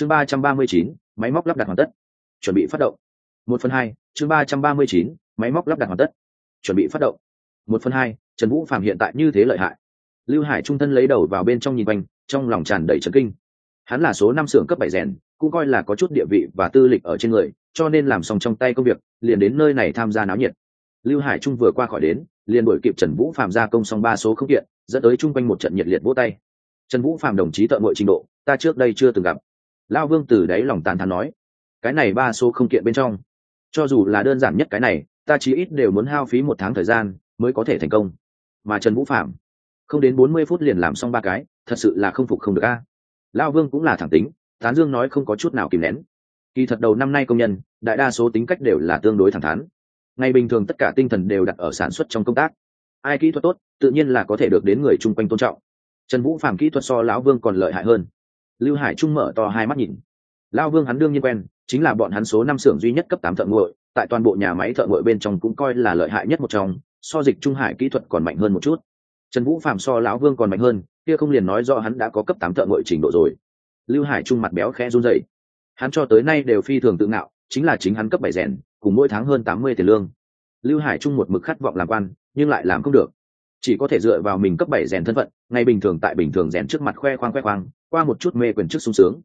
chương ba trăm ba mươi chín, máy móc lắp đặt hoàn tất. Chuẩn bị phát động. Một phần hai, chương ba trăm ba mươi chín, máy móc lắp đặt hoàn tất. Chuẩn bị phát động. Một phần hai, trần vũ phạm hiện tại như thế lợi hại. Lưu hải trung thân lấy đầu vào bên trong nhìn quanh, trong lòng tràn đầy trấn kinh. Hắn là số năm xưởng cấp bảy rèn, cũng coi là có chút địa vị và tư lịch ở trên người, cho nên làm xong trong tay công việc, liền đến nơi này tham gia náo nhiệt. Lưu hải trung vừa qua khỏi đến, liền đuổi kịp trần vũ phạm ra công xong ba số không kiện, dẫn tới chung quanh một trận nhiệt liệt vỗ tay. Trần vũ phạm đồng chí tợ mọi trình độ, ta trước đây chưa từng gặp lao vương từ đáy lòng tàn thắn nói, cái này ba số không kiện bên trong, cho dù là đơn giản nhất cái này, ta chỉ ít đều muốn hao phí một tháng thời gian mới có thể thành công. Mà trần vũ phạm không đến bốn mươi phút liền làm xong ba cái, thật sự là không phục không được a. Lao vương cũng là thẳng tính, tán dương nói không có chút nào kìm nén. Kỳ thật đầu năm nay công nhân, đại đa số tính cách đều là tương đối thẳng thắn. Ngày bình thường tất cả tinh thần đều đặt ở sản xuất trong công tác. Ai kỹ thuật tốt, tự nhiên là có thể được đến người chung quanh tôn trọng. Trần vũ phạm kỹ thuật so lão vương còn lợi hại hơn lưu hải trung mở to hai mắt nhìn. Lão vương hắn đương nhiên quen, chính là bọn hắn số năm xưởng duy nhất cấp tám thợ nguội tại toàn bộ nhà máy thợ nguội bên trong cũng coi là lợi hại nhất một trong, so dịch trung hải kỹ thuật còn mạnh hơn một chút. Trần vũ phạm so lão vương còn mạnh hơn, kia không liền nói do hắn đã có cấp tám thợ nguội trình độ rồi. Lưu hải trung mặt béo khẽ run dậy hắn cho tới nay đều phi thường tự ngạo, chính là chính hắn cấp bảy rèn, cùng mỗi tháng hơn tám mươi tiền lương. Lưu hải trung một mực khát vọng làm quan, nhưng lại làm không được. Chỉ có thể dựa vào mình cấp bảy rèn thân phận ngay bình thường tại bình thường rèn trước mặt khoe khoang khoe khoang, qua một chút mê quyền trước sung sướng.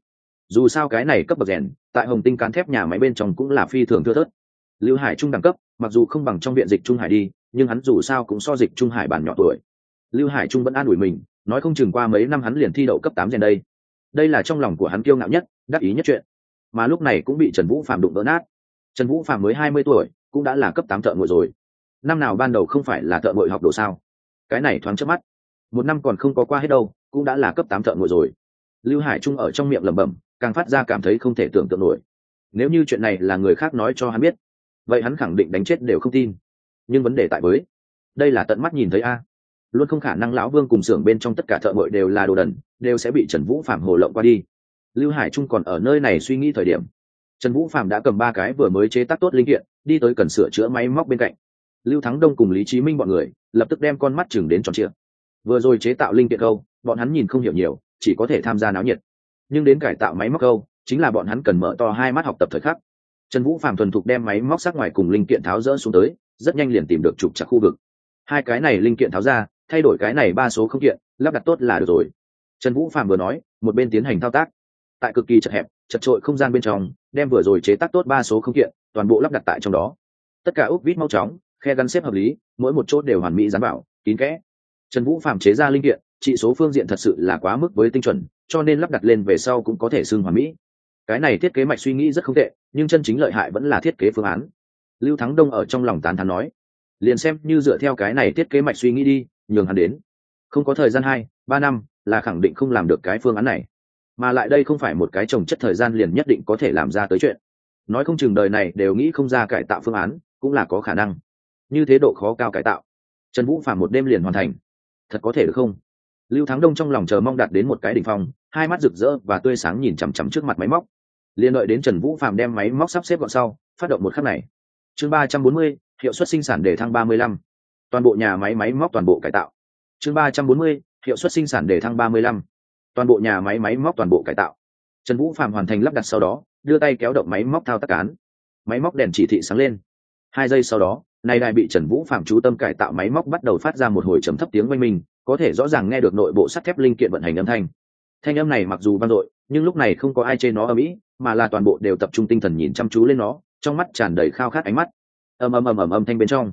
Dù sao cái này cấp bậc rèn, tại hồng tinh cán thép nhà máy bên trong cũng là phi thường thưa thớt. Lưu hải trung đẳng cấp, mặc dù không bằng trong viện dịch trung hải đi, nhưng hắn dù sao cũng so dịch trung hải bản nhỏ tuổi. Lưu hải trung vẫn an ủi mình, nói không chừng qua mấy năm hắn liền thi đậu cấp tám rèn đây. Đây là trong lòng của hắn kiêu ngạo nhất, đắc ý nhất chuyện. Mà lúc này cũng bị trần vũ phạm đụng vỡ nát. Trần vũ phạm mới hai mươi tuổi, cũng đã là cấp tám thợ ngội rồi. Năm nào ban đầu không phải là thợ ngội học đồ sao? Cái này thoáng trước mắt một năm còn không có qua hết đâu, cũng đã là cấp tám thợ ngồi rồi. Lưu hải trung ở trong miệng lẩm bẩm, càng phát ra cảm thấy không thể tưởng tượng nổi. Nếu như chuyện này là người khác nói cho hắn biết, vậy hắn khẳng định đánh chết đều không tin. Nhưng vấn đề tại với, đây là tận mắt nhìn thấy a. Luôn không khả năng lão vương cùng xưởng bên trong tất cả thợ ngội đều là đồ đần, đều sẽ bị trần vũ phạm hồ lộng qua đi. Lưu hải trung còn ở nơi này suy nghĩ thời điểm. Trần vũ phạm đã cầm ba cái vừa mới chế tác tốt linh kiện, đi tới cần sửa chữa máy móc bên cạnh. Lưu thắng đông cùng lý trí minh bọn người, lập tức đem con mắt chừng đến tròn t vừa rồi chế tạo linh kiện câu, bọn hắn nhìn không hiểu nhiều, chỉ có thể tham gia náo nhiệt. Nhưng đến cải tạo máy móc câu, chính là bọn hắn cần mở to hai mắt học tập thời khắc. Trần vũ phạm thuần thục đem máy móc sắc ngoài cùng linh kiện tháo rỡ xuống tới, rất nhanh liền tìm được trục chặt khu vực. Hai cái này linh kiện tháo ra, thay đổi cái này ba số không kiện, lắp đặt tốt là được rồi. Trần vũ phạm vừa nói, một bên tiến hành thao tác. Tại cực kỳ chật hẹp, chật trội không gian bên trong, đem vừa rồi chế tác tốt ba số không kiện, toàn bộ lắp đặt tại trong đó. Tất cả úp vít mau chóng, khe gắn xếp hợp lý, mỗi một chốt đều hoàn mỹ dán bảo kín kẽ trần vũ phạm chế ra linh kiện, trị số phương diện thật sự là quá mức với tinh chuẩn, cho nên lắp đặt lên về sau cũng có thể xưng hoàn mỹ. Cái này thiết kế mạch suy nghĩ rất không tệ, nhưng chân chính lợi hại vẫn là thiết kế phương án. Lưu thắng đông ở trong lòng tán thán nói, liền xem như dựa theo cái này thiết kế mạch suy nghĩ đi, nhường hắn đến. Không có thời gian hai, ba năm là khẳng định không làm được cái phương án này. Mà lại đây không phải một cái trồng chất thời gian liền nhất định có thể làm ra tới chuyện. Nói không chừng đời này đều nghĩ không ra cải tạo phương án, cũng là có khả năng. Như thế độ khó cao cải tạo. Trần vũ phạm một đêm liền hoàn thành thật có thể được không? Lưu thắng đông trong lòng chờ mong đạt đến một cái đ ỉ n h phong, hai mắt rực rỡ và tươi sáng nhìn chằm chằm trước mặt máy móc. Liền đợi đến trần vũ phạm đem máy móc sắp xếp gọn sau, phát động một khắc này. Chương ba trăm bốn mươi, hiệu suất sinh sản đề thăng ba mươi lăm. Toàn bộ nhà máy máy móc toàn bộ cải tạo. Chương ba trăm bốn mươi, hiệu suất sinh sản đề thăng ba mươi lăm. Toàn bộ nhà máy máy móc toàn bộ cải tạo. Trần vũ phạm hoàn thành lắp đặt sau đó, đưa tay kéo động máy móc thao tác cán. Máy móc đèn chỉ thị sáng lên hai giây sau đó, nay đài bị trần vũ phạm chú tâm cải tạo máy móc bắt đầu phát ra một hồi trầm thấp tiếng oanh minh, có thể rõ ràng nghe được nội bộ sắt thép linh kiện vận hành âm thanh. Thanh âm này mặc dù vang dội, nhưng lúc này không có ai chê nó ở mỹ mà là toàn bộ đều tập trung tinh thần nhìn chăm chú lên nó, trong mắt tràn đầy khao khát ánh mắt. Ầm ầm ầm ầm âm thanh bên trong.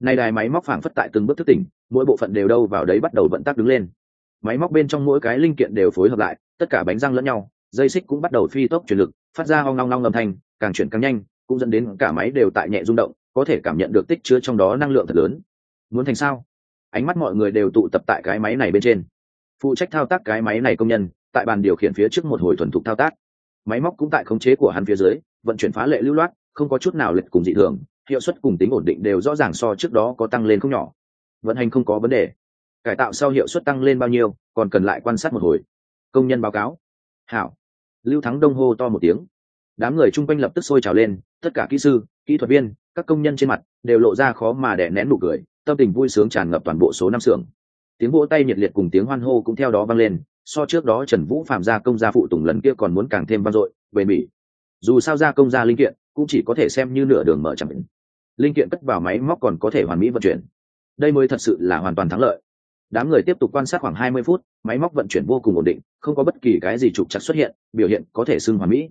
Nay đài máy móc phảng phất tại từng bước thức tỉnh, mỗi bộ phận đều đâu vào đấy bắt đầu vận tác đứng lên. Máy móc bên trong mỗi cái linh kiện đều phối hợp lại, tất cả bánh răng lẫn nhau, dây xích cũng bắt đầu phi tốc chuyển lực, phát ra hoang long long âm thanh, càng chuyển càng nhanh cũng dẫn đến cả máy đều tại nhẹ rung động, có thể cảm nhận được tích chứa trong đó năng lượng thật lớn. Muốn thành sao? Ánh mắt mọi người đều tụ tập tại cái máy này bên trên. Phụ trách thao tác cái máy này công nhân, tại bàn điều khiển phía trước một hồi thuần thục thao tác. Máy móc cũng tại khống chế của hắn phía dưới, vận chuyển phá lệ lưu loát, không có chút nào lệch cùng dị thường, hiệu suất cùng tính ổn định đều rõ ràng so trước đó có tăng lên không nhỏ. Vận hành không có vấn đề. Cải tạo sau hiệu suất tăng lên bao nhiêu, còn cần lại quan sát một hồi. Công nhân báo cáo. Hảo. Lưu thắng đông hô to một tiếng đám người chung quanh lập tức sôi trào lên, tất cả kỹ sư, kỹ thuật viên, các công nhân trên mặt đều lộ ra khó mà đẻ nén nụ cười, tâm tình vui sướng tràn ngập toàn bộ số năm xưởng. Tiếng vỗ tay nhiệt liệt cùng tiếng hoan hô cũng theo đó vang lên, so trước đó trần vũ phạm gia công gia phụ tùng lần kia còn muốn càng thêm vang dội, bền bỉ. Dù sao gia công gia linh kiện cũng chỉ có thể xem như nửa đường mở chẳng định linh kiện cất vào máy móc còn có thể hoàn mỹ vận chuyển. Đây mới thật sự là hoàn toàn thắng lợi. Đám người tiếp tục quan sát khoảng hai mươi phút, máy móc vận chuyển vô cùng ổn định, không có bất kỳ cái gì trục chặt xuất hiện, biểu hiện có thể xưng hoàn mỹ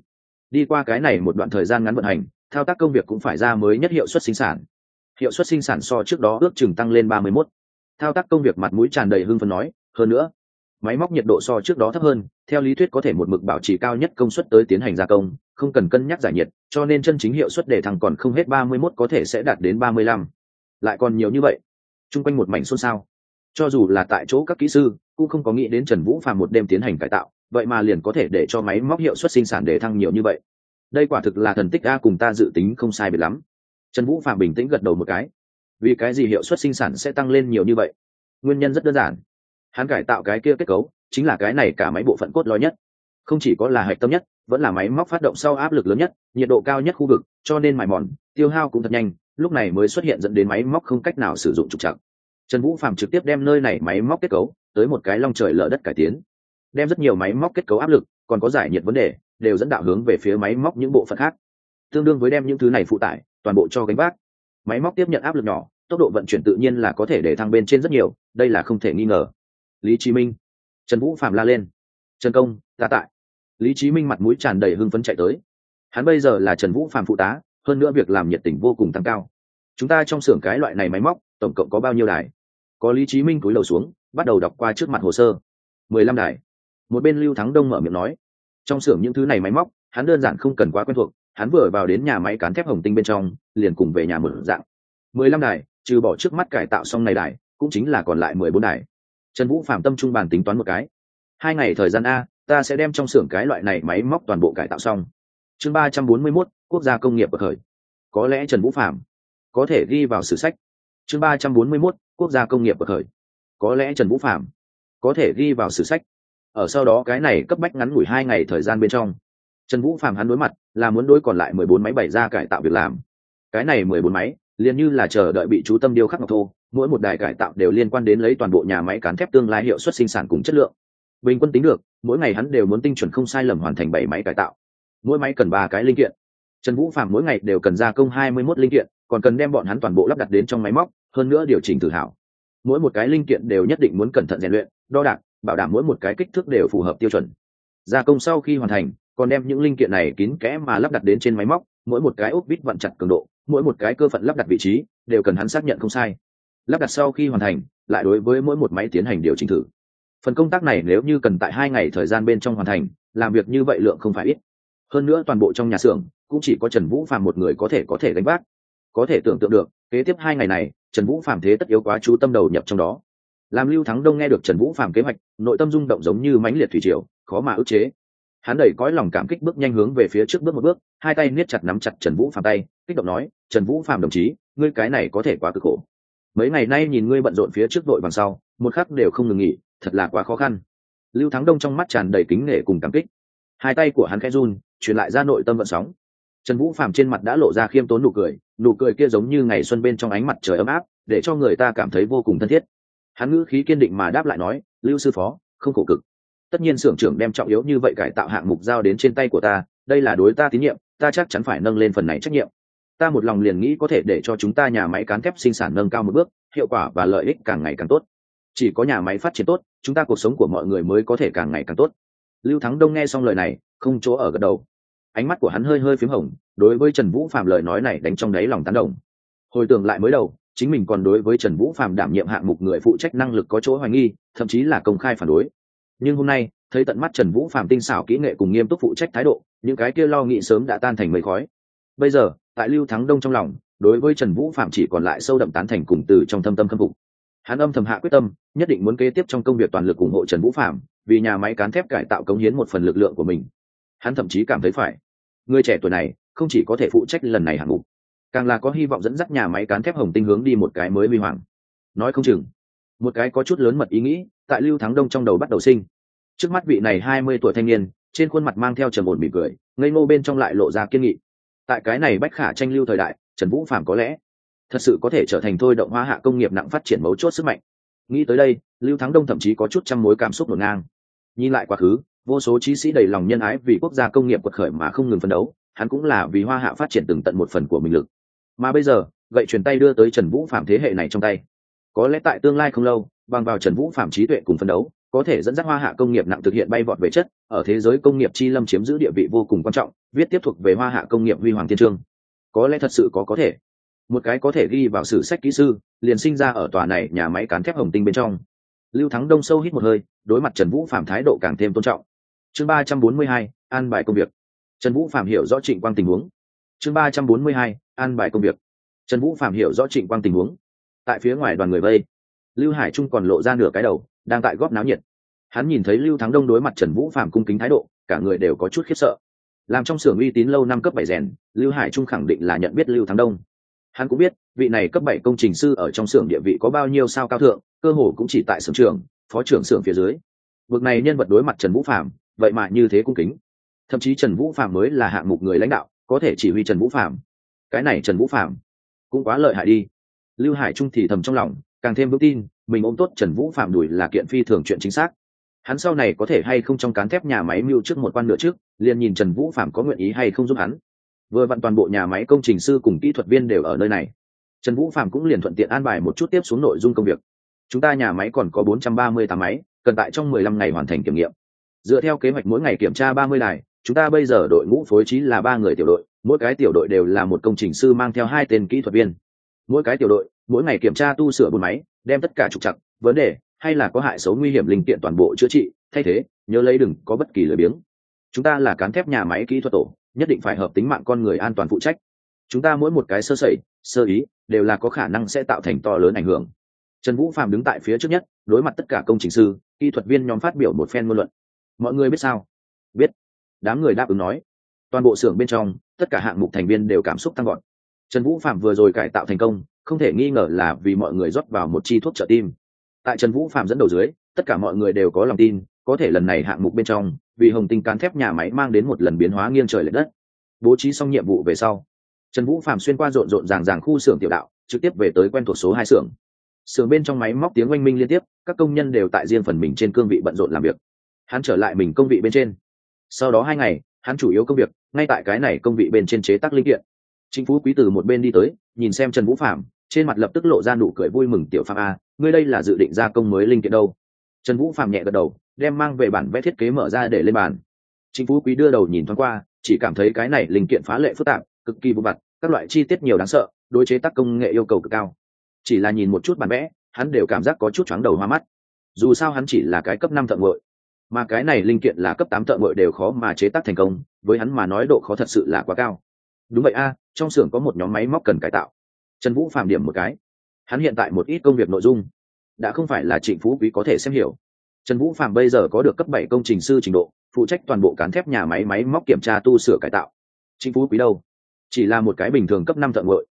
đi qua cái này một đoạn thời gian ngắn vận hành, thao tác công việc cũng phải ra mới nhất hiệu suất sinh sản. Hiệu suất sinh sản so trước đó ước chừng tăng lên ba mươi 31. thao tác công việc mặt mũi tràn đầy hưng phấn nói, hơn nữa, máy móc nhiệt độ so trước đó thấp hơn, theo lý thuyết có thể một mực bảo trì cao nhất công suất tới tiến hành gia công, không cần cân nhắc giải nhiệt, cho nên chân chính hiệu suất để thằng còn không hết ba mươi 31 có thể sẽ đạt đến ba mươi lăm. Lại còn nhiều như vậy, chung quanh một mảnh xôn xao. Cho dù là tại chỗ các kỹ sư, cũng không có nghĩ đến trần vũ phàm một đêm tiến hành cải tạo vậy mà liền có thể để cho máy móc hiệu suất sinh sản để thăng nhiều như vậy. Đây quả thực là thần tích a cùng ta dự tính không sai biệt lắm. Trần vũ phạm bình tĩnh gật đầu một cái. Vì cái gì hiệu suất sinh sản sẽ tăng lên nhiều như vậy? Nguyên nhân rất đơn giản. Hắn cải tạo cái kia kết cấu, chính là cái này cả máy bộ phận cốt lõi nhất. Không chỉ có là hạch tâm nhất, vẫn là máy móc phát động sau áp lực lớn nhất, nhiệt độ cao nhất khu vực, cho nên mài mòn, tiêu hao cũng thật nhanh, lúc này mới xuất hiện dẫn đến máy móc không cách nào sử dụng trục trặc. Trần vũ phạm trực tiếp đem nơi này máy móc kết cấu, tới một cái long trời lở đất cải tiến đem rất nhiều máy móc kết cấu áp lực, còn có giải nhiệt vấn đề, đều dẫn đạo hướng về phía máy móc những bộ phận khác. Tương đương với đem những thứ này phụ tải, toàn bộ cho gánh vác. Máy móc tiếp nhận áp lực nhỏ, tốc độ vận chuyển tự nhiên là có thể để thăng bên trên rất nhiều, đây là không thể nghi ngờ. Lý chí minh. Trần vũ phạm la lên. Trần công, ta tại. Lý chí minh mặt mũi tràn đầy hưng phấn chạy tới. Hắn bây giờ là trần vũ phạm phụ tá, hơn nữa việc làm nhiệt tình vô cùng tăng cao. Chúng ta trong xưởng cái loại này máy móc, tổng cộng có bao nhiêu đài? Có lý chí minh cúi đầu xuống, bắt đầu đọc qua trước mặt hồ sơ. mười lăm đài một bên lưu thắng đông mở miệng nói, trong xưởng những thứ này máy móc, hắn đơn giản không cần quá quen thuộc, hắn vừa vào đến nhà máy cán thép hồng tinh bên trong, liền cùng về nhà một dạng. Mười lăm đài, trừ bỏ trước mắt cải tạo xong này đài, cũng chính là còn lại mười bốn đài. Trần vũ phạm tâm trung bàn tính toán một cái, hai ngày thời gian a, ta sẽ đem trong xưởng cái loại này máy móc toàn bộ cải tạo xong. Chương ba trăm bốn mươi mốt, quốc gia công nghiệp bậc khởi. Có lẽ trần vũ phạm có thể ghi vào sử sách. Chương ba trăm bốn mươi mốt, quốc gia công nghiệp bậc khởi. Có lẽ trần vũ phạm có thể ghi vào sử sách ở sau đó cái này cấp bách ngắn ngủi hai ngày thời gian bên trong. Trần vũ phạm hắn đối mặt, là muốn đối còn lại mười bốn máy bày ra cải tạo việc làm. Cái này mười bốn máy, liền như là chờ đợi bị chú tâm điêu khắc ngọc thô, mỗi một đài cải tạo đều liên quan đến lấy toàn bộ nhà máy cán thép tương lai hiệu suất sinh sản cùng chất lượng. Bình quân tính được, mỗi ngày hắn đều muốn tinh chuẩn không sai lầm hoàn thành bảy máy cải tạo. Mỗi máy cần ba cái linh kiện. Trần vũ phạm mỗi ngày đều cần gia công hai mươi mốt linh kiện, còn cần đem bọn hắn toàn bộ lắp đặt đến trong máy móc, hơn nữa điều chỉnh thử hảo mỗi một cái linh kiện đều nhất định muốn cẩn thận rèn luyện, đo đạc bảo đảm mỗi một cái kích thước đều phù hợp tiêu chuẩn. Gia công sau khi hoàn thành, còn đem những linh kiện này kín kẽ mà lắp đặt đến trên máy móc, mỗi một cái ốc vít vặn chặt cường độ, mỗi một cái cơ phận lắp đặt vị trí, đều cần hắn xác nhận không sai. Lắp đặt sau khi hoàn thành, lại đối với mỗi một máy tiến hành điều chỉnh thử. Phần công tác này nếu như cần tại hai ngày thời gian bên trong hoàn thành, làm việc như vậy lượng không phải ít. Hơn nữa toàn bộ trong nhà xưởng, cũng chỉ có trần vũ phàm một người có thể có thể đánh vác. Có thể tưởng tượng được, kế tiếp hai ngày này, trần vũ phàm thế tất yếu quá chú tâm đầu nhập trong đó làm lưu thắng đông nghe được trần vũ Phạm kế hoạch nội tâm rung động giống như mãnh liệt thủy triều khó mà ức chế hắn đẩy cõi lòng cảm kích bước nhanh hướng về phía trước bước một bước hai tay niết chặt nắm chặt trần vũ Phạm tay kích động nói trần vũ Phạm đồng chí ngươi cái này có thể quá cực khổ mấy ngày nay nhìn ngươi bận rộn phía trước đội bằng sau một khắc đều không ngừng nghỉ thật là quá khó khăn lưu thắng đông trong mắt tràn đầy kính nể cùng cảm kích hai tay của hắn khẽ run truyền lại ra nội tâm vận sóng trần vũ Phạm trên mặt đã lộ ra khiêm tốn nụ cười nụ cười kia giống như ngày xuân bên trong ánh mặt trời ấm áp để cho người ta cảm thấy vô cùng thân thiết hắn ngữ khí kiên định mà đáp lại nói, lưu sư phó, không khổ cực. Tất nhiên xưởng trưởng đem trọng yếu như vậy cải tạo hạng mục giao đến trên tay của ta, đây là đối ta tín nhiệm, ta chắc chắn phải nâng lên phần này trách nhiệm. Ta một lòng liền nghĩ có thể để cho chúng ta nhà máy cán thép sinh sản nâng cao một bước, hiệu quả và lợi ích càng ngày càng tốt. Chỉ có nhà máy phát triển tốt, chúng ta cuộc sống của mọi người mới có thể càng ngày càng tốt. Lưu thắng đông nghe xong lời này, không chỗ ở gật đầu. Ánh mắt của hắn hơi hơi p h í m hồng, đối với trần vũ phạm lời nói này đánh trong đáy lòng tán đồng. Hồi tưởng lại mới đầu chính mình còn đối với trần vũ phạm đảm nhiệm hạng mục người phụ trách năng lực có chỗ hoài nghi, thậm chí là công khai phản đối. Nhưng hôm nay, thấy tận mắt trần vũ phạm tinh xảo kỹ nghệ cùng nghiêm túc phụ trách thái độ, những cái kia lo nghĩ sớm đã tan thành mây khói. Bây giờ, tại lưu thắng đông trong lòng, đối với trần vũ phạm chỉ còn lại sâu đậm tán thành cùng từ trong thâm tâm khâm phục. Hắn âm thầm hạ quyết tâm, nhất định muốn kế tiếp trong công việc toàn lực ủng hộ trần vũ phạm vì nhà máy cán thép cải tạo cống hiến một phần lực lượng của mình. Hắn thậm chí cảm thấy phải. Người trẻ tuổi này, không chỉ có thể phụ trách lần này hạng mục càng là có hy vọng dẫn dắt nhà máy cán thép hồng tinh hướng đi một cái mới huy hoàng. Nói không chừng, một cái có chút lớn mật ý nghĩ tại lưu thắng đông trong đầu bắt đầu sinh. Trước mắt vị này hai mươi tuổi thanh niên, trên khuôn mặt mang theo trầm ổn mỉm cười, ngây ngô bên trong lại lộ ra kiên nghị. Tại cái này bách khả tranh lưu thời đại, trần vũ phạm có lẽ thật sự có thể trở thành thôi động hóa hạ công nghiệp nặng phát triển mấu chốt sức mạnh. Nghĩ tới đây, lưu thắng đông thậm chí có chút trăm mối cảm xúc ngổn ngang. Nhìn lại quá khứ, vô số trí sĩ đầy lòng nhân ái vì quốc gia công nghiệp quật khởi mà không ngừng phấn đấu, hắn cũng là vì hoa hạ phát triển từng tận một phần của mình lực mà bây giờ, gậy truyền tay đưa tới trần vũ phạm thế hệ này trong tay. Có lẽ tại tương lai không lâu, bằng vào trần vũ phạm trí tuệ cùng phấn đấu, có thể dẫn dắt hoa hạ công nghiệp nặng thực hiện bay vọt về chất, ở thế giới công nghiệp chi lâm chiếm giữ địa vị vô cùng quan trọng, viết tiếp thuộc về hoa hạ công nghiệp huy hoàng thiên trương. Có lẽ thật sự có có thể. Một cái có thể ghi vào sử sách kỹ sư, liền sinh ra ở tòa này nhà máy cán thép hồng tinh bên trong. Lưu thắng đông sâu hít một hơi, đối mặt trần vũ phạm thái độ càng thêm tôn trọng. Chương ba trăm bốn mươi hai, an bài công việc. Trần vũ phạm hiểu rõ trịnh quang tình huống. Chương ba trăm bốn mươi hai an bài công việc. Trần vũ phạm hiểu rõ trịnh quang tình huống. Tại phía ngoài đoàn người vây, lưu hải trung còn lộ ra nửa cái đầu, đang tại góp náo nhiệt. Hắn nhìn thấy lưu thắng đông đối mặt trần vũ phạm cung kính thái độ, cả người đều có chút khiếp sợ. Làm trong xưởng uy tín lâu năm cấp bảy rèn, lưu hải trung khẳng định là nhận biết lưu thắng đông. Hắn cũng biết, vị này cấp bảy công trình sư ở trong xưởng địa vị có bao nhiêu sao cao thượng, cơ hồ cũng chỉ tại xưởng trưởng, phó trưởng xưởng phía dưới. Vực này nhân vật đối mặt trần vũ phạm vậy mà như thế cung kính. Thậm chí trần vũ phạm mới là hạng mục người lãnh đạo, có thể chỉ huy trần vũ phạm cái này trần vũ phạm cũng quá lợi hại đi. Lưu hải trung thì thầm trong lòng, càng thêm vững tin, mình ôm tốt trần vũ phạm đùi là kiện phi thường chuyện chính xác. Hắn sau này có thể hay không trong cán thép nhà máy mưu trước một quan nửa trước, liền nhìn trần vũ phạm có nguyện ý hay không giúp hắn. Vừa vặn toàn bộ nhà máy công trình sư cùng kỹ thuật viên đều ở nơi này. Trần vũ phạm cũng liền thuận tiện an bài một chút tiếp xuống nội dung công việc. Chúng ta nhà máy còn có 438 máy, cần tại trong 15 ngày hoàn thành kiểm nghiệm. Dựa theo kế hoạch mỗi ngày kiểm tra 30 đài, chúng ta bây giờ đội ngũ phối trí là ba người tiểu đội mỗi cái tiểu đội đều là một công trình sư mang theo hai tên kỹ thuật viên. Mỗi cái tiểu đội, mỗi ngày kiểm tra tu sửa bồn máy, đem tất cả trục chặt vấn đề, hay là có hại xấu nguy hiểm linh kiện toàn bộ chữa trị, thay thế, nhớ lấy đừng có bất kỳ lười biếng. Chúng ta là cán thép nhà máy kỹ thuật tổ, nhất định phải hợp tính mạng con người an toàn phụ trách. Chúng ta mỗi một cái sơ sẩy, sơ ý, đều là có khả năng sẽ tạo thành to lớn ảnh hưởng. Trần vũ phạm đứng tại phía trước nhất, đối mặt tất cả công trình sư, kỹ thuật viên nhóm phát biểu một phen ngôn luận. Mọi người biết sao? Biết. Đám người đáp ứng nói. Toàn bộ xưởng bên trong tất cả hạng mục thành viên đều cảm xúc tăng gọn trần vũ phạm vừa rồi cải tạo thành công, không thể nghi ngờ là vì mọi người rót vào một chi thuốc trợ tim. Tại trần vũ phạm dẫn đầu dưới, tất cả mọi người đều có lòng tin, có thể lần này hạng mục bên trong, vì hồng tinh cán thép nhà máy mang đến một lần biến hóa nghiêng trời l ệ đất. Bố trí xong nhiệm vụ về sau, trần vũ phạm xuyên qua rộn rộn ràng ràng khu xưởng tiểu đạo, trực tiếp về tới quen thuộc số hai xưởng. Xưởng bên trong máy móc tiếng oanh minh liên tiếp, các công nhân đều tại riêng phần mình trên cương vị bận rộn làm việc. Hắn trở lại mình công vị bên trên. Sau đó hai ngày, hắn chủ yếu công việc ngay tại cái này công vị bên trên chế tác linh kiện. Chính phú quý từ một bên đi tới, nhìn xem trần vũ phạm trên mặt lập tức lộ ra nụ cười vui mừng tiểu phạm a, ngươi đây là dự định gia công mới linh kiện đâu? Trần vũ phạm nhẹ gật đầu, đem mang về bản vẽ thiết kế mở ra để lên bàn. Chính phú quý đưa đầu nhìn thoáng qua, chỉ cảm thấy cái này linh kiện phá lệ phức tạp, cực kỳ vụ vặt các loại chi tiết nhiều đáng sợ, đối chế tác công nghệ yêu cầu cực cao. Chỉ là nhìn một chút bản vẽ, hắn đều cảm giác có chút chóng đầu hoa mắt. Dù sao hắn chỉ là cái cấp năm thợ ngội mà cái này linh kiện là cấp tám thợ mội đều khó mà chế tác thành công, với hắn mà nói độ khó thật sự là quá cao. Đúng vậy a, trong xưởng có một nhóm máy móc cần cải tạo. Trần vũ phàm điểm một cái. Hắn hiện tại một ít công việc nội dung, đã không phải là trịnh phú quý có thể xem hiểu. Trần vũ phàm bây giờ có được cấp bảy công trình sư trình độ, phụ trách toàn bộ cán thép nhà máy máy móc kiểm tra tu sửa cải tạo. Trịnh phú quý đâu? Chỉ là một cái bình thường cấp năm thợ ngội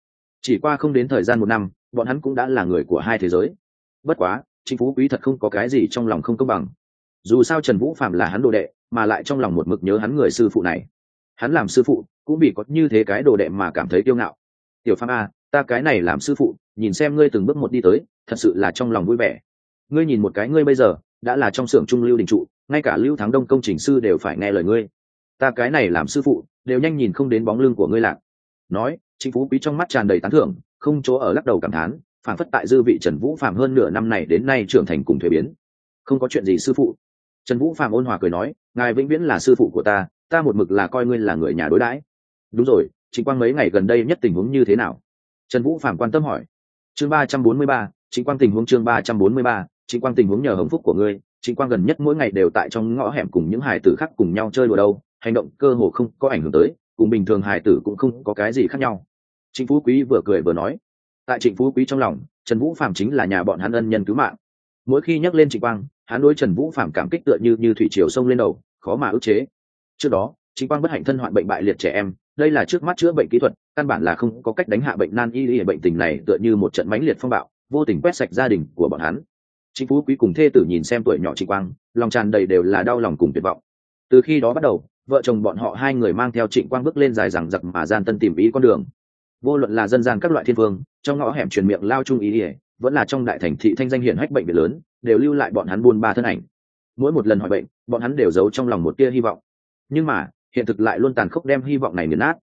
chỉ qua không đến thời gian một năm, bọn hắn cũng đã là người của hai thế giới. Bất quá, trịnh phú quý thật không có cái gì trong lòng không công bằng dù sao trần vũ phạm là hắn đồ đệ, mà lại trong lòng một mực nhớ hắn người sư phụ này. Hắn làm sư phụ, cũng bị có như thế cái đồ đệ mà cảm thấy kiêu ngạo. Tiểu phạm a, ta cái này làm sư phụ, nhìn xem ngươi từng bước một đi tới, thật sự là trong lòng vui vẻ. Ngươi nhìn một cái ngươi bây giờ, đã là trong xưởng trung lưu đình trụ, ngay cả lưu thắng đông công trình sư đều phải nghe lời ngươi. Ta cái này làm sư phụ, đều nhanh nhìn không đến bóng lưng của ngươi lạc. Nói chính phú quý trong mắt tràn đầy tán thưởng, không chỗ ở lắc đầu cảm thán, phản phất tại dư vị trần vũ phạm hơn nửa năm này đến nay trưởng thành cùng thuế biến. Không có chuyện gì sư phụ trần vũ phạm ôn hòa cười nói, ngài vĩnh viễn là sư phụ của ta ta một mực là coi ngươi là người nhà đối đãi. Đúng rồi chính quang mấy ngày gần đây nhất tình huống như thế nào? Trần vũ phạm quan tâm hỏi. Chương ba trăm bốn mươi ba chính quang tình huống chương ba trăm bốn mươi ba chính quang tình huống nhờ hồng phúc của ngươi chính quang gần nhất mỗi ngày đều tại trong ngõ hẻm cùng những hài tử khác cùng nhau chơi đùa đâu, hành động cơ hồ không có ảnh hưởng tới, cùng bình thường hài tử cũng không có cái gì khác nhau. Trịnh phú quý vừa cười vừa nói. Tại trịnh phú quý trong lòng, trần vũ phạm chính là nhà bọn hắn ân nhân cứu mạng. Mỗi khi nhắc lên trịnh quang hắn đối trần vũ phạm cảm kích tựa như như thủy triều sông lên đầu, khó mà ức chế. trước đó trịnh quang bất hạnh thân hoạn bệnh bại liệt trẻ em, đây là trước mắt chữa bệnh kỹ thuật, căn bản là không có cách đánh hạ bệnh nan y y bệnh tình này tựa như một trận mãnh liệt phong bạo, vô tình quét sạch gia đình của bọn hắn. chính phú quý cùng thê tử nhìn xem tuổi nhỏ trịnh quang, lòng tràn đầy đều là đau lòng cùng tuyệt vọng. từ khi đó bắt đầu, vợ chồng bọn họ hai người mang theo trịnh quang bước lên dài rằng giặc mà gian tân tìm ý con đường. vô luận là dân gian các loại thiên phương trong ngõ hẻm truyền miệng lao trung ý ỉa, vẫn là trong đại thành thị thanh danh hiển hách bệnh viện lớn đều lưu lại bọn hắn buôn ba thân ảnh. Mỗi một lần hỏi bệnh, bọn hắn đều giấu trong lòng một tia hy vọng. Nhưng mà, hiện thực lại luôn tàn khốc đem hy vọng này nghiền nát.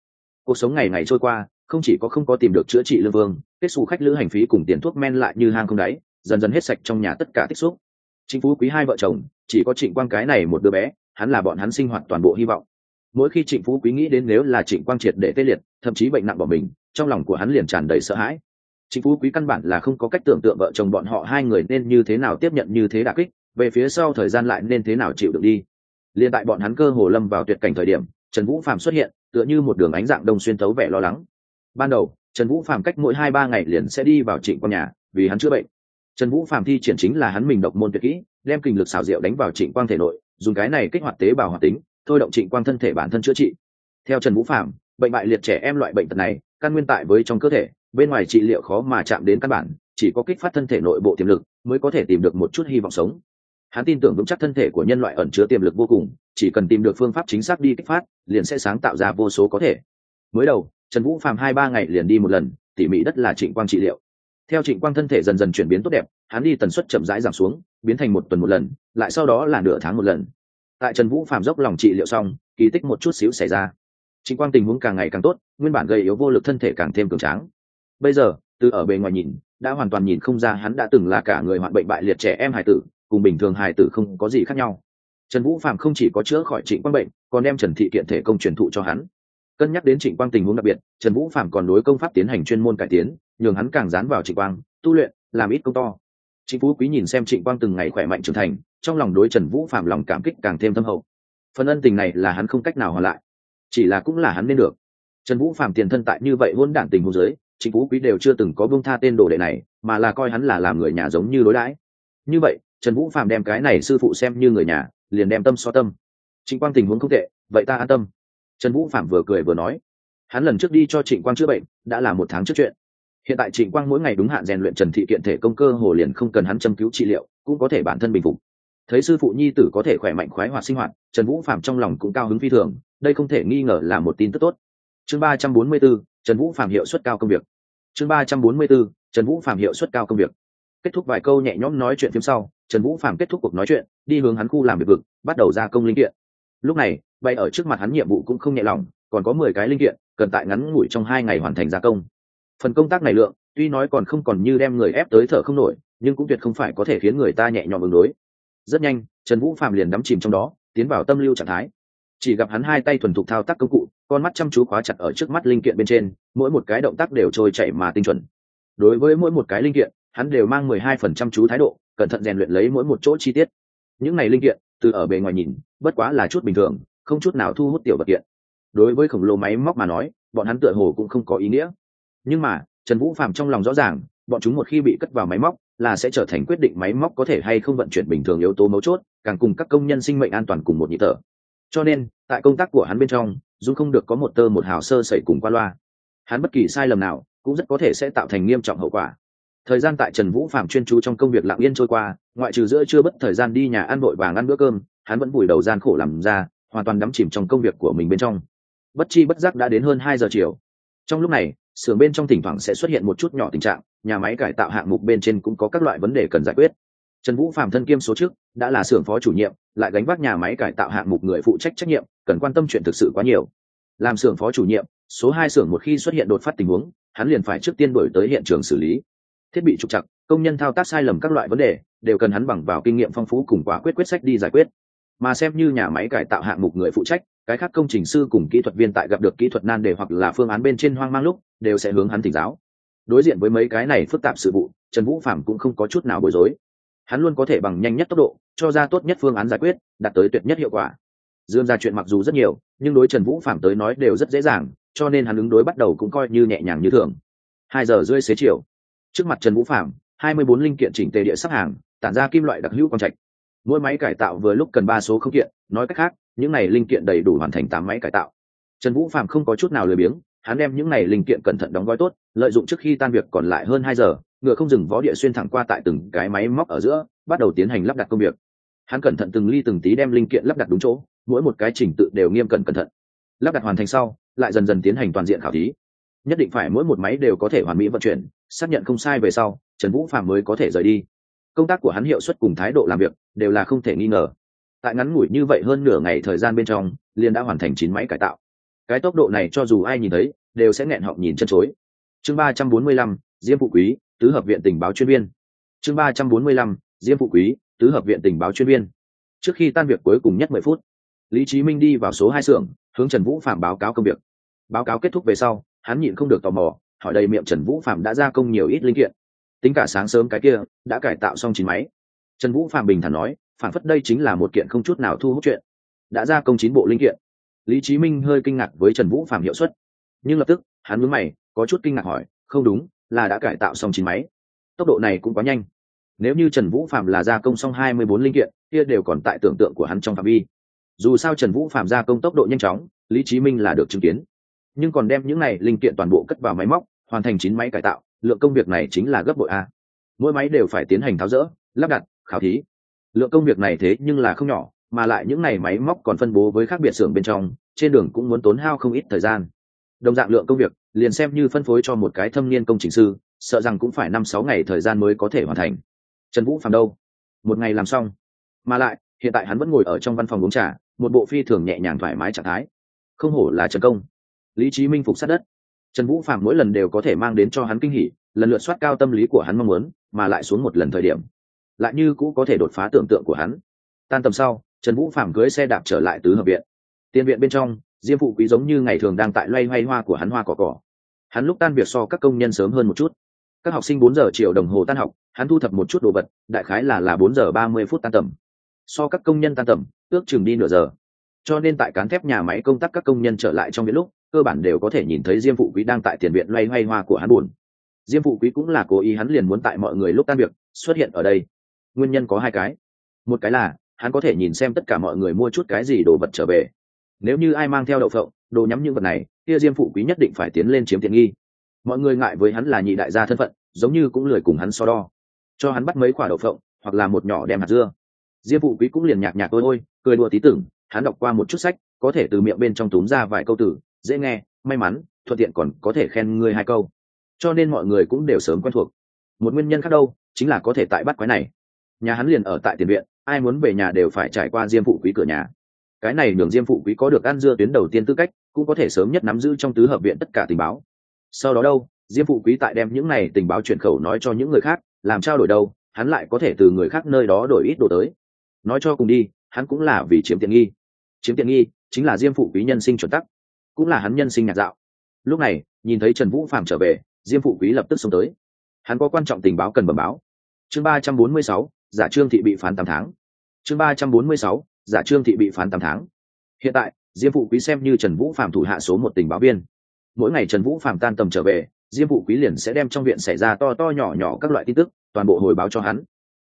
Cuộc sống ngày ngày trôi qua, không chỉ có không có tìm được chữa trị lương vương, kết xù khách lữ hành phí cùng tiền thuốc men lại như hang không đáy, dần dần hết sạch trong nhà tất cả tích xúc. Chính phú quý hai vợ chồng, chỉ có trịnh quang cái này một đứa bé, hắn là bọn hắn sinh hoạt toàn bộ hy vọng. Mỗi khi trịnh phú quý nghĩ đến nếu là trịnh quang triệt để tê liệt, thậm chí bệnh nặng bỏ mình, trong lòng của hắn liền tràn đầy sợ hãi. Chính phú quý căn bản là không có cách tưởng tượng vợ chồng bọn họ hai người nên như thế nào tiếp nhận như thế đà kích, về phía sau thời gian lại nên thế nào chịu được đi. Liền tại bọn hắn cơ hồ lâm vào tuyệt cảnh thời điểm, trần vũ phạm xuất hiện, tựa như một đường ánh dạng đông xuyên tấu vẻ lo lắng. Ban đầu, trần vũ phạm cách mỗi hai ba ngày liền sẽ đi vào trịnh quang nhà, vì hắn chữa bệnh. Trần vũ phạm thi triển chính là hắn mình độc môn tuyệt kỹ, đem kinh lực xào rượu đánh vào trịnh quang thể nội, dùng cái này kích hoạt tế bào hoạt tính, thôi động trịnh quang thân thể bản thân chữa trị. Theo trần vũ phạm bệnh bại liệt trẻ em loại bệnh tật này, căn nguyên tại với trong cơ thể bên ngoài trị liệu khó mà chạm đến căn bản, chỉ có kích phát thân thể nội bộ tiềm lực mới có thể tìm được một chút hy vọng sống. Hắn tin tưởng vững chắc thân thể của nhân loại ẩn chứa tiềm lực vô cùng, chỉ cần tìm được phương pháp chính xác đi kích phát, liền sẽ sáng tạo ra vô số có thể. Mới đầu, trần vũ phàm hai ba ngày liền đi một lần, tỉ mỉ đất là trịnh quang trị liệu. Theo trịnh quang thân thể dần dần chuyển biến tốt đẹp, hắn đi tần suất chậm rãi giảm xuống, biến thành một tuần một lần, lại sau đó là nửa tháng một lần. Tại trần vũ phàm dốc lòng trị liệu xong, kỳ tích một chút xíu xảy ra. Trịnh quang tình huống càng ngày càng tốt, nguyên bản gây yếu vô lực thân thể càng thêm cường tráng bây giờ, từ ở bề ngoài nhìn, đã hoàn toàn nhìn không ra hắn đã từng là cả người hoạn bệnh bại liệt trẻ em hải tử, cùng bình thường hài tử không có gì khác nhau. Trần vũ phạm không chỉ có chữa khỏi trịnh quang bệnh, còn đem trần thị kiện thể công truyền thụ cho hắn. Cân nhắc đến trịnh quang tình huống đặc biệt, trần vũ phạm còn đối công pháp tiến hành chuyên môn cải tiến, nhường hắn càng dán vào trịnh quang, tu luyện, làm ít công to. Trịnh phú quý nhìn xem trịnh quang từng ngày khỏe mạnh trưởng thành, trong lòng đối trần vũ phạm lòng cảm kích càng thêm thâm hậu. Phần ân tình này là hắn không cách nào hoàn lại, chỉ là cũng là hắn nên được. Trần vũ phạm tiền thân tại như vậy hôn đản tình hồ giới Chính phú quý đều chưa từng có bông tha tên đồ đệ này, mà là coi hắn là làm người nhà giống như đối đãi. Như vậy, trần vũ phạm đem cái này sư phụ xem như người nhà, liền đem tâm so tâm. Trịnh quang tình huống không tệ, vậy ta an tâm. Trần vũ phạm vừa cười vừa nói, hắn lần trước đi cho trịnh quang chữa bệnh, đã là một tháng trước chuyện. Hiện tại trịnh quang mỗi ngày đúng hạn rèn luyện trần thị kiện thể công cơ hồ liền không cần hắn châm cứu trị liệu, cũng có thể bản thân bình phục. Thấy sư phụ nhi tử có thể khỏe mạnh khoái hoạt sinh hoạt, trần vũ phạm trong lòng cũng cao hứng phi thường, đây không thể nghi ngờ là một tin tức tốt. Chương ba trăm bốn mươi bốn trần vũ phạm hiệu suất cao công việc. Chương ba trăm bốn mươi b ố trần vũ phạm hiệu suất cao công việc. Kết thúc vài câu nhẹ nhõm nói chuyện phim sau, trần vũ phạm kết thúc cuộc nói chuyện, đi hướng hắn khu làm việc vực, bắt đầu gia công linh kiện. Lúc này bay ở trước mặt hắn nhiệm vụ cũng không nhẹ lòng, còn có mười cái linh kiện, cần tại ngắn ngủi trong hai ngày hoàn thành gia công. Phần công tác này lượng, tuy nói còn không còn như đem người ép tới thở không nổi, nhưng cũng tuyệt không phải có thể khiến người ta nhẹ nhõm ứng đối. Rất nhanh, trần vũ phạm liền đắm chìm trong đó, tiến vào tâm lưu trạng thái chỉ gặp hắn hai tay thuần thục thao tác công cụ, con mắt chăm chú khóa chặt ở trước mắt linh kiện bên trên, mỗi một cái động tác đều trôi chảy mà tinh chuẩn. Đối với mỗi một cái linh kiện, hắn đều mang mười hai phần trăm chú thái độ, cẩn thận rèn luyện lấy mỗi một chỗ chi tiết. Những này linh kiện, từ ở bề ngoài nhìn, bất quá là chút bình thường, không chút nào thu hút tiểu vật kiện. Đối với khổng lồ máy móc mà nói, bọn hắn tựa hồ cũng không có ý nghĩa. Nhưng mà, trần vũ phạm trong lòng rõ ràng, bọn chúng một khi bị cất vào máy móc, là sẽ trở thành quyết định máy móc có thể hay không vận chuyển bình thường yếu tố mấu chốt, càng cùng các công nhân sinh mệnh an toàn cùng một nhịp thở cho nên, tại công tác của hắn bên trong dung không được có một tơ một hào sơ sẩy cùng qua loa, hắn bất kỳ sai lầm nào cũng rất có thể sẽ tạo thành nghiêm trọng hậu quả. Thời gian tại trần vũ phạm chuyên chú trong công việc lặng yên trôi qua, ngoại trừ giữa chưa bất thời gian đi nhà ăn vội vàng ăn bữa cơm, hắn vẫn vùi đầu gian khổ làm ra, hoàn toàn đắm chìm trong công việc của mình bên trong. Bất chi bất giác đã đến hơn hai giờ chiều. Trong lúc này, xưởng bên trong thỉnh thoảng sẽ xuất hiện một chút nhỏ tình trạng, nhà máy cải tạo hạng mục bên trên cũng có các loại vấn đề cần giải quyết. Trần vũ phạm thân kiêm số trước, đã là xưởng phó chủ nhiệm lại gánh vác nhà máy cải tạo hạng mục người phụ trách trách nhiệm, cần quan tâm chuyện thực sự quá nhiều. Làm xưởng phó chủ nhiệm, số hai xưởng một khi xuất hiện đột phát tình huống, hắn liền phải trước tiên đổi tới hiện trường xử lý. Thiết bị trục chặt công nhân thao tác sai lầm các loại vấn đề, đều cần hắn bằng vào kinh nghiệm phong phú cùng quả quyết quyết sách đi giải quyết. Mà xem như nhà máy cải tạo hạng mục người phụ trách, cái khác công trình sư cùng kỹ thuật viên tại gặp được kỹ thuật nan đề hoặc là phương án bên trên hoang mang lúc, đều sẽ hướng hắn thỉnh giáo. Đối diện với mấy cái này phức tạp sự vụ, trần vũ phạm cũng không có chút nào bối rối hắn luôn có thể bằng nhanh nhất tốc độ, cho ra tốt nhất phương án giải quyết, đạt tới tuyệt nhất hiệu quả. Dương ra chuyện mặc dù rất nhiều, nhưng đối trần vũ phạm tới nói đều rất dễ dàng, cho nên hắn ứng đối bắt đầu cũng coi như nhẹ nhàng như thường. Hai giờ rưỡi xế chiều, trước mặt trần vũ phạm hai mươi bốn linh kiện chỉnh tề địa sắp hàng, tản ra kim loại đặc hữu quang trạch. Mỗi máy cải tạo vừa lúc cần ba số không kiện, nói cách khác, những này linh kiện đầy đủ hoàn thành tám máy cải tạo. Trần vũ phạm không có chút nào lười biếng, hắn đem những này linh kiện cẩn thận đóng gói tốt, lợi dụng trước khi tan việc còn lại hơn hai giờ ngựa không dừng vó địa xuyên thẳng qua tại từng cái máy móc ở giữa, bắt đầu tiến hành lắp đặt công việc. Hắn cẩn thận từng ly từng tí đem linh kiện lắp đặt đúng chỗ, mỗi một cái trình tự đều nghiêm cẩn cẩn thận. Lắp đặt hoàn thành sau, lại dần dần tiến hành toàn diện khảo thí. Nhất định phải mỗi một máy đều có thể hoàn mỹ vận chuyển, xác nhận không sai về sau, trần vũ phạm mới có thể rời đi. Công tác của hắn hiệu suất cùng thái độ làm việc đều là không thể nghi ngờ. Tại ngắn ngủi như vậy hơn nửa ngày thời gian bên trong, liền đã hoàn thành chín máy cải tạo. Cái tốc độ này cho dù ai nhìn thấy, đều sẽ nghẹn họng nhìn chân chối. Chương ba trăm bốn mươi lăm, diêm phụ quý tứ hợp viện tình báo chuyên viên. Chương ba trăm bốn mươi lăm, diêm phụ quý, tứ hợp viện tình báo chuyên viên. Trước khi tan việc cuối cùng nhất mười phút, lý trí minh đi vào số hai xưởng, hướng trần vũ phạm báo cáo công việc. Báo cáo kết thúc về sau, hắn nhịn không được tò mò, hỏi đầy miệng trần vũ phạm đã gia công nhiều ít linh kiện. Tính cả sáng sớm cái kia, đã cải tạo xong chín máy. Trần vũ phạm bình thản nói, phản phất đây chính là một kiện không chút nào thu hút chuyện. Đã gia công chín bộ linh kiện. Lý trí minh hơi kinh ngạc với trần vũ phạm hiệu suất. Nhưng lập tức, hắn mướn mày, có chút kinh ngạc hỏi, không đúng là đã cải tạo xong chín máy. Tốc độ này cũng quá nhanh. Nếu như trần vũ phạm là gia công xong hai mươi bốn linh kiện, kia đều còn tại tưởng tượng của hắn trong phạm vi. Dù sao trần vũ phạm gia công tốc độ nhanh chóng, lý trí minh là được chứng kiến. Nhưng còn đem những này linh kiện toàn bộ cất vào máy móc, hoàn thành chín máy cải tạo, lượng công việc này chính là gấp bội a. Mỗi máy đều phải tiến hành tháo rỡ, lắp đặt, khảo thí. Lượng công việc này thế nhưng là không nhỏ, mà lại những này máy móc còn phân bố với khác biệt xưởng bên trong, trên đường cũng muốn tốn hao không ít thời gian. Đồng dạng lượng công việc liền xem như phân phối cho một cái thâm niên công trình sư, sợ rằng cũng phải năm sáu ngày thời gian mới có thể hoàn thành. Trần vũ phàm đâu? Một ngày làm xong. Mà lại, hiện tại hắn vẫn ngồi ở trong văn phòng uống trà, một bộ phi thường nhẹ nhàng thoải mái trạng thái. Không hổ là trần công. Lý trí minh phục sát đất. Trần vũ phạm mỗi lần đều có thể mang đến cho hắn kinh hỉ, lần lượt soát cao tâm lý của hắn mong muốn, mà lại xuống một lần thời điểm. Lại như cũ có thể đột phá tưởng tượng của hắn. Tan tầm sau, trần vũ phạm cưới xe đạp trở lại tứ hợp viện. Tiền viện bên trong diêm phụ quý giống như ngày thường đang tại loay hoay hoa của hắn hoa cỏ cỏ. Hắn lúc tan việc so các công nhân sớm hơn một chút. Các học sinh bốn giờ chiều đồng hồ tan học, hắn thu thập một chút đồ vật, đại khái là là bốn giờ ba mươi phút tan tầm. So các công nhân tan tầm, ước chừng đi nửa giờ. Cho nên tại cán thép nhà máy công tác các công nhân trở lại trong những lúc, cơ bản đều có thể nhìn thấy diêm phụ quý đang tại tiền viện loay hoay hoa của hắn buồn. Diêm phụ quý cũng là cố ý hắn liền muốn tại mọi người lúc tan việc, xuất hiện ở đây. Nguyên nhân có hai cái. Một cái là, hắn có thể nhìn xem tất cả mọi người mua chút cái gì đồ vật trở về nếu như ai mang theo đậu phộng, đồ nhắm những vật này, kia diêm phụ quý nhất định phải tiến lên chiếm tiện nghi. Mọi người ngại với hắn là nhị đại gia thân phận, giống như cũng lười cùng hắn so đo. Cho hắn bắt mấy quả đậu phộng, hoặc là một nhỏ đem hạt dưa. Diêm phụ quý cũng liền nhạc nhạc ôi ôi, cười đùa tí tưởng, hắn đọc qua một chút sách, có thể từ miệng bên trong túm ra vài câu từ dễ nghe, may mắn, thuận tiện còn có thể khen ngươi hai câu. Cho nên mọi người cũng đều sớm quen thuộc. Một nguyên nhân khác đâu, chính là có thể tại bắt quái này. Nhà hắn liền ở tại tiền viện, ai muốn về nhà đều phải trải qua diêm phụ quý cửa nhà cái này nhường diêm phụ quý có được ăn dưa tuyến đầu tiên tư cách, cũng có thể sớm nhất nắm giữ trong tứ hợp viện tất cả tình báo. Sau đó đâu, diêm phụ quý tại đem những này tình báo chuyển khẩu nói cho những người khác, làm trao đổi đâu, hắn lại có thể từ người khác nơi đó đổi ít đồ tới. Nói cho cùng đi, hắn cũng là vì chiếm tiện nghi. Chiếm tiện nghi chính là diêm phụ quý nhân sinh chuẩn tắc, cũng là hắn nhân sinh nhạt dạo. Lúc này, nhìn thấy trần vũ phạm trở về, diêm phụ quý lập tức xông tới. Hắn có quan trọng tình báo cần bẩm báo. Chương ba trăm bốn mươi sáu, giả trương thị bị phán tám tháng. Chương ba trăm bốn mươi sáu giả trương thị bị phán tám tháng. Hiện tại, diêm phụ quý xem như trần vũ phạm thủ hạ số một tình báo viên. Mỗi ngày trần vũ phạm tan tầm trở về, diêm phụ quý liền sẽ đem trong viện xảy ra to to nhỏ nhỏ các loại tin tức, toàn bộ hồi báo cho hắn.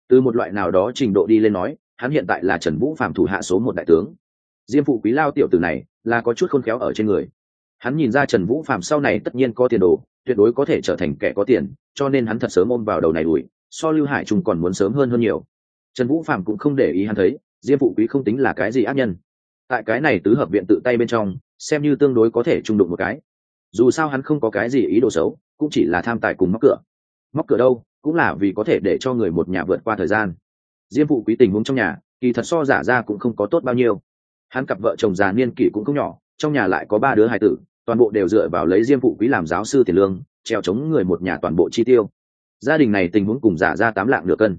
Từ một loại nào đó trình độ đi lên nói, hắn hiện tại là trần vũ phạm thủ hạ số một đại tướng. Diêm phụ quý lao tiểu tử này, là có chút khôn khéo ở trên người. Hắn nhìn ra trần vũ phạm sau này tất nhiên có tiền đồ, tuyệt đối có thể trở thành kẻ có tiền, cho nên hắn thật sớm ôm vào đầu này đuổi, so lưu hải trung còn muốn sớm hơn hơn nhiều. Trần vũ phạm cũng không để ý hắn thấy diêm phụ quý không tính là cái gì ác nhân. Tại cái này tứ hợp viện tự tay bên trong, xem như tương đối có thể trung đụng một cái. Dù sao hắn không có cái gì ý đồ xấu, cũng chỉ là tham tài cùng móc cửa. Móc cửa đâu, cũng là vì có thể để cho người một nhà vượt qua thời gian. Diêm phụ quý tình huống trong nhà, kỳ thật so giả ra cũng không có tốt bao nhiêu. Hắn cặp vợ chồng già niên kỷ cũng không nhỏ, trong nhà lại có ba đứa hài tử, toàn bộ đều dựa vào lấy diêm phụ quý làm giáo sư tiền lương, treo chống người một nhà toàn bộ chi tiêu. Gia đình này tình huống cùng giả ra tám lạng nửa cân.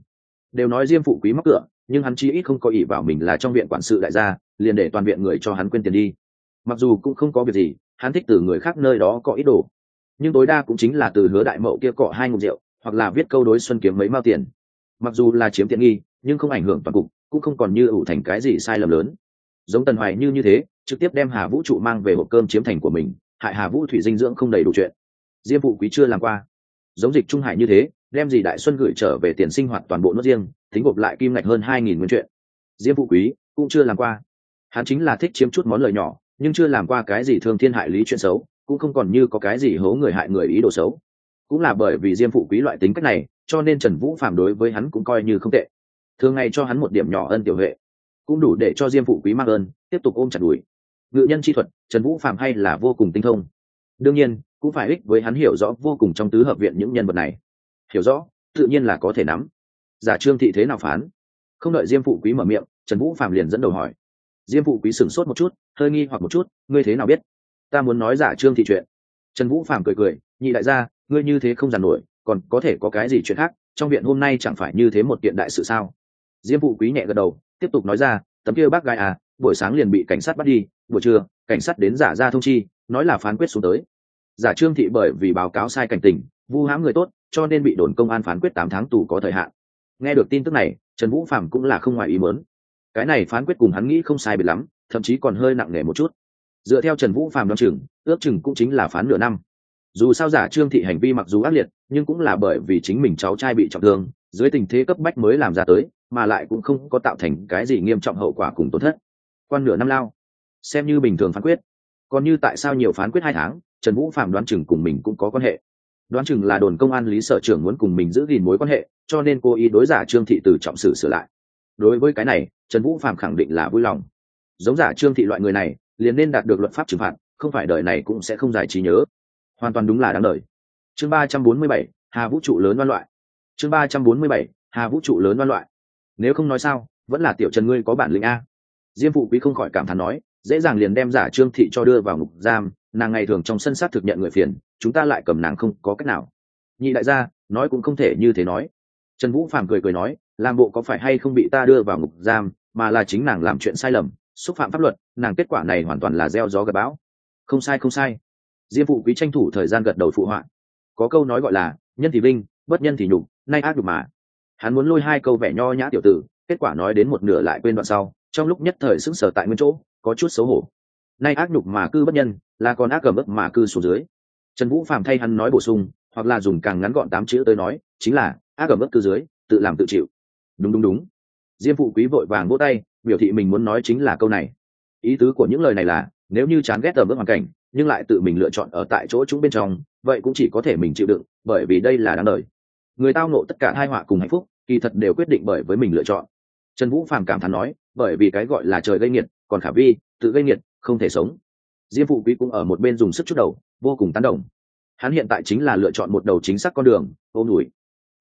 Đều nói diêm phụ quý mắc cửa nhưng hắn chí ít không có ý vào mình là trong viện quản sự đại gia, liền để toàn viện người cho hắn quên tiền đi. Mặc dù cũng không có việc gì, hắn thích từ người khác nơi đó có ít đồ. Nhưng tối đa cũng chính là từ hứa đại mậu kia cọ hai ngục rượu, hoặc là viết câu đối xuân kiếm mấy mao tiền. Mặc dù là chiếm tiện nghi, nhưng không ảnh hưởng toàn cục, cũng không còn như ủ thành cái gì sai lầm lớn. Giống tần hoài như như thế, trực tiếp đem hà vũ trụ mang về hộp cơm chiếm thành của mình, hại hà vũ thủy dinh dưỡng không đầy đủ chuyện. Diêm phụ quý chưa làm qua. Giống dịch trung hải như thế, đem gì đại xuân gửi trở về tiền sinh hoạt toàn bộ nước riêng tính gộp lại kim ngạch hơn hai nghìn nguyên chuyện diêm phụ quý cũng chưa làm qua. Hắn chính là thích chiếm chút món lời nhỏ, nhưng chưa làm qua cái gì thương thiên hại lý chuyện xấu, cũng không còn như có cái gì hố người hại người ý đồ xấu. Cũng là bởi vì diêm phụ quý loại tính cách này, cho nên trần vũ phàm đối với hắn cũng coi như không tệ. Thường ngày cho hắn một điểm nhỏ ân tiểu huệ, cũng đủ để cho diêm phụ quý mang ơn, tiếp tục ôm chặt đùi ngự nhân chi thuật, trần vũ phạm hay là vô cùng tinh thông. Đương nhiên, cũng phải ích với hắn hiểu rõ vô cùng trong tứ hợp viện những nhân vật này. Hiểu rõ, tự nhiên là có thể nắm giả trương thị thế nào phán? Không đợi diêm phụ quý mở miệng, trần vũ phạm liền dẫn đầu hỏi. Diêm phụ quý sửng sốt một chút, hơi nghi hoặc một chút, ngươi thế nào biết? Ta muốn nói giả trương thị chuyện. Trần vũ phạm cười cười, nhị đại gia, ngươi như thế không giàn nổi, còn có thể có cái gì chuyện khác? Trong viện hôm nay chẳng phải như thế một kiện đại sự sao? Diêm phụ quý nhẹ gật đầu, tiếp tục nói ra, tấm kia bác gái à buổi sáng liền bị cảnh sát bắt đi, buổi trưa, cảnh sát đến giả ra thông chi, nói là phán quyết xuống tới. Giả trương thị bởi vì báo cáo sai cảnh tình, vu hãm người tốt, cho nên bị đồn công an phán quyết tám tháng tù có thời hạn nghe được tin tức này, trần vũ phạm cũng là không ngoài ý mớn cái này phán quyết cùng hắn nghĩ không sai biệt lắm, thậm chí còn hơi nặng nề một chút. Dựa theo trần vũ phạm đ o chừng, ước chừng cũng chính là phán nửa năm. Dù sao giả trương thị hành vi mặc dù ác liệt, nhưng cũng là bởi vì chính mình cháu trai bị trọng thương, dưới tình thế cấp bách mới làm ra tới, mà lại cũng không có tạo thành cái gì nghiêm trọng hậu quả cùng tổn thất. Quan nửa năm lao, xem như bình thường phán quyết. Còn như tại sao nhiều phán quyết hai tháng, trần vũ phạm đoán chừng cùng mình cũng có quan hệ đoán chừng là đồn công an lý sở trưởng muốn cùng mình giữ gìn mối quan hệ, cho nên cô ý đối giả trương thị từ trọng sử sửa lại. Đối với cái này, trần vũ phạm khẳng định là vui lòng. Giống giả trương thị loại người này, liền nên đạt được luật pháp trừng phạt, không phải đời này cũng sẽ không giải trí nhớ. Hoàn toàn đúng là đáng đời. Chương ba trăm bốn mươi bảy, hà vũ trụ lớn văn loại. Chương ba trăm bốn mươi bảy, hà vũ trụ lớn văn loại. Nếu không nói sao, vẫn là tiểu trần ngươi có bản lĩnh a. Diêm phụ quý không khỏi cảm thán nói, dễ dàng liền đem giả trương thị cho đưa vào ngục giam, nàng ngày thường trong sân sát thực nhận người phiền chúng ta lại cầm nàng không có cách nào. Nhị đại gia nói cũng không thể như thế nói. Trần vũ phàm cười cười nói làm bộ có phải hay không bị ta đưa vào ngục giam mà là chính nàng làm chuyện sai lầm xúc phạm pháp luật nàng kết quả này hoàn toàn là gieo gió gặp bão. Không sai không sai. Diêm phụ quý tranh thủ thời gian gật đầu phụ họa. Có câu nói gọi là nhân thì binh, bất nhân thì nhục nay ác nhục mà. Hắn muốn lôi hai câu vẻ nho nhã tiểu tử kết quả nói đến một nửa lại quên đoạn sau trong lúc nhất thời sững sờ tại nguyên chỗ có chút xấu hổ. Nay ác nhục mà cư bất nhân là còn ác cầm ức mà cư xuống dưới trần vũ phạm thay hắn nói bổ sung, hoặc là dùng càng ngắn gọn tám chữ tới nói, chính là, ác gầm mức cư dưới, tự làm tự chịu. Đúng đúng đúng. Diêm phụ quý vội vàng vỗ tay, biểu thị mình muốn nói chính là câu này. Ý tứ của những lời này là, nếu như chán ghét ở mức hoàn cảnh, nhưng lại tự mình lựa chọn ở tại chỗ chúng bên trong, vậy cũng chỉ có thể mình chịu đựng, bởi vì đây là đáng đời. Người tao nộ tất cả hai họa cùng hạnh phúc, kỳ thật đều quyết định bởi với mình lựa chọn. Trần vũ phàm cảm thán nói, bởi vì cái gọi là trời gây nghiệt, còn khả vi, tự gây nghiệt, không thể sống. Diêm phụ quý cũng ở một bên dùng sức chút đầu vô cùng tán đồng. Hắn hiện tại chính là lựa chọn một đầu chính xác con đường, ôm đùi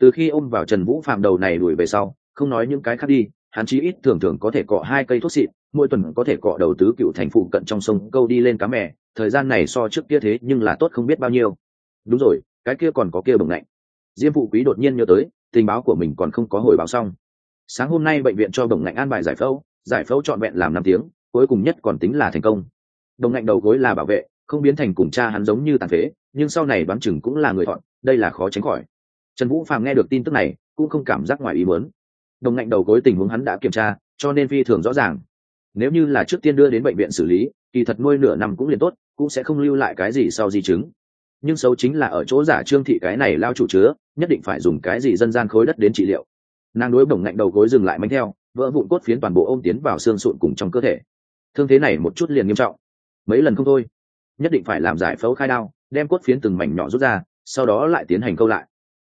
từ khi ôm vào trần vũ Phạm đầu này đuổi về sau, không nói những cái khác đi, hắn chí ít thường thường có thể cọ hai cây thuốc xịn mỗi tuần có thể cọ đầu tứ cựu thành phụ cận trong sông câu đi lên cá mè, thời gian này so trước kia thế nhưng là tốt không biết bao nhiêu. Đúng rồi, cái kia còn có kia bồng lạnh. Diêm phụ quý đột nhiên nhớ tới, tình báo của mình còn không có hồi báo xong. Sáng hôm nay bệnh viện cho đồng ngạnh an bài giải phẫu giải phẫu trọn vẹn làm năm tiếng, cuối cùng nhất còn tính là thành công. Đồng ngạnh đầu gối là bảo vệ không biến thành cùng cha hắn giống như tàn phế, nhưng sau này đoán chừng cũng là người thọn, đây là khó tránh khỏi. Trần vũ phàm nghe được tin tức này, cũng không cảm giác ngoài ý muốn. Đồng ngạnh đầu gối tình huống hắn đã kiểm tra, cho nên phi thường rõ ràng. Nếu như là trước tiên đưa đến bệnh viện xử lý, kỳ thật nuôi nửa năm cũng liền tốt, cũng sẽ không lưu lại cái gì sau di chứng. Nhưng xấu chính là ở chỗ giả trương thị cái này lao chủ chứa, nhất định phải dùng cái gì dân gian khối đất đến trị liệu. Nàng đối bổng ngạnh đầu gối dừng lại mánh theo, vỡ vụn cốt phiến toàn bộ ôm tiến vào xương sụn cùng trong cơ thể. Thương thế này một chút liền nghiêm trọng. Mấy lần không thôi nhất định phải làm giải phẫu khai đao, đem cốt phiến từng mảnh nhỏ rút ra, sau đó lại tiến hành câu lại.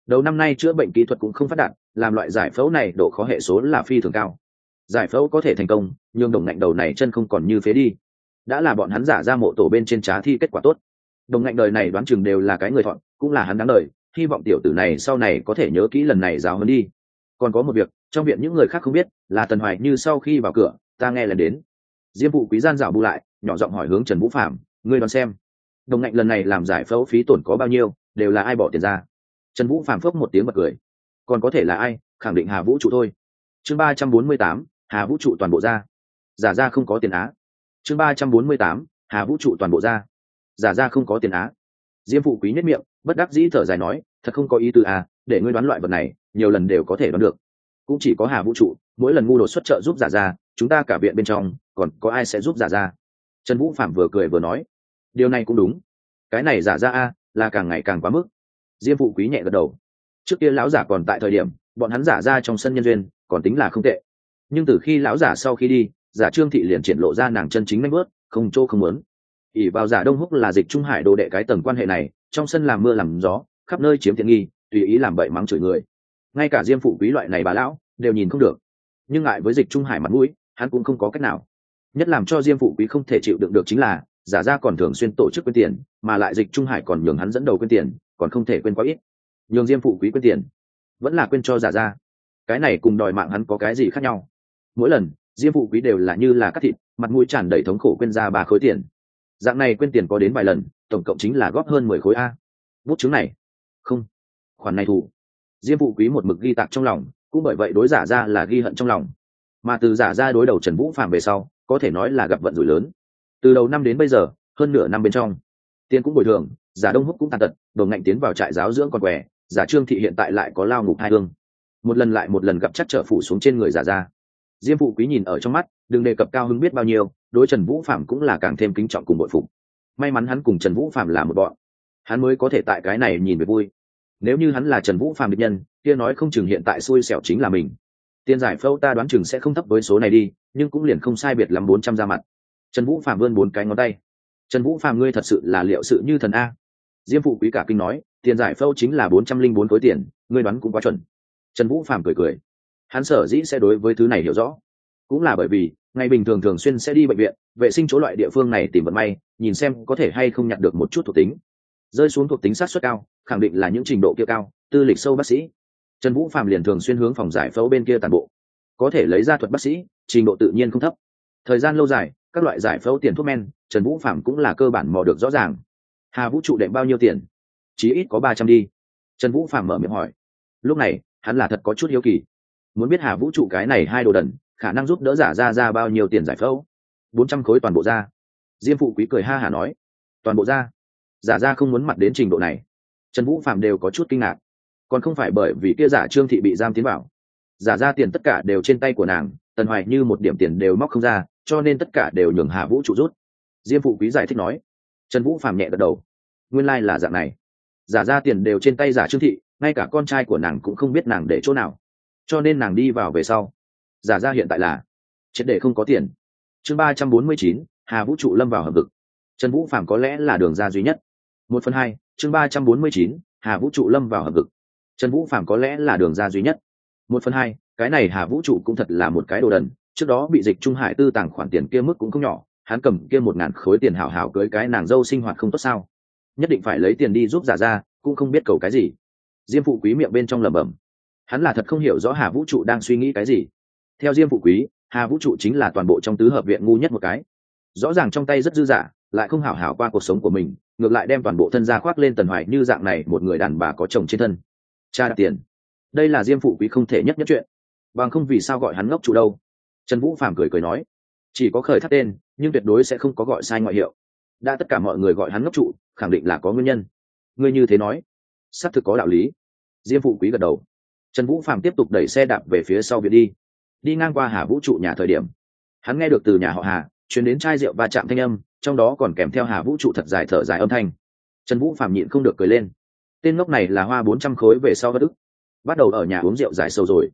Đầu năm nay chữa bệnh kỹ thuật cũng không phát đạt, làm loại giải phẫu này độ khó hệ số là phi thường cao. Giải phẫu có thể thành công, nhưng đồng ngạnh đầu này chân không còn như phế đi. Đã là bọn hắn giả ra mộ tổ bên trên trá thi kết quả tốt. Đồng ngạnh đời này đoán chừng đều là cái người thọn, cũng là hắn đáng đời, hy vọng tiểu tử này sau này có thể nhớ kỹ lần này giáo hơn đi. Còn có một việc, trong viện những người khác không biết, là tần hoài như sau khi vào cửa, ta nghe lần đến. Diêm vụ quý gian dạo bu lại, nhỏ giọng hỏi hướng trần vũ phạm ngươi đoán xem. Đồng ngạnh lần này làm giải phẫu phí tổn có bao nhiêu, đều là ai bỏ tiền ra? Trần vũ phàm phốc một tiếng bật cười. Còn có thể là ai? Khẳng định hà vũ trụ thôi. Chương ba trăm bốn mươi tám, hà vũ trụ toàn bộ ra. Giả ra không có tiền á. Chương ba trăm bốn mươi tám, hà vũ trụ toàn bộ ra. Giả ra không có tiền á. Diêm phụ quý nhất miệng, bất đắc dĩ thở dài nói, thật không có ý tư à để ngươi đoán loại vật này, nhiều lần đều có thể đoán được. Cũng chỉ có hà vũ trụ, mỗi lần ngu đột xuất trợ giúp giả ra, chúng ta cả viện bên trong, còn có ai sẽ giúp giả ra? Trần vũ phạm vừa cười vừa nói điều này cũng đúng. Cái này giả ra a, là càng ngày càng quá mức. Diêm phụ quý nhẹ gật đầu. Trước kia lão giả còn tại thời điểm, bọn hắn giả ra trong sân nhân duyên, còn tính là không tệ. Nhưng từ khi lão giả sau khi đi, giả trương thị liền triển lộ ra nàng chân chính nanh bớt không chỗ không muốn. Ỉ vào giả đông húc là dịch trung hải đồ đệ cái tầng quan hệ này, trong sân làm mưa làm gió, khắp nơi chiếm tiện nghi, tùy ý làm bậy mắng chửi người. Ngay cả diêm phụ quý loại này bà lão, đều nhìn không được. Nhưng ngại với dịch trung hải mặt mũi, hắn cũng không có cách nào. Nhất làm cho diêm phụ quý không thể chịu đựng được chính là giả ra còn thường xuyên tổ chức quyên tiền, mà lại dịch trung hải còn nhường hắn dẫn đầu quyên tiền, còn không thể quên quá ít. Nhường diêm phụ quý quyên tiền, vẫn là quên cho giả ra. Cái này cùng đòi mạng hắn có cái gì khác nhau? Mỗi lần, diêm phụ quý đều là như là cắt thịt, mặt mũi tràn đầy thống khổ quên ra ba khối tiền. Dạng này quên tiền có đến vài lần, tổng cộng chính là góp hơn mười khối a. Bút chứng này. Không. Khoản này thủ. Diêm phụ quý một mực ghi tạc trong lòng, cũng bởi vậy đối giả ra là ghi hận trong lòng. Mà từ giả ra đối đầu trần vũ phạm về sau, có thể nói là gặp vận rủi lớn từ đầu năm đến bây giờ, hơn nửa năm bên trong tiền cũng bồi thường, giả đông húc cũng tàn tật đồn ngạnh tiến vào trại giáo dưỡng còn què, giả trương thị hiện tại lại có lao ngục hai hương. Một lần lại một lần gặp chắc trở phủ xuống trên người giả ra. Diêm phụ quý nhìn ở trong mắt, đừng đề cập cao hứng biết bao nhiêu, đối trần vũ phạm cũng là càng thêm kính trọng cùng bội phục. May mắn hắn cùng trần vũ phạm là một bọn. Hắn mới có thể tại cái này nhìn về vui. Nếu như hắn là trần vũ phạm định nhân, kia nói không chừng hiện tại xui xẻo chính là mình. Tiền giải phẫu ta đoán chừng sẽ không thấp với số này đi, nhưng cũng liền không sai biệt lắm bốn trăm ra mặt trần vũ phạm vươn bốn cái ngón tay. Trần vũ phạm ngươi thật sự là liệu sự như thần a. Diêm phụ quý cả kinh nói, tiền giải phẫu chính là bốn trăm linh bốn khối tiền, ngươi đoán cũng quá chuẩn. Trần vũ phạm cười cười. Hắn sở dĩ sẽ đối với thứ này hiểu rõ. Cũng là bởi vì, ngày bình thường thường xuyên sẽ đi bệnh viện, vệ sinh chỗ loại địa phương này tìm vận may, nhìn xem có thể hay không nhặt được một chút thuộc tính. Rơi xuống thuộc tính sát xuất cao, khẳng định là những trình độ kia cao, tư lịch sâu bác sĩ. Trần vũ phạm liền thường xuyên hướng phòng giải phẫu bên kia toàn bộ. Có thể lấy ra thuật bác sĩ, trình độ tự nhiên không thấp. Thời gian lâu dài các loại giải phẫu tiền thuốc men, trần vũ phạm cũng là cơ bản mò được rõ ràng. Hà vũ trụ đệm bao nhiêu tiền? Chí ít có ba trăm đi. Trần vũ phạm mở miệng hỏi. Lúc này, hắn là thật có chút hiếu kỳ. Muốn biết hà vũ trụ cái này hai đồ đần, khả năng giúp đỡ giả ra ra bao nhiêu tiền giải phẫu? Bốn trăm khối toàn bộ ra. Diêm phụ quý cười ha hả nói. Toàn bộ ra. Giả ra không muốn mặt đến trình độ này. Trần vũ phạm đều có chút kinh ngạc. Còn không phải bởi vì kia giả trương thị bị giam tiến bảo giả ra tiền tất cả đều trên tay của nàng, tần hoài như một điểm tiền đều móc không ra cho nên tất cả đều nhường hà vũ trụ rút. Diêm phụ quý giải thích nói. Trần vũ phàm nhẹ gật đầu. Nguyên lai、like、là dạng này. Giả ra tiền đều trên tay giả trương thị, ngay cả con trai của nàng cũng không biết nàng để chỗ nào. Cho nên nàng đi vào về sau. Giả ra hiện tại là triệt để không có tiền. Chương ba trăm bốn mươi chín, hà vũ trụ lâm vào hợp vực. Trần vũ phạm có lẽ là đường ra duy nhất. Một phần hai, chương ba trăm bốn mươi chín, hà vũ trụ lâm vào hợp vực. Trần vũ phạm có lẽ là đường ra duy nhất. Một phần hai, cái này hà vũ trụ cũng thật là một cái đồ đần trước đó bị dịch trung hải tư tàng khoản tiền kia mức cũng không nhỏ, hắn cầm kia một ngàn khối tiền hảo hảo cưới cái nàng dâu sinh hoạt không tốt sao? Nhất định phải lấy tiền đi giúp giả ra, cũng không biết cầu cái gì. Diêm phụ quý miệng bên trong lẩm bẩm. Hắn là thật không hiểu rõ hà vũ trụ đang suy nghĩ cái gì. Theo diêm phụ quý, hà vũ trụ chính là toàn bộ trong tứ hợp viện ngu nhất một cái. Rõ ràng trong tay rất dư dả lại không hảo hảo qua cuộc sống của mình, ngược lại đem toàn bộ thân gia khoác lên tần hoài như dạng này, một người đàn bà có chồng trên thân. Cha đặt tiền. Đây là diêm phụ quý không thể nhất nhất chuyện. Bằng không vì sao gọi hắn ngốc trụ đâu trần vũ phàm cười cười nói, chỉ có khởi thắt tên, nhưng tuyệt đối sẽ không có gọi sai ngoại hiệu. Đã tất cả mọi người gọi hắn ngốc trụ, khẳng định là có nguyên nhân. Ngươi như thế nói, xác thực có đạo lý. Diêm phụ quý gật đầu. Trần vũ phạm tiếp tục đẩy xe đạp về phía sau viện đi. Đi ngang qua hà vũ trụ nhà thời điểm, hắn nghe được từ nhà họ hà chuyển đến chai rượu và chạm thanh âm, trong đó còn kèm theo hà vũ trụ thật dài thở dài âm thanh. Trần vũ phạm nhịn không được cười lên. Tên ngốc này là hoa bốn trăm khối về sau bất ức. Bắt đầu ở nhà uống rượu dài sâu rồi.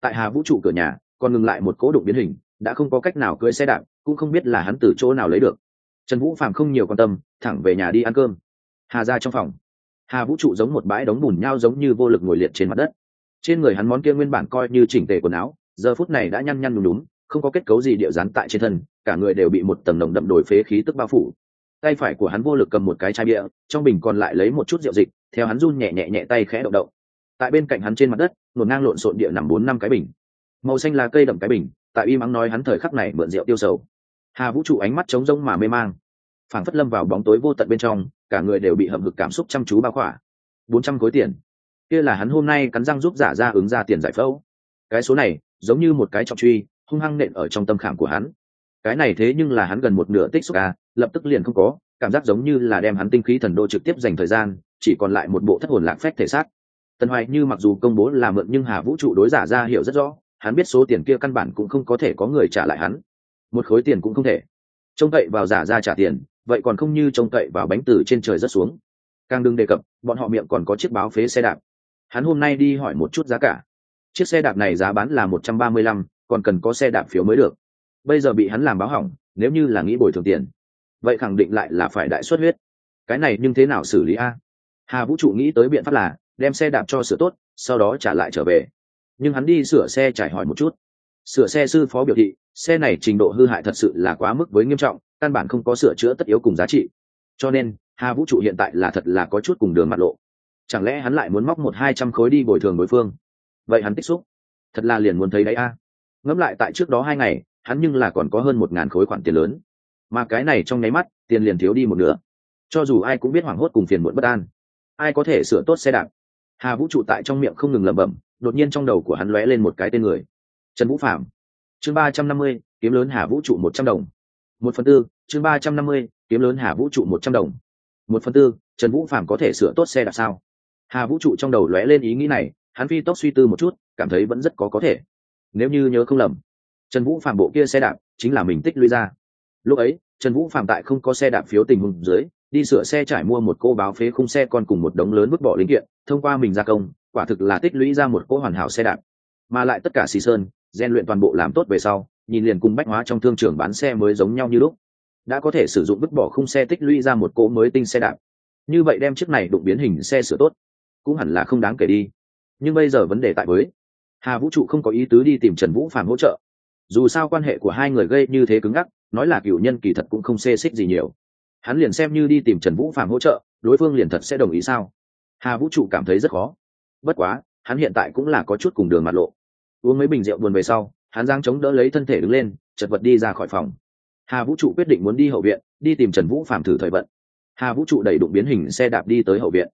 Tại hà vũ trụ cửa nhà còn ngừng lại một cố đụng biến hình, đã không có cách nào cưới xe đạp, cũng không biết là hắn từ chỗ nào lấy được. Trần vũ phạm không nhiều quan tâm, thẳng về nhà đi ăn cơm. Hà ra trong phòng. Hà vũ trụ giống một bãi đống bùn nhau giống như vô lực ngồi liệt trên mặt đất. Trên người hắn món kia nguyên bản coi như chỉnh tề quần áo, giờ phút này đã nhăn nhăn nhúm không có kết cấu gì điệu rán tại trên thân, cả người đều bị một tầng nồng đậm đổi phế khí tức bao phủ. Tay phải của hắn vô lực cầm một cái chai bia, trong bình còn lại lấy một chút rượu dịch, theo hắn run nhẹ nhẹ nhẹ tay khẽ động động. Tại bên cạnh hắn trên mặt đất, một ngang lộn xộn địa nằm bốn năm cái bình màu xanh là cây đậm cái bình, tại y mắng nói hắn thời khắc này mượn rượu tiêu sầu. Hà vũ trụ ánh mắt trống rông mà mê mang. Phảng phất lâm vào bóng tối vô tận bên trong, cả người đều bị hậm hực cảm xúc chăm chú bao khỏa. Bốn trăm khối tiền. Kia là hắn hôm nay cắn răng giúp giả ra ứng ra tiền giải phẫu. Cái số này, giống như một cái trọng truy, hung hăng nện ở trong tâm khảm của hắn. Cái này thế nhưng là hắn gần một nửa tích xúc à lập tức liền không có, cảm giác giống như là đem hắn tinh khí thần đô trực tiếp dành thời gian, chỉ còn lại một bộ thất hồn lạc phách thể xác. Tần hoài như mặc dù công bố là mượn nhưng hà vũ trụ đối giả ra hiểu rất rõ hắn biết số tiền kia căn bản cũng không có thể có người trả lại hắn. Một khối tiền cũng không thể. Trông cậy vào giả ra trả tiền, vậy còn không như trông cậy vào bánh từ trên trời rất xuống. Càng đừng đề cập, bọn họ miệng còn có chiếc báo phế xe đạp. Hắn hôm nay đi hỏi một chút giá cả. Chiếc xe đạp này giá bán là một trăm ba mươi lăm, còn cần có xe đạp phiếu mới được. Bây giờ bị hắn làm báo hỏng, nếu như là nghĩ bồi thường tiền, vậy khẳng định lại là phải đại xuất huyết. Cái này nhưng thế nào xử lý a? Hà vũ trụ nghĩ tới biện pháp là đem xe đạp cho sửa tốt, sau đó trả lại trở về nhưng hắn đi sửa xe trải hỏi một chút. Sửa xe sư phó biểu thị, xe này trình độ hư hại thật sự là quá mức với nghiêm trọng, căn bản không có sửa chữa tất yếu cùng giá trị. Cho nên, hà vũ trụ hiện tại là thật là có chút cùng đường mặt lộ. Chẳng lẽ hắn lại muốn móc một hai trăm khối đi bồi thường đối phương? Vậy hắn tích xúc. Thật là liền muốn thấy đấy a. Ngẫm lại tại trước đó hai ngày, hắn nhưng là còn có hơn một ngàn khối khoản tiền lớn. Mà cái này trong nháy mắt, tiền liền thiếu đi một nửa. Cho dù ai cũng biết hoảng hốt cùng phiền muộn bất an. Ai có thể sửa tốt xe đạp? Hà vũ trụ tại trong miệng không ngừng lẩm bẩm đột nhiên trong đầu của hắn lóe lên một cái tên người. Trần vũ phạm chương ba trăm năm mươi, kiếm lớn hà vũ trụ một trăm đồng. Một phần tư, chương ba trăm năm mươi, kiếm lớn hà vũ trụ một trăm đồng. Một phần tư, trần vũ phạm có thể sửa tốt xe đạp sao? Hà vũ trụ trong đầu lóe lên ý nghĩ này, hắn phi tốc suy tư một chút, cảm thấy vẫn rất có có thể. Nếu như nhớ không lầm, trần vũ phạm bộ kia xe đạp chính là mình tích lũy ra. Lúc ấy, trần vũ phạm tại không có xe đạp phiếu tình hùng dưới, đi sửa xe trải mua một cô báo phế khung xe còn cùng một đống lớn vứt bỏ linh kiện, thông qua mình gia công quả thực là tích lũy ra một cỗ hoàn hảo xe đạp. Mà lại tất cả xì sơn, rèn luyện toàn bộ làm tốt về sau, nhìn liền cùng bách hóa trong thương trường bán xe mới giống nhau như lúc. Đã có thể sử dụng vứt bỏ khung xe tích lũy ra một cỗ mới tinh xe đạp. Như vậy đem chiếc này đụng biến hình xe sửa tốt, cũng hẳn là không đáng kể đi. Nhưng bây giờ vấn đề tại với, hà vũ trụ không có ý tứ đi tìm trần vũ phạm hỗ trợ. Dù sao quan hệ của hai người gây như thế cứng ngắc, nói là cựu nhân kỳ thật cũng không xê xích gì nhiều. Hắn liền xem như đi tìm trần vũ phạm hỗ trợ, đối phương liền thật sẽ đồng ý sao? Hà vũ trụ cảm thấy rất khó bất quá, hắn hiện tại cũng là có chút cùng đường mặt lộ. Uống mấy bình rượu buồn về sau, hắn giang chống đỡ lấy thân thể đứng lên, chật vật đi ra khỏi phòng. Hà vũ trụ quyết định muốn đi hậu viện, đi tìm trần vũ phạm thử thời vận. Hà vũ trụ đẩy đụng biến hình xe đạp đi tới hậu viện.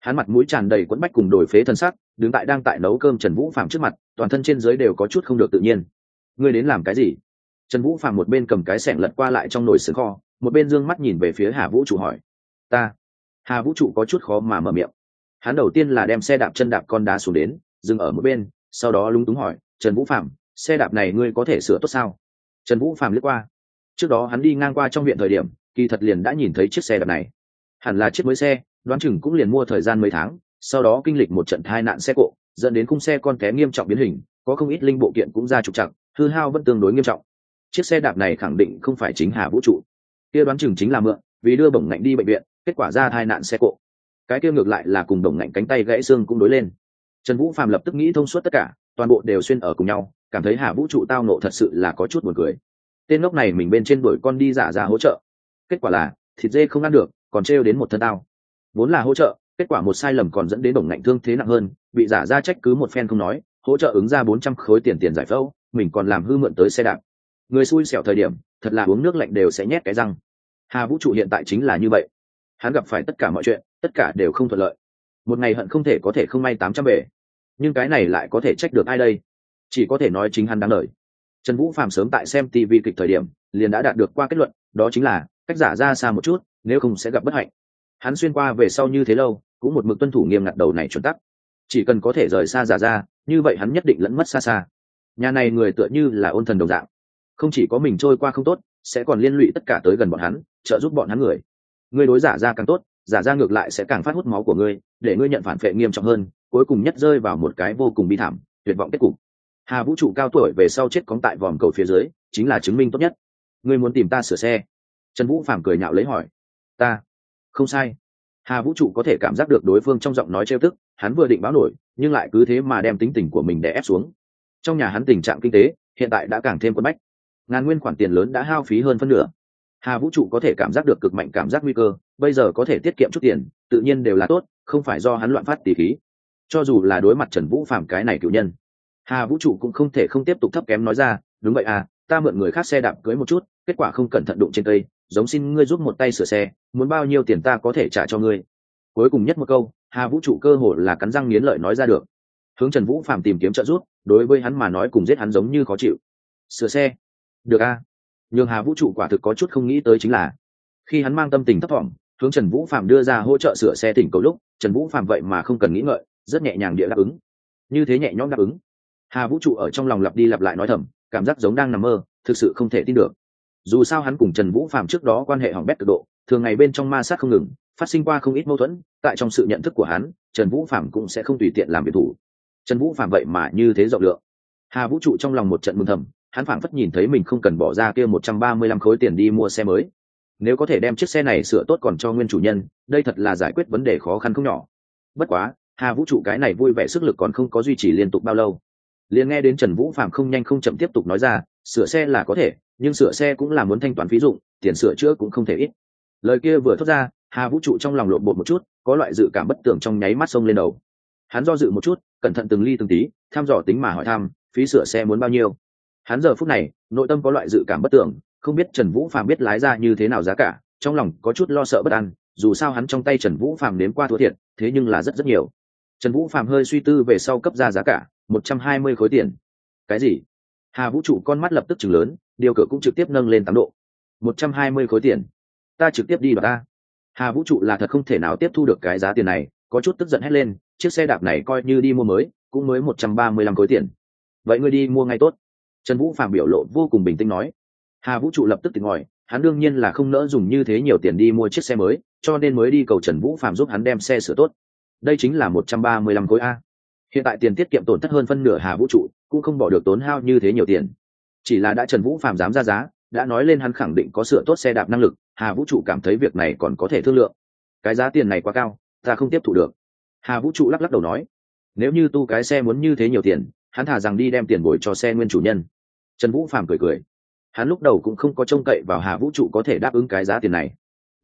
Hắn mặt mũi tràn đầy quẫn bách cùng đổi phế thân sắc, đứng tại đang tại nấu cơm trần vũ phạm trước mặt, toàn thân trên dưới đều có chút không được tự nhiên. Ngươi đến làm cái gì? Trần vũ phạm một bên cầm cái sẻng lật qua lại trong nồi sứ kho, một bên d ư ơ n g mắt nhìn về phía hà vũ trụ hỏi. Ta. Hà vũ trụ có chút khó mà mở miệng hắn đầu tiên là đem xe đạp chân đạp con đá xuống đến, dừng ở mỗi bên, sau đó lúng túng hỏi, trần vũ phạm xe đạp này ngươi có thể sửa tốt sao? Trần vũ phạm lướt qua. Trước đó hắn đi ngang qua trong huyện thời điểm, kỳ thật liền đã nhìn thấy chiếc xe đạp này. Hẳn là chiếc mới xe, đoán chừng cũng liền mua thời gian mấy tháng, sau đó kinh lịch một trận tai nạn xe cộ, dẫn đến khung xe con té nghiêm trọng biến hình, có không ít linh bộ kiện cũng ra trục chặt hư hao vẫn tương đối nghiêm trọng. Chiếc xe đạp này khẳng định không phải chính hà vũ trụ. Kia đoán chừng chính là mượn, vì đưa bổng ngạnh đi bệnh viện, kết quả ra tai nạn xe cộ cái kia ngược lại là cùng đồng ngạnh cánh tay gãy xương cũng đối lên. Trần vũ phàm lập tức nghĩ thông suốt tất cả, toàn bộ đều xuyên ở cùng nhau, cảm thấy hà vũ trụ tao nộ thật sự là có chút buồn cười. Tên ngốc này mình bên trên đuổi con đi giả ra hỗ trợ. Kết quả là, thịt dê không ăn được, còn trêu đến một thân tao. Vốn là hỗ trợ, kết quả một sai lầm còn dẫn đến đồng ngạnh thương thế nặng hơn, bị giả ra trách cứ một phen không nói, hỗ trợ ứng ra bốn trăm khối tiền tiền giải phẫu, mình còn làm hư mượn tới xe đạp. Người xui xẻo thời điểm, thật là uống nước lạnh đều sẽ nhét cái răng. Hà vũ trụ hiện tại chính là như vậy. Hắn gặp phải tất cả mọi chuyện tất cả đều không thuận lợi. Một ngày hận không thể có thể không may tám trăm bể. Nhưng cái này lại có thể trách được ai đây? Chỉ có thể nói chính hắn đáng lời. Trần vũ phạm sớm tại xem tv kịch thời điểm, liền đã đạt được qua kết luận, đó chính là, cách giả ra xa một chút, nếu không sẽ gặp bất hạnh. Hắn xuyên qua về sau như thế lâu, cũng một mực tuân thủ nghiêm ngặt đầu này chuẩn tắc. Chỉ cần có thể rời xa giả ra, như vậy hắn nhất định lẫn mất xa xa. Nhà này người tựa như là ôn thần đồng dạng. Không chỉ có mình trôi qua không tốt, sẽ còn liên lụy tất cả tới gần bọn hắn, trợ giúp bọn hắn người. Ngươi đối giả ra càng tốt giả ra ngược lại sẽ càng phát hút máu của ngươi, để ngươi nhận phản vệ nghiêm trọng hơn, cuối cùng nhất rơi vào một cái vô cùng bi thảm, tuyệt vọng kết cục. Hà vũ trụ cao tuổi về sau chết cóng tại vòm cầu phía dưới, chính là chứng minh tốt nhất. Ngươi muốn tìm ta sửa xe? Trần vũ phàm cười nhạo lấy hỏi. Ta? Không sai. Hà vũ trụ có thể cảm giác được đối phương trong giọng nói trêu tức, hắn vừa định báo nổi, nhưng lại cứ thế mà đem tính tình của mình để ép xuống. Trong nhà hắn tình trạng kinh tế, hiện tại đã càng thêm quân bách. Ngàn nguyên khoản tiền lớn đã hao phí hơn phân nửa. Hà vũ trụ có thể cảm giác được cực mạnh cảm giác nguy cơ bây giờ có thể tiết kiệm chút tiền, tự nhiên đều là tốt, không phải do hắn loạn phát tỉ khí. Cho dù là đối mặt trần vũ phạm cái này cựu nhân, hà vũ trụ cũng không thể không tiếp tục thấp kém nói ra, đúng vậy à ta mượn người khác xe đạp cưới một chút, kết quả không cẩn thận đụng trên cây, giống xin ngươi giúp một tay sửa xe, muốn bao nhiêu tiền ta có thể trả cho ngươi. Cuối cùng nhất một câu, hà vũ trụ cơ hồ là cắn răng nghiến lợi nói ra được. Hướng trần vũ phạm tìm kiếm trợ giúp, đối với hắn mà nói cùng giết hắn giống như khó chịu. Sửa xe. Được a. À? nhưng hà vũ trụ quả thực có chút không nghĩ tới chính là, khi hắn mang tâm tình thấp thỏm hướng trần vũ phạm đưa ra hỗ trợ sửa xe tỉnh cầu lúc, trần vũ phạm vậy mà không cần nghĩ ngợi, rất nhẹ nhàng địa đáp ứng. Như thế nhẹ nhõm đáp ứng. Hà vũ trụ ở trong lòng lặp đi lặp lại nói thầm, cảm giác giống đang nằm mơ, thực sự không thể tin được. Dù sao hắn cùng trần vũ phạm trước đó quan hệ hỏng bét cực độ, thường ngày bên trong ma sát không ngừng, phát sinh qua không ít mâu thuẫn, tại trong sự nhận thức của hắn, trần vũ phạm cũng sẽ không tùy tiện làm biệt thủ. Trần vũ phạm vậy mà như thế rộng lượng. Hà vũ trụ trong lòng một trận mừng thầm, hắn phảng phất nhìn thấy mình không cần bỏ ra kia một trăm ba mươi lăm khối tiền đi mua xe mới nếu có thể đem chiếc xe này sửa tốt còn cho nguyên chủ nhân, đây thật là giải quyết vấn đề khó khăn không nhỏ. Bất quá, hà vũ trụ cái này vui vẻ sức lực còn không có duy trì liên tục bao lâu. Liền nghe đến trần vũ phạm không nhanh không chậm tiếp tục nói ra, sửa xe là có thể, nhưng sửa xe cũng là muốn thanh toán phí dụng, tiền sửa chữa cũng không thể ít. Lời kia vừa thốt ra, hà vũ trụ trong lòng lộn bột một chút, có loại dự cảm bất tưởng trong nháy mắt sông lên đầu. Hắn do dự một chút, cẩn thận từng ly từng tí, thăm dò tính mà hỏi thăm, phí sửa xe muốn bao nhiêu. Hắn giờ phút này, nội tâm có loại dự cảm bất tưởng không biết trần vũ Phàm biết lái ra như thế nào giá cả, trong lòng có chút lo sợ bất an, dù sao hắn trong tay trần vũ Phàm nếm qua thua thiệt, thế nhưng là rất rất nhiều. Trần vũ Phàm hơi suy tư về sau cấp ra giá cả, một trăm hai mươi khối tiền. Cái gì? Hà vũ trụ con mắt lập tức chừng lớn, điều cửa cũng trực tiếp nâng lên tám độ. một trăm hai mươi khối tiền. Ta trực tiếp đi đoạt ta. Hà vũ trụ là thật không thể nào tiếp thu được cái giá tiền này, có chút tức giận hét lên, chiếc xe đạp này coi như đi mua mới, cũng mới một trăm ba mươi lăm khối tiền. Vậy ngươi đi mua ngay tốt. Trần vũ phạm biểu lộ vô cùng bình tĩnh nói hà vũ trụ lập tức tỉnh ngòi hắn đương nhiên là không nỡ dùng như thế nhiều tiền đi mua chiếc xe mới, cho nên mới đi cầu trần vũ phạm giúp hắn đem xe sửa tốt. Đây chính là một trăm ba mươi lăm khối a. Hiện tại tiền tiết kiệm tổn thất hơn phân nửa hà vũ trụ, cũng không bỏ được tốn hao như thế nhiều tiền. Chỉ là đã trần vũ phạm dám ra giá, đã nói lên hắn khẳng định có sửa tốt xe đạp năng lực, hà vũ trụ cảm thấy việc này còn có thể thương lượng. Cái giá tiền này quá cao, ta không tiếp thụ được. Hà vũ trụ lắc lắc đầu nói, nếu như tu cái xe muốn như thế nhiều tiền, hắn thả rằng đi đem tiền bồi cho xe nguyên chủ nhân. Trần vũ phạm cười cười hắn lúc đầu cũng không có trông cậy vào hà vũ trụ có thể đáp ứng cái giá tiền này.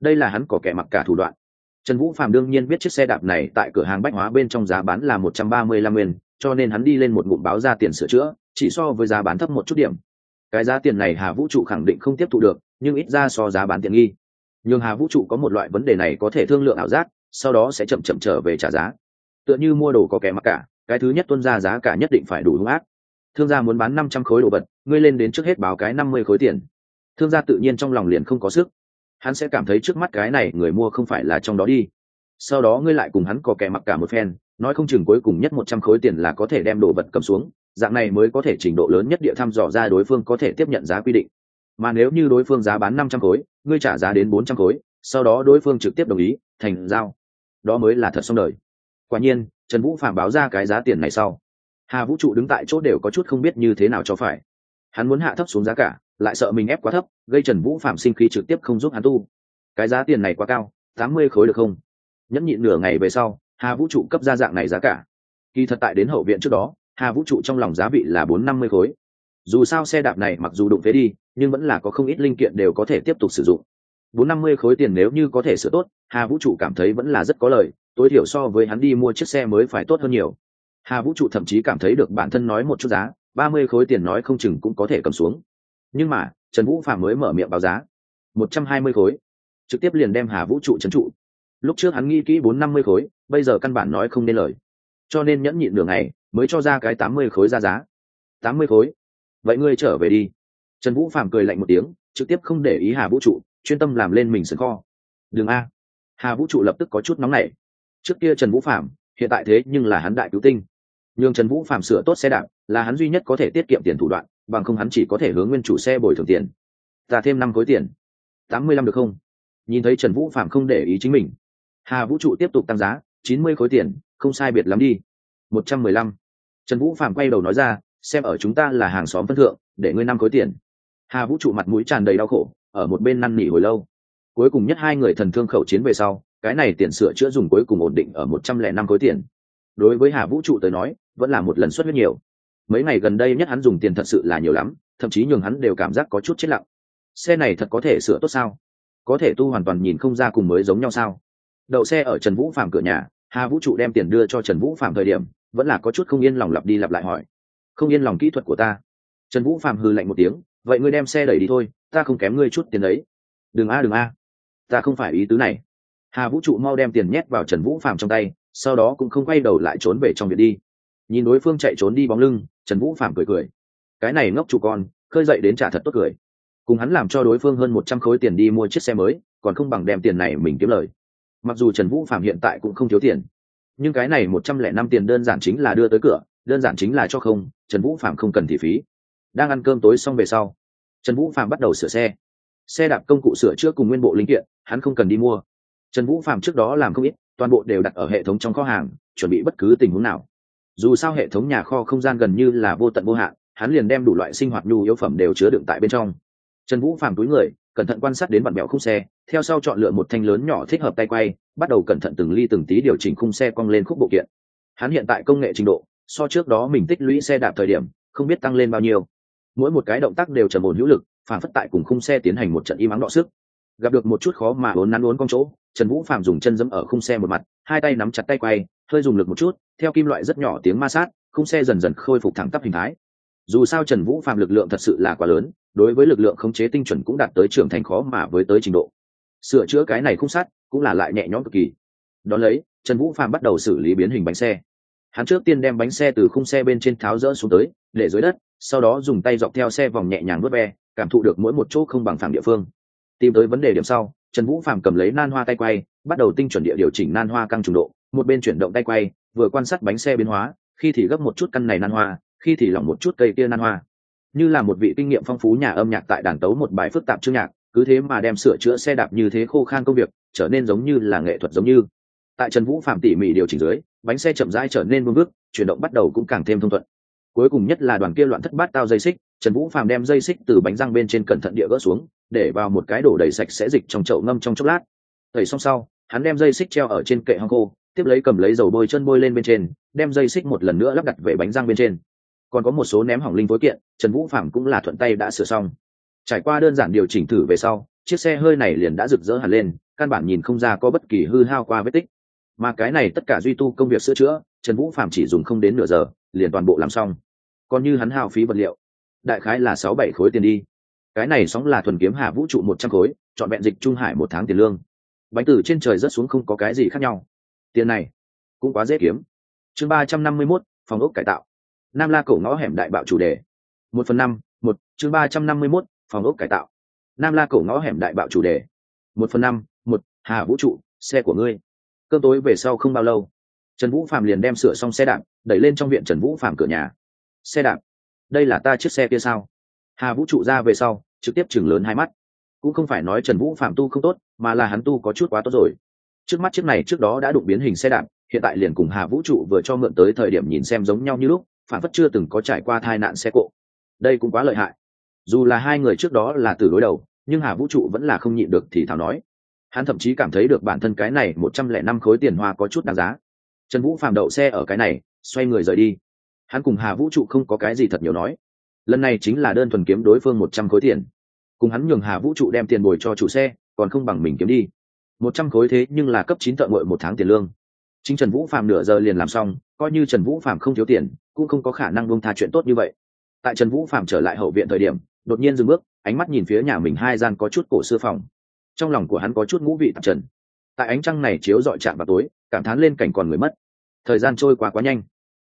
Đây là hắn có kẻ mặc cả thủ đoạn. Trần vũ phạm đương nhiên biết chiếc xe đạp này tại cửa hàng bách hóa bên trong giá bán là một trăm ba mươi lăm nguyên, cho nên hắn đi lên một ngụm báo ra tiền sửa chữa, chỉ so với giá bán thấp một chút điểm. Cái giá tiền này hà vũ trụ khẳng định không tiếp thu được, nhưng ít ra so giá bán tiện nghi. Nhưng hà vũ trụ có một loại vấn đề này có thể thương lượng ảo giác, sau đó sẽ chậm chậm trở về trả giá. Tựa như mua đồ có kẻ mặc cả, cái thứ nhất tuân ra giá cả nhất định phải đủ hung ác thương gia muốn bán năm trăm khối đồ vật, ngươi lên đến trước hết báo cái năm mươi khối tiền. Thương gia tự nhiên trong lòng liền không có sức. Hắn sẽ cảm thấy trước mắt cái này người mua không phải là trong đó đi. Sau đó ngươi lại cùng hắn có kẻ mặc cả một phen, nói không chừng cuối cùng nhất một trăm khối tiền là có thể đem đồ vật cầm xuống, dạng này mới có thể trình độ lớn nhất địa thăm dò ra đối phương có thể tiếp nhận giá quy định. Mà nếu như đối phương giá bán năm trăm khối, ngươi trả giá đến bốn trăm khối, sau đó đối phương trực tiếp đồng ý, thành giao. Đó mới là thật xong đời. Quả nhiên, trần vũ phạm báo ra cái giá tiền này sau hà vũ trụ đứng tại chỗ đều có chút không biết như thế nào cho phải. Hắn muốn hạ thấp xuống giá cả, lại sợ mình ép quá thấp, gây trần vũ phạm sinh khí trực tiếp không giúp hắn tu. Cái giá tiền này quá cao, tám mươi khối được không? Nhẫn nhịn nửa ngày về sau, hà vũ trụ cấp ra dạng này giá cả. Kỳ thật tại đến hậu viện trước đó, hà vũ trụ trong lòng giá vị là bốn năm mươi khối. Dù sao xe đạp này mặc dù đụng phế đi, nhưng vẫn là có không ít linh kiện đều có thể tiếp tục sử dụng. Bốn năm mươi khối tiền nếu như có thể sửa tốt, hà vũ trụ cảm thấy vẫn là rất có lời tối thiểu so với hắn đi mua chiếc xe mới phải tốt hơn nhiều hà vũ trụ thậm chí cảm thấy được bản thân nói một chút giá, ba mươi khối tiền nói không chừng cũng có thể cầm xuống. Nhưng mà, trần vũ phạm mới mở miệng báo giá. Một trăm hai mươi khối. Trực tiếp liền đem hà vũ trụ trấn trụ. Lúc trước hắn nghĩ kỹ bốn năm mươi khối, bây giờ căn bản nói không nên lời. Cho nên nhẫn nhịn đường này mới cho ra cái tám mươi khối ra giá. Tám mươi khối? Vậy ngươi trở về đi. Trần vũ phạm cười lạnh một tiếng, trực tiếp không để ý hà vũ trụ, chuyên tâm làm lên mình sừng kho. Đường a. Hà vũ trụ lập tức có chút nóng nảy. Trước kia trần vũ phạm, hiện tại thế nhưng là hắn đại cứu tinh nhường trần vũ phạm sửa tốt xe đạp, là hắn duy nhất có thể tiết kiệm tiền thủ đoạn, bằng không hắn chỉ có thể hướng nguyên chủ xe bồi thường tiền. Ta thêm năm khối tiền. Tám mươi lăm được không? Nhìn thấy trần vũ phạm không để ý chính mình. Hà vũ trụ tiếp tục tăng giá, chín mươi khối tiền, không sai biệt lắm đi. Một trăm mười lăm. Trần vũ phạm quay đầu nói ra, xem ở chúng ta là hàng xóm phân thượng, để ngươi năm khối tiền. Hà vũ trụ mặt mũi tràn đầy đau khổ, ở một bên năn nỉ hồi lâu. Cuối cùng nhất hai người thần thương khẩu chiến về sau, cái này tiền sửa chữa dùng cuối cùng ổn định ở một trăm lẻ năm khối tiền. Đối với hà vũ trụ tới nói vẫn là một lần xuất huyết nhiều. Mấy ngày gần đây nhất hắn dùng tiền thật sự là nhiều lắm, thậm chí nhường hắn đều cảm giác có chút chết lặng. Xe này thật có thể sửa tốt sao? Có thể tu hoàn toàn nhìn không ra cùng mới giống nhau sao? Đậu xe ở trần vũ phạm cửa nhà, hà vũ trụ đem tiền đưa cho trần vũ phạm thời điểm, vẫn là có chút không yên lòng lặp đi lặp lại hỏi. Không yên lòng kỹ thuật của ta. Trần vũ phạm hư lạnh một tiếng, vậy ngươi đem xe đẩy đi thôi, ta không kém ngươi chút tiền đấy. Đừng a đừng a. Ta không phải ý tứ này. Hà vũ trụ mau đem tiền nhét vào trần vũ phạm trong tay, sau đó cũng không quay đầu lại trốn về trong viện đi nhìn đối phương chạy trốn đi bóng lưng, trần vũ phạm cười cười. Cái này ngốc chủ con, khơi dậy đến trả thật tốt cười. Cùng hắn làm cho đối phương hơn một trăm khối tiền đi mua chiếc xe mới, còn không bằng đem tiền này mình kiếm lời. Mặc dù trần vũ phạm hiện tại cũng không thiếu tiền, nhưng cái này một trăm lẻ năm tiền đơn giản chính là đưa tới cửa, đơn giản chính là cho không, trần vũ phạm không cần thị phí. Đang ăn cơm tối xong về sau, trần vũ phạm bắt đầu sửa xe. Xe đạp công cụ sửa chữa cùng nguyên bộ linh kiện, hắn không cần đi mua. Trần vũ phạm trước đó làm không ít, toàn bộ đều đặt ở hệ thống trong kho hàng, chuẩn bị bất cứ tình huống nào dù sao hệ thống nhà kho không gian gần như là vô tận vô hạn, hắn liền đem đủ loại sinh hoạt nhu yếu phẩm đều chứa đựng tại bên trong. Trần vũ phàm túi người, cẩn thận quan sát đến bản mẹo khung xe, theo sau chọn lựa một thanh lớn nhỏ thích hợp tay quay, bắt đầu cẩn thận từng ly từng tí điều chỉnh khung xe cong lên khúc bộ kiện. Hắn hiện tại công nghệ trình độ, so trước đó mình tích lũy xe đạp thời điểm, không biết tăng lên bao nhiêu. Mỗi một cái động tác đều trầm ổn hữu lực, phản phất tại cùng khung xe tiến hành một trận im ắng đọ sức. Gặp được một chút khó mà ốn nắn ốn con chỗ, trần vũ phạm dùng chân dẫm ở khung xe một mặt, hai tay nắm chặt tay quay hơi dùng lực một chút, theo kim loại rất nhỏ tiếng ma sát, khung xe dần dần khôi phục thẳng tắp hình thái. Dù sao trần vũ phạm lực lượng thật sự là quá lớn, đối với lực lượng khống chế tinh chuẩn cũng đạt tới trưởng thành khó mà với tới trình độ. Sửa chữa cái này khung sắt cũng là lại nhẹ nhõm cực kỳ. Đ ó lấy, trần vũ phạm bắt đầu xử lý biến hình bánh xe. Hắn trước tiên đem bánh xe từ khung xe bên trên tháo rỡ xuống tới, để dưới đất, sau đó dùng tay dọc theo xe vòng nhẹ nhàng vớt ve, cảm thụ được mỗi một chỗ không bằng phẳng địa phương. Tìm tới vấn đề điểm sau, trần vũ phạm cầm lấy nan hoa tay quay, bắt đầu tinh chuẩn địa điều chỉnh nan hoa căng trùng độ một bên chuyển động tay quay, vừa quan sát bánh xe biến hóa, khi thì gấp một chút căn này nan hoa, khi thì lỏng một chút cây kia nan hoa. Như là một vị kinh nghiệm phong phú nhà âm nhạc tại đàn tấu một bài phức tạp chương nhạc, cứ thế mà đem sửa chữa xe đạp như thế khô khan công việc, trở nên giống như là nghệ thuật giống như. Tại trần vũ phạm tỉ mỉ điều chỉnh dưới, bánh xe chậm rãi trở nên vương vức, chuyển động bắt đầu cũng càng thêm thông thuận. Cuối cùng nhất là đoàn kia loạn thất bát tao dây xích, trần vũ phạm đem dây xích từ bánh răng bên trên cẩn thận địa gỡ xuống, để vào một cái đổ đầy sạch sẽ dịch trong chậu ngâm trong chốc lát. Tẩy xong sau, hắn đem dây xích treo ở trên kệ hang khô tiếp lấy cầm lấy dầu bôi chân bôi lên bên trên, đem dây xích một lần nữa lắp đặt về bánh răng bên trên. Còn có một số ném hỏng linh phối kiện, trần vũ phạm cũng là thuận tay đã sửa xong. Trải qua đơn giản điều chỉnh thử về sau, chiếc xe hơi này liền đã rực rỡ hẳn lên, căn bản nhìn không ra có bất kỳ hư hao qua vết tích. Mà cái này tất cả duy tu công việc sửa chữa, trần vũ phạm chỉ dùng không đến nửa giờ, liền toàn bộ làm xong. Còn như hắn hao phí vật liệu, đại khái là sáu bảy khối tiền đi. Cái này sóng là thuần kiếm hạ vũ trụ một trăm khối chọn vẹn dịch trung hải một tháng tiền lương. Bánh từ trên trời rớt xuống không có cái gì khác nhau tiền này cũng quá dễ kiếm. Chương ba trăm năm mươi mốt, phòng ốc cải tạo. Nam la cổ ngõ hẻm đại bạo chủ đề. Một phần năm, một, chương ba trăm năm mươi mốt, phòng ốc cải tạo. Nam la cổ ngõ hẻm đại bạo chủ đề. Một phần năm, một, hà vũ trụ, xe của ngươi. Cơm tối về sau không bao lâu, trần vũ phạm liền đem sửa xong xe đạp, đẩy lên trong viện trần vũ phạm cửa nhà. Xe đạp. Đây là ta chiếc xe kia sao? Hà vũ trụ ra về sau, trực tiếp chừng lớn hai mắt. Cũng không phải nói trần vũ phạm tu không tốt, mà là hắn tu có chút quá tốt rồi trước mắt chiếc này trước đó đã đụng biến hình xe đạp, hiện tại liền cùng hà vũ trụ vừa cho mượn tới thời điểm nhìn xem giống nhau như lúc, phản phất chưa từng có trải qua tai nạn xe cộ. Đây cũng quá lợi hại. Dù là hai người trước đó là từ đối đầu, nhưng hà vũ trụ vẫn là không nhịn được thì thảo nói. Hắn thậm chí cảm thấy được bản thân cái này một trăm lẻ năm khối tiền hoa có chút đáng giá. Trần vũ phàm đậu xe ở cái này, xoay người rời đi. Hắn cùng hà vũ trụ không có cái gì thật nhiều nói. Lần này chính là đơn thuần kiếm đối phương một trăm khối tiền. Cùng hắn nhường hà vũ trụ đem tiền bồi cho chủ xe, còn không bằng mình kiếm đi một trăm khối thế nhưng là cấp chín thợ ngội một tháng tiền lương. Chính trần vũ phạm nửa giờ liền làm xong, coi như trần vũ phạm không thiếu tiền, cũng không có khả năng buông tha chuyện tốt như vậy. Tại trần vũ phạm trở lại hậu viện thời điểm, đột nhiên dừng bước, ánh mắt nhìn phía nhà mình hai gian có chút cổ xưa phòng. Trong lòng của hắn có chút ngũ vị tạp trần. Tại ánh trăng này chiếu dọi chạm vào tối, cảm thán lên cảnh còn người mất. Thời gian trôi qua quá nhanh.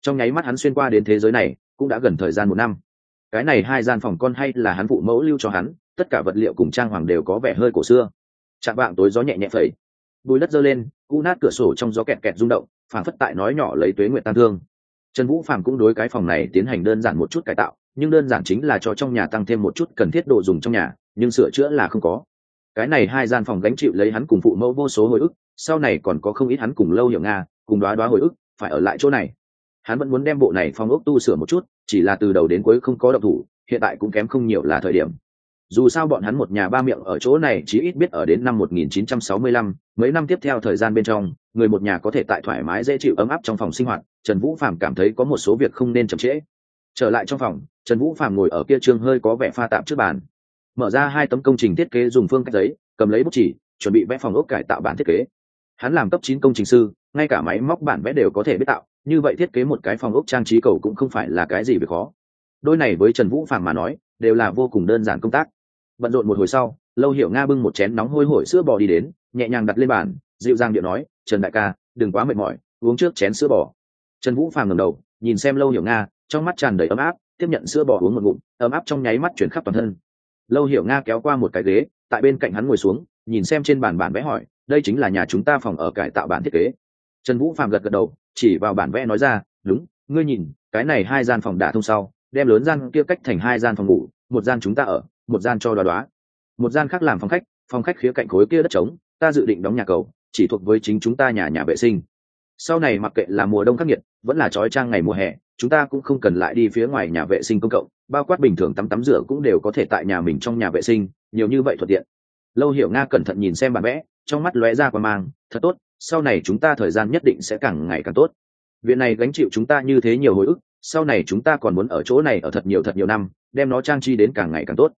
Trong nháy mắt hắn xuyên qua đến thế giới này, cũng đã gần thời gian một năm. Cái này hai gian phòng con hay là hắn phụ mẫu lưu cho hắn, tất cả vật liệu cùng trang hoàng đều có vẻ hơi cổ xưa chạm vạng tối gió nhẹ nhẹ phẩy. Bùi đất giơ lên, u nát cửa sổ trong gió kẹt kẹt rung động phản phất tại nói nhỏ lấy tuế nguyện Tăng thương. Trần vũ phàm cũng đối cái phòng này tiến hành đơn giản một chút cải tạo, nhưng đơn giản chính là cho trong nhà tăng thêm một chút cần thiết đồ dùng trong nhà, nhưng sửa chữa là không có. Cái này hai gian phòng gánh chịu lấy hắn cùng phụ mẫu vô số hồi ức, sau này còn có không ít hắn cùng lâu hiểu nga, cùng đoá đoá hồi ức, phải ở lại chỗ này. Hắn vẫn muốn đem bộ này phòng ốc tu sửa một chút, chỉ là từ đầu đến cuối không có động thủ, hiện tại cũng kém không nhiều là thời điểm dù sao bọn hắn một nhà ba miệng ở chỗ này chỉ ít biết ở đến năm 1965, mấy năm tiếp theo thời gian bên trong người một nhà có thể tại thoải mái dễ chịu ấm áp trong phòng sinh hoạt trần vũ phạm cảm thấy có một số việc không nên chậm trễ. Trở lại trong phòng trần vũ phạm ngồi ở kia trương hơi có vẻ pha tạm trước bàn. Mở ra hai tấm công trình thiết kế dùng phương cách giấy cầm lấy bút chỉ chuẩn bị vẽ phòng ốc cải tạo bản thiết kế. Hắn làm cấp chín công trình sư ngay cả máy móc bản vẽ đều có thể biết tạo như vậy thiết kế một cái phòng ốc trang trí cầu cũng không phải là cái gì việc khó. Đôi này với trần vũ phạm mà nói đều là vô cùng đơn giản công tác bận rộn một hồi sau, lâu hiểu nga bưng một chén nóng hôi hổi sữa bò đi đến, nhẹ nhàng đặt lên bàn, dịu dàng điệu nói, trần đại ca, đừng quá mệt mỏi, uống trước chén sữa bò. Trần vũ phàm ngầm đầu, nhìn xem lâu hiểu nga, trong mắt tràn đầy ấm áp, tiếp nhận sữa bò uống một ngụm, ấm áp trong nháy mắt chuyển khắp toàn thân. Lâu hiểu nga kéo qua một cái ghế, tại bên cạnh hắn ngồi xuống, nhìn xem trên bàn bản vẽ hỏi, đây chính là nhà chúng ta phòng ở cải tạo bản thiết kế. Trần vũ phàm gật gật đầu, chỉ vào bản vẽ nói ra, đúng, ngươi nhìn, cái này hai gian phòng đả thông sau, đem lớn gian kia cách thành hai gian phòng ngủ, một gian chúng ta ở một gian cho đoá đoá. Một gian khác làm phòng khách phòng khách khía cạnh khối kia đất trống, ta dự định đóng nhà cầu, chỉ thuộc với chính chúng ta nhà nhà vệ sinh. Sau này mặc kệ là mùa đông khắc nghiệt, vẫn là trói trang ngày mùa hè, chúng ta cũng không cần lại đi phía ngoài nhà vệ sinh công cộng, bao quát bình thường tắm tắm rửa cũng đều có thể tại nhà mình trong nhà vệ sinh, nhiều như vậy thuận tiện. Lâu hiểu nga cẩn thận nhìn xem bản vẽ trong mắt lóe ra qua mang, thật tốt, sau này chúng ta thời gian nhất định sẽ càng ngày càng tốt. Viện này gánh chịu chúng ta như thế nhiều hồi ức, sau này chúng ta còn muốn ở chỗ này ở thật nhiều thật nhiều năm, đem nó trang trí đến càng ngày càng tốt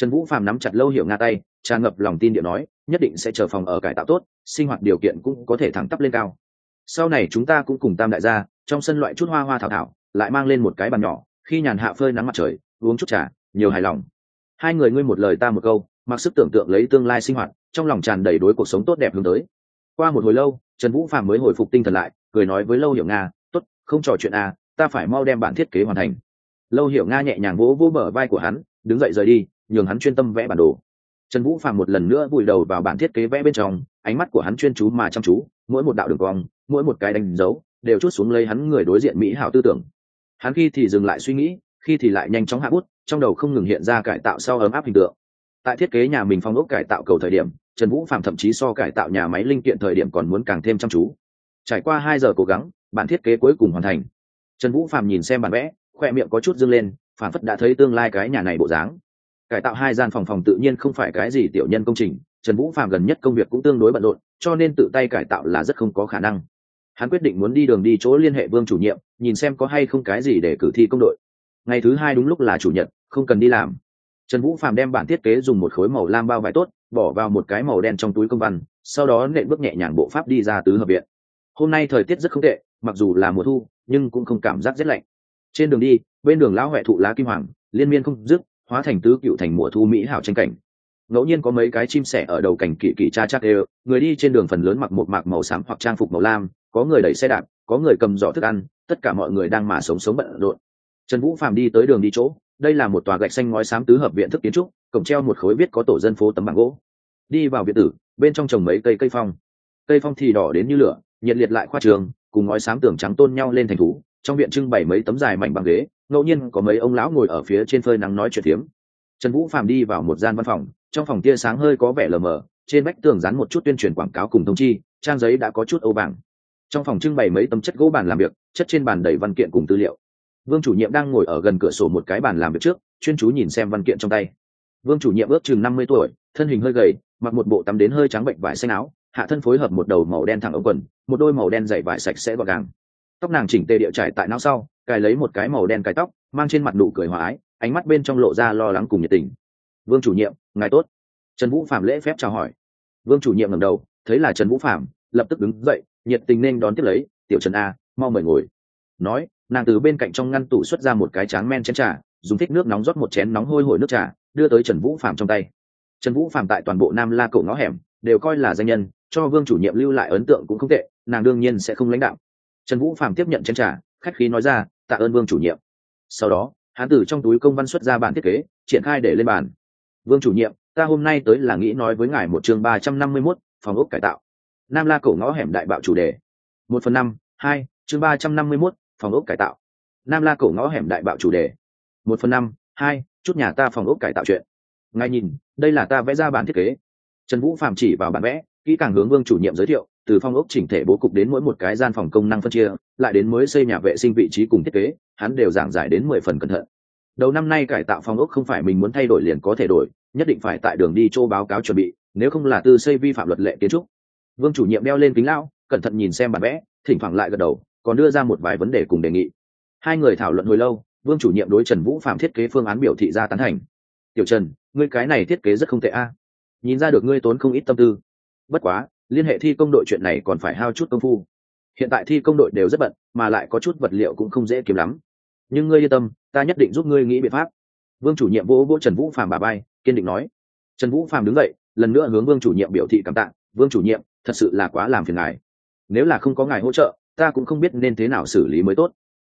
trần vũ phàm nắm chặt lâu hiểu nga tay, tràn ngập lòng tin địa nói, nhất định sẽ chờ phòng ở cải tạo tốt, sinh hoạt điều kiện cũng có thể thẳng tắp lên cao. Sau này chúng ta cũng cùng tam đại gia, trong sân loại chút hoa hoa thảo thảo, lại mang lên một cái bàn nhỏ, khi nhàn hạ phơi nắng mặt trời, uống chút trà, nhiều hài lòng. Hai người ngươi một lời ta một câu, mặc sức tưởng tượng lấy tương lai sinh hoạt, trong lòng tràn đầy đối cuộc sống tốt đẹp hướng tới. Qua một hồi lâu, trần vũ phạm mới hồi phục tinh thần lại, cười nói với lâu hiểu nga t ố t không trò chuyện à ta phải mau đem bản thiết kế hoàn thành. Lâu hiểu nga nhẹ nhàng vỗ vỗ bờ vai của hắn, đứng dậy rời đi nhường hắn chuyên tâm vẽ bản đồ. Trần vũ phạm một lần nữa vùi đầu vào bản thiết kế vẽ bên trong, ánh mắt của hắn chuyên chú mà chăm chú, mỗi một đạo đường cong, mỗi một cái đánh dấu, đều chút xuống lấy hắn người đối diện mỹ hảo tư tưởng. Hắn khi thì dừng lại suy nghĩ, khi thì lại nhanh chóng hạ bút, trong đầu không ngừng hiện ra cải tạo sau ấm áp hình tượng. Tại thiết kế nhà mình phong ốc cải tạo cầu thời điểm, trần vũ phạm thậm chí so cải tạo nhà máy linh kiện thời điểm còn muốn càng thêm chăm chú. Trải qua hai giờ cố gắng, bản thiết kế cuối cùng hoàn thành. Trần vũ phạm nhìn xem bản vẽ, khoe miệng có chút dâng lên phản phất đã thấy tương lai cái nhà này bộ dáng cải tạo hai gian phòng phòng tự nhiên không phải cái gì tiểu nhân công trình, trần vũ phạm gần nhất công việc cũng tương đối bận rộn, cho nên tự tay cải tạo là rất không có khả năng. Hắn quyết định muốn đi đường đi chỗ liên hệ vương chủ nhiệm, nhìn xem có hay không cái gì để cử thi công đội. Ngày thứ hai đúng lúc là chủ nhật, không cần đi làm. Trần vũ phạm đem bản thiết kế dùng một khối màu lam bao vải tốt, bỏ vào một cái màu đen trong túi công văn, sau đó nện bước nhẹ nhàng bộ pháp đi ra tứ hợp viện. Hôm nay thời tiết rất không tệ, mặc dù là mùa thu, nhưng cũng không cảm giác rét lạnh. Trên đường đi, bên đường lão huệ thụ lá kim hoàng, liên miên không dứt hóa thành tứ cựu thành mùa thu mỹ hảo tranh cảnh. Ngẫu nhiên có mấy cái chim sẻ ở đầu cảnh kỳ kỳ cha chắc đều, người đi trên đường phần lớn mặc một mạc màu xám hoặc trang phục màu lam, có người đẩy xe đạp, có người cầm giỏ thức ăn, tất cả mọi người đang mà sống sống bận rộn. Trần vũ phàm đi tới đường đi chỗ, đây là một tòa gạch xanh ngói xám tứ hợp viện thức kiến trúc, cổng treo một khối viết có tổ dân phố tấm bảng gỗ. Đi vào viện tử, bên trong trồng mấy cây cây phong. Cây phong thì đỏ đến như lửa, nhiệt liệt lại khoa trường, cùng ngói xám tường trắng tôn nhau lên thành thú, trong viện trưng bày mấy tấm dài mảnh bằng ghế ngẫu nhiên có mấy ông lão ngồi ở phía trên phơi nắng nói chuyện tiếm trần vũ phàm đi vào một gian văn phòng, trong phòng tia sáng hơi có vẻ lờ mờ, trên vách tường dán một chút tuyên truyền quảng cáo cùng thông chi, trang giấy đã có chút âu vàng. Trong phòng trưng bày mấy tấm chất gỗ bàn làm việc, chất trên bàn đầy văn kiện cùng tư liệu. Vương chủ nhiệm đang ngồi ở gần cửa sổ một cái bàn làm việc trước, chuyên chú nhìn xem văn kiện trong tay. Vương chủ nhiệm ước chừng năm mươi tuổi, thân hình hơi gầy, mặc một bộ tắm đến hơi trắng bệnh vải xanh áo, hạ thân phối hợp một đầu màu đen thẳng ống quần, một đôi màu đen dày vải sạch sẽ gọn gàng. Tóc nàng chỉnh tề địa trải tại não sau cài lấy một cái màu đen cài tóc, mang trên mặt nụ cười hòa ái, ánh mắt bên trong lộ ra lo lắng cùng nhiệt tình. Vương chủ nhiệm, ngài tốt. Trần vũ phạm lễ phép chào hỏi. Vương chủ nhiệm ngẩng đầu, thấy là trần vũ phạm lập tức đứng dậy, nhiệt tình nên đón tiếp lấy, tiểu trần a, mau mời ngồi. Nói, nàng từ bên cạnh trong ngăn tủ xuất ra một cái tráng men chén trà, dùng thích nước nóng rót một chén nóng hôi hổi nước trà, đưa tới trần vũ phạm trong tay. Trần vũ phạm tại toàn bộ nam la cổ ngõ hẻm, đều coi là danh nhân, cho vương chủ nhiệm lưu lại ấn tượng cũng không tệ, nàng đương nhiên sẽ không lãnh đạo. Trần vũ phạm tiếp nhận chén trà, khách khí nói ra tạ ơn vương chủ nhiệm. Sau đó, hắn từ trong túi công văn xuất ra bản thiết kế, triển khai để lên bàn. Vương chủ nhiệm, ta hôm nay tới là nghĩ nói với ngài một chương ba trăm năm mươi mốt, phòng ốc cải tạo. Nam la cổ ngõ hẻm đại bạo chủ đề. Một phần năm, hai, chương ba trăm năm mươi mốt, phòng ốc cải tạo. Nam la cổ ngõ hẻm đại bạo chủ đề. Một phần năm, hai, chút nhà ta phòng ốc cải tạo chuyện. Ngài nhìn, đây là ta vẽ ra bản thiết kế. Trần vũ phạm chỉ vào bản vẽ, kỹ càng hướng vương chủ nhiệm giới thiệu từ phòng ốc chỉnh thể bố cục đến mỗi một cái gian phòng công năng phân chia lại đến mới xây nhà vệ sinh vị trí cùng thiết kế hắn đều giảng giải đến mười phần cẩn thận. Đầu năm nay cải tạo phòng ốc không phải mình muốn thay đổi liền có thể đổi nhất định phải tại đường đi chỗ báo cáo chuẩn bị nếu không là tư xây vi phạm luật lệ kiến trúc. Vương chủ nhiệm đeo lên kính lao, cẩn thận nhìn xem bản vẽ thỉnh thoảng lại gật đầu còn đưa ra một vài vấn đề cùng đề nghị. Hai người thảo luận hồi lâu vương chủ nhiệm đối trần vũ phạm thiết kế phương án biểu thị ra tán thành. Tiểu trần ngươi cái này thiết kế rất không tệ a. Nhìn ra được ngươi tốn không ít tâm tư. Bất quá liên hệ thi công đội chuyện này còn phải hao chút công phu. Hiện tại thi công đội đều rất bận, mà lại có chút vật liệu cũng không dễ kiếm lắm. Nhưng ngươi yên tâm, ta nhất định giúp ngươi nghĩ biện pháp. Vương chủ nhiệm vỗ vỗ trần vũ phàm bà bay kiên định nói. Trần vũ phàm đứng dậy, lần nữa hướng vương chủ nhiệm biểu thị cảm tạ. Vương chủ nhiệm, thật sự là quá làm phiền ngài. Nếu là không có ngài hỗ trợ, ta cũng không biết nên thế nào xử lý mới tốt.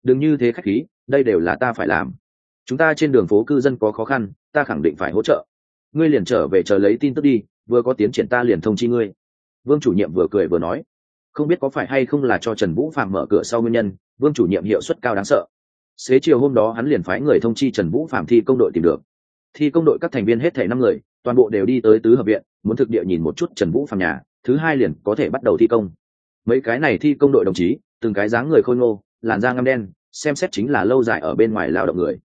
Đừng như thế khách khí, đây đều là ta phải làm. Chúng ta trên đường phố cư dân có khó khăn, ta khẳng định phải hỗ trợ. Ngươi liền trở về chờ lấy tin tức đi, vừa có tiến triển ta liền thông chi ngươi vương chủ nhiệm vừa cười vừa nói, không biết có phải hay không là cho trần vũ phạm mở cửa sau nguyên nhân, vương chủ nhiệm hiệu suất cao đáng sợ. Xế chiều hôm đó hắn liền phái người thông chi trần vũ phạm thi công đội tìm được. Thi công đội các thành viên hết thể năm người, toàn bộ đều đi tới tứ hợp viện, muốn thực địa nhìn một chút trần vũ phạm nhà, thứ hai liền có thể bắt đầu thi công. Mấy cái này thi công đội đồng chí, từng cái dáng người khôi ngô, làn da ngăm đen, xem xét chính là lâu dài ở bên ngoài lao động người.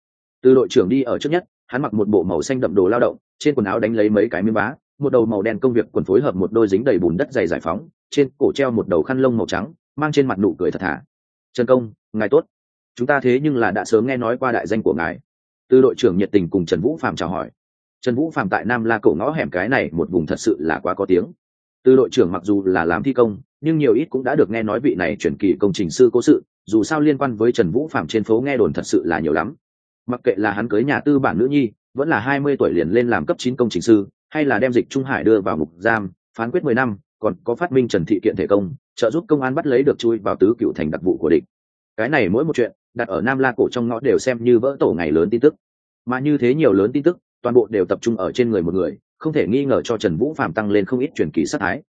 Từ đội trưởng đi ở trước nhất, hắn mặc một bộ màu xanh đậm đồ lao động, trên quần áo đánh lấy mấy cái miếng bá một đầu màu đen công việc quần phối hợp một đôi dính đầy bùn đất dày giải phóng, trên cổ treo một đầu khăn lông màu trắng, mang trên mặt nụ cười thật thà. Trần công, ngài tốt. Chúng ta thế nhưng là đã sớm nghe nói qua đại danh của ngài. Từ đội trưởng nhiệt tình cùng trần vũ phạm chào hỏi. Trần vũ phạm tại nam la cổ ngõ hẻm cái này một vùng thật sự là quá có tiếng. Từ đội trưởng mặc dù là làm thi công, nhưng nhiều ít cũng đã được nghe nói vị này chuyển kỳ công trình sư cố sự, dù sao liên quan với trần vũ phạm trên phố nghe đồn thật sự là nhiều lắm. Mặc kệ là hắn cưới nhà tư bản nữ nhi, vẫn là hai mươi tuổi liền lên làm cấp chín công trình sư hay là đem dịch trung hải đưa vào ngục giam, phán quyết mười năm, còn có phát minh trần thị kiện thể công, trợ giúp công an bắt lấy được chui vào tứ cựu thành đặc vụ của địch. Cái này mỗi một chuyện, đặt ở nam la cổ trong ngõ đều xem như vỡ tổ ngày lớn tin tức. Mà như thế nhiều lớn tin tức, toàn bộ đều tập trung ở trên người một người, không thể nghi ngờ cho trần vũ phạm tăng lên không ít truyền kỳ sát thái.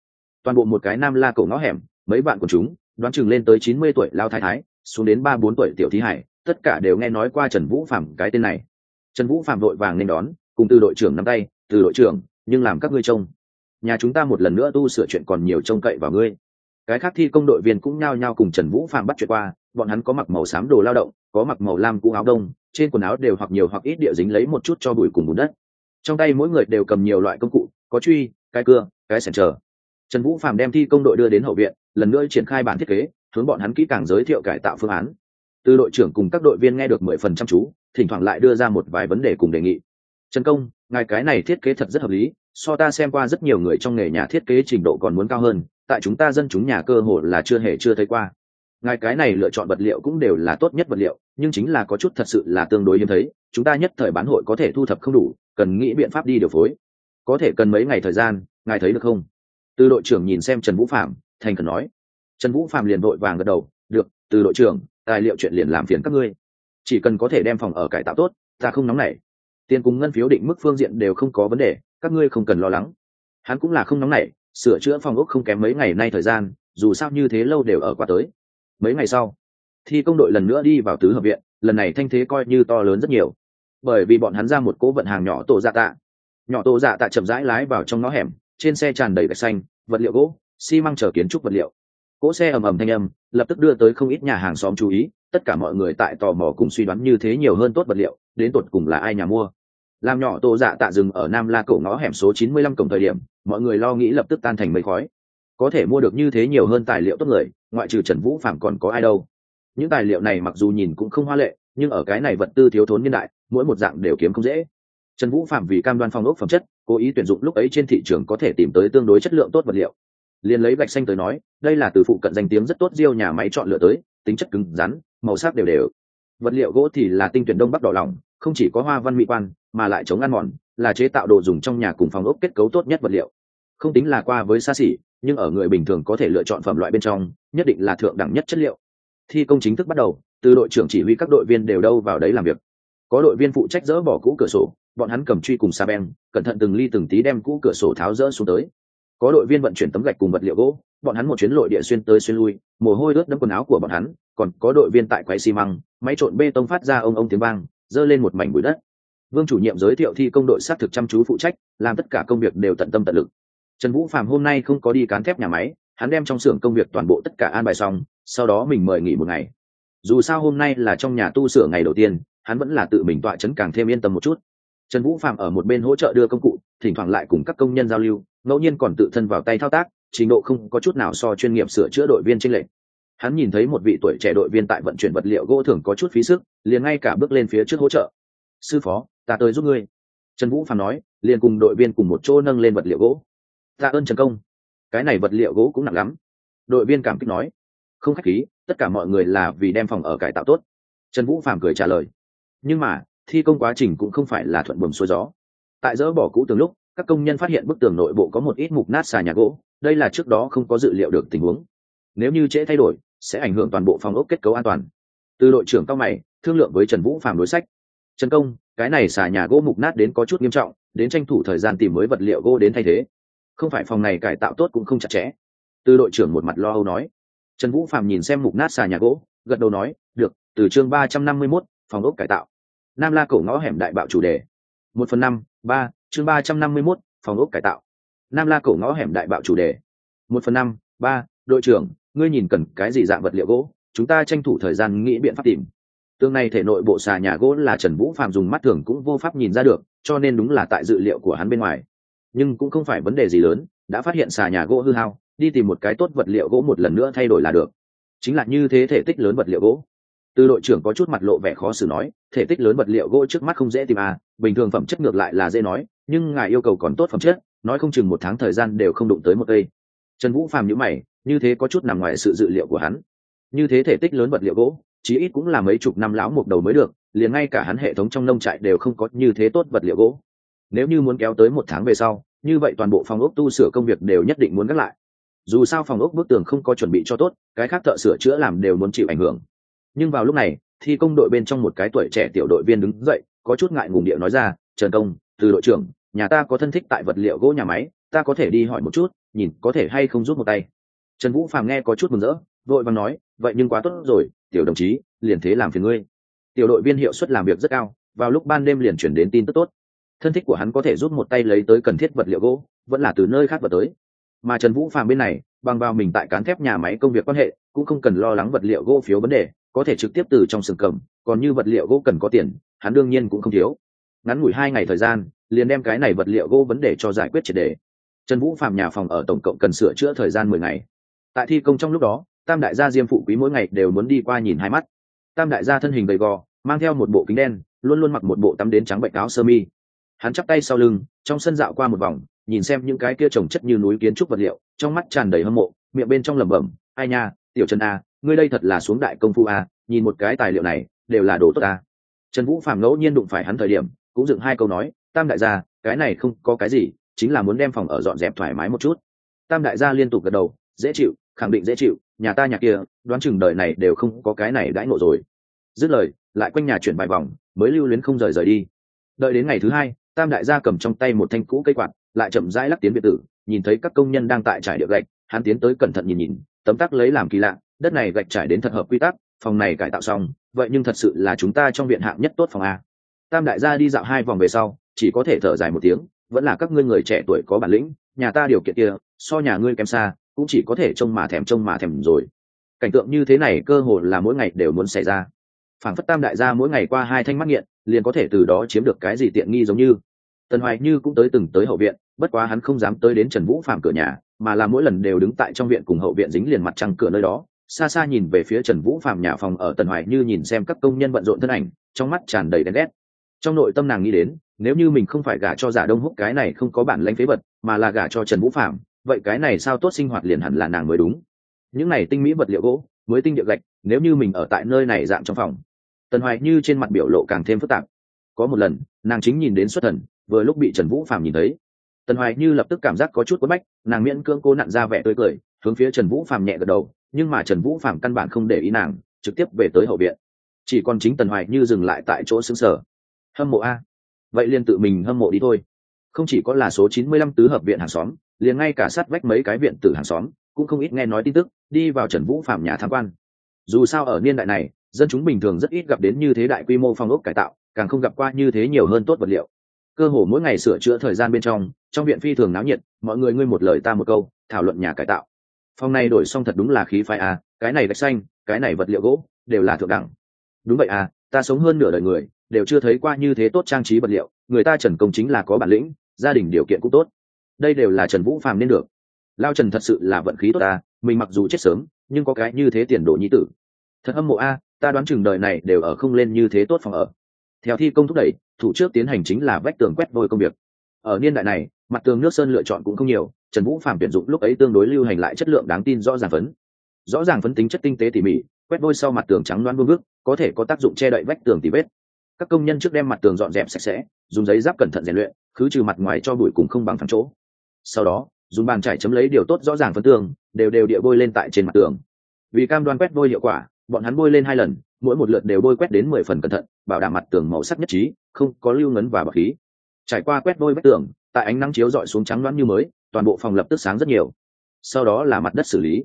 Toàn bộ một cái nam la cổ ngõ hẻm, mấy bạn của chúng, đoán chừng lên tới chín mươi tuổi lao thái thái, xuống đến ba bốn tuổi tiểu thí hải, tất cả đều nghe nói qua trần vũ phạm cái tên này. Trần vũ phạm đội vàng nên đón, cùng từ đội trưởng nắm tay, từ đội trưởng nhưng làm các ngươi trông. Nhà chúng ta một lần nữa tu sửa chuyện còn nhiều trông cậy vào ngươi. Cái khác thi công đội viên cũng nhao nhao cùng trần vũ phạm bắt chuyện qua, bọn hắn có mặc màu xám đồ lao động, có mặc màu lam cũ áo đông, trên quần áo đều hoặc nhiều hoặc ít địa dính lấy một chút cho bụi cùng bùn đất. Trong tay mỗi người đều cầm nhiều loại công cụ, có truy, cái cưa, cái sẻn trở trần vũ phạm đem thi công đội đưa đến hậu viện, lần nữa triển khai bản thiết kế, hướng bọn hắn kỹ càng giới thiệu cải tạo phương án. Từ đội trưởng cùng các đội viên nghe được mười phần chăm chú, thỉnh thoảng lại đưa ra một vài vấn đề cùng đề nghị trần công, ngài cái này thiết kế thật rất hợp lý, so ta xem qua rất nhiều người trong nghề nhà thiết kế trình độ còn muốn cao hơn, tại chúng ta dân chúng nhà cơ hội là chưa hề chưa thấy qua. Ngài cái này lựa chọn vật liệu cũng đều là tốt nhất vật liệu, nhưng chính là có chút thật sự là tương đối hiếm thấy, chúng ta nhất thời bán hội có thể thu thập không đủ, cần nghĩ biện pháp đi điều phối. Có thể cần mấy ngày thời gian, ngài thấy được không? Từ đội trưởng nhìn xem trần vũ phạm thành cần nói. Trần vũ phạm liền đội vàng gật đầu, được, từ đội trưởng, tài liệu chuyện liền làm phiền các ngươi. Chỉ cần có thể đem phòng ở cải tạo tốt, ta không nóng nảy tiền cùng ngân phiếu định mức phương diện đều không có vấn đề, các ngươi không cần lo lắng. Hắn cũng là không nóng nảy, sửa chữa phòng ốc không kém mấy ngày nay thời gian, dù sao như thế lâu đều ở qua tới. Mấy ngày sau, thi công đội lần nữa đi vào tứ hợp viện, lần này thanh thế coi như to lớn rất nhiều. Bởi vì bọn hắn ra một cố vận hàng nhỏ tổ dạ tạ. Nhỏ tổ dạ tạ chậm rãi lái vào trong ngõ hẻm, trên xe tràn đầy gạch xanh, vật liệu gỗ, xi măng chở kiến trúc vật liệu. Cỗ xe ầm ầm thanh âm, lập tức đưa tới không ít nhà hàng xóm chú ý, tất cả mọi người tại tò mò cùng suy đoán như thế nhiều hơn tốt vật liệu đến tột cùng là ai nhà mua. Làm nhỏ tô dạ tạ dừng ở nam la cổ ngõ hẻm số chín mươi lăm cổng thời điểm, mọi người lo nghĩ lập tức tan thành mây khói. Có thể mua được như thế nhiều hơn tài liệu tốt người, ngoại trừ trần vũ phạm còn có ai đâu. Những tài liệu này mặc dù nhìn cũng không hoa lệ, nhưng ở cái này vật tư thiếu thốn niên đại, mỗi một dạng đều kiếm không dễ. Trần vũ phạm vì cam đoan phong ốc phẩm chất, cố ý tuyển dụng lúc ấy trên thị trường có thể tìm tới tương đối chất lượng tốt vật liệu. Liền lấy gạch xanh tới nói, đây là từ phụ cận danh tiếng rất tốt riêu nhà máy chọn lựa tới, tính chất cứng rắn, màu sắc đều đều. Vật liệu gỗ thì là tinh tuyển đông bắc đỏ lỏng không chỉ có hoa văn mỹ quan, mà lại chống ăn mòn, là chế tạo đồ dùng trong nhà cùng phòng ốc kết cấu tốt nhất vật liệu. Không tính là qua với xa xỉ, nhưng ở người bình thường có thể lựa chọn phẩm loại bên trong, nhất định là thượng đẳng nhất chất liệu. Thi công chính thức bắt đầu, từ đội trưởng chỉ huy các đội viên đều đâu vào đấy làm việc. Có đội viên phụ trách dỡ bỏ cũ cửa sổ, bọn hắn cầm truy cùng xa beng, cẩn thận từng ly từng tí đem cũ cửa sổ tháo rỡ xuống tới. Có đội viên vận chuyển tấm gạch cùng vật liệu gỗ, bọn hắn một chuyến lội địa xuyên tới xuyên lui, mồ hôi ướt đẫm quần áo của bọn hắn, còn có đội viên tại quay xi măng, máy trộn bê tông phát ra ông ông tiếng vang dơ lên một mảnh bụi đất. Vương chủ nhiệm giới thiệu thi công đội xác thực chăm chú phụ trách, làm tất cả công việc đều tận tâm tận lực. Trần vũ phạm hôm nay không có đi cán thép nhà máy, hắn đem trong xưởng công việc toàn bộ tất cả an bài xong, sau đó mình mời nghỉ một ngày. Dù sao hôm nay là trong nhà tu sửa ngày đầu tiên, hắn vẫn là tự mình tọa chấn càng thêm yên tâm một chút. Trần vũ phạm ở một bên hỗ trợ đưa công cụ, thỉnh thoảng lại cùng các công nhân giao lưu, ngẫu nhiên còn tự thân vào tay thao tác, trình độ không có chút nào so chuyên nghiệp sửa chữa đội viên trên lệnh hắn nhìn thấy một vị tuổi trẻ đội viên tại vận chuyển vật liệu gỗ thường có chút phí sức, liền ngay cả bước lên phía trước hỗ trợ. Sư phó, ta tới giúp ngươi. Trần vũ phàm nói, liền cùng đội viên cùng một chỗ nâng lên vật liệu gỗ. Tạ ơn trần công. Cái này vật liệu gỗ cũng nặng lắm. Đội viên cảm kích nói, không khách khí, tất cả mọi người là vì đem phòng ở cải tạo tốt. Trần vũ phàm cười trả lời, nhưng mà, thi công quá trình cũng không phải là thuận buồm xuôi gió. Tại dỡ bỏ cũ tường lúc, các công nhân phát hiện bức tường nội bộ có một ít mục nát xà nhà gỗ, đây là trước đó không có dự liệu được tình huống. Nếu như trễ thay đổi sẽ ảnh hưởng toàn bộ phòng ốc kết cấu an toàn. Từ đội trưởng cao mày, thương lượng với trần vũ phạm đối sách. Trần công, cái này xà nhà gỗ mục nát đến có chút nghiêm trọng, đến tranh thủ thời gian tìm mới vật liệu gỗ đến thay thế. Không phải phòng này cải tạo tốt cũng không chặt chẽ. Từ đội trưởng một mặt lo âu nói. Trần vũ phạm nhìn xem mục nát xà nhà gỗ, gật đầu nói, được, từ chương ba trăm năm mươi mốt, phòng ốc cải tạo. Nam la cổ ngõ hẻm đại bạo chủ đề. Một phần năm, ba, chương ba trăm năm mươi mốt, phòng ốc cải tạo. Nam la cổ ngõ hẻm đại bạo chủ đề. Một phần năm, ba, đội trưởng ngươi nhìn cần cái gì dạng vật liệu gỗ, chúng ta tranh thủ thời gian nghĩ biện pháp tìm. Tương này thể nội bộ xà nhà gỗ là trần vũ phạm dùng mắt thường cũng vô pháp nhìn ra được, cho nên đúng là tại dự liệu của hắn bên ngoài. Nhưng cũng không phải vấn đề gì lớn, đã phát hiện xà nhà gỗ hư hao, đi tìm một cái tốt vật liệu gỗ một lần nữa thay đổi là được. Chính là như thế thể tích lớn vật liệu gỗ. Từ đội trưởng có chút mặt lộ vẻ khó xử nói, thể tích lớn vật liệu gỗ trước mắt không dễ tìm à bình thường phẩm chất ngược lại là dễ nói, nhưng ngài yêu cầu còn tốt phẩm chất, nói không chừng một tháng thời gian đều không đụng tới một cây. Trần vũ phàm nhữ mày như thế có chút nằm ngoài sự dự liệu của hắn. Như thế thể tích lớn vật liệu gỗ, chí ít cũng là mấy chục năm lão một đầu mới được, liền ngay cả hắn hệ thống trong nông trại đều không có như thế tốt vật liệu gỗ. Nếu như muốn kéo tới một tháng về sau, như vậy toàn bộ phòng ốc tu sửa công việc đều nhất định muốn gác lại. Dù sao phòng ốc bức tường không có chuẩn bị cho tốt, cái khác thợ sửa chữa làm đều muốn chịu ảnh hưởng. Nhưng vào lúc này, thi công đội bên trong một cái tuổi trẻ tiểu đội viên đứng dậy, có chút ngại ngùng điệu nói ra, trần công, từ đội trưởng, nhà ta có thân thích tại vật liệu gỗ nhà máy, ta có thể đi hỏi một chút, nhìn có thể hay không rút một tay trần vũ phàm nghe có chút mừng rỡ, vội vàng nói, vậy nhưng quá tốt rồi, tiểu đồng chí, liền thế làm phiền ngươi. Tiểu đội viên hiệu suất làm việc rất cao, vào lúc ban đêm liền chuyển đến tin tức tốt. Thân thích của hắn có thể giúp một tay lấy tới cần thiết vật liệu gỗ, vẫn là từ nơi khác vật tới. Mà trần vũ phàm bên này, bằng vào mình tại cán thép nhà máy công việc quan hệ, cũng không cần lo lắng vật liệu gỗ phiếu vấn đề, có thể trực tiếp từ trong sừng cầm, còn như vật liệu gỗ cần có tiền, hắn đương nhiên cũng không thiếu. Ngắn ngủi hai ngày thời gian, liền đem cái này vật liệu gỗ vấn đề cho giải quyết triệt đề. Trần vũ phạm nhà phòng ở tổng cộng cần sửa chữa thời gian mười ngày tại thi công trong lúc đó, tam đại gia diêm phụ quý mỗi ngày đều muốn đi qua nhìn hai mắt. Tam đại gia thân hình gầy gò, mang theo một bộ kính đen, luôn luôn mặc một bộ tắm đến trắng bệnh áo sơ mi. Hắn chắp tay sau lưng, trong sân dạo qua một vòng, nhìn xem những cái kia trồng chất như núi kiến trúc vật liệu, trong mắt tràn đầy hâm mộ, miệng bên trong lẩm bẩm, ai nha, tiểu trần a, ngươi đây thật là xuống đại công phu a, nhìn một cái tài liệu này, đều là đồ tốt a. Trần vũ phạm ngẫu nhiên đụng phải hắn thời điểm, cũng dựng hai câu nói, tam đại gia, cái này không có cái gì, chính là muốn đem phòng ở dọn dẹp thoải mái một chút. Tam đại gia liên tục gật đầu, dễ chịu khẳng định dễ chịu, nhà ta nhà kia, đoán chừng đời này đều không có cái này đãi ngộ rồi. Dứt lời, lại quanh nhà chuyển vài vòng, mới lưu luyến không rời rời đi. Đợi đến ngày thứ hai, tam đại gia cầm trong tay một thanh cũ cây quạt, lại chậm rãi lắc tiến biệt tử, nhìn thấy các công nhân đang tại trải địa gạch, hắn tiến tới cẩn thận nhìn nhìn, tấm tắc lấy làm kỳ lạ, đất này gạch trải đến thật hợp quy tắc, phòng này cải tạo xong, vậy nhưng thật sự là chúng ta trong viện hạng nhất tốt phòng a. Tam đại gia đi dạo hai vòng về sau, chỉ có thể thở dài một tiếng, vẫn là các ngươi người trẻ tuổi có bản lĩnh, nhà ta điều kiện kia, so nhà ngươi kém xa cũng chỉ có thể trông mà thèm, trông mà thèm rồi. Cảnh tượng như thế này cơ hồ là mỗi ngày đều muốn xảy ra. Phản phất tam đại gia mỗi ngày qua hai thanh mắt nghiện, liền có thể từ đó chiếm được cái gì tiện nghi giống như. Tần hoài như cũng tới từng tới hậu viện, bất quá hắn không dám tới đến trần vũ phạm cửa nhà, mà là mỗi lần đều đứng tại trong viện cùng hậu viện dính liền mặt trăng cửa nơi đó, xa xa nhìn về phía trần vũ phạm nhà phòng ở tần hoài như nhìn xem các công nhân bận rộn thân ảnh, trong mắt tràn đầy đen đét. Trong nội tâm nàng nghĩ đến, nếu như mình không phải gả cho giả đông húc cái này không có bản lãnh phế vật, mà là gả cho trần vũ phạm vậy cái này sao tốt sinh hoạt liền hẳn là nàng mới đúng. Những này tinh mỹ vật liệu gỗ, mới tinh địa gạch, nếu như mình ở tại nơi này dạng trong phòng, tần hoài như trên mặt biểu lộ càng thêm phức tạp. Có một lần, nàng chính nhìn đến xuất thần, vừa lúc bị trần vũ phạm nhìn thấy. Tần hoài như lập tức cảm giác có chút quất bách, nàng miễn cưỡng cô nặn ra vẻ tươi cười, hướng phía trần vũ phạm nhẹ gật đầu, nhưng mà trần vũ phạm căn bản không để ý nàng, trực tiếp về tới hậu viện. Chỉ còn chính tần hoài như dừng lại tại chỗ xứng sở hâm mộ a. Vậy liền tự mình hâm mộ đi thôi không chỉ có là số chín mươi lăm tứ hợp viện hàng xóm, liền ngay cả sát vách mấy cái viện tử hàng xóm cũng không ít nghe nói tin tức, đi vào trần vũ phạm nhà tham quan. Dù sao ở niên đại này, dân chúng bình thường rất ít gặp đến như thế đại quy mô phong ốc cải tạo, càng không gặp qua như thế nhiều hơn tốt vật liệu. Cơ hồ mỗi ngày sửa chữa thời gian bên trong trong viện phi thường náo nhiệt, mọi người ngươi một lời ta một câu, thảo luận nhà cải tạo. Phòng này đổi xong thật đúng là khí phái à cái này gạch xanh, cái này vật liệu gỗ, đều là thượng đẳng. Đúng vậy à ta sống hơn nửa đời người, đều chưa thấy qua như thế tốt trang trí vật liệu, người ta trần công chính là có bản lĩnh gia đình điều kiện cũng tốt. Đây đều là trần vũ phàm nên được. Lao trần thật sự là vận khí tốt ta, mình mặc dù chết sớm, nhưng có cái như thế tiền đồ nhi tử. Thật âm mộ a, ta đoán chừng đời này đều ở không lên như thế tốt phòng ở. Theo thi công thúc đẩy, thủ trước tiến hành chính là vách tường quét vôi công việc. Ở niên đại này, mặt tường nước sơn lựa chọn cũng không nhiều, trần vũ phạm tuyển dụng lúc ấy tương đối lưu hành lại chất lượng đáng tin rõ ràng phấn. Rõ ràng phấn tính chất tinh tế tỉ mỉ, quét vôi sau mặt tường trắng loan vương vức, có thể có tác dụng che đậy vách tường tỉ vết. Các công nhân trước đem mặt tường dọn dẹp sạch sẽ, dùng giấy giáp cẩn thận rèn luyện khứ trừ mặt ngoài cho bụi cùng không bằng phẳng chỗ. Sau đó, dùng bàn chải chấm lấy điều tốt rõ ràng phấn tường, đều đều địa bôi lên tại trên mặt tường. Vì cam đoan quét bôi hiệu quả, bọn hắn bôi lên hai lần, mỗi một lượt đều bôi quét đến mười phần cẩn thận, bảo đảm mặt tường màu sắc nhất trí, không có lưu ngấn và bọ khí. Trải qua quét bôi vách tường, tại ánh nắng chiếu dọi xuống trắng loãng như mới, toàn bộ phòng lập tức sáng rất nhiều. Sau đó là mặt đất xử lý.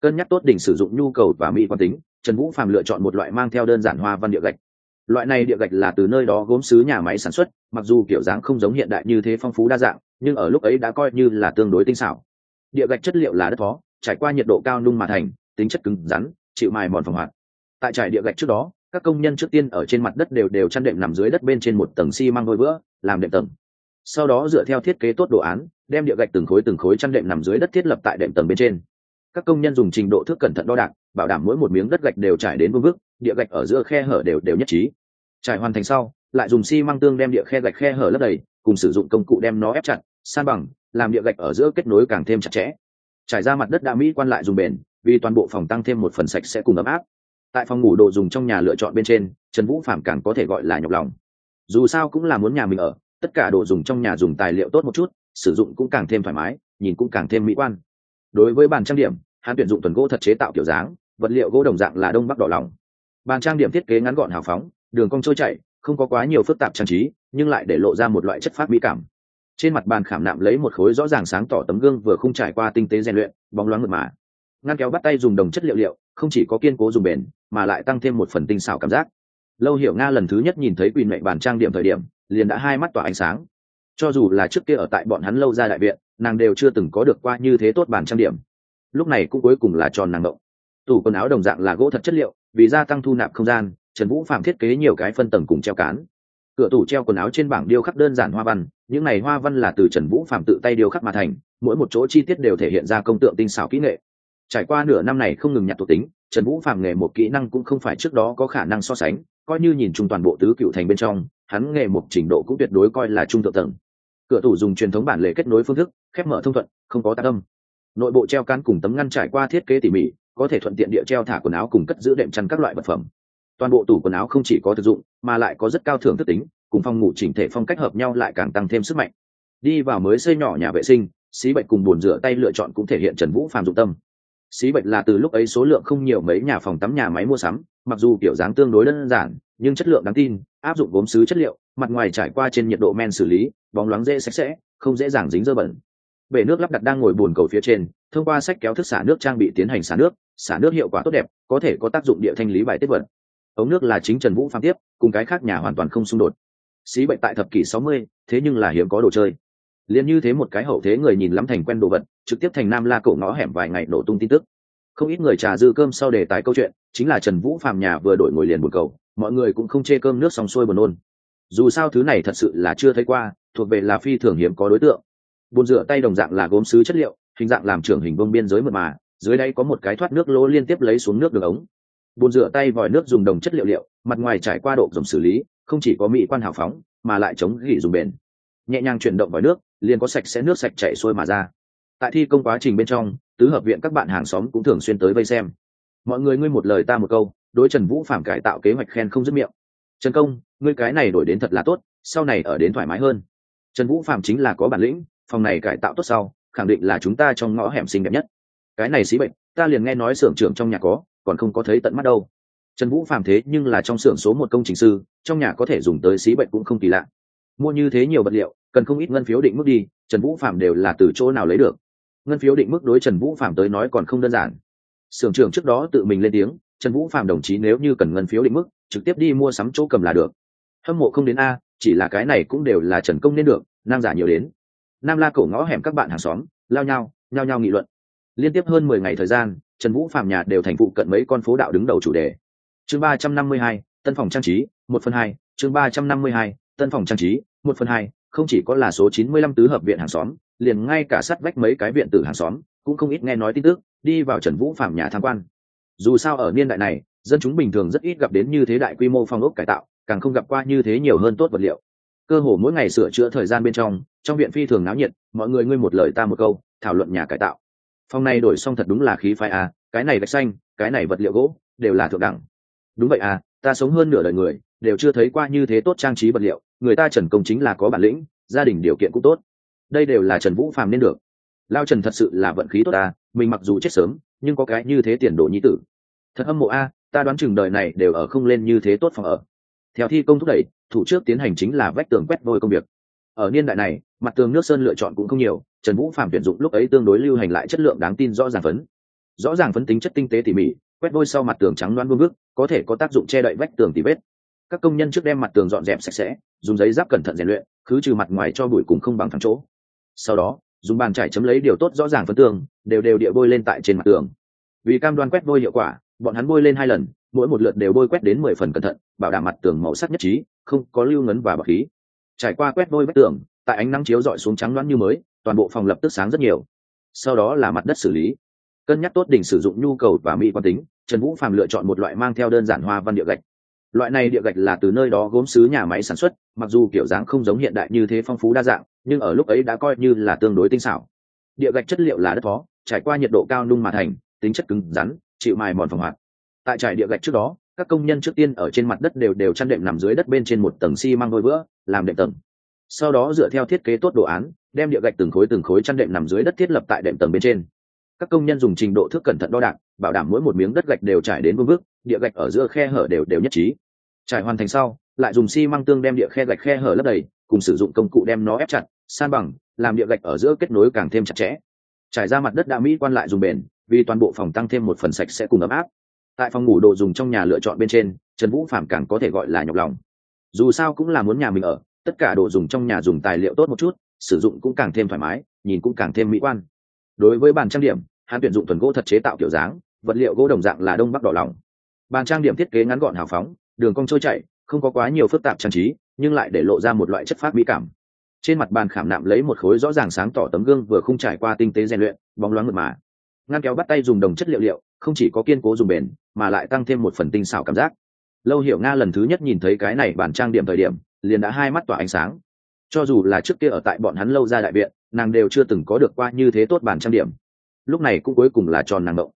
Cân nhắc tốt đỉnh sử dụng nhu cầu và mỹ quan tính, trần vũ phàm lựa chọn một loại mang theo đơn giản hoa văn địa gạch loại này địa gạch là từ nơi đó gốm xứ nhà máy sản xuất, mặc dù kiểu dáng không giống hiện đại như thế phong phú đa dạng, nhưng ở lúc ấy đã coi như là tương đối tinh xảo. Địa gạch chất liệu là đất phó trải qua nhiệt độ cao nung mà thành, tính chất cứng rắn, chịu mài mòn phòng hoạt. Tại trải địa gạch trước đó, các công nhân trước tiên ở trên mặt đất đều đều chăn đệm nằm dưới đất bên trên một tầng xi măng đôi bữa, làm đệm tầng. Sau đó dựa theo thiết kế tốt đồ án, đem địa gạch từng khối từng khối chăn đệm nằm dưới đất thiết lập tại đệm tầng bên trên. Các công nhân dùng trình độ thước cẩn thận đo đạc, bảo đảm mỗi một miếng đất gạch đều trải đến vương vức địa gạch ở giữa khe hở đều đều nhất trí. Trải hoàn thành sau, lại dùng xi măng tương đem địa khe gạch khe hở lấp đầy, cùng sử dụng công cụ đem nó ép chặt, san bằng, làm địa gạch ở giữa kết nối càng thêm chặt chẽ. Trải ra mặt đất đã mỹ quan lại dùng bền, vì toàn bộ phòng tăng thêm một phần sạch sẽ cùng ấm áp. Tại phòng ngủ đồ dùng trong nhà lựa chọn bên trên, trần vũ phạm càng có thể gọi là nhọc lòng. Dù sao cũng là muốn nhà mình ở, tất cả đồ dùng trong nhà dùng tài liệu tốt một chút, sử dụng cũng càng thêm thoải mái, nhìn cũng càng thêm mỹ quan. Đối với bàn trang điểm, hắn tuyển dụng tuần gỗ thật chế tạo kiểu dáng, vật liệu gỗ đồng dạng là đông bắc đỏ lòng bàn trang điểm thiết kế ngắn gọn hào phóng, đường cong trôi chảy, không có quá nhiều phức tạp trang trí, nhưng lại để lộ ra một loại chất phát mỹ cảm. Trên mặt bàn khảm nạm lấy một khối rõ ràng sáng tỏ tấm gương vừa không trải qua tinh tế rèn luyện, bóng loáng mượt mà. Ngăn kéo bắt tay dùng đồng chất liệu liệu, không chỉ có kiên cố dùng bền, mà lại tăng thêm một phần tinh xảo cảm giác. Lâu hiểu nga lần thứ nhất nhìn thấy quỳ mệ bàn trang điểm thời điểm, liền đã hai mắt tỏa ánh sáng. Cho dù là trước kia ở tại bọn hắn lâu ra đại viện, nàng đều chưa từng có được qua như thế tốt bàn trang điểm. Lúc này cũng cuối cùng là tròn nàng động tủ quần áo đồng dạng là gỗ thật chất liệu vì gia tăng thu nạp không gian, trần vũ phạm thiết kế nhiều cái phân tầng cùng treo cán. Cửa tủ treo quần áo trên bảng điêu khắc đơn giản hoa văn, những này hoa văn là từ trần vũ phạm tự tay điêu khắc mà thành, mỗi một chỗ chi tiết đều thể hiện ra công tượng tinh xảo kỹ nghệ. Trải qua nửa năm này không ngừng nhặt thuộc tính, trần vũ phạm nghề một kỹ năng cũng không phải trước đó có khả năng so sánh, coi như nhìn chung toàn bộ tứ cựu thành bên trong, hắn nghề một trình độ cũng tuyệt đối coi là trung thượng tầng. Cửa tủ dùng truyền thống bản lề kết nối phương thức, khép mở thông thuận, không có tác âm. Nội bộ treo cán cùng tấm ngăn trải qua thiết kế tỉ mỉ có thể thuận tiện địa treo thả quần áo cùng cất giữ đệm chăn các loại vật phẩm. Toàn bộ tủ quần áo không chỉ có thực dụng, mà lại có rất cao thưởng thức tính, cùng phòng ngủ chỉnh thể phong cách hợp nhau lại càng tăng thêm sức mạnh. Đi vào mới xây nhỏ nhà vệ sinh, xí bệnh cùng bồn rửa tay lựa chọn cũng thể hiện trần vũ phàm dụng tâm. Xí bệnh là từ lúc ấy số lượng không nhiều mấy nhà phòng tắm nhà máy mua sắm, mặc dù kiểu dáng tương đối đơn giản, nhưng chất lượng đáng tin, áp dụng gốm xứ chất liệu, mặt ngoài trải qua trên nhiệt độ men xử lý, bóng loáng dễ sạch sẽ, không dễ dàng dính dơ bẩn. Bể nước lắp đặt đang ngồi bồn cầu phía trên thông qua sách kéo thức xả nước trang bị tiến hành xả nước xả nước hiệu quả tốt đẹp, có thể có tác dụng địa thanh lý bài tiết vật. Ống nước là chính trần vũ phạm tiếp, cùng cái khác nhà hoàn toàn không xung đột. Xí bệnh tại thập kỷ sáu mươi, thế nhưng là hiếm có đồ chơi. Liền như thế một cái hậu thế người nhìn lắm thành quen đồ vật, trực tiếp thành nam la cổ ngõ hẻm vài ngày nổ tung tin tức. Không ít người trà dư cơm sau đề tài câu chuyện, chính là trần vũ phạm nhà vừa đổi ngồi liền một cầu, mọi người cũng không chê cơm nước xong xuôi buồn nôn. Dù sao thứ này thật sự là chưa thấy qua, thuộc về là phi thường hiếm có đối tượng. Bồn rửa tay đồng dạng là gốm sứ chất liệu hình dạng làm trưởng hình bông biên giới mượt mà, dưới đây có một cái thoát nước lỗ liên tiếp lấy xuống nước đường ống. Bồn rửa tay vòi nước dùng đồng chất liệu liệu, mặt ngoài trải qua độ dòng xử lý, không chỉ có mỹ quan hào phóng, mà lại chống gỉ dùng bền. Nhẹ nhàng chuyển động vòi nước, liền có sạch sẽ nước sạch chảy xuôi mà ra. Tại thi công quá trình bên trong, tứ hợp viện các bạn hàng xóm cũng thường xuyên tới vây xem. Mọi người ngươi một lời ta một câu, đối trần vũ phạm cải tạo kế hoạch khen không dứt miệng. Trần công, ngươi cái này đổi đến thật là tốt, sau này ở đến thoải mái hơn. Trần vũ phạm chính là có bản lĩnh, phòng này cải tạo tốt sau khẳng định là chúng ta trong ngõ hẻm xinh đẹp nhất. Cái này xí bệnh, ta liền nghe nói xưởng trưởng trong nhà có, còn không có thấy tận mắt đâu. Trần vũ phạm thế nhưng là trong xưởng số một công trình sư, trong nhà có thể dùng tới xí bệnh cũng không kỳ lạ. Mua như thế nhiều vật liệu, cần không ít ngân phiếu định mức đi, trần vũ phạm đều là từ chỗ nào lấy được? Ngân phiếu định mức đối trần vũ phạm tới nói còn không đơn giản. Xưởng trưởng trước đó tự mình lên tiếng, trần vũ phạm đồng chí nếu như cần ngân phiếu định mức, trực tiếp đi mua sắm chỗ cầm là được. Hâm mộ không đến a, chỉ là cái này cũng đều là trần công nên được, nam giả nhiều đến nam la cổ ngõ hẻm các bạn hàng xóm, lao nhau, nhao nhao nghị luận. Liên tiếp hơn mười ngày thời gian, trần vũ phạm nhà đều thành phụ cận mấy con phố đạo đứng đầu chủ đề. Chương ba trăm năm mươi hai, tân phòng trang trí, một phần hai, chương ba trăm năm mươi hai, tân phòng trang trí, một phần hai, không chỉ có là số chín mươi lăm tứ hợp viện hàng xóm, liền ngay cả sắt vách mấy cái viện tử hàng xóm, cũng không ít nghe nói tin tức, đi vào trần vũ phạm nhà tham quan. Dù sao ở niên đại này, dân chúng bình thường rất ít gặp đến như thế đại quy mô phong ốc cải tạo, càng không gặp qua như thế nhiều hơn tốt vật liệu cơ hồ mỗi ngày sửa chữa thời gian bên trong trong viện phi thường náo nhiệt, mọi người ngươi một lời ta một câu, thảo luận nhà cải tạo. Phòng này đổi xong thật đúng là khí phái à cái này gạch xanh, cái này vật liệu gỗ, đều là thượng đẳng. Đúng vậy à ta sống hơn nửa đời người, đều chưa thấy qua như thế tốt trang trí vật liệu, người ta trần công chính là có bản lĩnh, gia đình điều kiện cũng tốt. Đây đều là trần vũ phàm nên được. Lao trần thật sự là vận khí tốt à mình mặc dù chết sớm, nhưng có cái như thế tiền đồ nhĩ tử. Thật âm mộ a ta đoán chừng đời này đều ở không lên như thế tốt phòng ở. Theo thi công thúc đẩy thủ trước tiến hành chính là vách tường quét vôi công việc. Ở niên đại này, mặt tường nước sơn lựa chọn cũng không nhiều, trần vũ phạm tuyển dụng lúc ấy tương đối lưu hành lại chất lượng đáng tin rõ ràng phấn. Rõ ràng phấn tính chất tinh tế tỉ mỉ, quét vôi sau mặt tường trắng loan vương vức, có thể có tác dụng che đậy vách tường tỉ vết. Các công nhân trước đem mặt tường dọn dẹp sạch sẽ, dùng giấy giáp cẩn thận rèn luyện cứ trừ mặt ngoài cho bụi cùng không bằng thẳng chỗ. Sau đó, dùng bàn trải chấm lấy điều tốt rõ ràng phấn tường, đều đều địa bôi lên tại trên mặt tường. Vì cam đoan quét vôi hiệu quả, bọn hắn bôi lên hai lần mỗi một lượt đều bôi quét đến mười phần cẩn thận, bảo đảm mặt tường màu sắc nhất trí, không có lưu ngấn và bọc khí. Trải qua quét bôi vách tường, tại ánh nắng chiếu rọi xuống trắng loãng như mới, toàn bộ phòng lập tức sáng rất nhiều. Sau đó là mặt đất xử lý. Cân nhắc tốt đỉnh sử dụng nhu cầu và mỹ quan tính, trần vũ phàm lựa chọn một loại mang theo đơn giản hoa văn địa gạch. Loại này địa gạch là từ nơi đó gốm xứ nhà máy sản xuất, mặc dù kiểu dáng không giống hiện đại như thế phong phú đa dạng, nhưng ở lúc ấy đã coi như là tương đối tinh xảo. Địa gạch chất liệu là đất phó, trải qua nhiệt độ cao nung mà thành, tính chất cứng rắn, chịu mài mòn phòng hoạt tại trải địa gạch trước đó, các công nhân trước tiên ở trên mặt đất đều đều chăn đệm nằm dưới đất bên trên một tầng xi măng đôi vữa làm đệm tầng. Sau đó dựa theo thiết kế tốt đồ án, đem địa gạch từng khối từng khối chăn đệm nằm dưới đất thiết lập tại đệm tầng bên trên. Các công nhân dùng trình độ thước cẩn thận đo đạc, bảo đảm mỗi một miếng đất gạch đều trải đến vương vức địa gạch ở giữa khe hở đều đều nhất trí. Trải hoàn thành sau, lại dùng xi măng tương đem địa khe gạch khe hở lấp đầy, cùng sử dụng công cụ đem nó ép chặt, san bằng, làm địa gạch ở giữa kết nối càng thêm chặt chẽ. Trải ra mặt đất đã mỹ quan lại dùng bền, vì toàn bộ phòng tăng thêm một phần sạch sẽ cùng ấm áp tại phòng ngủ đồ dùng trong nhà lựa chọn bên trên, trần vũ phạm càng có thể gọi là nhọc lòng. Dù sao cũng là muốn nhà mình ở, tất cả đồ dùng trong nhà dùng tài liệu tốt một chút, sử dụng cũng càng thêm thoải mái, nhìn cũng càng thêm mỹ quan. Đối với bàn trang điểm, hắn tuyển dụng thuần gỗ thật chế tạo kiểu dáng, vật liệu gỗ đồng dạng là đông bắc đỏ lòng. Bàn trang điểm thiết kế ngắn gọn hào phóng, đường cong trôi chảy, không có quá nhiều phức tạp trang trí, nhưng lại để lộ ra một loại chất phát mỹ cảm. Trên mặt bàn khảm nạm lấy một khối rõ ràng sáng tỏ tấm gương vừa không trải qua tinh tế rèn luyện, bóng loáng mượt mà. Ngăn kéo bắt tay dùng đồng chất liệu liệu không chỉ có kiên cố dùng bền, mà lại tăng thêm một phần tinh xảo cảm giác. Lâu hiểu nga lần thứ nhất nhìn thấy cái này bản trang điểm thời điểm, liền đã hai mắt tỏa ánh sáng. Cho dù là trước kia ở tại bọn hắn lâu ra đại viện, nàng đều chưa từng có được qua như thế tốt bản trang điểm. Lúc này cũng cuối cùng là tròn nàng động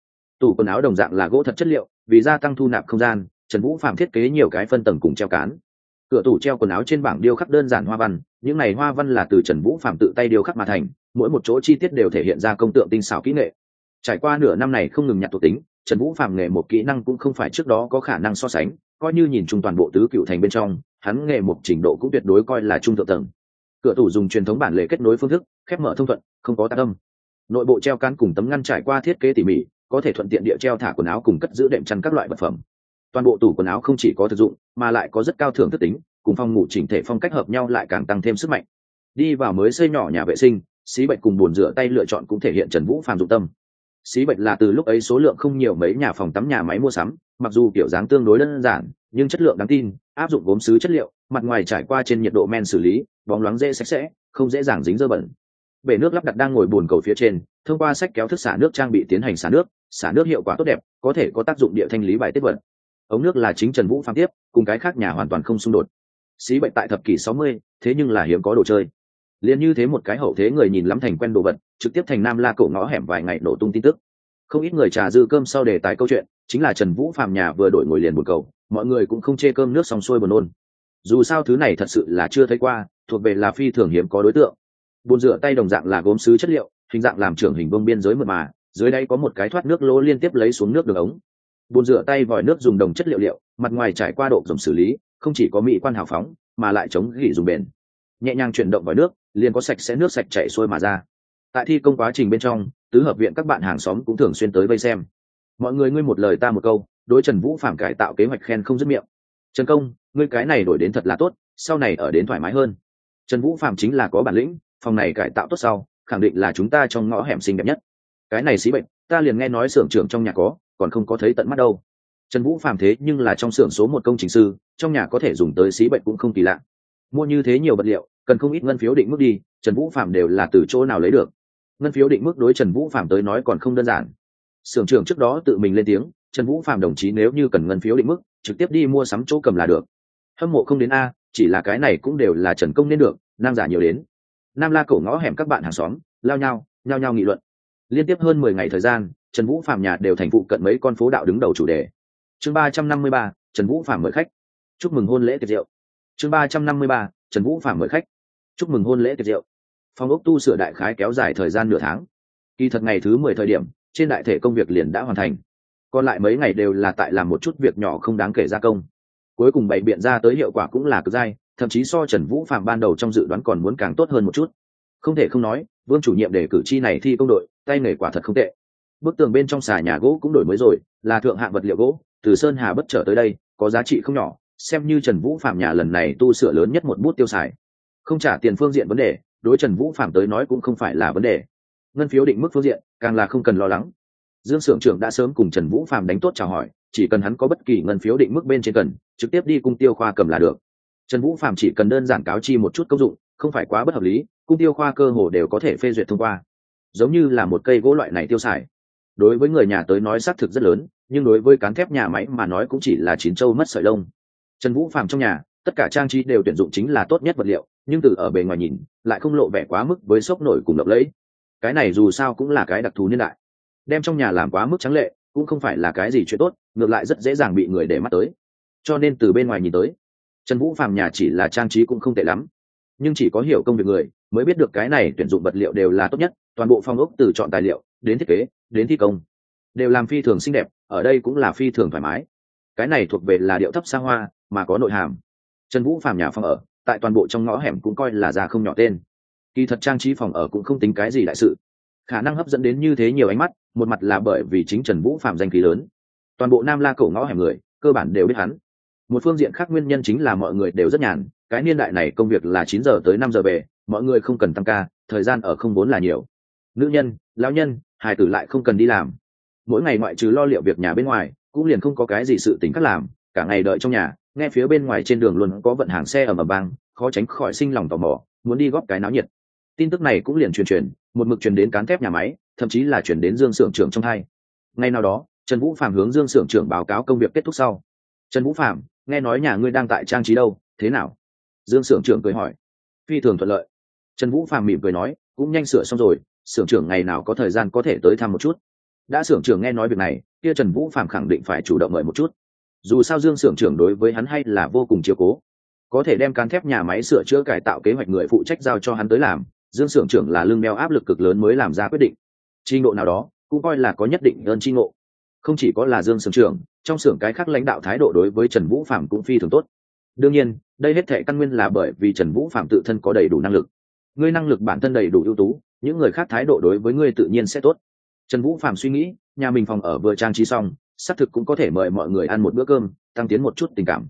tủ quần áo đồng dạng là gỗ thật chất liệu, vì gia tăng thu nạp không gian, trần vũ phạm thiết kế nhiều cái phân tầng cùng treo cán. Cửa tủ treo quần áo trên bảng điêu khắc đơn giản hoa văn, những này hoa văn là từ trần vũ phạm tự tay điêu khắc mà thành, mỗi một chỗ chi tiết đều thể hiện ra công tượng tinh xảo kỹ nghệ trải qua nửa năm này không ngừng nhặt thuộc tính, trần vũ phạm nghề một kỹ năng cũng không phải trước đó có khả năng so sánh, coi như nhìn chung toàn bộ tứ cựu thành bên trong, hắn nghề một trình độ cũng tuyệt đối coi là trung thượng tầng. Cửa tủ dùng truyền thống bản lề kết nối phương thức, khép mở thông thuận, không có tác âm. Nội bộ treo cán cùng tấm ngăn trải qua thiết kế tỉ mỉ, có thể thuận tiện địa treo thả quần áo cùng cất giữ đệm chăn các loại vật phẩm. Toàn bộ tủ quần áo không chỉ có thực dụng, mà lại có rất cao thưởng thức tính, cùng phòng ngủ chỉnh thể phong cách hợp nhau lại càng tăng thêm sức mạnh. Đi vào mới xây nhỏ nhà vệ sinh, xí bệnh cùng bồn rửa tay lựa chọn cũng thể hiện trần vũ phàm dụng tâm xí bệnh là từ lúc ấy số lượng không nhiều mấy nhà phòng tắm, nhà máy mua sắm, mặc dù kiểu dáng tương đối đơn giản, nhưng chất lượng đáng tin, áp dụng gốm xứ chất liệu, mặt ngoài trải qua trên nhiệt độ men xử lý, bóng loáng dễ sạch sẽ, không dễ dàng dính dơ bẩn. Bể nước lắp đặt đang ngồi bồn cầu phía trên, thông qua sách kéo thức xả nước trang bị tiến hành xả nước xả nước hiệu quả tốt đẹp, có thể có tác dụng địa thanh lý bài tiết vật. Ống nước là chính trần vũ phạm tiếp, cùng cái khác nhà hoàn toàn không xung đột. Xí bệnh tại thập kỷ sáu mươi, thế nhưng là hiếm có đồ chơi liền như thế một cái hậu thế người nhìn lắm thành quen đồ vật, trực tiếp thành nam la cổ ngõ hẻm vài ngày nổ tung tin tức. Không ít người trà dư cơm sau đề tài câu chuyện, chính là trần vũ phạm nhà vừa đổi ngồi liền một cầu, mọi người cũng không chê cơm nước xong xuôi buồn nôn. Dù sao thứ này thật sự là chưa thấy qua, thuộc về là phi thường hiếm có đối tượng. Bồn rửa tay đồng dạng là gốm sứ chất liệu, hình dạng làm trưởng hình bông biên giới mượt mà, dưới đây có một cái thoát nước lỗ liên tiếp lấy xuống nước đường ống. Bồn rửa tay vòi nước dùng đồng chất liệu liệu, mặt ngoài trải qua độ dòng xử lý, không chỉ có mỹ quan hào phóng, mà lại chống gỉ dùng bền. Nhẹ nhàng chuyển động vòi nước liền có sạch sẽ nước sạch chảy xuôi mà ra. Tại thi công quá trình bên trong, tứ hợp viện các bạn hàng xóm cũng thường xuyên tới vây xem. Mọi người ngươi một lời ta một câu, đối trần vũ phạm cải tạo kế hoạch khen không dứt miệng. Trần công, ngươi cái này đổi đến thật là tốt, sau này ở đến thoải mái hơn. Trần vũ phạm chính là có bản lĩnh, phòng này cải tạo tốt sau, khẳng định là chúng ta trong ngõ hẻm xinh đẹp nhất. Cái này xí bệnh, ta liền nghe nói xưởng trưởng trong nhà có, còn không có thấy tận mắt đâu. Trần vũ phàm thế nhưng là trong xưởng số một công trình sư, trong nhà có thể dùng tới xí bệnh cũng không kỳ lạ. Mua như thế nhiều vật liệu cần không ít ngân phiếu định mức đi, trần vũ phạm đều là từ chỗ nào lấy được. Ngân phiếu định mức đối trần vũ phạm tới nói còn không đơn giản. Sưởng trưởng trước đó tự mình lên tiếng, trần vũ phạm đồng chí nếu như cần ngân phiếu định mức, trực tiếp đi mua sắm chỗ cầm là được. Hâm mộ không đến a, chỉ là cái này cũng đều là trần công nên được, nam giả nhiều đến. Nam la cổ ngõ hẻm các bạn hàng xóm, lao nhau nhao nhao nghị luận. Liên tiếp hơn mười ngày thời gian, trần vũ phạm nhà đều thành phụ cận mấy con phố đạo đứng đầu chủ đề. Chương ba trăm năm mươi ba, trần vũ phạm mời khách. Chúc mừng hôn lễ tiệc rượu. Chương ba trăm năm mươi ba, trần vũ phạm mời khách chúc mừng hôn lễ tiệc rượu. Phòng ốc tu sửa đại khái kéo dài thời gian nửa tháng. Kỳ thật ngày thứ mười thời điểm, trên đại thể công việc liền đã hoàn thành. Còn lại mấy ngày đều là tại làm một chút việc nhỏ không đáng kể gia công. Cuối cùng bày biện ra tới hiệu quả cũng là cực dai, thậm chí so trần vũ phạm ban đầu trong dự đoán còn muốn càng tốt hơn một chút. Không thể không nói, vương chủ nhiệm để cử chi này thi công đội, tay nghề quả thật không tệ. Bức tường bên trong xà nhà gỗ cũng đổi mới rồi, là thượng hạng vật liệu gỗ, từ sơn hà bất trở tới đây, có giá trị không nhỏ. Xem như trần vũ phạm nhà lần này tu sửa lớn nhất một bút tiêu xài không trả tiền phương diện vấn đề, đối trần vũ phạm tới nói cũng không phải là vấn đề. Ngân phiếu định mức phương diện, càng là không cần lo lắng. Dương s ư ở n g trưởng đã sớm cùng trần vũ phạm đánh tốt chào hỏi, chỉ cần hắn có bất kỳ ngân phiếu định mức bên trên cần, trực tiếp đi cung tiêu khoa cầm là được. Trần vũ phạm chỉ cần đơn giản cáo chi một chút công dụng, không phải quá bất hợp lý, cung tiêu khoa cơ hồ đều có thể phê duyệt thông qua. Giống như là một cây gỗ loại này tiêu xài. Đối với người nhà tới nói xác thực rất lớn, nhưng đối với cán thép nhà máy mà nói cũng chỉ là chín châu mất sợi lông. Trần vũ phạm trong nhà, tất cả trang trí đều tuyển dụng chính là tốt nhất vật liệu nhưng từ ở bề ngoài nhìn, lại không lộ vẻ quá mức với sốc nổi cùng lộng lẫy. Cái này dù sao cũng là cái đặc thù niên đại. Đem trong nhà làm quá mức trắng lệ, cũng không phải là cái gì chuyện tốt, ngược lại rất dễ dàng bị người để mắt tới. Cho nên từ bên ngoài nhìn tới, trần vũ phàm nhà chỉ là trang trí cũng không tệ lắm. Nhưng chỉ có hiểu công việc người, mới biết được cái này tuyển dụng vật liệu đều là tốt nhất, toàn bộ phong ốc từ chọn tài liệu, đến thiết kế, đến thi công, đều làm phi thường xinh đẹp, ở đây cũng là phi thường thoải mái. Cái này thuộc về là điệu thấp xa hoa, mà có nội hàm. Trần vũ phàm nhà phong ở tại toàn bộ trong ngõ hẻm cũng coi là già không nhỏ tên. Kỳ thật trang trí phòng ở cũng không tính cái gì đại sự. Khả năng hấp dẫn đến như thế nhiều ánh mắt, một mặt là bởi vì chính trần vũ phạm danh khí lớn. Toàn bộ nam la cổ ngõ hẻm người, cơ bản đều biết hắn. Một phương diện khác nguyên nhân chính là mọi người đều rất nhàn, cái niên đại này công việc là chín giờ tới năm giờ về, mọi người không cần tăng ca, thời gian ở không vốn là nhiều. Nữ nhân, lão nhân, hài tử lại không cần đi làm. Mỗi ngày ngoại trừ lo liệu việc nhà bên ngoài, cũng liền không có cái gì sự tính khác làm, cả ngày đợi trong nhà nghe phía bên ngoài trên đường luôn có vận hàng xe ở mầm bang khó tránh khỏi sinh lòng tò mò, muốn đi góp cái náo nhiệt. Tin tức này cũng liền truyền truyền, một mực truyền đến cán thép nhà máy, thậm chí là truyền đến dương xưởng trưởng trong hai. Ngay nào đó, trần vũ phạm hướng dương xưởng trưởng báo cáo công việc kết thúc sau. Trần vũ phạm nghe nói nhà ngươi đang tại trang trí đâu, thế nào? Dương xưởng trưởng cười hỏi. Phi thường thuận lợi. Trần vũ phạm mỉm cười nói, cũng nhanh sửa xong rồi xưởng trưởng ngày nào có thời gian có thể tới thăm một chút. Đã xưởng trưởng nghe nói việc này, kia trần vũ phạm khẳng định phải chủ động mời một chút dù sao dương s ư ở n g trưởng đối với hắn hay là vô cùng chiều cố. Có thể đem cán thép nhà máy sửa chữa cải tạo kế hoạch người phụ trách giao cho hắn tới làm, dương s ư ở n g trưởng là lương đeo áp lực cực lớn mới làm ra quyết định. Trình độ nào đó, cũng coi là có nhất định hơn tri ngộ. Không chỉ có là dương s ư ở n g trưởng, trong xưởng cái khác lãnh đạo thái độ đối với trần vũ phạm cũng phi thường tốt. Đương nhiên, đây hết thể căn nguyên là bởi vì trần vũ phạm tự thân có đầy đủ năng lực. Ngươi năng lực bản thân đầy đủ ưu tú, những người khác thái độ đối với ngươi tự nhiên sẽ tốt. Trần vũ phạm suy nghĩ, nhà mình phòng ở vừa trang trí xong xác thực cũng có thể mời mọi người ăn một bữa cơm, tăng tiến một chút tình cảm.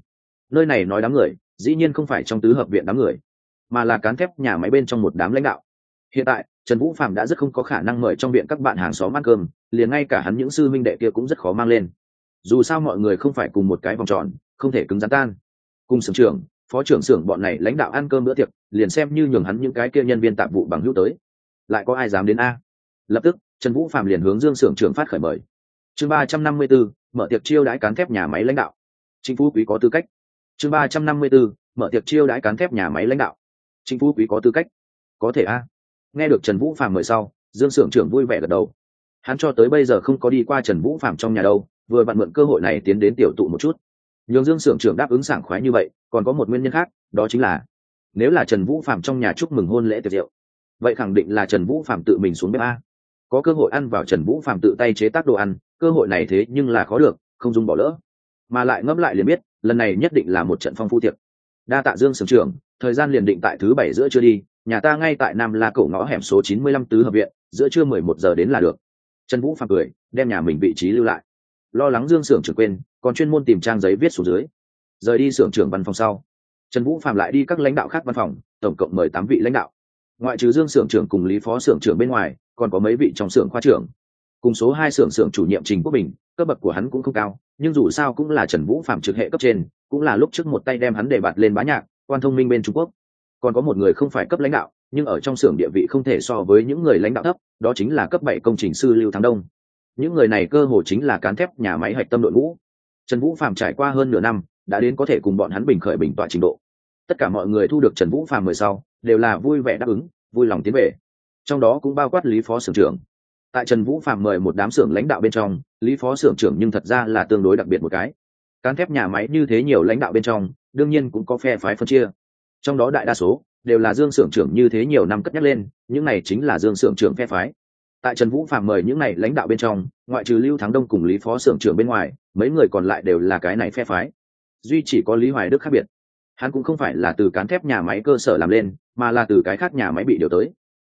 Nơi này nói đám người, dĩ nhiên không phải trong tứ hợp viện đám người, mà là cán thép nhà máy bên trong một đám lãnh đạo. Hiện tại, trần vũ phạm đã rất không có khả năng mời trong viện các bạn hàng xóm ăn cơm, liền ngay cả hắn những sư minh đệ kia cũng rất khó mang lên. Dù sao mọi người không phải cùng một cái vòng tròn, không thể cứng rắn tan. Cùng sưởng trưởng, phó trưởng xưởng bọn này lãnh đạo ăn cơm bữa tiệc, liền xem như nhường hắn những cái kia nhân viên tạp vụ bằng hữu tới. Lại có ai dám đến a? Lập tức, trần vũ phạm liền hướng dương xưởng trưởng phát khởi mời chương ba trăm năm mươi b ố mở tiệc chiêu đãi cán thép nhà máy lãnh đạo. Chính phủ quý có tư cách. Chương ba trăm năm mươi b ố mở tiệc chiêu đãi cán thép nhà máy lãnh đạo. Chính phú quý có tư cách. Có thể a. Nghe được trần vũ phàm mời sau, dương s ư ở n g trưởng vui vẻ gật đầu. Hắn cho tới bây giờ không có đi qua trần vũ phàm trong nhà đâu, vừa vặn mượn cơ hội này tiến đến tiểu tụ một chút. Nhường dương s ư ở n g trưởng đáp ứng sảng khoái như vậy, còn có một nguyên nhân khác, đó chính là nếu là trần vũ phạm trong nhà chúc mừng hôn lễ tiệc rượu, vậy khẳng định là trần vũ phạm tự mình xuống bếp a. Có cơ hội ăn vào trần vũ phạm tự tay chế tác đồ ăn cơ hội này thế nhưng là khó được, không dùng bỏ lỡ. Mà lại ngẫm lại liền biết, lần này nhất định là một trận phong phu tiệc. Đa tạ dương sưởng trưởng, thời gian liền định tại thứ bảy giữa trưa đi, nhà ta ngay tại nam la cổ ngõ hẻm số chín mươi lăm tứ hợp viện, giữa trưa mười một giờ đến là được. Trần vũ phàm cười, đem nhà mình vị trí lưu lại. Lo lắng dương sưởng trưởng quên, còn chuyên môn tìm trang giấy viết xuống dưới. Rời đi sưởng trưởng văn phòng sau, trần vũ phàm lại đi các lãnh đạo khác văn phòng, tổng cộng mời tám vị lãnh đạo. Ngoại trừ dương sưởng trưởng cùng lý phó sưởng trưởng bên ngoài, còn có mấy vị trong sưởng khoa trưởng cùng số hai xưởng xưởng chủ nhiệm trình quốc bình, cấp bậc của hắn cũng không cao, nhưng dù sao cũng là trần vũ phạm trực hệ cấp trên, cũng là lúc trước một tay đem hắn để bạt lên bá nhạc, quan thông minh bên trung quốc. Còn có một người không phải cấp lãnh đạo, nhưng ở trong xưởng địa vị không thể so với những người lãnh đạo thấp, đó chính là cấp bảy công trình sư lưu thắng đông. Những người này cơ hồ chính là cán thép nhà máy hạch tâm đội ngũ. Trần vũ phạm trải qua hơn nửa năm, đã đến có thể cùng bọn hắn bình khởi bình tọa trình độ. Tất cả mọi người thu được trần vũ phạm mời sau, đều là vui vẻ đáp ứng, vui lòng tiến về. Trong đó cũng bao quát lý phó xưởng trưởng tại trần vũ phạm mời một đám xưởng lãnh đạo bên trong, lý phó xưởng trưởng nhưng thật ra là tương đối đặc biệt một cái. Cán thép nhà máy như thế nhiều lãnh đạo bên trong, đương nhiên cũng có phe phái phân chia. Trong đó đại đa số đều là dương xưởng trưởng như thế nhiều năm cất nhắc lên, những này chính là dương xưởng trưởng phe phái. Tại trần vũ phạm mời những này lãnh đạo bên trong, ngoại trừ lưu thắng đông cùng lý phó xưởng trưởng bên ngoài, mấy người còn lại đều là cái này phe phái. Duy chỉ có lý hoài đức khác biệt. Hắn cũng không phải là từ cán thép nhà máy cơ sở làm lên, mà là từ cái khác nhà máy bị điều tới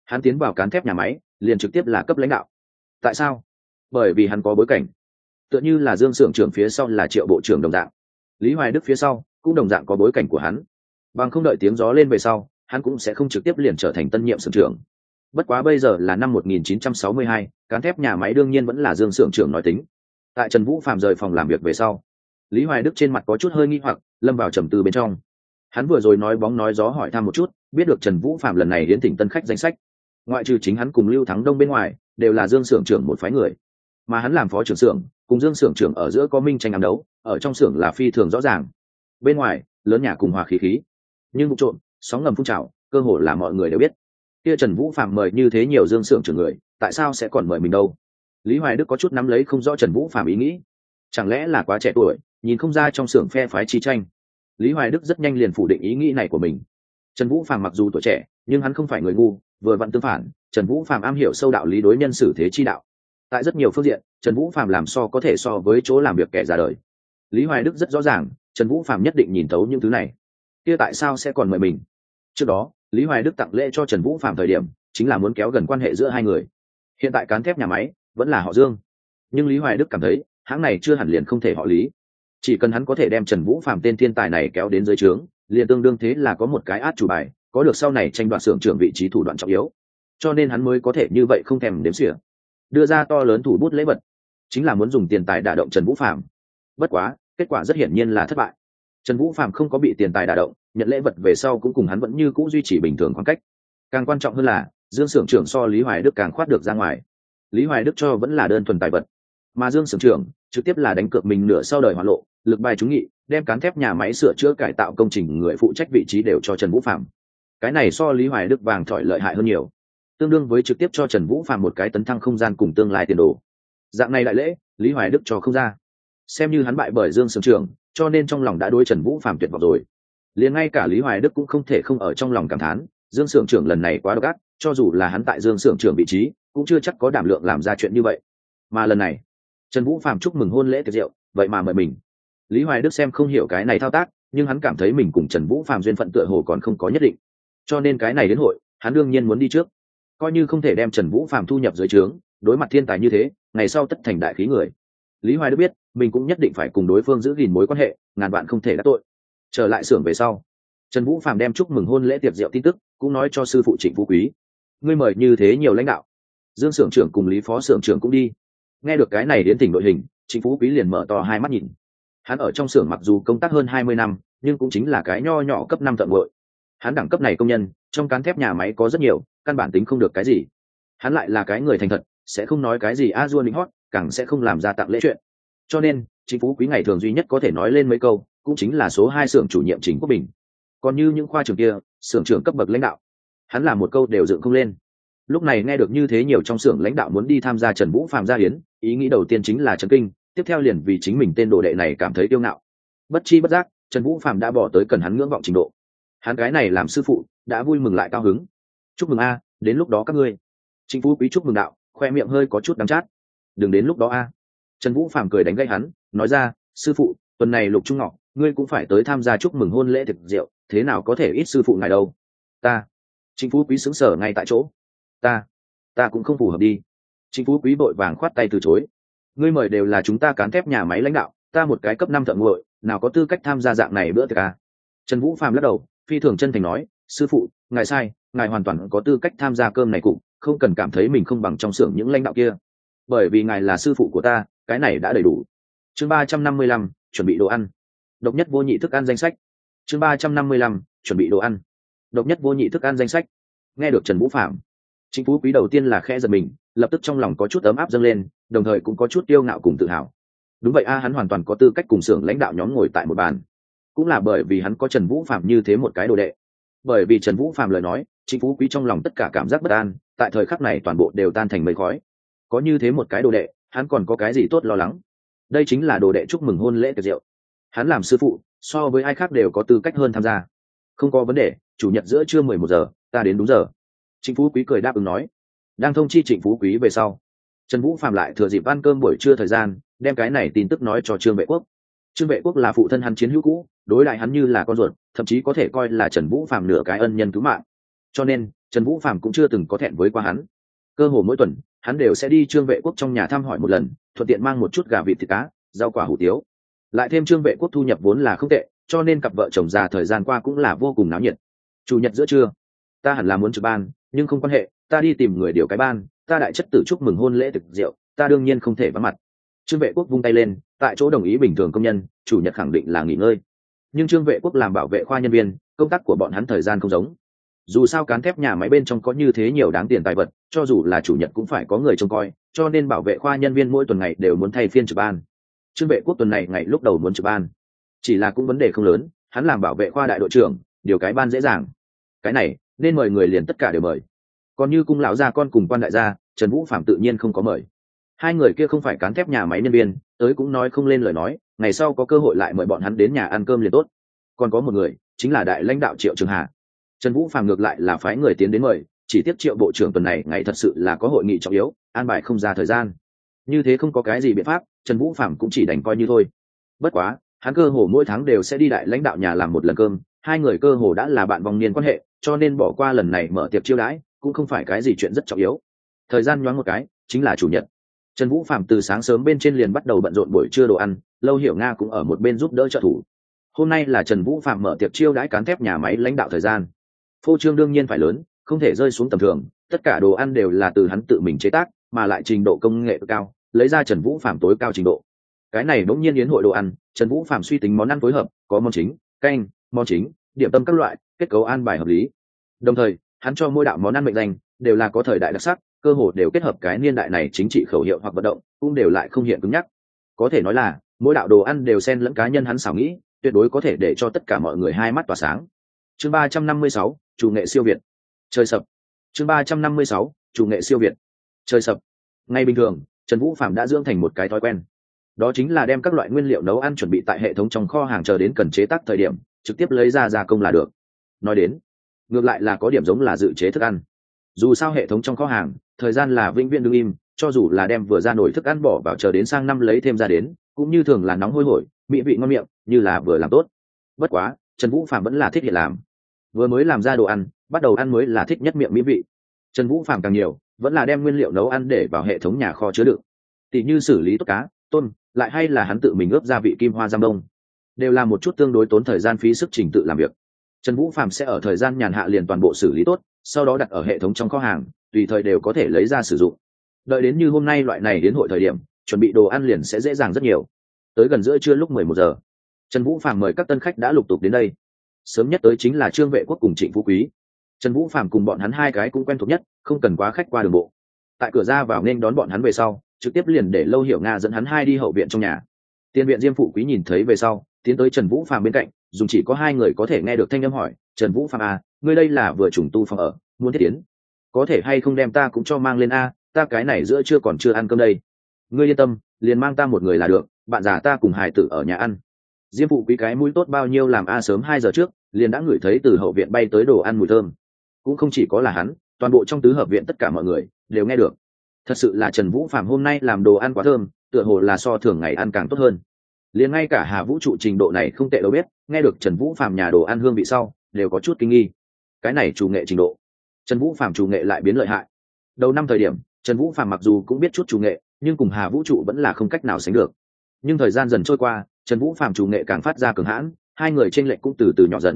hắn tiến vào cán thép nhà máy liền trực tiếp là cấp lãnh đạo. Tại sao? Bởi vì hắn có bối cảnh. Tựa như là dương s ư ở n g trưởng phía sau là triệu bộ trưởng đồng dạng. Lý hoài đức phía sau cũng đồng dạng có bối cảnh của hắn. Bằng không đợi tiếng gió lên về sau hắn cũng sẽ không trực tiếp liền trở thành tân nhiệm sưởng trưởng. Bất quá bây giờ là năm 1962, cán thép nhà máy đương nhiên vẫn là dương sưởng trưởng nói tính. Tại trần vũ phạm rời phòng làm việc về sau lý hoài đức trên mặt có chút hơi nghi hoặc lâm vào trầm tư bên trong. Hắn vừa rồi nói bóng nói gió hỏi thăm một chút biết được trần vũ phạm lần này đến tỉnh tân khách danh sách ngoại trừ chính hắn cùng lưu thắng đông bên ngoài, đều là dương sưởng trưởng một phái người. Mà hắn làm phó trưởng xưởng, cùng dương sưởng trưởng ở giữa có minh tranh ám đấu, ở trong xưởng là phi thường rõ ràng. Bên ngoài, lớn nhà cùng hòa khí khí. Nhưng vụ trộm, sóng ngầm phun trào, cơ hồ là mọi người đều biết. Kia trần vũ phạm mời như thế nhiều dương sưởng trưởng người, tại sao sẽ còn mời mình đâu? Lý hoài đức có chút nắm lấy không rõ trần vũ phạm ý nghĩ. Chẳng lẽ là quá trẻ tuổi, nhìn không ra trong xưởng phe phái chi tranh? Lý hoài đức rất nhanh liền phủ định ý nghĩ này của mình. Trần vũ phạm mặc dù tuổi trẻ, nhưng hắn không phải người ngu vừa vặn tương phản, trần vũ phạm am hiểu sâu đạo lý đối nhân xử thế chi đạo. Tại rất nhiều phương diện, trần vũ phạm làm so có thể so với chỗ làm việc kẻ ra đời. Lý hoài đức rất rõ ràng, trần vũ phạm nhất định nhìn thấu những thứ này. Kia tại sao sẽ còn mời mình? Trước đó, lý hoài đức tặng lễ cho trần vũ phạm thời điểm, chính là muốn kéo gần quan hệ giữa hai người. Hiện tại cán thép nhà máy, vẫn là họ dương. Nhưng lý hoài đức cảm thấy, hãng này chưa hẳn liền không thể họ lý. Chỉ cần hắn có thể đem trần vũ phạm tên thiên tài này kéo đến dưới trướng, liền tương đương thế là có một cái át chủ bài có được sau này tranh đoạt xưởng trưởng vị trí thủ đoạn trọng yếu. Cho nên hắn mới có thể như vậy không thèm đếm xỉa. Đưa ra to lớn thủ bút lễ vật. Chính là muốn dùng tiền tài đả động trần vũ phạm bất quá, kết quả rất hiển nhiên là thất bại. Trần vũ phạm không có bị tiền tài đả động, nhận lễ vật về sau cũng cùng hắn vẫn như c ũ duy trì bình thường khoảng cách. Càng quan trọng hơn là, dương s ư ở n g trưởng so lý hoài đức càng khoát được ra ngoài. Lý hoài đức cho vẫn là đơn thuần tài vật. Mà dương s ư ở n g trưởng trực tiếp là đánh cược mình nửa sau đời hoạn lộ, lực bài trúng nghị, đem cán thép nhà máy sửa chữa cải tạo công trình người phụ trách vị trí đều cho trần vũ phạm cái này so lý hoài đức vàng thỏi lợi hại hơn nhiều. Tương đương với trực tiếp cho trần vũ phạm một cái tấn thăng không gian cùng tương lai tiền đồ. Dạng này đại lễ lý hoài đức cho không ra. Xem như hắn bại bởi dương sưởng Trường, cho nên trong lòng đã đối trần vũ phạm tuyệt vọng rồi. Liền ngay cả lý hoài đức cũng không thể không ở trong lòng cảm thán dương sưởng trưởng lần này quá độc ác cho dù là hắn tại dương sưởng trưởng vị trí cũng chưa chắc có đảm lượng làm ra chuyện như vậy. Mà lần này trần vũ phạm chúc mừng hôn lễ tiệc rượu vậy mà mời mình. Lý hoài đức xem không hiểu cái này thao tác nhưng hắn cảm thấy mình cùng trần vũ phạm duyên phận tựa hồ còn không có nhất định cho nên cái này đến hội, hắn đương nhiên muốn đi trước. Coi như không thể đem trần vũ phạm thu nhập dưới trướng, đối mặt thiên tài như thế, ngày sau tất thành đại khí người. Lý hoài đức biết, mình cũng nhất định phải cùng đối phương giữ gìn mối quan hệ, ngàn bạn không thể đắc tội. Trở lại xưởng về sau, trần vũ phạm đem chúc mừng hôn lễ tiệc rượu tin tức, cũng nói cho sư phụ trịnh phú quý. Ngươi mời như thế nhiều lãnh đạo, dương s ư ở n g trưởng cùng lý phó s ư ở n g trưởng cũng đi. Nghe được cái này đến tỉnh đội hình, trịnh phú quý liền mở to hai mắt nhìn. Hắn ở trong xưởng mặc dù công tác hơn hai mươi năm, nhưng cũng chính là cái nho nhỏ cấp năm thuận bội hắn đẳng cấp này công nhân, trong cán thép nhà máy có rất nhiều, căn bản tính không được cái gì. Hắn lại là cái người thành thật, sẽ không nói cái gì a dua lính hót, càng sẽ không làm ra tặng lễ chuyện. Cho nên, chính phú quý ngày thường duy nhất có thể nói lên mấy câu, cũng chính là số hai xưởng chủ nhiệm chính quốc bình. Còn như những khoa trường kia, xưởng trưởng cấp bậc lãnh đạo, hắn làm một câu đều dựng không lên. Lúc này nghe được như thế nhiều trong xưởng lãnh đạo muốn đi tham gia trần vũ phạm gia hiến, ý nghĩ đầu tiên chính là trần kinh, tiếp theo liền vì chính mình tên đồ đệ này cảm thấy yêu ngạo. Bất chi bất giác, trần vũ phạm đã bỏ tới cần hắn ngưỡng vọng trình độ hắn cái này làm sư phụ, đã vui mừng lại cao hứng. Chúc mừng a, đến lúc đó các ngươi. Chính phú quý chúc mừng đạo, khoe miệng hơi có chút đắng chát. Đừng đến lúc đó a. Trần vũ phàm cười đánh gây hắn, nói ra, sư phụ, tuần này lục trung ngọ, ngươi cũng phải tới tham gia chúc mừng hôn lễ thực rượu, thế nào có thể ít sư phụ ngài đâu? Ta. Chính phú quý xứng sở ngay tại chỗ. Ta ta cũng không phù hợp đi. Chính phú quý vội vàng khoát tay từ chối. Ngươi mời đều là chúng ta cán thép nhà máy lãnh đạo, ta một cái cấp năm thợ nguội, nào có tư cách tham gia dạng này bữa tiệc à? trần vũ phàm lắc đầu phi thường chân thành nói, sư phụ, ngài sai, ngài hoàn toàn có tư cách tham gia cơm này cụ không cần cảm thấy mình không bằng trong xưởng những lãnh đạo kia. Bởi vì ngài là sư phụ của ta, cái này đã đầy đủ. Chương ba trăm năm mươi lăm, chuẩn bị đồ ăn. Độc nhất vô nhị thức ăn danh sách. Chương ba trăm năm mươi lăm, chuẩn bị đồ ăn. Độc nhất vô nhị thức ăn danh sách. Nghe được trần vũ phạm, chính phú quý đầu tiên là khe giật mình, lập tức trong lòng có chút ấm áp dâng lên, đồng thời cũng có chút tiêu ngạo cùng tự hào. Đúng vậy a, hắn hoàn toàn có tư cách cùng xưởng lãnh đạo nhóm ngồi tại một bàn cũng là bởi vì hắn có trần vũ phạm như thế một cái đồ đệ. Bởi vì trần vũ phạm lời nói, chính phú quý trong lòng tất cả cảm giác bất an, tại thời khắc này toàn bộ đều tan thành mây khói. Có như thế một cái đồ đệ, hắn còn có cái gì tốt lo lắng? Đây chính là đồ đệ chúc mừng hôn lễ tiệc rượu. Hắn làm sư phụ, so với ai khác đều có tư cách hơn tham gia. Không có vấn đề, chủ nhật giữa trưa mười một giờ, ta đến đúng giờ. Trịnh phú quý cười đáp ứng nói. Đang thông chi trịnh phú quý về sau, trần vũ phạm lại thừa dịp ăn cơm buổi trưa thời gian, đem cái này tin tức nói cho trương vệ quốc. Trương vệ quốc là phụ thân hắn chiến hữu cũ đối lại hắn như là con ruột, thậm chí có thể coi là trần vũ phạm nửa cái ân nhân cứu mạng. Cho nên, trần vũ phạm cũng chưa từng có thẹn với qua hắn. Cơ hồ mỗi tuần, hắn đều sẽ đi trương vệ quốc trong nhà thăm hỏi một lần, thuận tiện mang một chút gà vịt thịt cá, rau quả hủ tiếu. Lại thêm trương vệ quốc thu nhập vốn là không tệ, cho nên cặp vợ chồng già thời gian qua cũng là vô cùng náo nhiệt. Chủ nhật giữa trưa, ta hẳn là muốn trực ban, nhưng không quan hệ, ta đi tìm người điều cái ban, ta đại chất tử chúc mừng hôn lễ thực rượu, ta đương nhiên không thể vắng mặt. Trương vệ quốc vung tay lên, tại chỗ đồng ý bình thường công nhân, chủ nhật khẳng định là nghỉ ngơi nhưng trương vệ quốc làm bảo vệ khoa nhân viên, công tác của bọn hắn thời gian không giống. Dù sao cán thép nhà máy bên trong có như thế nhiều đáng tiền tài vật, cho dù là chủ nhật cũng phải có người trông coi, cho nên bảo vệ khoa nhân viên mỗi tuần ngày đều muốn thay phiên trực ban. Trương vệ quốc tuần này ngày lúc đầu muốn trực ban. Chỉ là cũng vấn đề không lớn, hắn làm bảo vệ khoa đại đội trưởng, điều cái ban dễ dàng. Cái này, nên mời người liền tất cả đều mời. Còn như cung lão gia con cùng quan đại gia, trần vũ phạm tự nhiên không có mời. Hai người kia không phải cán thép nhà máy nhân viên, tới cũng nói không lên lời nói ngày sau có cơ hội lại mời bọn hắn đến nhà ăn cơm liền tốt. Còn có một người, chính là đại lãnh đạo triệu trường hà. Trần vũ phàm ngược lại là phái người tiến đến mời, chỉ tiếp triệu bộ trưởng tuần này ngày thật sự là có hội nghị trọng yếu, an bài không ra thời gian. Như thế không có cái gì biện pháp, trần vũ phạm cũng chỉ đành coi như thôi. Bất quá, hắn cơ hồ mỗi tháng đều sẽ đi đại lãnh đạo nhà làm một lần cơm, hai người cơ hồ đã là bạn vòng niên quan hệ, cho nên bỏ qua lần này mở tiệc chiêu đãi, cũng không phải cái gì chuyện rất trọng yếu. Thời gian nhoáng một cái, chính là chủ nhật trần vũ phạm từ sáng sớm bên trên liền bắt đầu bận rộn buổi trưa đồ ăn, lâu hiểu nga cũng ở một bên giúp đỡ trợ thủ. Hôm nay là trần vũ phạm mở tiệc chiêu đãi cán thép nhà máy lãnh đạo thời gian. Phô trương đương nhiên phải lớn, không thể rơi xuống tầm thường, tất cả đồ ăn đều là từ hắn tự mình chế tác, mà lại trình độ công nghệ cao, lấy ra trần vũ phạm tối cao trình độ. Cái này bỗng nhiên yến hội đồ ăn, trần vũ phạm suy tính món ăn phối hợp, có món chính, canh, món chính, điểm tâm các loại, kết cấu an bài hợp lý. Đồng thời, hắn cho mỗi đạo món ăn mệnh danh, đều là có thời đại đặc sắc cơ hồ đều kết hợp cái niên đại này chính trị khẩu hiệu hoặc vận động, cũng đều lại không hiện cứng nhắc. Có thể nói là, mỗi đạo đồ ăn đều xen lẫn cá nhân hắn xảo nghĩ, tuyệt đối có thể để cho tất cả mọi người hai mắt tỏa sáng. Chương ba trăm năm mươi sáu, chủ nghệ siêu việt. Chơi sập. Chương ba trăm năm mươi sáu, chủ nghệ siêu việt. Chơi sập. Ngay bình thường, trần vũ phạm đã dưỡng thành một cái thói quen. Đó chính là đem các loại nguyên liệu nấu ăn chuẩn bị tại hệ thống trong kho hàng chờ đến cần chế tác thời điểm, trực tiếp lấy ra gia công là được. Nói đến, ngược lại là có điểm giống là dự chế thức ăn. Dù sao hệ thống trong kho hàng thời gian là vĩnh viễn đương im, cho dù là đem vừa ra nổi thức ăn bỏ vào chờ đến sang năm lấy thêm ra đến, cũng như thường là nóng hôi hổi, mỹ vị ngon miệng, như là vừa làm tốt. Bất quá, trần vũ phạm vẫn là thích hiện làm. Vừa mới làm ra đồ ăn, bắt đầu ăn mới là thích nhất miệng mỹ vị. Trần vũ phạm càng nhiều, vẫn là đem nguyên liệu nấu ăn để vào hệ thống nhà kho chứa đựng. Tỷ như xử lý tốt cá, tôm, lại hay là hắn tự mình ướp gia vị kim hoa giam đông. Đều là một chút tương đối tốn thời gian phí sức trình tự làm việc. Trần vũ phạm sẽ ở thời gian nhàn hạ liền toàn bộ xử lý tốt sau đó đặt ở hệ thống trong kho hàng, tùy thời đều có thể lấy ra sử dụng. Đợi đến như hôm nay loại này đến hội thời điểm, chuẩn bị đồ ăn liền sẽ dễ dàng rất nhiều. Tới gần giữa trưa lúc mười một giờ, trần vũ Phàm mời các tân khách đã lục tục đến đây. Sớm nhất tới chính là trương vệ quốc cùng trịnh phú quý. Trần vũ Phàm cùng bọn hắn hai cái cũng quen thuộc nhất, không cần quá khách qua đường bộ. Tại cửa ra vào nên đón bọn hắn về sau, trực tiếp liền để lâu hiểu nga dẫn hắn hai đi hậu viện trong nhà. Tiền viện diêm phụ quý nhìn thấy về sau, tiến tới trần vũ Phàm bên cạnh dùng chỉ có hai người có thể nghe được thanh âm hỏi, trần vũ Phàm à ngươi đây là vừa trùng tu phòng ở, muốn thiết tiến. Có thể hay không đem ta cũng cho mang lên a, ta cái này giữa chưa còn chưa ăn cơm đây. Ngươi yên tâm, liền mang ta một người là được, bạn già ta cùng hải tử ở nhà ăn. Diêm phụ quý cái mũi tốt bao nhiêu làm a sớm hai giờ trước, liền đã ngửi thấy từ hậu viện bay tới đồ ăn mùi thơm. Cũng không chỉ có là hắn, toàn bộ trong tứ hợp viện tất cả mọi người đều nghe được. Thật sự là trần vũ phạm hôm nay làm đồ ăn quá thơm, tựa hồ là so thường ngày ăn càng tốt hơn. Liền ngay cả hà vũ trụ trình độ này không tệ đâu biết, nghe được trần vũ phạm nhà đồ ăn hương vị sau, đều có chút kinh nghi cái này chủ nghệ trình độ. Trần vũ phạm chủ nghệ lại biến lợi hại. Đầu năm thời điểm, trần vũ phạm mặc dù cũng biết chút chủ nghệ, nhưng cùng hà vũ trụ vẫn là không cách nào sánh được. Nhưng thời gian dần trôi qua, trần vũ phạm chủ nghệ càng phát ra cường hãn, hai người t r ê n lệch cũng từ từ nhỏ dần.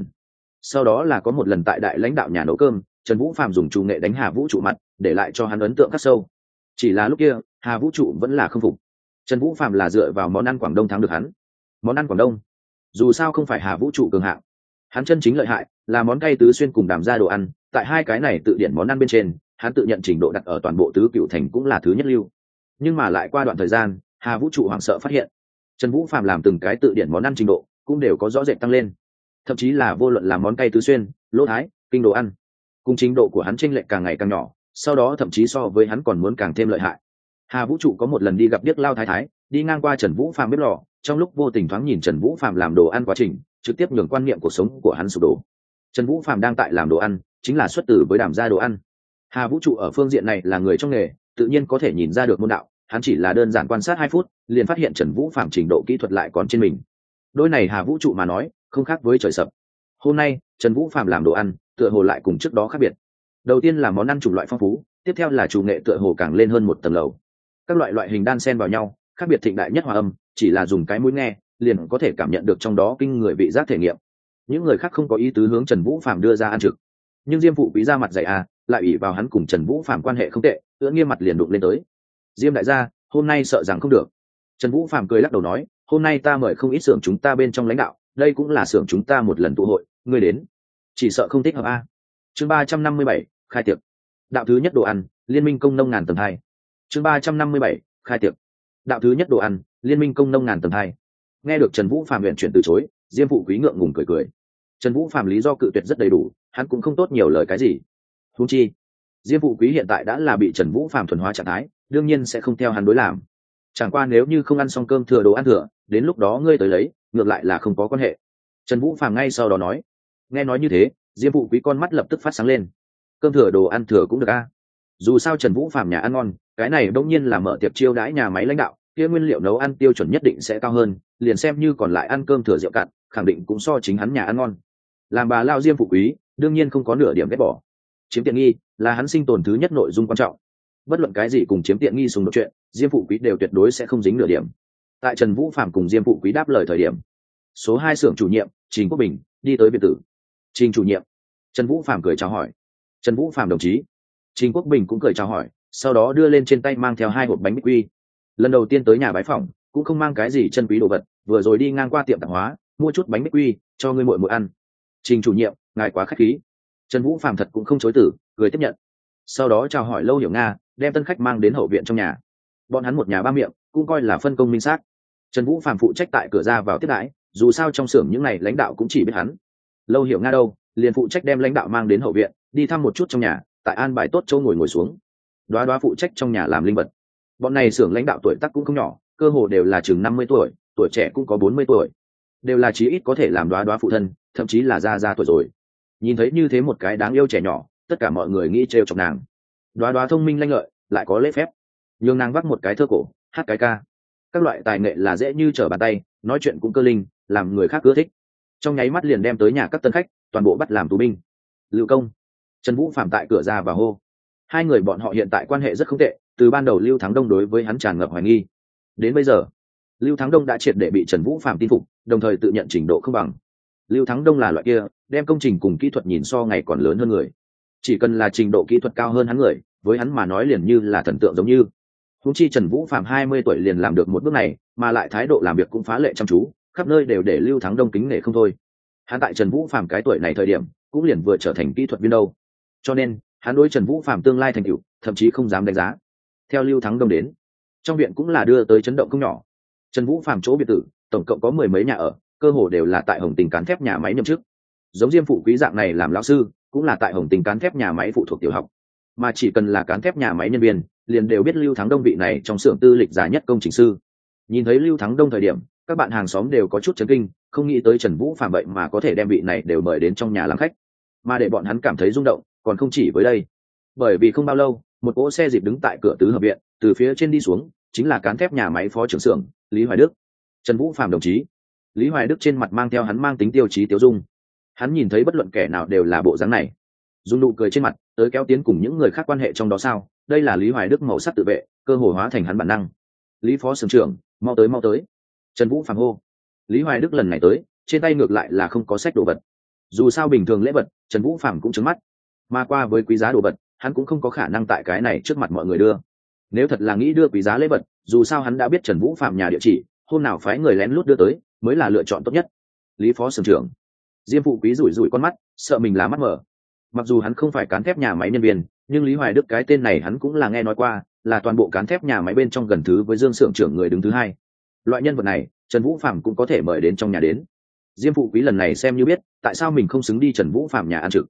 Sau đó là có một lần tại đại lãnh đạo nhà nấu cơm, trần vũ phạm dùng chủ nghệ đánh hà vũ trụ mặt, để lại cho hắn ấn tượng khắc sâu. Chỉ là lúc kia, hà vũ trụ vẫn là không phục. Trần vũ phạm là dựa vào món ăn quảng đông thắng được hắn. Món ăn quảng đông. Dù sao không phải hà vũ trụ cường hạng. Hắn chân chính lợi hại là món cay tứ xuyên cùng đàm ra đồ ăn, tại hai cái này tự điển món ăn bên trên, hắn tự nhận trình độ đặt ở toàn bộ tứ cựu thành cũng là thứ nhất lưu. Nhưng mà lại qua đoạn thời gian, hà vũ trụ hoảng sợ phát hiện, trần vũ phạm làm từng cái tự điển món ăn trình độ cũng đều có rõ rệt tăng lên. Thậm chí là vô luận làm món cay tứ xuyên, lỗ thái, kinh đồ ăn, cùng trình độ của hắn tranh lệch càng ngày càng nhỏ, sau đó thậm chí so với hắn còn muốn càng thêm lợi hại. Hà vũ trụ có một lần đi gặp điếc lao thái thái, đi ngang qua trần vũ phạm bếp lò, trong lúc vô tình thoáng nhìn trần vũ phạm làm đồ ăn quá trình, trực tiếp nhường quan niệm cuộc sống của hắn sụp đổ trần vũ phạm đang tại làm đồ ăn, chính là xuất tử với đàm gia đồ ăn. Hà vũ trụ ở phương diện này là người trong nghề, tự nhiên có thể nhìn ra được môn đạo, hắn chỉ là đơn giản quan sát hai phút, liền phát hiện trần vũ phạm trình độ kỹ thuật lại còn trên mình. Đôi này hà vũ trụ mà nói, không khác với trời sập. Hôm nay, trần vũ phạm làm đồ ăn, tựa hồ lại cùng trước đó khác biệt. Đầu tiên là món ăn chủng loại phong phú, tiếp theo là chủ nghệ tựa hồ càng lên hơn một tầng lầu. Các loại loại hình đan sen vào nhau, khác biệt thịnh đại nhất hòa âm, chỉ là dùng cái mũi nghe, liền có thể cảm nhận được trong đó kinh người vị giác thể nghiệm những người khác không có ý tứ hướng trần vũ phạm đưa ra ăn trực. Nhưng diêm phụ quý ra mặt dạy à lại ủy vào hắn cùng trần vũ phạm quan hệ không tệ ưỡn nghiêm mặt liền đụng lên tới. Diêm đại gia, hôm nay sợ rằng không được. Trần vũ phạm cười lắc đầu nói, hôm nay ta mời không ít xưởng chúng ta bên trong lãnh đạo, đây cũng là xưởng chúng ta một lần tụ hội, ngươi đến. Chỉ sợ không thích hợp a. Chương ba trăm năm mươi bảy, khai tiệc. Đạo thứ nhất đồ ăn, liên minh công nông ngàn tầng hai. Chương ba trăm năm mươi bảy, khai tiệc. Đạo thứ nhất đồ ăn, liên minh công nông ngàn tầng hai. Nghe được trần vũ phạm huyện chuyển từ chối, diêm phụ quý ngượng ngùng cười cười trần vũ phạm lý do cự tuyệt rất đầy đủ, hắn cũng không tốt nhiều lời cái gì. Húng chi, diêm phụ quý hiện tại đã là bị trần vũ phạm thuần hóa trạng thái, đương nhiên sẽ không theo hắn đối làm. Chẳng qua nếu như không ăn xong cơm thừa đồ ăn thừa, đến lúc đó ngươi tới lấy, ngược lại là không có quan hệ. Trần vũ phạm ngay sau đó nói. Nghe nói như thế, diêm phụ quý con mắt lập tức phát sáng lên. Cơm thừa đồ ăn thừa cũng được a. Dù sao trần vũ phạm nhà ăn ngon, cái này đông nhiên là mở tiệp chiêu đãi nhà máy lãnh đạo, kia nguyên liệu nấu ăn tiêu chuẩn nhất định sẽ cao hơn, liền xem như còn lại ăn cơm thừa rượu cạn, khẳng định cũng so chính hắn nhà ăn ngon làm bà lao diêm phụ quý, đương nhiên không có nửa điểm ghét bỏ. Chiếm tiện nghi là hắn sinh tồn thứ nhất nội dung quan trọng. Bất luận cái gì cùng chiếm tiện nghi xung đột chuyện, diêm phụ quý đều tuyệt đối sẽ không dính nửa điểm. Tại trần vũ phạm cùng diêm phụ quý đáp lời thời điểm, số hai xưởng chủ nhiệm, trình quốc bình, đi tới biệt tử. Trình chủ nhiệm. Trần vũ phạm cười chào hỏi. Trần vũ phạm đồng chí. Trình quốc bình cũng cười chào hỏi, sau đó đưa lên trên tay mang theo hai hộp bánh bích quy. Lần đầu tiên tới nhà bái phòng cũng không mang cái gì chân quý đồ vật, vừa rồi đi ngang qua tiệm tạp hóa, mua chút bánh bích quy, cho ngươi muội muội ăn trình chủ nhiệm, ngài quá k h á c h khí. Trần vũ phạm thật cũng không chối tử cười tiếp nhận. Sau đó chào hỏi lâu hiểu nga, đem tân khách mang đến hậu viện trong nhà. Bọn hắn một nhà ba miệng, cũng coi là phân công minh xác. Trần vũ phạm phụ trách tại cửa ra vào tiếp đãi, dù sao trong xưởng những n à y lãnh đạo cũng chỉ biết hắn. Lâu hiểu nga đâu, liền phụ trách đem lãnh đạo mang đến hậu viện, đi thăm một chút trong nhà, tại an bài tốt châu ngồi ngồi xuống. Đoá đoá phụ trách trong nhà làm linh vật. Bọn này xưởng lãnh đạo tuổi tác cũng không nhỏ, cơ hồ đều là chừng năm mươi tuổi tuổi trẻ cũng có bốn mươi tuổi đều là chí ít có thể làm đoá đoá phụ thân, thậm chí là ra ra tuổi rồi. Nhìn thấy như thế một cái đáng yêu trẻ nhỏ, tất cả mọi người nghĩ trêu chọc nàng. Đoá đoá thông minh lanh lợi, lại có lễ phép. Nhường nàng vắt một cái thơ cổ, hát cái ca. Các loại tài nghệ là dễ như trở bàn tay, nói chuyện cũng cơ linh, làm người khác ưa thích. Trong nháy mắt liền đem tới nhà các tân khách, toàn bộ bắt làm tù binh. Lưu công, trần vũ phạm tại cửa ra và hô. Hai người bọn họ hiện tại quan hệ rất không tệ, từ ban đầu lưu thắng đông đối với hắn tràn ngập hoài nghi. Đến bây giờ lưu thắng đông đã triệt để bị trần vũ phạm tin phục, đồng thời tự nhận trình độ không bằng. Lưu thắng đông là loại kia, đem công trình cùng kỹ thuật nhìn so ngày còn lớn hơn người. Chỉ cần là trình độ kỹ thuật cao hơn hắn người, với hắn mà nói liền như là thần tượng giống như. Húng chi trần vũ phạm hai mươi tuổi liền làm được một bước này, mà lại thái độ làm việc cũng phá lệ chăm chú, khắp nơi đều để lưu thắng đông kính nể không thôi. Hắn tại trần vũ phạm cái tuổi này thời điểm, cũng liền vừa trở thành kỹ thuật viên đâu. Cho nên, hắn đối trần vũ phạm tương lai thành cựu thậm chí không dám đánh giá. Theo lưu thắng đông đến, trong viện cũng là đưa tới chấn động không nhỏ trần vũ phạm chỗ biệt tử tổng cộng có mười mấy nhà ở, cơ hồ đều là tại hồng tình cán thép nhà máy nhậm chức. Giống diêm phụ quý dạng này làm lão sư, cũng là tại hồng tình cán thép nhà máy phụ thuộc tiểu học. Mà chỉ cần là cán thép nhà máy nhân viên, liền đều biết lưu thắng đông vị này trong xưởng tư lịch giá nhất công trình sư. Nhìn thấy lưu thắng đông thời điểm, các bạn hàng xóm đều có chút chấn kinh, không nghĩ tới trần vũ phạm vậy mà có thể đem vị này đều mời đến trong nhà làm khách. Mà để bọn hắn cảm thấy rung động, còn không chỉ với đây. Bởi vì không bao lâu, một cỗ xe dịp đứng tại cửa tứ hợp viện, từ phía trên đi xuống chính là cán thép nhà máy phó trưởng xưởng, lý hoài đức. Trần vũ phạm đồng chí. Lý hoài đức trên mặt mang theo hắn mang tính tiêu chí tiêu dung. Hắn nhìn thấy bất luận kẻ nào đều là bộ dáng này. Dùng nụ cười trên mặt, tới kéo tiến cùng những người khác quan hệ trong đó sao? Đây là lý hoài đức màu sắc tự vệ, cơ hồ hóa thành hắn bản năng. Lý phó sưởng trưởng, mau tới mau tới. Trần vũ Phạm hô. Lý hoài đức lần này tới, trên tay ngược lại là không có sách đồ vật. Dù sao bình thường lễ vật, trần vũ Phạm cũng trứng mắt. Mà qua với quý giá đồ vật, hắn cũng không có khả năng tại cái này trước mặt mọi người đưa nếu thật là nghĩ đưa quý giá lễ vật, dù sao hắn đã biết trần vũ phạm nhà địa chỉ, hôm nào phái người lén lút đưa tới, mới là lựa chọn tốt nhất. Lý phó sưởng trưởng. Diêm phụ quý rủi rủi con mắt, sợ mình lá mắt mở. Mặc dù hắn không phải cán thép nhà máy nhân viên, nhưng lý hoài đức cái tên này hắn cũng là nghe nói qua, là toàn bộ cán thép nhà máy bên trong gần thứ với dương sưởng trưởng người đứng thứ hai. Loại nhân vật này, trần vũ phạm cũng có thể mời đến trong nhà đến. Diêm phụ quý lần này xem như biết, tại sao mình không xứng đi trần vũ phạm nhà ăn trực.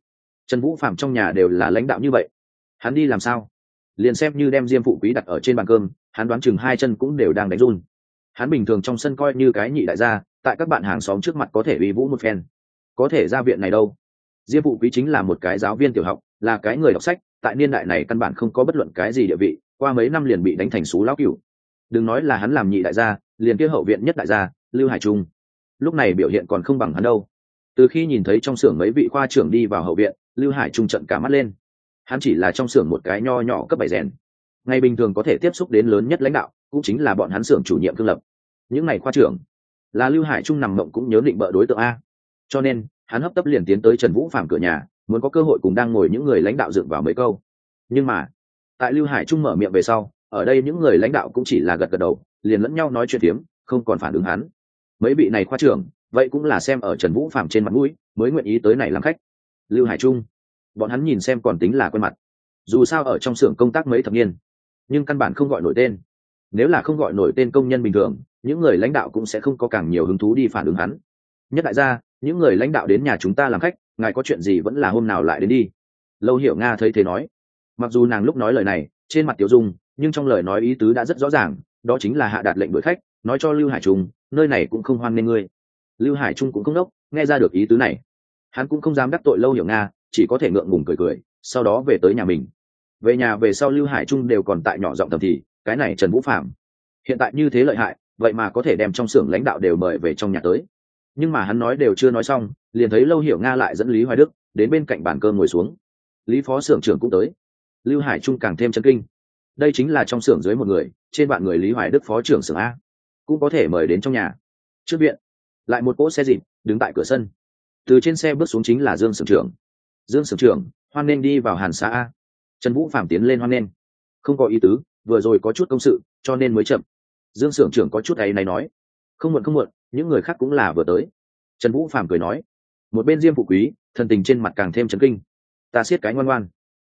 Trần vũ phạm trong nhà đều là lãnh đạo như vậy. Hắn đi làm sao? Liền xem như đem diêm phụ quý đặt ở trên bàn cơm, hắn đoán chừng hai chân cũng đều đang đánh run. Hắn bình thường trong sân coi như cái nhị đại gia, tại các bạn hàng xóm trước mặt có thể uy vũ một phen. Có thể ra viện này đâu? Diêm phụ quý chính là một cái giáo viên tiểu học, là cái người đọc sách, tại niên đại này căn bản không có bất luận cái gì địa vị, qua mấy năm liền bị đánh thành xú lão cửu. Đừng nói là hắn làm nhị đại gia, liền kia hậu viện nhất đại gia, lưu hải trung. Lúc này biểu hiện còn không bằng hắn đâu. Từ khi nhìn thấy trong xưởng mấy vị khoa trưởng đi vào hậu viện, lưu hải trung trận cả mắt lên hắn chỉ là trong xưởng một cái nho nhỏ cấp bảy rèn. Ngày bình thường có thể tiếp xúc đến lớn nhất lãnh đạo, cũng chính là bọn hắn xưởng chủ nhiệm thương lập. Những ngày khoa trưởng, là lưu hải trung nằm mộng cũng nhớ định bợ đối tượng a. Cho nên, hắn hấp tấp liền tiến tới trần vũ phạm cửa nhà, muốn có cơ hội cùng đang ngồi những người lãnh đạo dựng vào mấy câu. Nhưng mà, tại lưu hải trung mở miệng về sau, ở đây những người lãnh đạo cũng chỉ là gật gật đầu, liền lẫn nhau nói chuyện tiếm không còn phản ứng hắn. Mấy vị này khoa trưởng, vậy cũng là xem ở trần vũ phạm trên mặt mũi, mới nguyện ý tới này làm khách. Lưu hải trung bọn hắn nhìn xem còn tính là quen mặt. Dù sao ở trong xưởng công tác mấy thập niên, nhưng căn bản không gọi nổi tên. Nếu là không gọi nổi tên công nhân bình thường, những người lãnh đạo cũng sẽ không có càng nhiều hứng thú đi phản ứng hắn. Nhất đại gia, những người lãnh đạo đến nhà chúng ta làm khách, ngài có chuyện gì vẫn là hôm nào lại đến đi. Lâu hiểu nga thấy thế nói. Mặc dù nàng lúc nói lời này, trên mặt tiểu dung, nhưng trong lời nói ý tứ đã rất rõ ràng, đó chính là hạ đạt lệnh đuổi khách, nói cho lưu hải trung, nơi này cũng không hoan nghê ngươi. Lưu hải trung cũng không đốc, nghe ra được ý tứ này. Hắn cũng không dám đắc tội lâu hiểu nga chỉ có thể ngượng ngùng cười cười, sau đó về tới nhà mình. Về nhà về sau lưu hải trung đều còn tại nhỏ giọng tầm thì, cái này trần vũ phạm hiện tại như thế lợi hại, vậy mà có thể đem trong xưởng lãnh đạo đều mời về trong nhà tới. Nhưng mà hắn nói đều chưa nói xong, liền thấy lâu hiểu nga lại dẫn lý hoài đức đến bên cạnh bàn cơm ngồi xuống. Lý phó xưởng trưởng cũng tới. Lưu hải trung càng thêm chân kinh. Đây chính là trong xưởng dưới một người, trên bạn người lý hoài đức phó trưởng xưởng a, cũng có thể mời đến trong nhà. Trước viện, lại một cỗ xe dịp, đứng tại cửa sân. Từ trên xe bước xuống chính là dương xưởng trưởng dương Sưởng trưởng, hoan nên đi vào hàn xã a. Trần vũ phạm tiến lên hoan nên. Không có ý tứ, vừa rồi có chút công sự, cho nên mới chậm. Dương Sưởng trưởng có chút ấy này nói. Không muộn không muộn, những người khác cũng là vừa tới. Trần vũ phạm cười nói. Một bên diêm phụ quý, thần tình trên mặt càng thêm chấn kinh. Ta siết cái ngoan ngoan.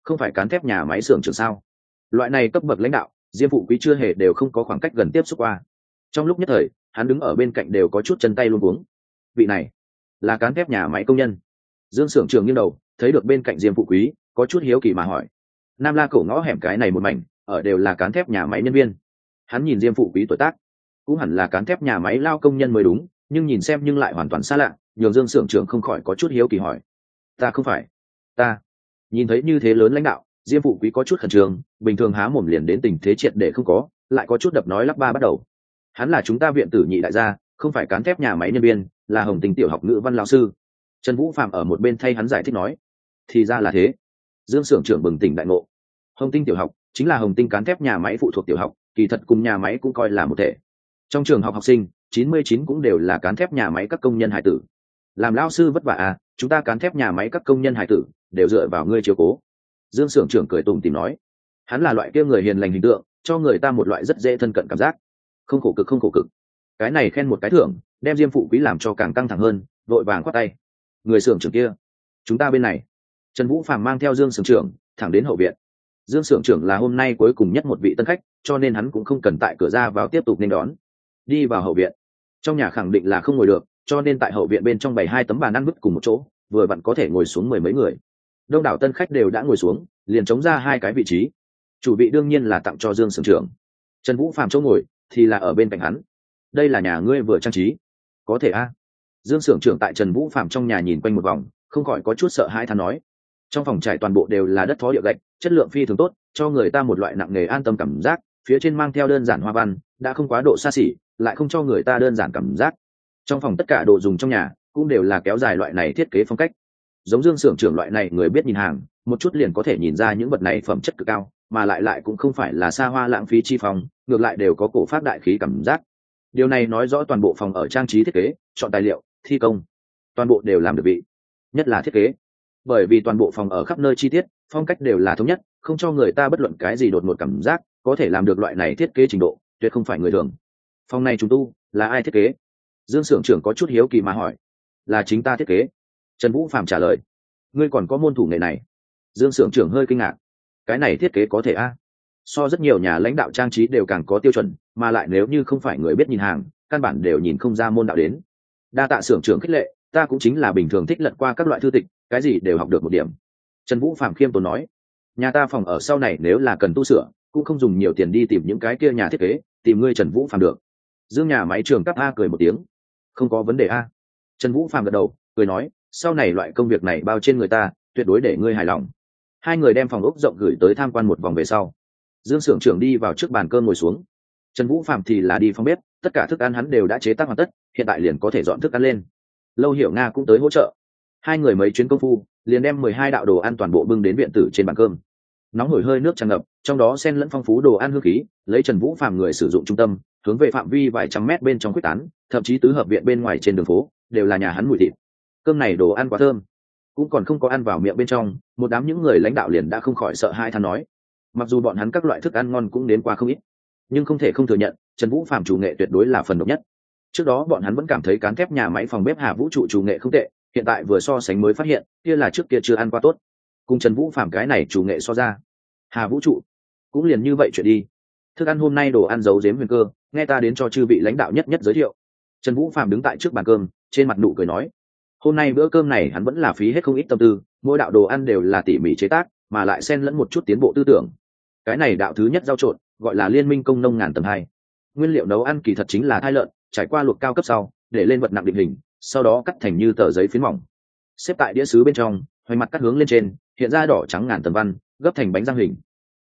Không phải cán thép nhà máy xưởng trưởng sao? Loại này cấp bậc lãnh đạo, diêm phụ quý chưa hề đều không có khoảng cách gần tiếp xúc qua. Trong lúc nhất thời, hắn đứng ở bên cạnh đều có chút chân tay luôn cuống. Vị này là cán thép nhà máy công nhân. Dương s ư ở n g trường nghiêng đầu thấy được bên cạnh diêm phụ quý, có chút hiếu kỳ mà hỏi. Nam la cổ ngõ hẻm cái này một mảnh, ở đều là cán thép nhà máy nhân viên. Hắn nhìn diêm phụ quý tuổi tác, cũng hẳn là cán thép nhà máy lao công nhân mới đúng, nhưng nhìn xem nhưng lại hoàn toàn xa lạ, nhường dương s ư ở n g không khỏi có chút hiếu kỳ hỏi. Ta không phải, ta. Nhìn thấy như thế lớn lãnh đạo, diêm phụ quý có chút khẩn trương, bình thường há mồm liền đến tình thế triệt để không có, lại có chút đập nói lắp ba bắt đầu. Hắn là chúng ta viện tử nhị đại gia, không phải cán thép nhà máy nhân viên, là hồng tình tiểu học ngữ văn lão sư trần vũ phạm ở một bên thay hắn giải thích nói, thì ra là thế. Dương s ư ở n g trưởng bừng tỉnh đại ngộ. Hồng tinh tiểu học chính là hồng tinh cán thép nhà máy phụ thuộc tiểu học, kỳ thật cùng nhà máy cũng coi là một thể. Trong trường học học sinh, chín mươi chín cũng đều là cán thép nhà máy các công nhân hải tử. Làm lao sư vất vả à chúng ta cán thép nhà máy các công nhân hải tử đều dựa vào ngươi chiều cố. Dương s ư ở n g trưởng cười tùng tìm nói, hắn là loại kia người hiền lành hình tượng, cho người ta một loại rất dễ thân cận cảm giác. Không khổ cực, không khổ cực. Cái này khen một cái thưởng, đem diêm phụ quý làm cho càng căng thẳng hơn, vội vàng khoát tay người xưởng trưởng kia. Chúng ta bên này. Trần vũ phàm mang theo dương xưởng trưởng, thẳng đến hậu viện. Dương xưởng trưởng là hôm nay cuối cùng nhất một vị tân khách, cho nên hắn cũng không cần tại cửa ra vào tiếp tục nên đón. Đi vào hậu viện. Trong nhà khẳng định là không ngồi được, cho nên tại hậu viện bên trong bảy hai tấm bàn ăn vứt cùng một chỗ, vừa vặn có thể ngồi xuống mười mấy người. Đông đảo tân khách đều đã ngồi xuống, liền chống ra hai cái vị trí. Chủ vị đương nhiên là tặng cho dương sưởng trưởng. Trần vũ phàm chỗ ngồi thì là ở bên cạnh hắn. Đây là nhà ngươi vừa trang trí. Có thể a? Dương s ư ở n g trưởng tại trần vũ phạm trong nhà nhìn quanh một vòng, không khỏi có chút sợ hãi than nói. Trong phòng trải toàn bộ đều là đất phó địa gạch, chất lượng phi thường tốt, cho người ta một loại nặng nề an tâm cảm giác, phía trên mang theo đơn giản hoa văn, đã không quá độ xa xỉ, lại không cho người ta đơn giản cảm giác. Trong phòng tất cả đồ dùng trong nhà cũng đều là kéo dài loại này thiết kế phong cách. Giống dương s ư ở n g trưởng loại này người biết nhìn hàng, một chút liền có thể nhìn ra những vật này phẩm chất cực cao, mà lại lại cũng không phải là xa hoa lãng phí chi phòng ngược lại đều có cổ phát đại khí cảm giác. Điều này nói rõ toàn bộ phòng ở trang trí thiết kế, chọn tài liệu thi công. Toàn bộ đều làm được vị. Nhất là thiết kế. Bởi vì toàn bộ phòng ở khắp nơi chi tiết, phong cách đều là thống nhất, không cho người ta bất luận cái gì đột ngột cảm giác, có thể làm được loại này thiết kế trình độ, tuyệt không phải người thường. Phòng này chúng tu, là ai thiết kế? Dương s ư ở n g trưởng có chút hiếu kỳ mà hỏi. Là chính ta thiết kế. Trần vũ phạm trả lời. Ngươi còn có môn thủ nghề này. Dương s ư ở n g trưởng hơi kinh ngạc. Cái này thiết kế có thể a? So rất nhiều nhà lãnh đạo trang trí đều càng có tiêu chuẩn, mà lại nếu như không phải người biết nhìn hàng, căn bản đều nhìn không ra môn đạo đến đa tạ xưởng trưởng khích lệ, ta cũng chính là bình thường thích lật qua các loại thư tịch, cái gì đều học được một điểm. Trần vũ phạm khiêm tốn nói. Nhà ta phòng ở sau này nếu là cần tu sửa, cũng không dùng nhiều tiền đi tìm những cái kia nhà thiết kế, tìm ngươi trần vũ phạm được. Dương nhà máy trường cắt a cười một tiếng. Không có vấn đề a. Trần vũ phạm gật đầu, cười nói, sau này loại công việc này bao trên người ta, tuyệt đối để ngươi hài lòng. Hai người đem phòng ốc rộng gửi tới tham quan một vòng về sau. Dương s ư ở n g trưởng đi vào trước bàn cơm ngồi xuống trần vũ phạm thì là đi phòng bếp, tất cả thức ăn hắn đều đã chế tác hoàn tất, hiện tại liền có thể dọn thức ăn lên. Lâu hiểu nga cũng tới hỗ trợ. Hai người mấy chuyến công phu, liền đem mười hai đạo đồ ăn toàn bộ bưng đến viện tử trên bàn cơm. Nóng hổi hơi nước tràn ngập, trong đó sen lẫn phong phú đồ ăn hương khí, lấy trần vũ phạm người sử dụng trung tâm, hướng về phạm vi vài trăm mét bên trong quyết tán, thậm chí tứ hợp viện bên ngoài trên đường phố, đều là nhà hắn mùi thịt. Cơm này đồ ăn quá thơm. Cũng còn không có ăn vào miệng bên trong, một đám những người lãnh đạo liền đã không khỏi sợ hai than nói. Mặc dù bọn hắn các loại thức ăn ngon cũng đến qua không ít nhưng không thể không thừa nhận, trần vũ phạm chủ nghệ tuyệt đối là phần độc nhất. Trước đó bọn hắn vẫn cảm thấy cán thép nhà máy phòng bếp hà vũ trụ chủ nghệ không tệ, hiện tại vừa so sánh mới phát hiện, kia là trước kia chưa ăn qua tốt. Cùng trần vũ phạm cái này chủ nghệ so ra, hà vũ trụ cũng liền như vậy chuyện đi. Thức ăn hôm nay đồ ăn giấu giếm huyền cơ, nghe ta đến cho chư vị lãnh đạo nhất nhất giới thiệu. Trần vũ phạm đứng tại trước bàn cơm, trên mặt nụ cười nói, hôm nay bữa cơm này hắn vẫn là phí hết không ít tâm tư, mỗi đạo đồ ăn đều là tỉ mỉ chế tác, mà lại xen lẫn một chút tiến bộ tư tưởng. Cái này đạo thứ nhất giao trộn gọi là liên minh công nông ngàn tầng hai. Nguyên liệu nấu ăn kỳ thật chính là thai lợn, trải qua luộc cao cấp sau, để lên vật nặng định hình, sau đó cắt thành như tờ giấy phiến mỏng. Xếp tại đĩa sứ bên trong, hoành mặt cắt hướng lên trên, hiện ra đỏ trắng ngàn tầng văn, gấp thành bánh răng hình.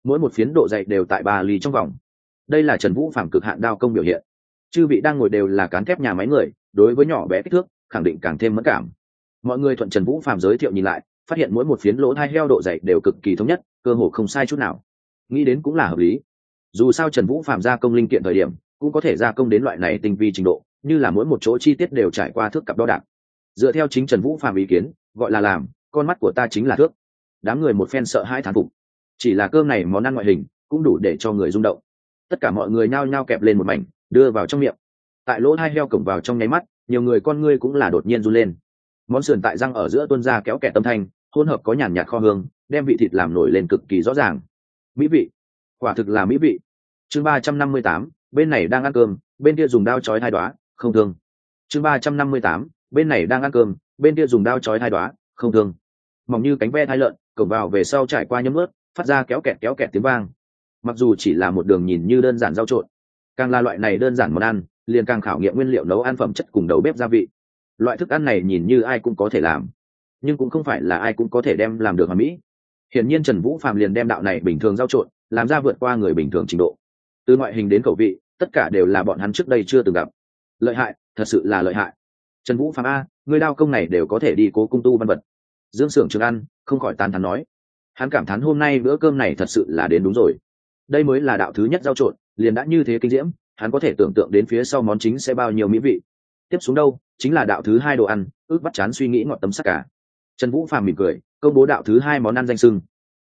Mỗi một phiến độ dày đều tại ba ly trong vòng. Đây là trần vũ phạm cực hạn đao công biểu hiện. Chư vị đang ngồi đều là cán thép nhà máy người, đối với nhỏ bé kích thước, khẳng định càng thêm mất cảm. Mọi người thuận trần vũ phạm giới thiệu nhìn lại, phát hiện mỗi một phiến lỗ thai heo độ dày đều cực kỳ thống nhất, cơ hồ không sai chút nào. Nghĩ đến cũng là hợp lý dù sao trần vũ phạm gia công linh kiện thời điểm, cũng có thể gia công đến loại này tinh vi trình độ, như là mỗi một chỗ chi tiết đều trải qua thước cặp đo đạc. Dựa theo chính trần vũ phạm ý kiến, gọi là làm, con mắt của ta chính là thước. Đám người một phen sợ hai thán phục. Chỉ là cơm này món ăn ngoại hình, cũng đủ để cho người rung động. Tất cả mọi người nhao nhao kẹp lên một mảnh, đưa vào trong miệng. Tại lỗ hai heo cổng vào trong nháy mắt, nhiều người con ngươi cũng là đột nhiên run lên. Món sườn tại răng ở giữa tuôn ra kéo kẹt tâm thanh, hỗn hợp có nhàn nhạt kho hương, đem vị thịt làm nổi lên cực kỳ rõ ràng. Mỹ vị quả thực là mỹ vị. Chương ba trăm năm mươi tám, bên này đang ăn cơm, bên kia dùng đao chói hai đoá không thương. Chương ba trăm năm mươi tám, bên này đang ăn cơm, bên kia dùng đao chói hai đoá không thương. Mỏng như cánh ve thai lợn, cổng vào về sau trải qua nhấm ướt, phát ra kéo kẹt kéo kẹt tiếng vang. Mặc dù chỉ là một đường nhìn như đơn giản rau trộn, càng là loại này đơn giản món ăn, liền càng khảo nghiệm nguyên liệu nấu ăn phẩm chất cùng đầu bếp gia vị. Loại thức ăn này nhìn như ai cũng có thể làm, nhưng cũng không phải là ai cũng có thể đem làm được ở mỹ. Hiển nhiên trần vũ phạm liền đem đạo này bình thường giao trộn làm ra vượt qua người bình thường trình độ. Từ ngoại hình đến khẩu vị, tất cả đều là bọn hắn trước đây chưa từng gặp. Lợi hại, thật sự là lợi hại. Trần vũ phạm a, người đao công này đều có thể đi cố cung tu văn vật. Dương s ư ở n g trường ăn không khỏi tán thắn nói. Hắn cảm thán hôm nay bữa cơm này thật sự là đến đúng rồi. Đây mới là đạo thứ nhất giao trộn, liền đã như thế kinh diễm, hắn có thể tưởng tượng đến phía sau món chính sẽ bao nhiêu mỹ vị. Tiếp xuống đâu, chính là đạo thứ hai đồ ăn, ước bắt chán suy nghĩ ngọn tấm sắc cả. Trần vũ phàm mỉm cười, công bố đạo thứ hai món ăn danh sưng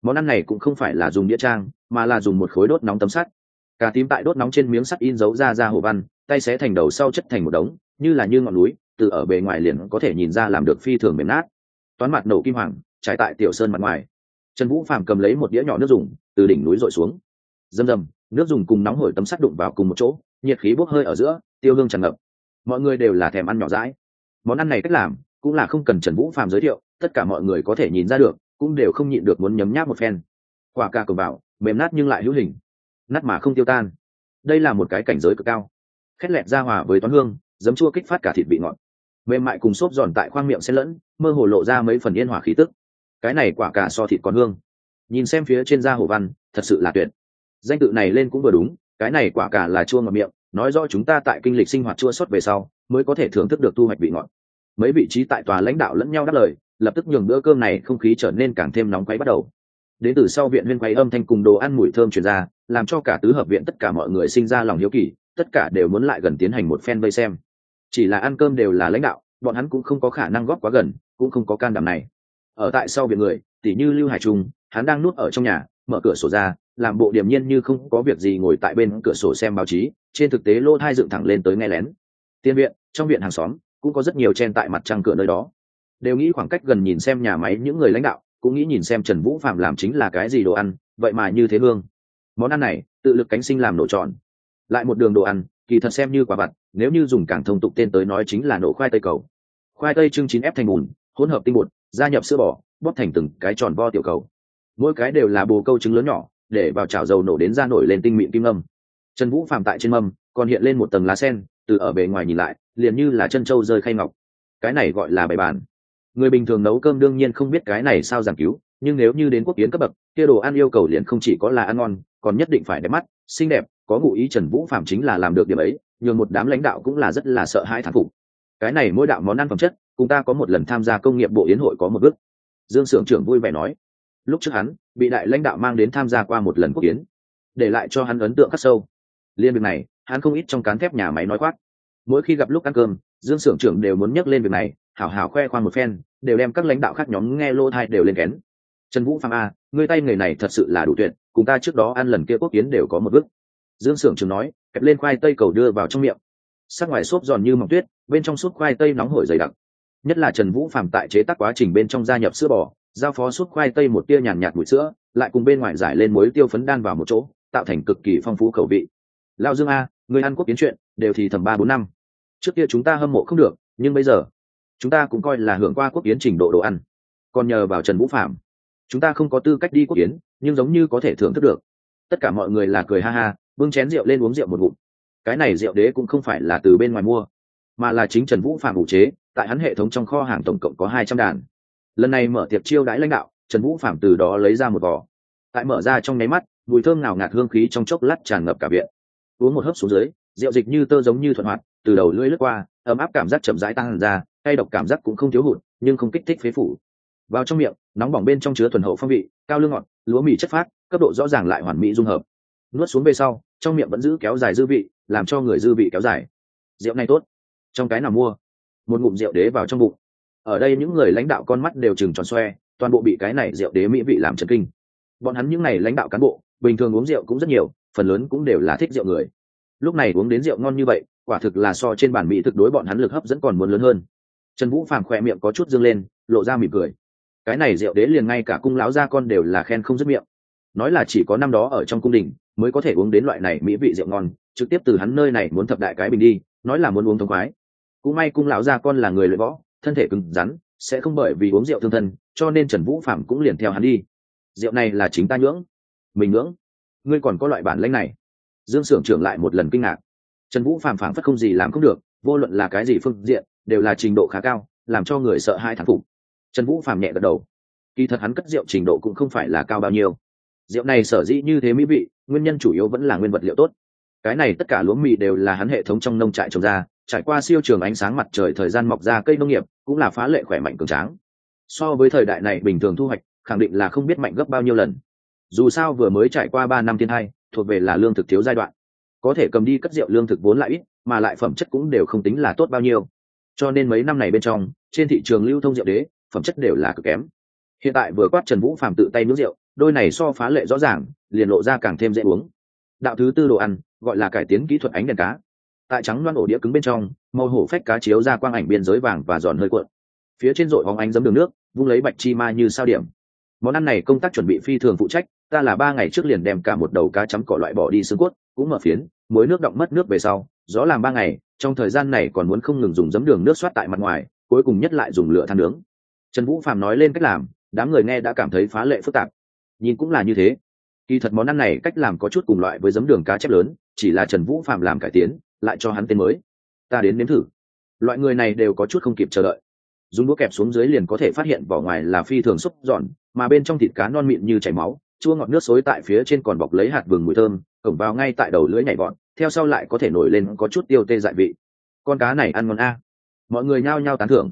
món ăn này cũng không phải là dùng đĩa trang, mà là dùng một khối đốt nóng tấm sắt. Cà tím tại đốt nóng trên miếng sắt in dấu ra ra hồ văn, tay xé thành đầu sau chất thành một đống, như là như ngọn núi, từ ở bề ngoài liền có thể nhìn ra làm được phi thường mềm nát. Toán mặt nổ kim hoàng trải tại tiểu sơn mặt ngoài. Trần vũ phàm cầm lấy một đĩa nhỏ nước dùng, từ đỉnh núi r xuống. Rầm rầm, nước dùng cùng nóng hổi tấm sắt đụng vào cùng một chỗ, nhiệt khí bốc hơi ở giữa, tiêu hương tràn ngập. Mọi người đều là thèm ăn nhỏ rãi món ăn này cách làm, cũng là không cần trần vũ phàm giới thiệu, tất cả mọi người có thể nhìn ra được cũng đều không nhịn được muốn nhấm nháp một phen. Quả ca cầu bảo mềm nát nhưng lại hữu hình, nát mà không tiêu tan. Đây là một cái cảnh giới cực cao. Khét lẹt ra hòa với toán hương, giấm chua kích phát cả thịt vị ngọt. Mềm mại cùng xốp giòn tại khoang miệng xen lẫn, mơ hồ lộ ra mấy phần yên hòa khí tức. Cái này quả cả so thịt còn hương. Nhìn xem phía trên da hồ văn, thật sự là tuyệt. Danh tự này lên cũng vừa đúng, cái này quả cả là chua ngọt miệng, nói rõ chúng ta tại kinh lịch sinh hoạt chua sót về sau, mới có thể thưởng thức được thu hoạch vị ngọt. Mấy vị trí tại tòa lãnh đạo lẫn nhau đáp lời lập tức nhường bữa cơm này không khí trở nên càng thêm nóng quấy bắt đầu. Đến từ sau viện huyên quay âm thanh cùng đồ ăn mùi thơm truyền ra, làm cho cả tứ hợp viện tất cả mọi người sinh ra lòng hiếu kỳ, tất cả đều muốn lại gần tiến hành một phen vây xem. Chỉ là ăn cơm đều là lãnh đạo, bọn hắn cũng không có khả năng góp quá gần, cũng không có can đảm này. Ở tại sau viện người, tỉ như lưu hải trung, hắn đang nuốt ở trong nhà, mở cửa sổ ra, làm bộ điềm nhiên như không có việc gì ngồi tại bên cửa sổ xem báo chí, trên thực tế lô thai dựng thẳng lên tới nghe lén. Tiên viện, trong viện hàng xóm, cũng có rất nhiều chen tại mặt trăng cửa nơi đó đều nghĩ khoảng cách gần nhìn xem nhà máy những người lãnh đạo, cũng nghĩ nhìn xem trần vũ phạm làm chính là cái gì đồ ăn, vậy mà như thế hương. Món ăn này, tự lực cánh sinh làm nổ tròn. Lại một đường đồ ăn, kỳ thật xem như quả vặt, nếu như dùng cảng thông tục tên tới nói chính là nổ khoai tây cầu. Khoai tây trưng chín ép thành bùn, hỗn hợp tinh bột, gia nhập sữa bò, bóp thành từng cái tròn vo tiểu cầu. Mỗi cái đều là bồ câu trứng lớn nhỏ, để vào chảo dầu nổ đến ra nổi lên tinh mịn kim âm trần vũ phạm tại trên mâm, còn hiện lên một tầng lá sen, từ ở bề ngoài nhìn lại, liền như là chân trâu rơi khay ngọc. Cái này gọi là bày bàn người bình thường nấu cơm đương nhiên không biết cái này sao giảng cứu, nhưng nếu như đến quốc kiến cấp bậc, kia đồ ăn yêu cầu liền không chỉ có là ăn ngon, còn nhất định phải đẹp mắt, xinh đẹp, có ngụ ý trần vũ phạm chính là làm được điểm ấy, nhường một đám lãnh đạo cũng là rất là sợ hãi thán phục. Cái này mỗi đạo món ăn phẩm chất, cùng ta có một lần tham gia công nghiệp bộ yến hội có một bước. Dương sưởng trưởng vui vẻ nói. Lúc trước hắn, bị đại lãnh đạo mang đến tham gia qua một lần quốc yến, để lại cho hắn ấn tượng khắc sâu. Liên việc này, hắn không ít trong cán thép nhà máy nói khoác. Mỗi khi gặp lúc ăn cơm, dương sưởng trưởng đều muốn nhắc lên việc này hảo hảo khoe khoang một phen đều đem các lãnh đạo khác nhóm nghe lô thai đều lên kén. Trần vũ phạm a người tay người này thật sự là đủ tuyệt cùng ta trước đó ăn lần kia quốc yến đều có một bước. Dương s ư ở n g trưởng nói kẹp lên khoai tây cầu đưa vào trong miệng. Sắc ngoài xốp giòn như mỏng tuyết bên trong suốt khoai tây nóng hổi dày đặc. Nhất là trần vũ phạm tại chế tác quá trình bên trong gia nhập sữa bò giao phó suốt khoai tây một tia nhàn nhạt, mùi sữa lại cùng bên ngoài giải lên muối tiêu phấn đan vào một chỗ tạo thành cực kỳ phong phú khẩu vị. Lao dương a người ăn quốc kiến chuyện đều thì thầm ba bốn năm. Trước kia chúng ta hâm mộ không được nhưng bây giờ chúng ta cũng coi là hưởng qua quốc kiến trình độ đồ ăn. Còn nhờ vào trần vũ phạm, chúng ta không có tư cách đi quốc kiến nhưng giống như có thể thưởng thức được. Tất cả mọi người là cười ha ha, bưng chén rượu lên uống rượu một ngụm. Cái này rượu đế cũng không phải là từ bên ngoài mua, mà là chính trần vũ phạm ủ chế, tại hắn hệ thống trong kho hàng tổng cộng có hai trăm đàn. Lần này mở tiệc chiêu đãi lãnh đạo, trần vũ phạm từ đó lấy ra một vỏ tại mở ra trong nháy mắt, mùi thơm nào ngạt hương khí trong chốc lát tràn ngập cả viện. Uống một hớp xuống dưới, rượu dịch như tơ giống như thuận hoạt, từ đầu lưỡi lướt qua, ấm áp cảm giác chậm rãi tăng ra hay độc cảm giác cũng không thiếu hụt, nhưng không kích thích phế phủ. Vào trong miệng, nóng bỏng bên trong chứa thuần hậu phong vị, cao lương ngọt, lúa mì chất phát cấp độ rõ ràng lại hoàn mỹ dung hợp. Nuốt xuống về sau, trong miệng vẫn giữ kéo dài dư vị, làm cho người dư vị kéo dài. Rượu này tốt. Trong cái nào mua? Một ngụm rượu đế vào trong bụng. Ở đây những người lãnh đạo con mắt đều chừng tròn xoe, toàn bộ bị cái này rượu đế mỹ vị làm chấn kinh. Bọn hắn những n à y lãnh đạo cán bộ, bình thường uống rượu cũng rất nhiều, phần lớn cũng đều là thích rượu người. Lúc này uống đến rượu ngon như vậy, quả thực là so trên bản mỹ thực đối bọn hắn lực hấp dẫn còn muốn lớn hơn trần vũ phàm khỏe miệng có chút dâng lên, lộ ra mỉm cười. Cái này rượu đế liền ngay cả cung lão gia con đều là khen không dứt miệng. Nói là chỉ có năm đó ở trong cung đình mới có thể uống đến loại này mỹ vị rượu ngon, trực tiếp từ hắn nơi này muốn thập đại cái bình đi, nói là muốn uống thông khoái. Cũng may cung lão gia con là người luyện võ, thân thể cứng rắn, sẽ không bởi vì uống rượu thương thân, cho nên trần vũ phạm cũng liền theo hắn đi. Rượu này là chính ta nhưỡng. Mình nhưỡng? Ngươi còn có loại bản lãnh này? Dương s ư ở n g trưởng lại một lần kinh ngạc. Trần vũ phạm phảng phất không gì làm không được, vô luận là cái gì phương diện đều là trình độ khá cao, làm cho người sợ hai thằng phục. Trần vũ phàm nhẹ gật đầu. Kỳ thật hắn cất rượu trình độ cũng không phải là cao bao nhiêu. Rượu này sở dĩ như thế mỹ vị, nguyên nhân chủ yếu vẫn là nguyên vật liệu tốt. Cái này tất cả lúa mì đều là hắn hệ thống trong nông trại trồng ra, trải qua siêu trường ánh sáng mặt trời thời gian mọc ra cây nông nghiệp, cũng là phá lệ khỏe mạnh cường tráng. So với thời đại này bình thường thu hoạch, khẳng định là không biết mạnh gấp bao nhiêu lần. Dù sao vừa mới trải qua ba năm thiên hai thuộc về là lương thực thiếu giai đoạn. Có thể cầm đi cất rượu lương thực vốn lại ít, mà lại phẩm chất cũng đều không tính là tốt bao nhiêu cho nên mấy năm này bên trong, trên thị trường lưu thông rượu đế, phẩm chất đều là cực kém. Hiện tại vừa quát trần vũ phàm tự tay nước rượu, đôi này so phá lệ rõ ràng, liền lộ ra càng thêm dễ uống. Đạo thứ tư đồ ăn, gọi là cải tiến kỹ thuật ánh đèn cá. Tại trắng loan ổ đĩa cứng bên trong, màu hổ phách cá chiếu ra quang ảnh biên giới vàng và giòn hơi cuộn. Phía trên rội hóng ánh giấm đường nước, vung lấy bạch chi ma như sao điểm. Món ăn này công tác chuẩn bị phi thường phụ trách, ta là ba ngày trước liền đem cả một đầu cá chấm cỏ loại bỏ đi xương cốt, cũng mở phiến, muối nước động mất nước về sau gió làm ba ngày, trong thời gian này còn muốn không ngừng dùng giấm đường nước xoát tại mặt ngoài, cuối cùng nhất lại dùng lửa than nướng. Trần vũ Phạm nói lên cách làm, đám người nghe đã cảm thấy phá lệ phức tạp. Nhìn cũng là như thế. Kỳ thật món ăn này cách làm có chút cùng loại với giấm đường cá chép lớn, chỉ là trần vũ phạm làm cải tiến, lại cho hắn tên mới. Ta đến nếm thử. Loại người này đều có chút không kịp chờ đợi. Dùng đũa kẹp xuống dưới liền có thể phát hiện vỏ ngoài là phi thường xúc giòn, mà bên trong thịt cá non mịn như chảy máu, chua ngọt nước xối tại phía trên còn bọc lấy hạt vừng mùi thơm, cổng vào ngay tại đầu lưỡi nhảy vọt theo sau lại có thể nổi lên có chút tiêu tê dại vị. Con cá này ăn ngon a. Mọi người nhao nhao tán thưởng.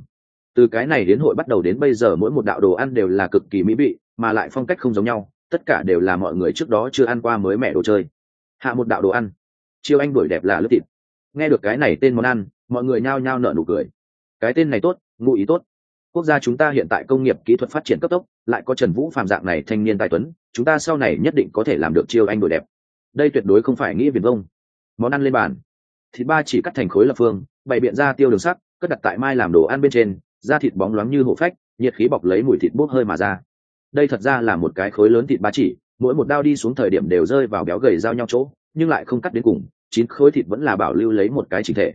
Từ cái này đến hội bắt đầu đến bây giờ mỗi một đạo đồ ăn đều là cực kỳ mỹ vị, mà lại phong cách không giống nhau, tất cả đều là mọi người trước đó chưa ăn qua mới mẻ đồ chơi. Hạ một đạo đồ ăn. Chiêu anh đuổi đẹp là lớp thịt. Nghe được cái này tên món ăn, mọi người nhao nhao nở nụ cười. Cái tên này tốt, ngụ ý tốt. Quốc gia chúng ta hiện tại công nghiệp kỹ thuật phát triển cấp tốc, lại có trần vũ phàm dạng này thanh niên tài tuấn, chúng ta sau này nhất định có thể làm được chiêu anh đuổi đẹp. Đây tuyệt đối không phải nghĩ viền vông món ăn lên bàn. Thịt ba chỉ cắt thành khối lập phương, bày biện ra tiêu đường sắc, cất đặt tại mai làm đồ ăn bên trên, da thịt bóng loáng như hổ phách, nhiệt khí bọc lấy mùi thịt bốc hơi mà ra. Đây thật ra là một cái khối lớn thịt ba chỉ, mỗi một đao đi xuống thời điểm đều rơi vào béo gầy giao nhau chỗ, nhưng lại không cắt đến cùng, chín khối thịt vẫn là bảo lưu lấy một cái chính thể.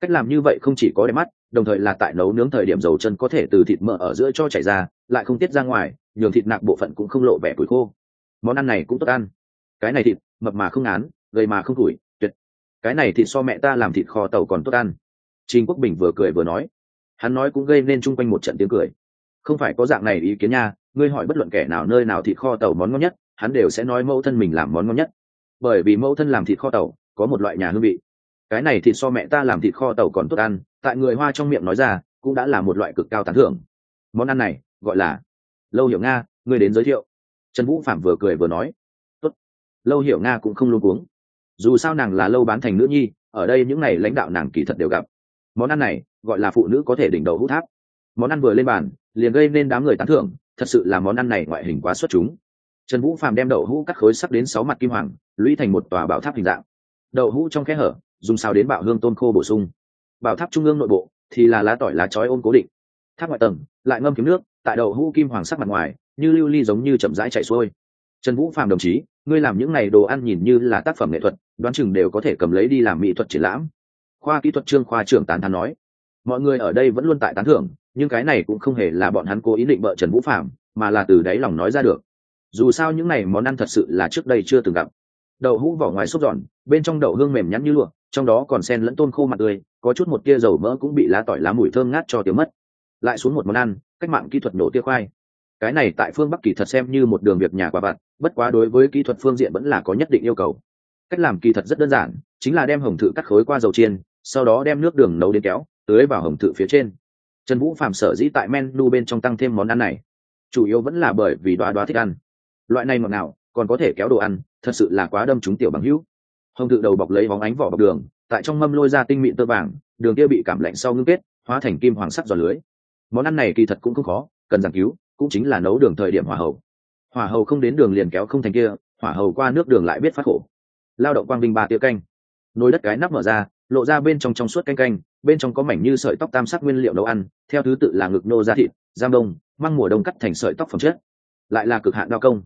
Cách làm như vậy không chỉ có đẹp mắt, đồng thời là tại nấu nướng thời điểm dầu chân có thể từ thịt mỡ ở giữa cho chảy ra, lại không tiết ra ngoài, nhường thịt nạc bộ phận cũng không lộ vẻ củi khô. Món ăn này cũng tốt ăn. Cái này thịt, mập mà không án gầy mà không củi cái này thịt so mẹ ta làm thịt kho tàu còn tốt ăn. Trình quốc bình vừa cười vừa nói. Hắn nói cũng gây nên chung quanh một trận tiếng cười. Không phải có dạng này ý kiến nha, ngươi hỏi bất luận kẻ nào nơi nào thịt kho tàu món ngon nhất, hắn đều sẽ nói mẫu thân mình làm món ngon nhất. Bởi vì mẫu thân làm thịt kho tàu, có một loại nhà hương vị. Cái này thịt so mẹ ta làm thịt kho tàu còn tốt ăn, tại người hoa trong miệng nói ra, cũng đã là một loại cực cao tán thưởng. Món ăn này, gọi là lâu hiểu nga, ngươi đến giới thiệu. Trần vũ phạm vừa cười vừa nói. Tốt. lâu hiểu nga cũng không luôn cuống dù sao nàng là lâu bán thành nữ nhi, ở đây những n à y lãnh đạo nàng kỳ thật đều gặp. Món ăn này, gọi là phụ nữ có thể đỉnh đầu hút tháp. Món ăn vừa lên bàn, liền gây nên đám người tán thưởng, thật sự là món ăn này ngoại hình quá xuất chúng. Trần vũ phàm đem đậu hũ cắt khối sắc đến sáu mặt kim hoàng, lũy thành một tòa bảo tháp hình dạng. Đậu hũ trong kẽ hở, dùng sao đến bạo hương tôn khô bổ sung. Bảo tháp trung ương nội bộ, thì là lá tỏi lá chói ôm cố định. Tháp ngoại tầng, lại ngâm kiếm nước, tại đậu hũ kim hoàng sắc mặt ngoài, như lưu ly giống như chậm rãi chạy xuôi. Trần vũ phàm đồng chí ngươi làm những này đồ ăn nhìn như là tác phẩm nghệ thuật, đoán chừng đều có thể cầm lấy đi làm mỹ thuật triển lãm. Khoa kỹ thuật trương khoa trưởng tán thán nói. Mọi người ở đây vẫn luôn tại tán thưởng, nhưng cái này cũng không hề là bọn hắn cố ý định vợ trần vũ phạm, mà là từ đáy lòng nói ra được. Dù sao những này món ăn thật sự là trước đây chưa từng gặp. Đậu hũ vỏ ngoài xốp giòn, bên trong đậu hương mềm nhắn như lụa, trong đó còn sen lẫn tôm khô mặt tươi, có chút một tia dầu mỡ cũng bị lá tỏi lá mùi thơm ngát cho tiếng mất. Lại xuống một món ăn, cách mạng kỹ thuật nổ tia khoai cái này tại phương bắc kỳ thật xem như một đường việc nhà quả vặt, bất quá đối với kỹ thuật phương diện vẫn là có nhất định yêu cầu. Cách làm kỳ thật rất đơn giản, chính là đem hồng thự cắt khối qua dầu chiên, sau đó đem nước đường nấu đến kéo, tưới vào hồng thự phía trên. Trần vũ phạm sở dĩ tại menu bên trong tăng thêm món ăn này, chủ yếu vẫn là bởi vì đoá đoá thích ăn. Loại này ngọt nào còn có thể kéo đồ ăn, thật sự là quá đâm trúng tiểu bằng hữu. Hồng thự đầu bọc lấy bóng ánh vỏ bọc đường, tại trong mâm lôi ra tinh mịn tơ vàng, đường kia bị cảm lạnh sau ngưng kết, hóa thành kim hoàng sắc giò lưới. Món ăn này kỳ thật cũng không khó, cần giảng cứu cũng chính là nấu đường thời điểm hỏa hầu. Hỏa hầu không đến đường liền kéo không thành kia, hỏa hầu qua nước đường lại biết phát khổ. Lao động quang vinh ba tia canh. Nồi đất cái nắp mở ra, lộ ra bên trong trong suốt canh canh, bên trong có mảnh như sợi tóc tam sắc nguyên liệu nấu ăn, theo thứ tự là ngực nô da thịt, giam đông, măng mùa đông cắt thành sợi tóc phẩm chất. Lại là cực hạn đao công.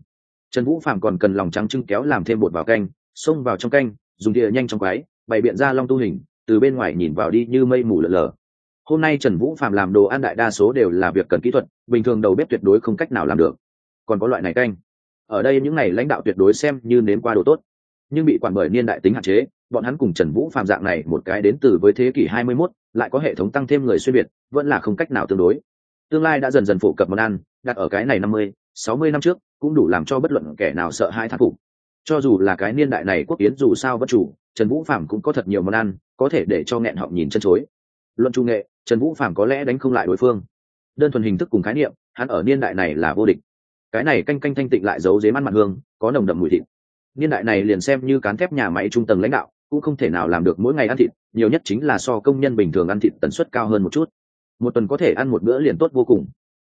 Trần vũ phạm còn cần lòng trắng trưng kéo làm thêm bột vào canh, xông vào trong canh, dùng địa nhanh trong quái bày biện ra long tu hình, từ bên ngoài nhìn vào đi như mây mù lở lở hôm nay trần vũ phạm làm đồ ăn đại đa số đều là việc cần kỹ thuật bình thường đầu bếp tuyệt đối không cách nào làm được. Còn có loại này canh. Ở đây những này lãnh đạo tuyệt đối xem như nếm qua đồ tốt. Nhưng bị quản bởi niên đại tính hạn chế bọn hắn cùng trần vũ phạm dạng này một cái đến từ với thế kỷ 21, lại có hệ thống tăng thêm người xuyên việt vẫn là không cách nào tương đối. Tương lai đã dần dần phổ cập món ăn đặt ở cái này 50, 60 năm trước cũng đủ làm cho bất luận kẻ nào sợ hãi thán phục. Cho dù là cái niên đại này quốc yến dù sao bất chủ trần vũ phạm cũng có thật nhiều món ăn có thể để cho nghẹn họng nhìn chân chối luận trung nghệ, trần vũ phạm có lẽ đánh không lại đối phương. Đơn thuần hình thức cùng khái niệm, hắn ở niên đại này là vô địch. Cái này canh canh thanh tịnh lại giấu dế ăn mặt hương, có nồng đậm mùi thịt. Niên đại này liền xem như cán thép nhà máy trung tầng lãnh đạo, cũng không thể nào làm được mỗi ngày ăn thịt, nhiều nhất chính là so công nhân bình thường ăn thịt tần suất cao hơn một chút. Một tuần có thể ăn một bữa liền tốt vô cùng.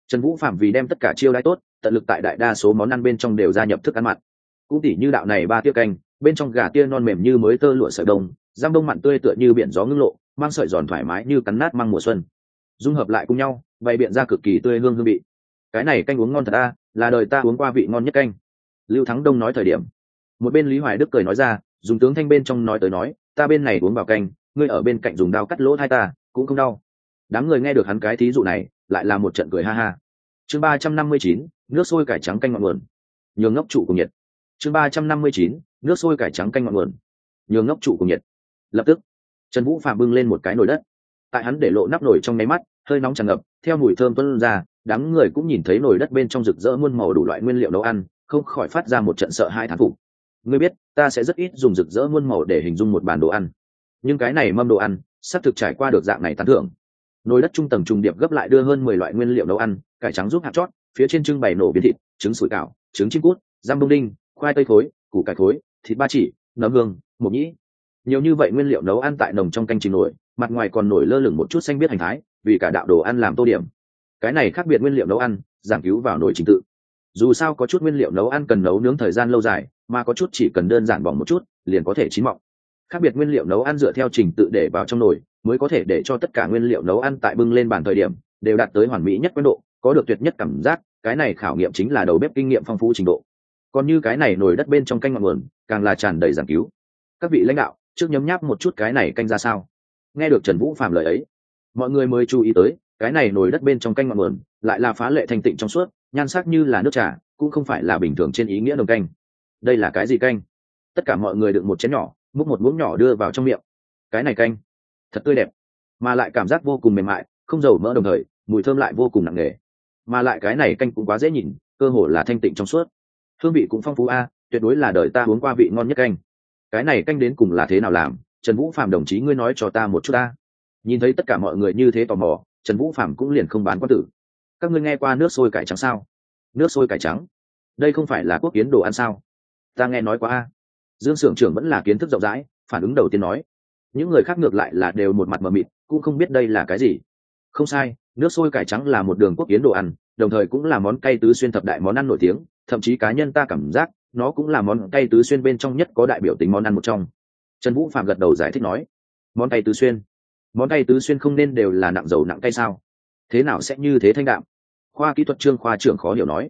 Trần vũ phạm vì đem tất cả chiêu đãi tốt, tận lực tại đại đa số món ăn bên trong đều gia nhập thức ăn mặn. Cũng tỉ như đạo này ba tia canh, bên trong gà tia non mềm như mới tơ lụa sợi đông giam đông mặn tươi tựa như biển gió ngưng lộ, mang sợi giòn thoải mái như cắn nát măng mùa xuân. Dung hợp lại cùng nhau, bày biện ra cực kỳ tươi hương hương vị. Cái này canh uống ngon thật ta là đời ta uống qua vị ngon nhất canh. Lưu thắng đông nói thời điểm. Một bên lý hoài đức cười nói ra, dùng tướng thanh bên trong nói tới nói, ta bên này uống vào canh, ngươi ở bên cạnh dùng đao cắt lỗ thai ta, cũng không đau. Đám người nghe được hắn cái thí dụ này, lại là một trận cười ha ha. Chương ba trăm năm mươi chín, nước sôi cải trắng canh ngọn nguồn. Nhường ngốc trụ cùng nhiệt. Chương ba trăm năm mươi chín, nước sôi cải trắng canh ngọn nguồn. Nhường ngốc trụ cùng nhiệt lập tức, trần vũ phạm bưng lên một cái nồi đất. Tại hắn để lộ nắp nồi trong nháy mắt, hơi nóng tràn ngập, theo mùi thơm tuân ra, đám người cũng nhìn thấy nồi đất bên trong rực rỡ muôn màu đủ loại nguyên liệu nấu ăn, không khỏi phát ra một trận sợ hai thán phục. Ngươi biết, ta sẽ rất ít dùng rực rỡ muôn màu để hình dung một bàn đồ ăn. Nhưng cái này mâm đồ ăn, sắp thực trải qua được dạng này tán thưởng. Nồi đất trung tầng trùng điệp gấp lại đưa hơn mười loại nguyên liệu nấu ăn, cải trắng giúp hạt chót, phía trên trưng bày nổ biến thịt, trứng sủi cảo, trứng chim cút giam bông đinh, khoai tây khối củ cải khối thịt ba chỉ, nấm hương, mộc nhĩ nhiều như vậy nguyên liệu nấu ăn tại nồng trong canh trình nổi, mặt ngoài còn nổi lơ lửng một chút xanh biết hành thái, vì cả đạo đồ ăn làm tô điểm. Cái này khác biệt nguyên liệu nấu ăn, giảng cứu vào nồi trình tự. Dù sao có chút nguyên liệu nấu ăn cần nấu nướng thời gian lâu dài, mà có chút chỉ cần đơn giản bỏng một chút, liền có thể chín mọng. Khác biệt nguyên liệu nấu ăn dựa theo trình tự để vào trong nồi, mới có thể để cho tất cả nguyên liệu nấu ăn tại bưng lên bàn thời điểm, đều đạt tới hoàn mỹ nhất quen độ, có được tuyệt nhất cảm giác, cái này khảo nghiệm chính là đầu bếp kinh nghiệm phong phú trình độ. Còn như cái này nồi đất bên trong canh ngọn nguồn, càng là tràn đầy giảng cứu. Các vị lãnh đạo trước nhấm nháp một chút cái này canh ra sao? Nghe được trần vũ phạm lời ấy, mọi người mới chú ý tới, cái này nồi đất bên trong canh ngọn nguồn, lại là phá lệ thanh tịnh trong suốt, nhan sắc như là nước trà, cũng không phải là bình thường trên ý nghĩa đồng canh. Đây là cái gì canh? Tất cả mọi người đựng một chén nhỏ, múc một muỗng nhỏ đưa vào trong miệng. Cái này canh, thật tươi đẹp, mà lại cảm giác vô cùng mềm mại, không dầu mỡ đồng thời, mùi thơm lại vô cùng nặng nề. Mà lại cái này canh cũng quá dễ nhìn, cơ hồ là thanh tịnh trong suốt. Hương vị cũng phong phú a, tuyệt đối là đời ta uống qua vị ngon nhất canh cái này canh đến cùng là thế nào làm? Trần vũ phạm đồng chí ngươi nói cho ta một chút ta. Nhìn thấy tất cả mọi người như thế tò mò, trần vũ phạm cũng liền không bán quan tử. Các ngươi nghe qua nước sôi cải trắng sao? Nước sôi cải trắng? Đây không phải là quốc kiến đồ ăn sao? Ta nghe nói quá a. Dương s ư ở n g trưởng vẫn là kiến thức rộng rãi, phản ứng đầu tiên nói. Những người khác ngược lại là đều một mặt mờ mịt, cũng không biết đây là cái gì. Không sai, nước sôi cải trắng là một đường quốc kiến đồ ăn, đồng thời cũng là món cay tứ xuyên thập đại món ăn nổi tiếng, thậm chí cá nhân ta cảm giác nó cũng là món cay tứ xuyên bên trong nhất có đại biểu tính món ăn một trong. Trần vũ phạm gật đầu giải thích nói, món cay tứ xuyên? Món cay tứ xuyên không nên đều là nặng dầu nặng cay sao? Thế nào sẽ như thế thanh đạm? Khoa kỹ thuật trương khoa trưởng khó hiểu nói.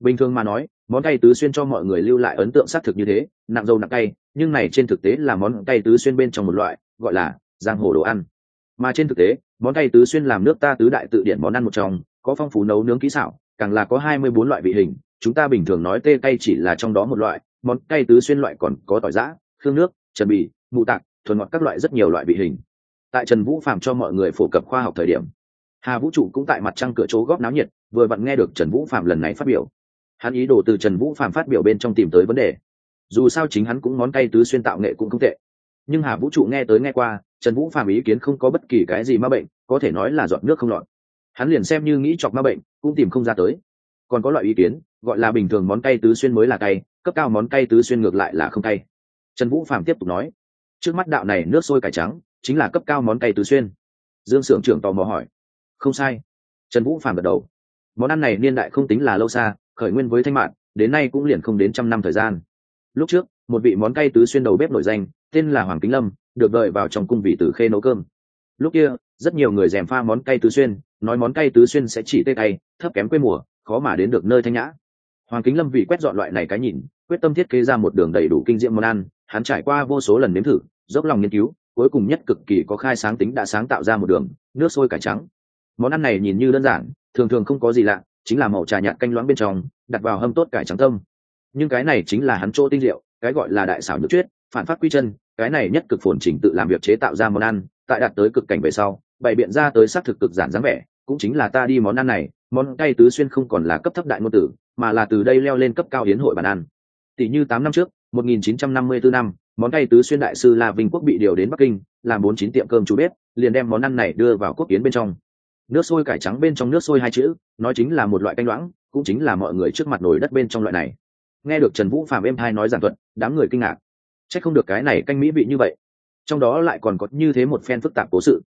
Bình thường mà nói, món cay tứ xuyên cho mọi người lưu lại ấn tượng xác thực như thế, nặng dầu nặng cay, nhưng này trên thực tế là món cay tứ xuyên bên trong một loại, gọi là giang hồ đồ ăn. Mà trên thực tế, món cay tứ xuyên làm nước ta tứ đại tự điển món ăn một trong, có phong phú nấu nướng kỹ xảo, càng là có hai mươi bốn loại vị hình chúng ta bình thường nói tê cay chỉ là trong đó một loại, món cay tứ xuyên loại còn có tỏi giã khương nước, trần bì mụ tạc, thuần ngọt các loại rất nhiều loại vị hình. Tại trần vũ phạm cho mọi người phổ cập khoa học thời điểm, hà vũ trụ cũng tại mặt trăng cửa chỗ góp náo nhiệt, vừa vặn nghe được trần vũ phạm lần này phát biểu. Hắn ý đồ từ trần vũ phạm phát biểu bên trong tìm tới vấn đề. Dù sao chính hắn cũng món cay tứ xuyên tạo nghệ cũng không tệ. Nhưng hà vũ trụ nghe tới nghe qua, trần vũ phạm ý kiến không có bất kỳ cái gì ma bệnh, có thể nói là giọt nước không lọt. Hắn liền xem như nghĩ chọc ma bệnh, cũng tìm không ra tới. Còn có loại ý kiến gọi là bình thường món cay tứ xuyên mới là cay, cấp cao món cay tứ xuyên ngược lại là không cay. Trần vũ phạm tiếp tục nói, trước mắt đạo này nước sôi cải trắng, chính là cấp cao món cay tứ xuyên. Dương s ư ở n g trưởng tò mò hỏi, không sai. Trần vũ phạm gật đầu, món ăn này niên đại không tính là lâu xa, khởi nguyên với thanh mạn, đến nay cũng liền không đến trăm năm thời gian. Lúc trước, một vị món cay tứ xuyên đầu bếp nổi danh, tên là hoàng kính lâm, được đợi vào trong cung vị tử khê nấu cơm. Lúc kia, rất nhiều người dèm pha món cay tứ xuyên, nói món cay tứ xuyên sẽ chỉ tê cay, thấp kém quê mùa, khó mà đến được nơi thanh nhã hoàng kính lâm vì quét dọn loại này cái nhìn quyết tâm thiết kế ra một đường đầy đủ kinh diệm món ăn hắn trải qua vô số lần nếm thử dốc lòng nghiên cứu cuối cùng nhất cực kỳ có khai sáng tính đã sáng tạo ra một đường nước sôi cải trắng. Món ăn này nhìn như đơn giản thường thường không có gì lạ chính là màu trà nhạt canh loãng bên trong đặt vào hâm tốt cải trắng tâm. Nhưng cái này chính là hắn chỗ tinh liệu, cái gọi là đại xảo nhược chuyết phản phát quy chân cái này nhất cực phồn chỉnh tự làm việc chế tạo ra món ăn tại đạt tới cực cảnh về sau bày biện ra tới xác thực cực giản dáng vẻ cũng chính là ta đi món ăn này món cay tứ xuyên không còn là cấp thấp đại ngôn tử mà là từ đây leo lên cấp cao hiến hội bàn ăn. Tỷ như tám năm trước 1954 năm món cay tứ xuyên đại sư la vinh quốc bị điều đến bắc kinh, làm bốn chín tiệm cơm chú bếp, liền đem món ăn này đưa vào quốc kiến bên trong. Nước sôi cải trắng bên trong nước sôi hai chữ, nói chính là một loại canh loãng, cũng chính là mọi người trước mặt nồi đất bên trong loại này. Nghe được trần vũ phạm êm hai nói giản thuận đám người kinh ngạc. C h ắ c không được cái này canh mỹ vị như vậy. Trong đó lại còn có như thế một phen phức tạp cố sự.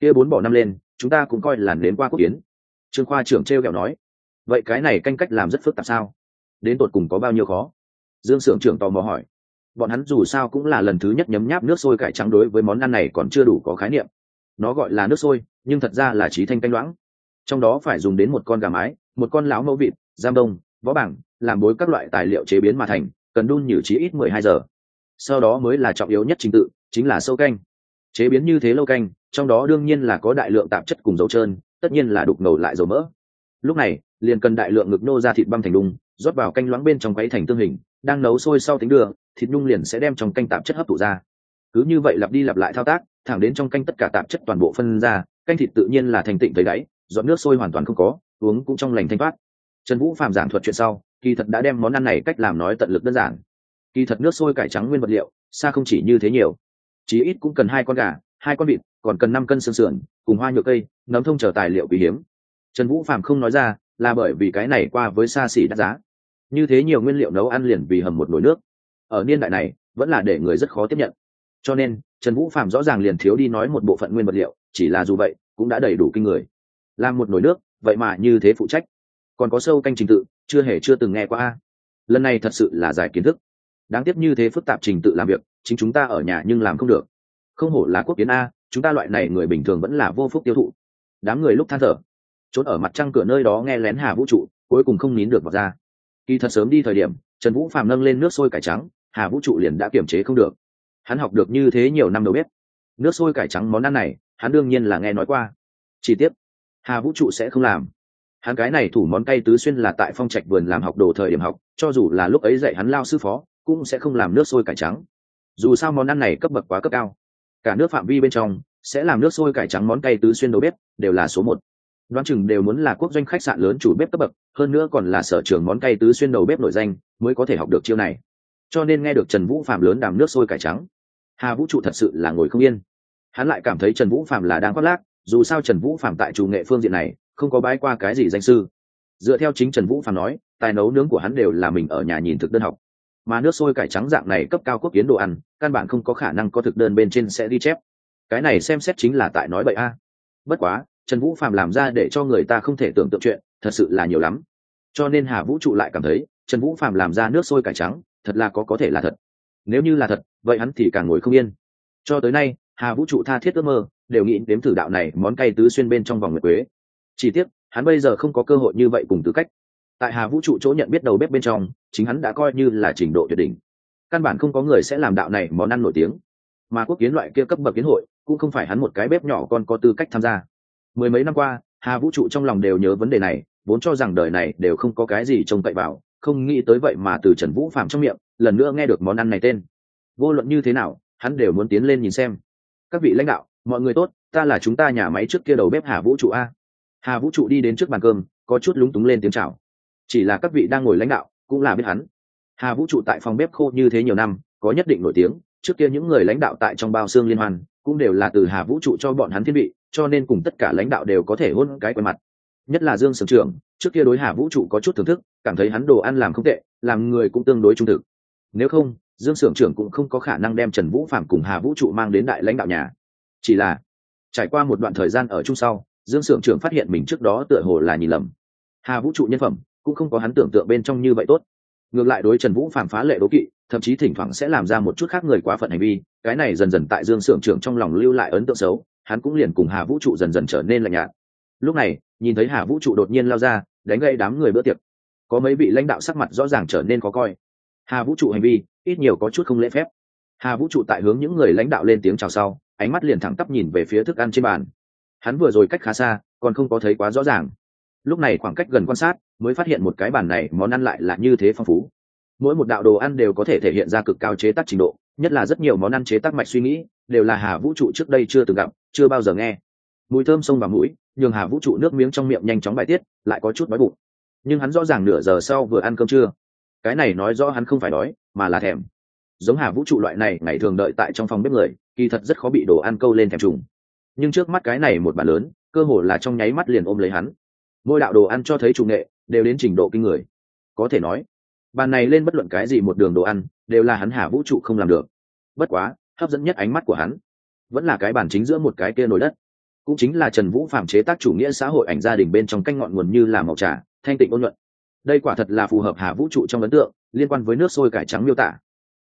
Kia bốn bỏ năm lên, chúng ta cũng coi là đến qua quốc kiến. Trương khoa trưởng t r e o kẹo nói vậy cái này canh cách làm rất phức tạp sao? Đến tột cùng có bao nhiêu khó? Dương s ư ở n trưởng tò mò hỏi. Bọn hắn dù sao cũng là lần thứ nhất nhấm nháp nước sôi cải trắng đối với món ăn này còn chưa đủ có khái niệm. Nó gọi là nước sôi, nhưng thật ra là trí thanh canh loãng. Trong đó phải dùng đến một con gà mái, một con láo mẫu vịt, giam đông, võ bảng, làm bối các loại tài liệu chế biến mà thành, cần đun nhử chí ít mười hai giờ. Sau đó mới là trọng yếu nhất trình tự, chính là sâu canh. Chế biến như thế lâu canh, trong đó đương nhiên là có đại lượng tạp chất cùng dầu trơn, tất nhiên là đục ngầu lại dầu mỡ lúc này, liền cần đại lượng ngực nô ra thịt băm thành đung rót vào canh loãng bên trong quấy thành tương hình, đang nấu sôi sau tính đường, thịt nhung liền sẽ đem trong canh tạp chất hấp thụ ra. Cứ như vậy lặp đi lặp lại thao tác, thẳng đến trong canh tất cả tạp chất toàn bộ phân ra, canh thịt tự nhiên là thành tịnh tới đáy dọn nước sôi hoàn toàn không có, uống cũng trong lành thanh thoát. Trần vũ phạm giảng thuật chuyện sau, kỳ thật đã đem món ăn này cách làm nói tận lực đơn giản. Kỳ thật nước sôi cải trắng nguyên vật liệu, xa không chỉ như thế nhiều. Chí ít cũng cần hai con gà, hai con vịt, còn cần năm cân xương sườn, cùng hoa nhựa cây, nấm thông chờ tài liệu quý hiếm trần vũ phạm không nói ra, là bởi vì cái này qua với xa xỉ đắt giá. Như thế nhiều nguyên liệu nấu ăn liền vì hầm một nồi nước. Ở niên đại này, vẫn là để người rất khó tiếp nhận. Cho nên, trần vũ phạm rõ ràng liền thiếu đi nói một bộ phận nguyên vật liệu, chỉ là dù vậy, cũng đã đầy đủ kinh người. Làm một nồi nước, vậy mà như thế phụ trách. Còn có sâu canh trình tự, chưa hề chưa từng nghe qua a. Lần này thật sự là giải kiến thức. Đáng tiếc như thế phức tạp trình tự làm việc, chính chúng ta ở nhà nhưng làm không được. Không hổ là quốc kiến a, chúng ta loại này người bình thường vẫn là vô phúc tiêu thụ. Đám người lúc than thở trốn ở mặt trăng cửa nơi đó nghe lén hà vũ trụ, cuối cùng không nín được vào ra. Kỳ thật sớm đi thời điểm, trần vũ phàm nâng lên nước sôi cải trắng, hà vũ trụ liền đã kiềm chế không được. Hắn học được như thế nhiều năm đầu bếp nước sôi cải trắng món ăn này, hắn đương nhiên là nghe nói qua. Chi tiết hà vũ trụ sẽ không làm. Hắn cái này thủ món cay tứ xuyên là tại phong trạch vườn làm học đồ thời điểm học, cho dù là lúc ấy dạy hắn lao sư phó, cũng sẽ không làm nước sôi cải trắng. Dù sao món ăn này cấp bậc quá cấp cao. Cả nước phạm vi bên trong, sẽ làm nước sôi cải trắng món cay tứ xuyên đầu bếp đều là số một đoán chừng đều muốn là quốc doanh khách sạn lớn chủ bếp cấp bậc, hơn nữa còn là sở trường món cay tứ xuyên đầu bếp nổi danh, mới có thể học được chiêu này. Cho nên nghe được trần vũ phạm lớn đàm nước sôi cải trắng, hà vũ trụ thật sự là ngồi không yên. Hắn lại cảm thấy trần vũ phạm là đang khoác lác, dù sao trần vũ phạm tại chủ nghệ phương diện này, không có bái qua cái gì danh sư. Dựa theo chính trần vũ Phạm nói, tài nấu nướng của hắn đều là mình ở nhà nhìn thực đơn học. Mà nước sôi cải trắng dạng này cấp cao quốc kiến đồ ăn, căn bản không có khả năng có thực đơn bên trên sẽ ghi chép. Cái này xem xét chính là tại nói bậy a. Bất quá trần vũ Phạm làm ra để cho người ta không thể tưởng tượng chuyện, thật sự là nhiều lắm. Cho nên hà vũ trụ lại cảm thấy, trần vũ Phạm làm ra nước sôi cải trắng, thật là có có thể là thật. Nếu như là thật, vậy hắn thì càng ngồi không yên. Cho tới nay, hà vũ trụ tha thiết ước mơ, đều nghĩ đếm thử đạo này món cay tứ xuyên bên trong vòng nguyệt quế. Chỉ tiếc, hắn bây giờ không có cơ hội như vậy cùng tư cách. Tại hà vũ trụ chỗ nhận biết đầu bếp bên trong, chính hắn đã coi như là trình độ tuyệt đỉnh. Căn bản không có người sẽ làm đạo này món ăn nổi tiếng. Mà quốc kiến loại kia cấp bậc kiến hội, cũng không phải hắn một cái bếp nhỏ còn có tư cách tham gia mười mấy năm qua, hà vũ trụ trong lòng đều nhớ vấn đề này, vốn cho rằng đời này đều không có cái gì trông cậy vào, không nghĩ tới vậy mà từ trần vũ phạm trong miệng, lần nữa nghe được món ăn này tên. Vô luận như thế nào, hắn đều muốn tiến lên nhìn xem. Các vị lãnh đạo, mọi người tốt, ta là chúng ta nhà máy trước kia đầu bếp hà vũ trụ a. Hà vũ trụ đi đến trước bàn cơm, có chút lúng túng lên tiếng chào. Chỉ là các vị đang ngồi lãnh đạo, cũng là biết hắn. Hà vũ trụ tại phòng bếp khô như thế nhiều năm, có nhất định nổi tiếng, trước kia những người lãnh đạo tại trong bao xương liên hoan cũng đều là từ hà vũ trụ cho bọn hắn thiết bị cho nên cùng tất cả lãnh đạo đều có thể hôn cái quen mặt. Nhất là dương sưởng trưởng, trước kia đối hà vũ trụ có chút thưởng thức, cảm thấy hắn đồ ăn làm không tệ, làm người cũng tương đối trung thực. Nếu không, dương sưởng trưởng cũng không có khả năng đem trần vũ phạm cùng hà vũ trụ mang đến đại lãnh đạo nhà. Chỉ là, trải qua một đoạn thời gian ở chung sau, dương sưởng trưởng phát hiện mình trước đó tựa hồ là nhìn lầm. Hà vũ trụ nhân phẩm, cũng không có hắn tưởng tượng bên trong như vậy tốt. Ngược lại đối trần vũ phạm phá lệ đố kỵ, thậm chí thỉnh thoảng sẽ làm ra một chút khác người quá phận hành vi, cái này dần dần tại dương Sưởng trưởng trong lòng lưu lại ấn tượng xấu hắn cũng liền cùng hà vũ trụ dần dần trở nên lạnh nhạt. Lúc này, nhìn thấy hà vũ trụ đột nhiên lao ra, đánh gây đám người bữa tiệc. Có mấy vị lãnh đạo sắc mặt rõ ràng trở nên khó coi. Hà vũ trụ hành vi, ít nhiều có chút không lễ phép. Hà vũ trụ tại hướng những người lãnh đạo lên tiếng chào sau, ánh mắt liền thẳng tắp nhìn về phía thức ăn trên bàn. Hắn vừa rồi cách khá xa, còn không có thấy quá rõ ràng. Lúc này khoảng cách gần quan sát, mới phát hiện một cái bàn này món ăn lại là như thế phong phú. Mỗi một đạo đồ ăn đều có thể thể hiện ra cực cao chế tác trình độ, nhất là rất nhiều món ăn chế tác mạch suy nghĩ, đều là hà vũ trụ trước đây chưa từng gặp chưa bao giờ nghe. Mùi thơm sông vào mũi, nhường hà vũ trụ nước miếng trong miệng nhanh chóng bài tiết, lại có chút đói bụng. Nhưng hắn rõ ràng nửa giờ sau vừa ăn cơm trưa. Cái này nói rõ hắn không phải đói, mà là thèm. Giống hà vũ trụ loại này, ngày thường đợi tại trong phòng bếp người, kỳ thật rất khó bị đồ ăn câu lên thèm trùng. Nhưng trước mắt cái này một bàn lớn, cơ hồ là trong nháy mắt liền ôm lấy hắn. Mỗi đạo đồ ăn cho thấy chủ nghệ, đều đến trình độ kinh người. Có thể nói, bàn này lên bất luận cái gì một đường đồ ăn, đều là hắn hà vũ trụ không làm được. Bất quá, hấp dẫn nhất ánh mắt của hắn vẫn là cái bản chính giữa một cái kia nồi đất. Cũng chính là trần vũ phạm chế tác chủ nghĩa xã hội ảnh gia đình bên trong canh ngọn nguồn như là màu trà, thanh tịnh ôn nhuận. Đây quả thật là phù hợp hà vũ trụ trong ấn tượng, liên quan với nước sôi cải trắng miêu tả.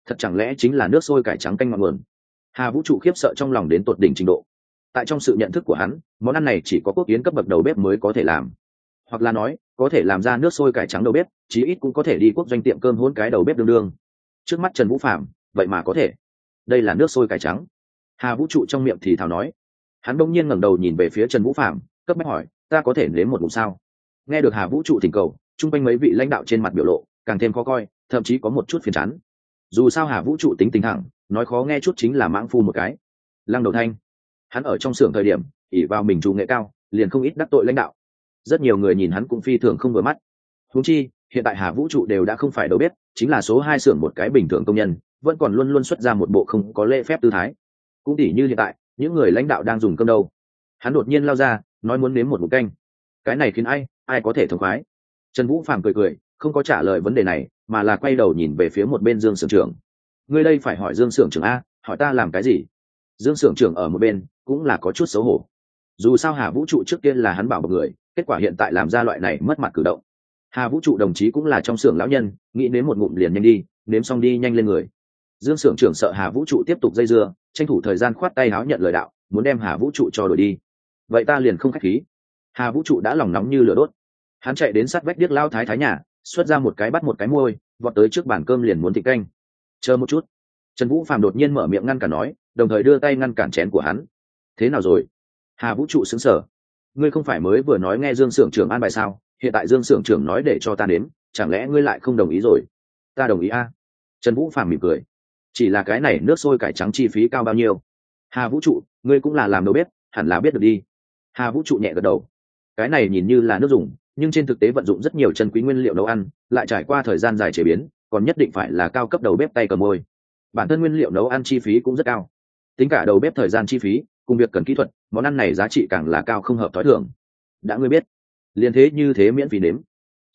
Thật chẳng lẽ chính là nước sôi cải trắng canh ngọn nguồn? Hà vũ trụ khiếp sợ trong lòng đến tột đỉnh trình độ. Tại trong sự nhận thức của hắn, món ăn này chỉ có quốc yến cấp bậc đầu bếp mới có thể làm. Hoặc là nói, có thể làm ra nước sôi cải trắng đầu bếp, chí ít cũng có thể đi quốc doanh tiệm cơm hôn cái đầu bếp đương đương. Trước mắt trần vũ phạm vậy mà có thể. Đây là nước sôi cải trắng hà vũ trụ trong miệng thì thào nói. Hắn đông nhiên ngẩng đầu nhìn về phía trần vũ phạm cấp bách hỏi ta có thể nếm một mục sao? Nghe được hà vũ trụ thỉnh cầu chung quanh mấy vị lãnh đạo trên mặt biểu lộ càng thêm khó coi thậm chí có một chút phiền chán. Dù sao hà vũ trụ tính tình thẳng nói khó nghe chút chính là mãng phu một cái. Lăng đầu thanh hắn ở trong xưởng thời điểm ỉ vào mình chủ nghệ cao liền không ít đắc tội lãnh đạo. Rất nhiều người nhìn hắn cũng phi thường không vừa mắt. Húng chi hiện tại hà vũ trụ đều đã không phải đâu biết, chính là số hai xưởng một cái bình thường công nhân vẫn còn luôn luôn xuất ra một bộ không có lễ phép tư thái cũng tỉ như hiện tại, những người lãnh đạo đang dùng cơm đâu. Hắn đột nhiên lao ra, nói muốn nếm một mục canh. Cái này khiến ai ai có thể thống khoái? Trần vũ phàm cười cười, không có trả lời vấn đề này, mà là quay đầu nhìn về phía một bên dương s ư ở n g trưởng. Ngươi đây phải hỏi dương s ư ở n g trưởng a, hỏi ta làm cái gì? Dương s ư ở n g trưởng ở một bên, cũng là có chút xấu hổ. Dù sao hà vũ trụ trước tiên là hắn bảo một người, kết quả hiện tại làm ra loại này mất mặt cử động. Hà vũ trụ đồng chí cũng là trong xưởng lão nhân, nghĩ đến một ngụm liền nhanh đi, nếm xong đi nhanh lên người. Dương xưởng trưởng sợ hà vũ trụ tiếp tục dây dưa tranh thủ thời gian khoát tay áo nhận lời đạo, muốn đem hà vũ trụ cho đổi đi. Vậy ta liền không khách khí. Hà vũ trụ đã lòng nóng như lửa đốt. Hắn chạy đến sát vách điếc lao thái thái nhà, xuất ra một cái bắt một cái môi, vọt tới trước bàn cơm liền muốn thịt canh. Chờ một chút. Trần vũ phàm đột nhiên mở miệng ngăn cản nói, đồng thời đưa tay ngăn cản chén của hắn. Thế nào rồi? Hà vũ trụ xứng sở ngươi không phải mới vừa nói nghe dương s ư ở n g trưởng an bài sao? Hiện tại dương s ư ở n g trưởng nói để cho ta đến chẳng lẽ ngươi lại không đồng ý rồi? Ta đồng ý a. Trần vũ phàm mỉm cười chỉ là cái này nước sôi cải trắng chi phí cao bao nhiêu? Hà vũ trụ, ngươi cũng là làm đầu bếp hẳn là biết được đi. Hà vũ trụ nhẹ gật đầu. Cái này nhìn như là nước dùng, nhưng trên thực tế vận dụng rất nhiều chân quý nguyên liệu nấu ăn, lại trải qua thời gian dài chế biến, còn nhất định phải là cao cấp đầu bếp tay cầm môi. Bản thân nguyên liệu nấu ăn chi phí cũng rất cao. Tính cả đầu bếp thời gian chi phí, cùng việc cần kỹ thuật, món ăn này giá trị càng là cao không hợp t h ó i thường. Đã ngươi biết, liền thế như thế miễn phí nếm.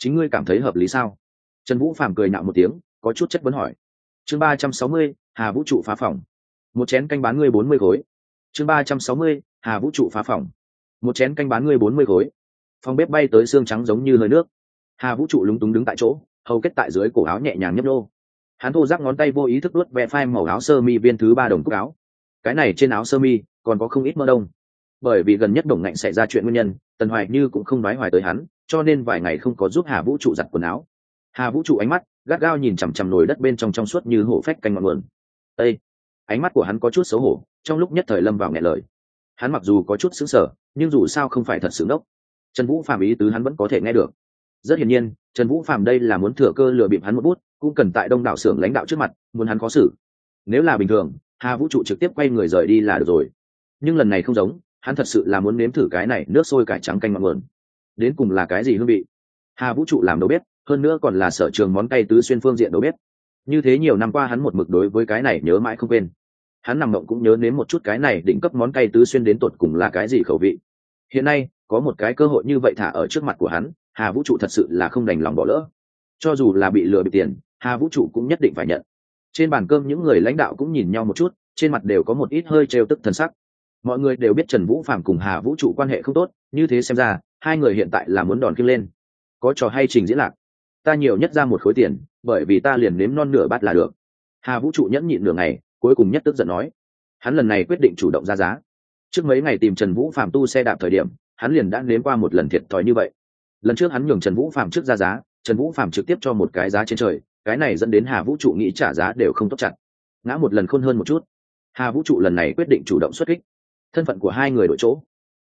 Chính ngươi cảm thấy hợp lý sao? Trần vũ phàm cười nạo một tiếng, có chút chất vấn hỏi chương ba trăm sáu mươi, hà vũ trụ phá phòng. Một chén canh bán ngươi bốn mươi khối. Chương ba trăm sáu mươi, hà vũ trụ phá phòng. Một chén canh bán ngươi bốn mươi khối. Phòng bếp bay tới xương trắng giống như hơi nước. Hà vũ trụ lúng túng đứng tại chỗ, hầu kết tại dưới cổ áo nhẹ nhàng nhấp nô. Hắn thô giác ngón tay vô ý thức luốt vẹ phai màu áo sơ mi viên thứ ba đồng cúc áo. Cái này trên áo sơ mi, còn có không ít mơ đông. Bởi vì gần nhất đồng ngạnh xảy ra chuyện nguyên nhân, tần hoài như cũng không nói hoài tới hắn, cho nên vài ngày không có giúp hà vũ trụ giặt quần áo. Hà vũ trụ ánh mắt gắt gao nhìn chằm chằm nồi đất bên trong trong suốt như hổ phách canh ngọn nguồn. Ây ánh mắt của hắn có chút xấu hổ, trong lúc nhất thời lâm vào nghẹn lời. Hắn mặc dù có chút xứng sở nhưng dù sao không phải thật sự ngốc. Trần vũ phạm ý tứ hắn vẫn có thể nghe được. Rất hiển nhiên, trần vũ phạm đây là muốn thừa cơ lừa bịp hắn một bút, cũng cần tại đông đảo xưởng lãnh đạo trước mặt, muốn hắn có xử. Nếu là bình thường, hà vũ trụ trực tiếp quay người rời đi là được rồi. Nhưng lần này không giống, hắn thật sự là muốn nếm thử cái này nước sôi cải trắng canh ngọn nguồn. Đến cùng là cái gì hương vị? Hà vũ trụ làm đâu biết? Hơn nữa còn là sở trường món cay tứ xuyên phương diện đầu bếp. Như thế nhiều năm qua hắn một mực đối với cái này nhớ mãi không quên. Hắn nằm mộng cũng nhớ đến một chút cái này định cấp món cay tứ xuyên đến tột cùng là cái gì khẩu vị. Hiện nay, có một cái cơ hội như vậy thả ở trước mặt của hắn, hà vũ trụ thật sự là không đành lòng bỏ lỡ. Cho dù là bị lừa bị tiền, hà vũ trụ cũng nhất định phải nhận. Trên bàn cơm những người lãnh đạo cũng nhìn nhau một chút, trên mặt đều có một ít hơi trêu tức thân sắc. Mọi người đều biết trần vũ phạm cùng hà vũ trụ quan hệ không tốt, như thế xem ra, hai người hiện tại là muốn đòn kim lên. Có trò hay trình diễn lạc ta nhiều nhất ra một khối tiền, bởi vì ta liền nếm non nửa bát là được. Hà vũ trụ nhẫn nhịn nửa ngày, cuối cùng nhất tức giận nói. Hắn lần này quyết định chủ động ra giá. Trước mấy ngày tìm trần vũ phạm tu xe đạp thời điểm, hắn liền đã nếm qua một lần thiệt thòi như vậy. Lần trước hắn nhường trần vũ phạm trước ra giá, trần vũ phạm trực tiếp cho một cái giá trên trời, cái này dẫn đến hà vũ trụ nghĩ trả giá đều không tốt chặt. Ngã một lần khôn hơn một chút. Hà vũ trụ lần này quyết định chủ động xuất kích. Thân phận của hai người đổi chỗ.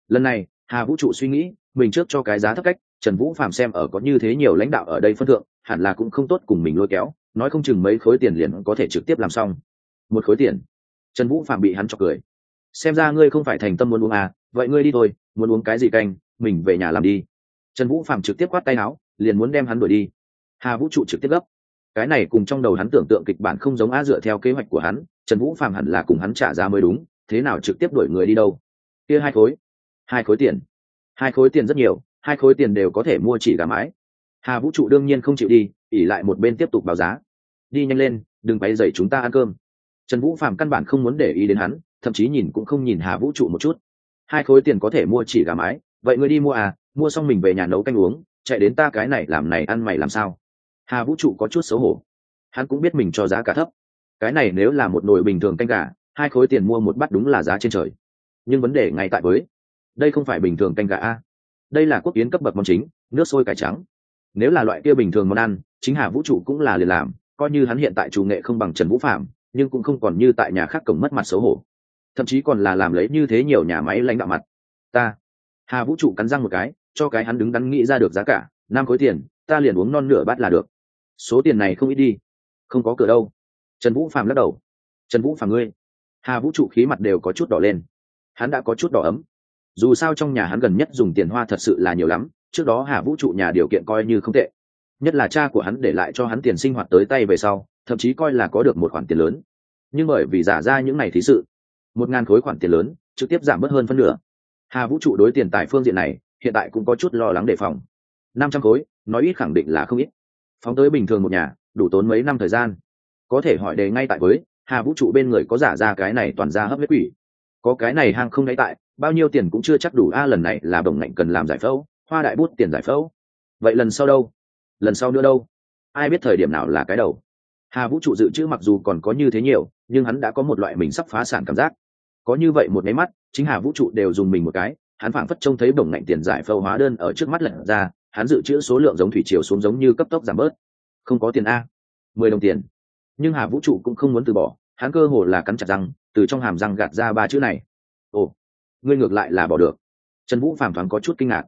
Lần này, hà vũ trụ suy nghĩ mình trước cho cái giá thấp cách, trần vũ phạm xem ở có như thế nhiều lãnh đạo ở đây phân thượng, hẳn là cũng không tốt cùng mình lôi kéo, nói không chừng mấy khối tiền liền có thể trực tiếp làm xong. Một khối tiền. Trần vũ phạm bị hắn cho cười. Xem ra ngươi không phải thành tâm muốn uống à vậy ngươi đi thôi, muốn uống cái gì canh, mình về nhà làm đi. Trần vũ phạm trực tiếp quát tay áo, liền muốn đem hắn đuổi đi. Hà vũ trụ trực tiếp gấp. Cái này cùng trong đầu hắn tưởng tượng kịch bản không giống á dựa theo kế hoạch của hắn, trần vũ phạm hẳn là cùng hắn trả giá mới đúng, thế nào trực tiếp đuổi người đi đâu? Kia hai khối. Hai khối tiền hai khối tiền rất nhiều, hai khối tiền đều có thể mua chỉ gà mái. Hà vũ trụ đương nhiên không chịu đi ỉ lại một bên tiếp tục báo giá. Đi nhanh lên, đừng bay dậy chúng ta ăn cơm. Trần vũ phạm căn bản không muốn để ý đến hắn, thậm chí nhìn cũng không nhìn hà vũ trụ một chút. Hai khối tiền có thể mua chỉ gà mái, vậy ngươi đi mua à mua xong mình về nhà nấu canh uống, chạy đến ta cái này làm này ăn mày làm sao? Hà vũ trụ có chút xấu hổ. Hắn cũng biết mình cho giá cả thấp. Cái này nếu là một nồi bình thường canh gà, hai khối tiền mua một bát đúng là giá trên trời. Nhưng vấn đề ngay tại với đây không phải bình thường canh gà a. Đây là quốc yến cấp bậc món chính, nước sôi cải trắng. Nếu là loại kia bình thường món ăn, chính hà vũ trụ cũng là liền làm, coi như hắn hiện tại chủ nghệ không bằng trần vũ phạm, nhưng cũng không còn như tại nhà khác cổng mất mặt xấu hổ. Thậm chí còn là làm lấy như thế nhiều nhà máy lãnh đạo mặt. Ta, hà vũ trụ cắn răng một cái, cho cái hắn đứng đắn nghĩ ra được giá cả, năm khối tiền, ta liền uống non nửa bát là được. Số tiền này không ít đi. Không có cửa đâu. Trần vũ phạm lắc đầu. Trần vũ phạm ngươi. Hà vũ trụ khí mặt đều có chút đỏ lên. Hắn đã có chút đỏ ấm dù sao trong nhà hắn gần nhất dùng tiền hoa thật sự là nhiều lắm, trước đó hà vũ trụ nhà điều kiện coi như không tệ. Nhất là cha của hắn để lại cho hắn tiền sinh hoạt tới tay về sau, thậm chí coi là có được một khoản tiền lớn. Nhưng bởi vì giả ra những ngày thí sự, một ngàn khối khoản tiền lớn, trực tiếp giảm bớt hơn phân nửa. Hà vũ trụ đối tiền tài phương diện này, hiện tại cũng có chút lo lắng đề phòng. Năm trăm khối, nói ít khẳng định là không ít. Phóng tới bình thường một nhà, đủ tốn mấy năm thời gian. Có thể hỏi đề ngay tại với, hà vũ trụ bên người có giả ra cái này toàn ra hấp huyết quỷ có cái này hang không đáy tại, bao nhiêu tiền cũng chưa chắc đủ. A, lần này là đồng ngạnh cần làm giải phẫu, hoa đại bút tiền giải phẫu. Vậy lần sau đâu? Lần sau nữa đâu? Ai biết thời điểm nào là cái đầu? Hà vũ trụ dự trữ mặc dù còn có như thế nhiều, nhưng hắn đã có một loại mình sắp phá sản cảm giác. Có như vậy một máy mắt, chính hà vũ trụ đều dùng mình một cái. Hắn phảng phất trông thấy bổng ngạnh tiền giải phẫu hóa đơn ở trước mắt lần ra, hắn dự trữ số lượng giống thủy triều xuống giống như cấp tốc giảm bớt. Không có tiền a. Mười đồng tiền. Nhưng hà vũ trụ cũng không muốn từ bỏ. Hắn cơ hồ là cắn chặt răng từ trong hàm răng gạt ra ba chữ này. Ồ, ngươi ngược lại là bỏ được. Trần vũ phàm thoáng có chút kinh ngạc.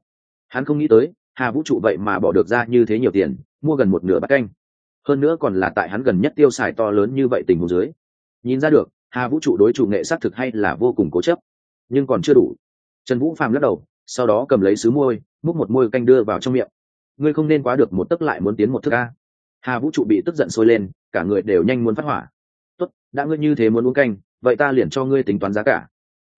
Hắn không nghĩ tới, hà vũ trụ vậy mà bỏ được ra như thế nhiều tiền, mua gần một nửa bát canh. Hơn nữa còn là tại hắn gần nhất tiêu xài to lớn như vậy tình huống dưới. Nhìn ra được, hà vũ trụ đối chủ nghệ xác thực hay là vô cùng cố chấp. Nhưng còn chưa đủ. Trần vũ phàm lắc đầu, sau đó cầm lấy sứ môi, múc một môi canh đưa vào trong miệng. Ngươi không nên quá được một tấc lại muốn tiến một thức a. Hà vũ trụ bị tức giận sôi lên, cả người đều nhanh muốn phát hỏa. Tốt, đã ngươi như thế muốn uống canh vậy ta liền cho ngươi tính toán giá cả.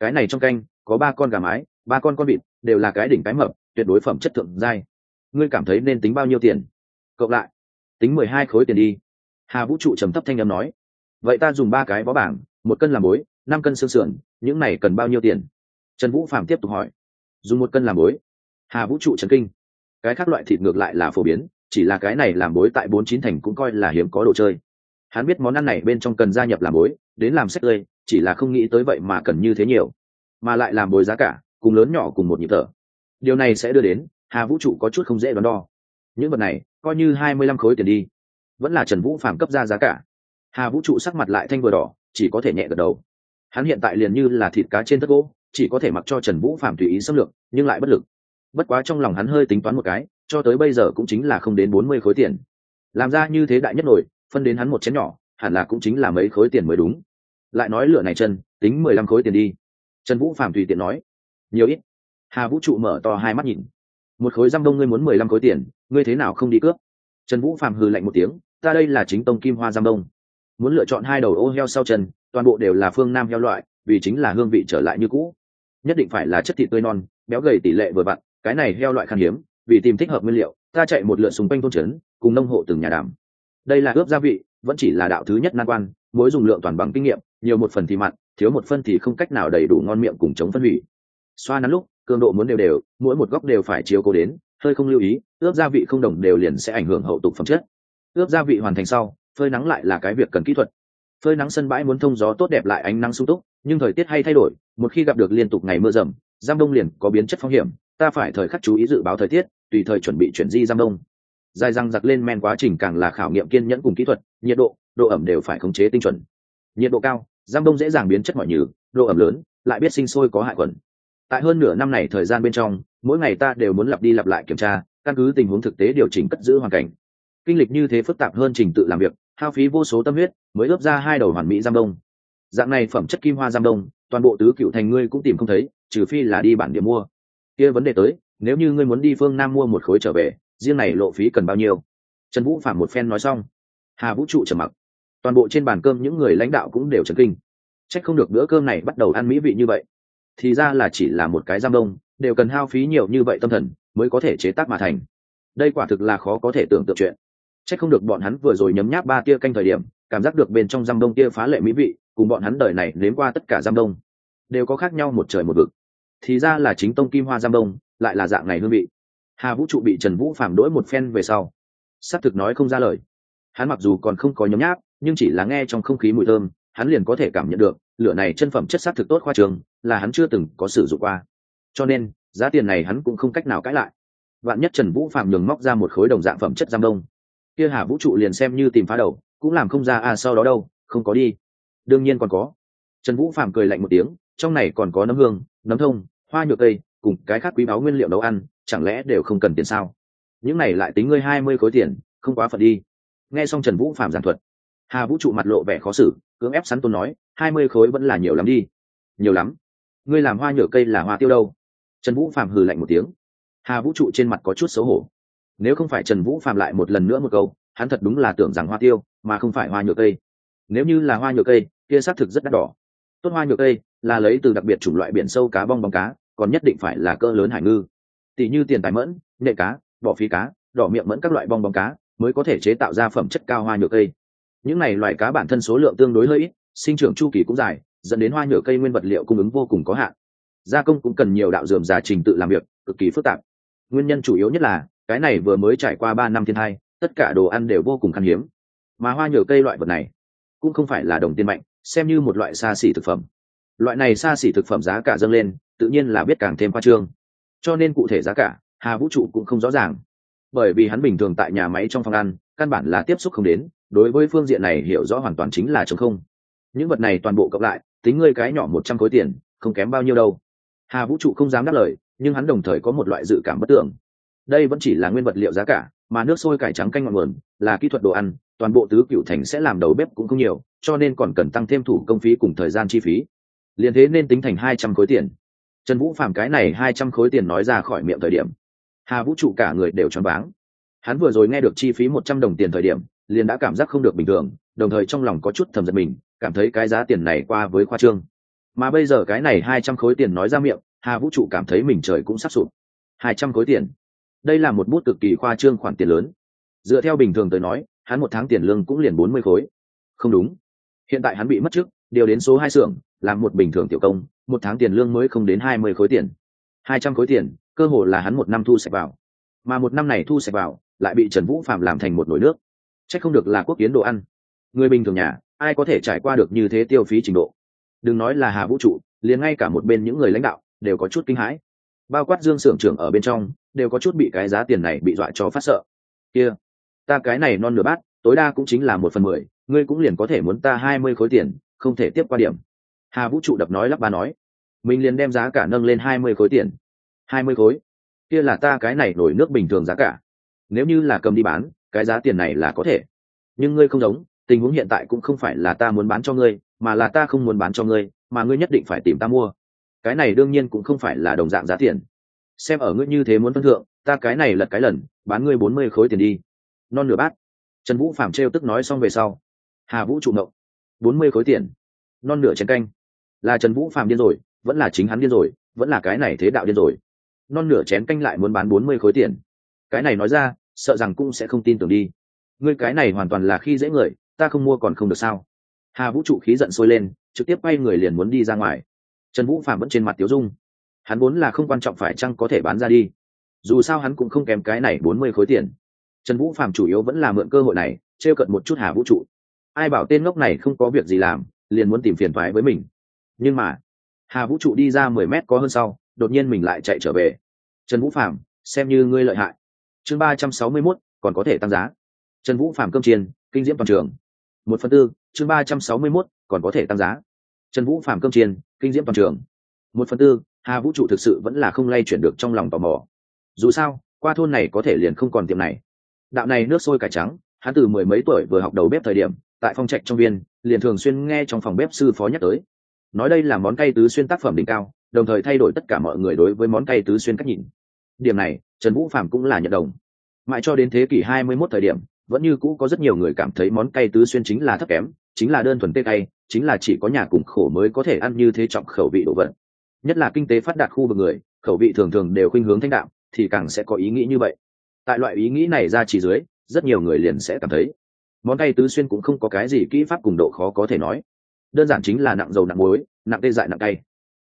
Cái này trong canh, có ba con gà mái, ba con con vịt, đều là cái đỉnh cái mập, tuyệt đối phẩm chất thượng giai. Ngươi cảm thấy nên tính bao nhiêu tiền? Cộng lại, tính mười hai khối tiền đi. Hà vũ trụ trầm thấp thanh â m nói. Vậy ta dùng ba cái bó bảng, một cân làm bối năm cân xương sườn, những này cần bao nhiêu tiền? Trần vũ phạm tiếp tục hỏi. Dùng một cân làm bối hà vũ trụ trần kinh. Cái khác loại thịt ngược lại là phổ biến, chỉ là cái này làm bối tại bốn chín thành cũng coi là hiếm có đồ chơi hắn biết món ăn này bên trong cần gia nhập làm bối đến làm sách lây chỉ là không nghĩ tới vậy mà cần như thế nhiều. Mà lại làm bối giá cả, cùng lớn nhỏ cùng một nhịp thở. Điều này sẽ đưa đến, hà vũ trụ có chút không dễ đoán đo. Những vật này, coi như hai mươi lăm khối tiền đi, vẫn là trần vũ phạm cấp ra giá cả. Hà vũ trụ sắc mặt lại thanh vừa đỏ, chỉ có thể nhẹ gật đầu. Hắn hiện tại liền như là thịt cá trên thất gỗ, chỉ có thể mặc cho trần vũ phạm tùy ý xâm lược, nhưng lại bất lực. Bất quá trong lòng hắn hơi tính toán một cái, cho tới bây giờ cũng chính là không đến bốn mươi khối tiền. Làm ra như thế đại nhất nổi phân đến hắn một chén nhỏ, hẳn là cũng chính là mấy khối tiền mới đúng. Lại nói lửa này chân tính mười lăm khối tiền đi. Trần vũ phạm tùy tiện nói, nhiều ít. Hà vũ trụ mở to hai mắt nhìn. Một khối răm đông ngươi muốn mười lăm khối tiền, ngươi thế nào không đi cướp? Trần vũ phạm hừ lạnh một tiếng, ta đây là chính tông kim hoa giam đông. Muốn lựa chọn hai đầu ô heo sau chân toàn bộ đều là phương nam heo loại, vì chính là hương vị trở lại như cũ. Nhất định phải là chất thịt tươi non, béo gầy tỷ lệ vừa vặn, cái này heo loại khan hiếm, vì tìm thích hợp nguyên liệu, ta chạy một lượt xung quanh thôn trấn, cùng nông hộ từng nhà đàm đây là ướp gia vị, vẫn chỉ là đạo thứ nhất nan quan, mỗi dùng lượng toàn bằng kinh nghiệm, nhiều một phần thì mặn, thiếu một phân thì không cách nào đầy đủ ngon miệng cùng chống phân hủy. Xoa nắn lúc, cường độ muốn đều đều, mỗi một góc đều phải chiếu cố đến, hơi không lưu ý, ướp gia vị không đồng đều liền sẽ ảnh hưởng hậu tục phẩm chất. Ướp gia vị hoàn thành sau, phơi nắng lại là cái việc cần kỹ thuật. Phơi nắng sân bãi muốn thông gió tốt đẹp lại ánh nắng sung túc, nhưng thời tiết hay thay đổi, một khi gặp được liên tục ngày mưa rầm, giam đông liền có biến chất phong hiểm, ta phải thời khắc chú ý dự báo thời tiết, tùy thời chuẩn bị chuyển di giam đông dài răng giặc lên men quá trình càng là khảo nghiệm kiên nhẫn cùng kỹ thuật, nhiệt độ độ ẩm đều phải khống chế tinh chuẩn. Nhiệt độ cao giam đông dễ dàng biến chất mọi nhừ, độ ẩm lớn, lại biết sinh sôi có hại khuẩn. Tại hơn nửa năm này thời gian bên trong, mỗi ngày ta đều muốn lặp đi lặp lại kiểm tra, căn cứ tình huống thực tế điều chỉnh cất giữ hoàn cảnh. Kinh lịch như thế phức tạp hơn trình tự làm việc, hao phí vô số tâm huyết, mới ướp ra hai đầu hoàn mỹ giam đông. Dạng này phẩm chất kim hoa giam đông, toàn bộ tứ cựu thành ngươi cũng tìm không thấy, trừ phi là đi bản địa mua. Kia vấn đề tới, nếu như ngươi muốn đi phương nam mua một khối trở về riêng này lộ phí cần bao nhiêu? Trần vũ phạm một phen nói xong. Hà vũ trụ trầm mặc. Toàn bộ trên bàn cơm những người lãnh đạo cũng đều trần kinh. C h ắ c không được bữa cơm này bắt đầu ăn mỹ vị như vậy. Thì ra là chỉ là một cái giam đông, đều cần hao phí nhiều như vậy tâm thần mới có thể chế tác mà thành. Đây quả thực là khó có thể tưởng tượng chuyện. C h ắ c không được bọn hắn vừa rồi nhấm nháp ba tia canh thời điểm, cảm giác được bên trong giam đông tia phá lệ mỹ vị, cùng bọn hắn đời này nếm qua tất cả giam đông, đều có khác nhau một trời một vực. Thì ra là chính tông kim hoa giam đông, lại là dạng này hương vị hà vũ trụ bị trần vũ phàm đỗi một phen về sau s ắ c thực nói không ra lời. Hắn mặc dù còn không có nhấm nháp, nhưng chỉ là nghe trong không khí mùi thơm, hắn liền có thể cảm nhận được, lửa này chân phẩm chất s á c thực tốt khoa trường, là hắn chưa từng có sử dụng qua. Cho nên, giá tiền này hắn cũng không cách nào cãi lại. Vạn nhất trần vũ phạm nhường móc ra một khối đồng dạng phẩm chất giam đông. Kia hà vũ trụ liền xem như tìm phá đầu, cũng làm không ra à sau đó đâu, không có đi. Đương nhiên còn có. Trần vũ phạm cười lạnh một tiếng, trong này còn có nấm hương, nấm thông, hoa nhựa cây, cùng cái khác quý báu nguyên liệu nấu ăn chẳng lẽ đều không cần tiền sao? Những này lại tính ngươi hai mươi khối tiền, không quá phật đi. Nghe xong trần vũ phạm giảng thuật, hà vũ trụ mặt lộ vẻ khó xử, cưỡng ép sắn tôn nói, hai mươi khối vẫn là nhiều lắm đi. Nhiều lắm? Ngươi làm hoa nhựa cây là hoa tiêu đâu? Trần vũ phạm hừ lạnh một tiếng. Hà vũ trụ trên mặt có chút xấu hổ. Nếu không phải trần vũ phạm lại một lần nữa một câu, hắn thật đúng là tưởng rằng hoa tiêu, mà không phải hoa nhựa cây. Nếu như là hoa nhựa cây, kia xác thực rất đắt đỏ. Tốt hoa nhựa cây là lấy từ đặc biệt chủng loại biển sâu cá bong bóng cá, còn nhất định phải là cỡ lớn hải ngư tỷ như tiền tài mẫn nệ cá bỏ phí cá, đỏ miệng mẫn các loại bong bóng cá mới có thể chế tạo ra phẩm chất cao hoa nhựa cây. Những này loại cá bản thân số lượng tương đối hơi ít, sinh trưởng chu kỳ cũng dài, dẫn đến hoa nhựa cây nguyên vật liệu cung ứng vô cùng có hạn. Gia công cũng cần nhiều đạo dườm già trình tự làm việc, cực kỳ phức tạp. Nguyên nhân chủ yếu nhất là, cái này vừa mới trải qua ba năm thiên hai tất cả đồ ăn đều vô cùng khan hiếm. Mà hoa nhựa cây loại vật này, cũng không phải là đồng tiền mạnh, xem như một loại xa xỉ thực phẩm. Loại này xa xỉ thực phẩm giá cả dâng lên, tự nhiên là biết càng thêm khoa trương cho nên cụ thể giá cả, hà vũ trụ cũng không rõ ràng. Bởi vì hắn bình thường tại nhà máy trong phòng ăn, căn bản là tiếp xúc không đến, đối với phương diện này hiểu rõ hoàn toàn chính là chống không. Những vật này toàn bộ cộng lại, tính ngươi cái nhỏ một trăm khối tiền, không kém bao nhiêu đâu. Hà vũ trụ không dám đáp lời, nhưng hắn đồng thời có một loại dự cảm bất tưởng. Đây vẫn chỉ là nguyên vật liệu giá cả, mà nước sôi cải trắng canh ngọn nguồn, là kỹ thuật đồ ăn, toàn bộ tứ cựu thành sẽ làm đầu bếp cũng không nhiều, cho nên còn cần tăng thêm thủ công phí cùng thời gian chi phí. Liền thế nên tính thành hai trăm khối tiền trần vũ phàm cái này hai trăm khối tiền nói ra khỏi miệng thời điểm, hà vũ trụ cả người đều choáng váng. Hắn vừa rồi nghe được chi phí một trăm đồng tiền thời điểm, liền đã cảm giác không được bình thường, đồng thời trong lòng có chút thầm giật mình, cảm thấy cái giá tiền này qua với khoa trương. Mà bây giờ cái này hai trăm khối tiền nói ra miệng, hà vũ trụ cảm thấy mình trời cũng sắp sụp. Hai trăm khối tiền. Đây là một bút cực kỳ khoa trương khoản tiền lớn. Dựa theo bình thường tới nói, hắn một tháng tiền lương cũng liền bốn mươi khối. Không đúng. Hiện tại hắn bị mất trước, điều đến số hai xưởng, làm một bình thường tiểu công một tháng tiền lương mới không đến hai mươi khối tiền. Hai trăm khối tiền, cơ hồ là hắn một năm thu sạch vào. Mà một năm này thu sạch vào, lại bị trần vũ phạm làm thành một nồi nước. C h ắ c không được là quốc kiến đồ ăn. Người bình thường nhà, ai có thể trải qua được như thế tiêu phí trình độ? Đừng nói là hà vũ trụ, liền ngay cả một bên những người lãnh đạo đều có chút kinh hãi. Bao quát dương s ư ở n trưởng ở bên trong, đều có chút bị cái giá tiền này bị dọa cho phát sợ. Kia, ta cái này non nửa bát, tối đa cũng chính là một phần mười, ngươi cũng liền có thể muốn ta hai mươi khối tiền, không thể tiếp qua điểm hà vũ trụ đập nói lắp ba nói. Mình liền đem giá cả nâng lên hai mươi khối tiền. Hai mươi khối? Kia là ta cái này nổi nước bình thường giá cả. Nếu như là cầm đi bán, cái giá tiền này là có thể. Nhưng ngươi không giống, tình huống hiện tại cũng không phải là ta muốn bán cho ngươi, mà là ta không muốn bán cho ngươi, mà ngươi nhất định phải tìm ta mua. Cái này đương nhiên cũng không phải là đồng dạng giá tiền. Xem ở ngươi như thế muốn phân thượng, ta cái này lật cái lần, bán ngươi bốn mươi khối tiền đi. Non nửa bát. Trần vũ phạm trêu tức nói xong về sau. Hà vũ trụ ngộng. Bốn mươi khối tiền. Non nửa chén canh là trần vũ phạm điên rồi, vẫn là chính hắn điên rồi, vẫn là cái này thế đạo điên rồi. Non nửa chén canh lại muốn bán bốn mươi khối tiền. Cái này nói ra, sợ rằng cũng sẽ không tin tưởng đi. Ngươi cái này hoàn toàn là khi dễ người, ta không mua còn không được sao? Hà vũ trụ khí giận sôi lên, trực tiếp bay người liền muốn đi ra ngoài. Trần vũ phạm vẫn trên mặt tiếu dung. Hắn vốn là không quan trọng phải chăng có thể bán ra đi. Dù sao hắn cũng không kém cái này bốn mươi khối tiền. Trần vũ phạm chủ yếu vẫn là mượn cơ hội này t r e o cận một chút hà vũ trụ. Ai bảo tên ngốc này không có việc gì làm, liền muốn tìm phiền thoái với mình nhưng mà, hà vũ trụ đi ra mười mét có hơn sau, đột nhiên mình lại chạy trở về. Trần vũ phạm xem như ngươi lợi hại. Chương ba trăm sáu mươi mốt, còn có thể tăng giá. Trần vũ phạm cơm chiên, kinh diễm toàn trường. Một phần tư, chương ba trăm sáu mươi mốt, còn có thể tăng giá. Trần vũ phạm cơm chiên, kinh diễm toàn trường. Một phần tư, hà vũ trụ thực sự vẫn là không lay chuyển được trong lòng tò mò. Dù sao, qua thôn này có thể liền không còn tiệm này. Đạo này nước sôi cải trắng, hắn từ mười mấy tuổi vừa học đầu bếp thời điểm, tại phong trạch trong viên, liền thường xuyên nghe trong phòng bếp sư phó nhắc tới nói đây là món cay tứ xuyên tác phẩm đỉnh cao, đồng thời thay đổi tất cả mọi người đối với món cay tứ xuyên cách nhìn. Điểm này, trần vũ phạm cũng là nhận đồng. Mãi cho đến thế kỷ hai mươi 21 thời điểm, vẫn như cũ có rất nhiều người cảm thấy món cay tứ xuyên chính là thấp kém, chính là đơn thuần tê cay, chính là chỉ có nhà cùng khổ mới có thể ăn như thế trọng khẩu vị đồ vật. Nhất là kinh tế phát đạt khu vực người, khẩu vị thường thường đều khuynh hướng thanh đạm, thì càng sẽ có ý nghĩ như vậy. Tại loại ý nghĩ này ra chỉ dưới, rất nhiều người liền sẽ cảm thấy, món cay tứ xuyên cũng không có cái gì kỹ pháp cùng độ khó có thể nói đơn giản chính là nặng dầu nặng muối, nặng tê dại nặng cay.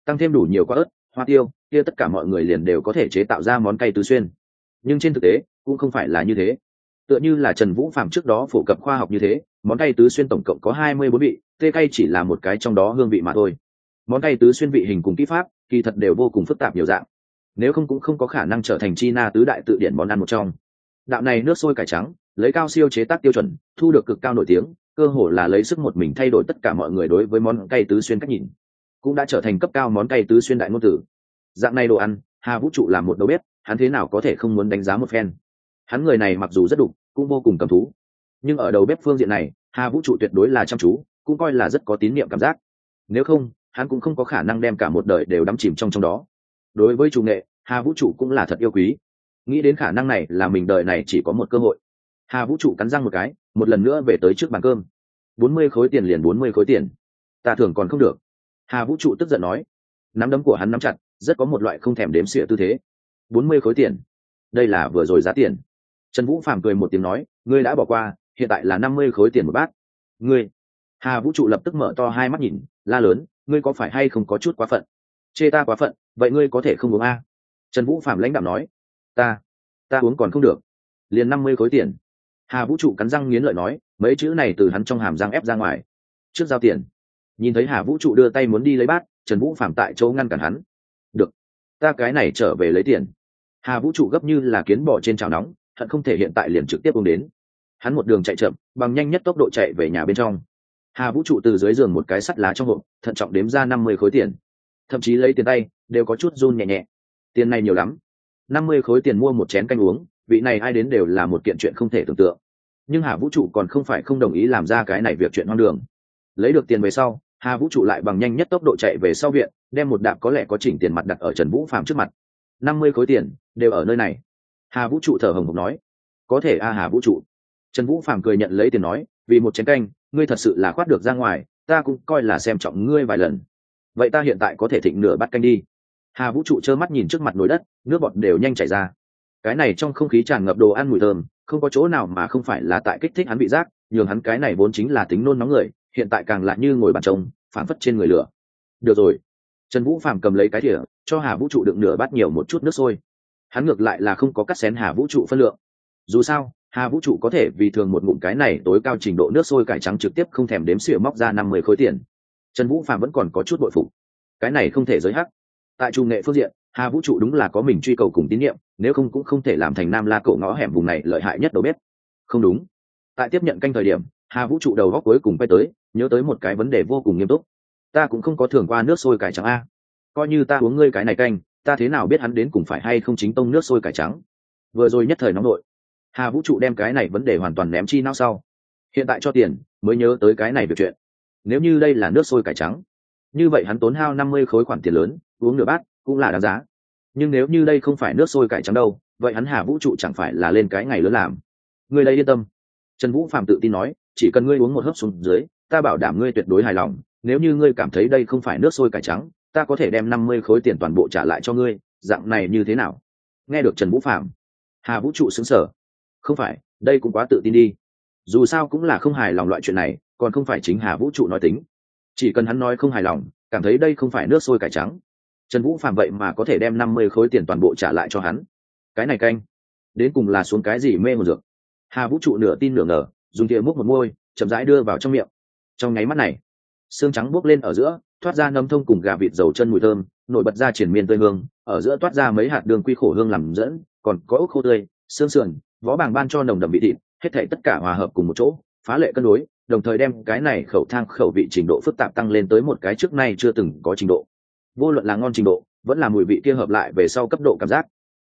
Tăng thêm đủ nhiều quả ớt, hoa tiêu, kia tất cả mọi người liền đều có thể chế tạo ra món cay tứ xuyên. Nhưng trên thực tế, cũng không phải là như thế. Tựa như là trần vũ phạm trước đó phổ cập khoa học như thế, món cay tứ xuyên tổng cộng có hai mươi bốn vị, tê cay chỉ là một cái trong đó hương vị mà thôi. Món cay tứ xuyên vị hình cùng kỹ pháp, kỳ thật đều vô cùng phức tạp nhiều dạng. Nếu không cũng không có khả năng trở thành chi na tứ đại tự điển món ăn một trong. Đạo này nước sôi cải trắng, lấy cao siêu chế tác tiêu chuẩn, thu được cực cao nổi tiếng cơ hồ là lấy sức một mình thay đổi tất cả mọi người đối với món cay tứ xuyên cách nhìn, cũng đã trở thành cấp cao món cay tứ xuyên đại ngôn tử dạng này đồ ăn, hà vũ trụ làm một đầu bếp, hắn thế nào có thể không muốn đánh giá một phen. Hắn người này mặc dù rất đục, cũng vô cùng cầm thú. Nhưng ở đầu bếp phương diện này, hà vũ trụ tuyệt đối là chăm chú, cũng coi là rất có tín nhiệm cảm giác. Nếu không, hắn cũng không có khả năng đem cả một đời đều đắm chìm trong trong đó. Đối với chủ nghệ, hà vũ trụ cũng là thật yêu quý. Nghĩ đến khả năng này là mình đời này chỉ có một cơ hội hà vũ trụ cắn răng một cái, một lần nữa về tới trước bàn cơm. Bốn mươi khối tiền liền bốn mươi khối tiền. Ta thường còn không được. Hà vũ trụ tức giận nói. Nắm đấm của hắn nắm chặt, rất có một loại không thèm đếm xỉa tư thế. Bốn mươi khối tiền. Đây là vừa rồi giá tiền. Trần vũ phàm cười một tiếng nói, ngươi đã bỏ qua, hiện tại là năm mươi khối tiền một bát. Ngươi. Hà vũ trụ lập tức mở to hai mắt nhìn, la lớn, ngươi có phải hay không có chút quá phận? Chê ta quá phận, vậy ngươi có thể không uống a? Trần vũ phạm lãnh đạo nói. Ta. Ta uống còn không được. Liền năm mươi khối tiền hà vũ trụ cắn răng nghiến lợi nói, mấy chữ này từ hắn trong hàm răng ép ra ngoài. Trước giao tiền. Nhìn thấy hà vũ trụ đưa tay muốn đi lấy bát, trần vũ phạm tại chỗ ngăn cản hắn. Được, ta cái này trở về lấy tiền. Hà vũ trụ gấp như là kiến bò trên chảo nóng, hận không thể hiện tại liền trực tiếp uống đến. Hắn một đường chạy chậm, bằng nhanh nhất tốc độ chạy về nhà bên trong. Hà vũ trụ từ dưới giường một cái sắt lá trong hộp, thận trọng đếm ra năm mươi khối tiền. Thậm chí lấy tiền tay, đều có chút run nhẹ nhẹ. Tiền này nhiều lắm. Năm mươi khối tiền mua một chén canh uống vị này ai đến đều là một kiện chuyện không thể tưởng tượng. Nhưng hà vũ trụ còn không phải không đồng ý làm ra cái này việc chuyện hoang đường. Lấy được tiền về sau, hà vũ trụ lại bằng nhanh nhất tốc độ chạy về sau viện, đem một đạp có lẽ có chỉnh tiền mặt đặt ở trần vũ phạm trước mặt. Năm mươi khối tiền đều ở nơi này. Hà vũ trụ thở hồng hộc nói, có thể a hà vũ trụ. Trần vũ phạm cười nhận lấy tiền nói, vì một chén canh, ngươi thật sự là khoát được ra ngoài, ta cũng coi là xem trọng ngươi vài lần. Vậy ta hiện tại có thể thịnh nửa bắt canh đi. Hà vũ trụ trơ mắt nhìn trước mặt nồi đất, nước bọt đều nhanh chảy ra cái này trong không khí tràn ngập đồ ăn mùi thơm, không có chỗ nào mà không phải là tại kích thích hắn bị rác. nhường hắn cái này vốn chính là tính nôn nóng người, hiện tại càng lại như ngồi bàn trông phản phất trên người lửa. Được rồi. Trần vũ phàm cầm lấy cái thỉa cho hà vũ trụ đựng nửa bát nhiều một chút nước sôi. Hắn ngược lại là không có cắt xén hà vũ trụ phân lượng. Dù sao, hà vũ trụ có thể vì thường một ngụm cái này tối cao trình độ nước sôi cải trắng trực tiếp không thèm đếm xỉa móc ra năm mươi khối tiền. Trần vũ phạm vẫn còn có chút bội phụ cái này không thể giới hắc. Tại trung nghệ phương diện hà vũ trụ đúng là có mình truy cầu cùng tín nhiệm, nếu không cũng không thể làm thành nam la cậu ngõ hẻm vùng này lợi hại nhất đầu bếp. Không đúng. Tại tiếp nhận canh thời điểm, hà vũ trụ đầu góc cuối cùng quay tới, nhớ tới một cái vấn đề vô cùng nghiêm túc. Ta cũng không có thường qua nước sôi cải trắng a. Coi như ta uống ngươi cái này canh, ta thế nào biết hắn đến cùng phải hay không chính tông nước sôi cải trắng? Vừa rồi nhất thời nóng nội. Hà vũ trụ đem cái này vấn đề hoàn toàn ném chi não sau. Hiện tại cho tiền, mới nhớ tới cái này việc chuyện. Nếu như đây là nước sôi cải trắng, như vậy hắn tốn hao năm mươi khối khoản tiền lớn, uống nửa bát cũng là đáng giá nhưng nếu như đây không phải nước sôi cải trắng đâu, vậy hắn hà vũ trụ chẳng phải là lên cái ngày lớn làm. Người đây yên tâm. Trần vũ phạm tự tin nói, chỉ cần ngươi uống một hớp xuống dưới, ta bảo đảm ngươi tuyệt đối hài lòng, nếu như ngươi cảm thấy đây không phải nước sôi cải trắng, ta có thể đem năm mươi khối tiền toàn bộ trả lại cho ngươi, dạng này như thế nào? Nghe được trần vũ phạm hà vũ trụ xứng sở không phải, đây cũng quá tự tin đi. Dù sao cũng là không hài lòng loại chuyện này, còn không phải chính hà vũ trụ nói tính. Chỉ cần hắn nói không hài lòng, cảm thấy đây không phải nước sôi cải trắng trần vũ phạm vậy mà có thể đem năm mươi khối tiền toàn bộ trả lại cho hắn. Cái này canh, đến cùng là xuống cái gì mê một dược? Hà vũ trụ nửa tin nửa ngờ, dùng thìa múc một môi, chậm rãi đưa vào trong miệng. Trong nháy mắt này, xương trắng buốc lên ở giữa, thoát ra nấm thông cùng gà vịt dầu chân mùi thơm, nổi bật ra triển miên tươi hương, ở giữa toát ra mấy hạt đường quy khổ hương làm dẫn, còn có ốc khô tươi, xương sườn, vó bàng ban cho nồng đậm vị thịt, hết thảy tất cả hòa hợp cùng một chỗ, phá lệ cân đối, đồng thời đem cái này khẩu thang khẩu vị trình độ phức tạp tăng lên tới một cái trước nay chưa từng có trình độ vô luận là ngon trình độ, vẫn là mùi vị kia hợp lại về sau cấp độ cảm giác,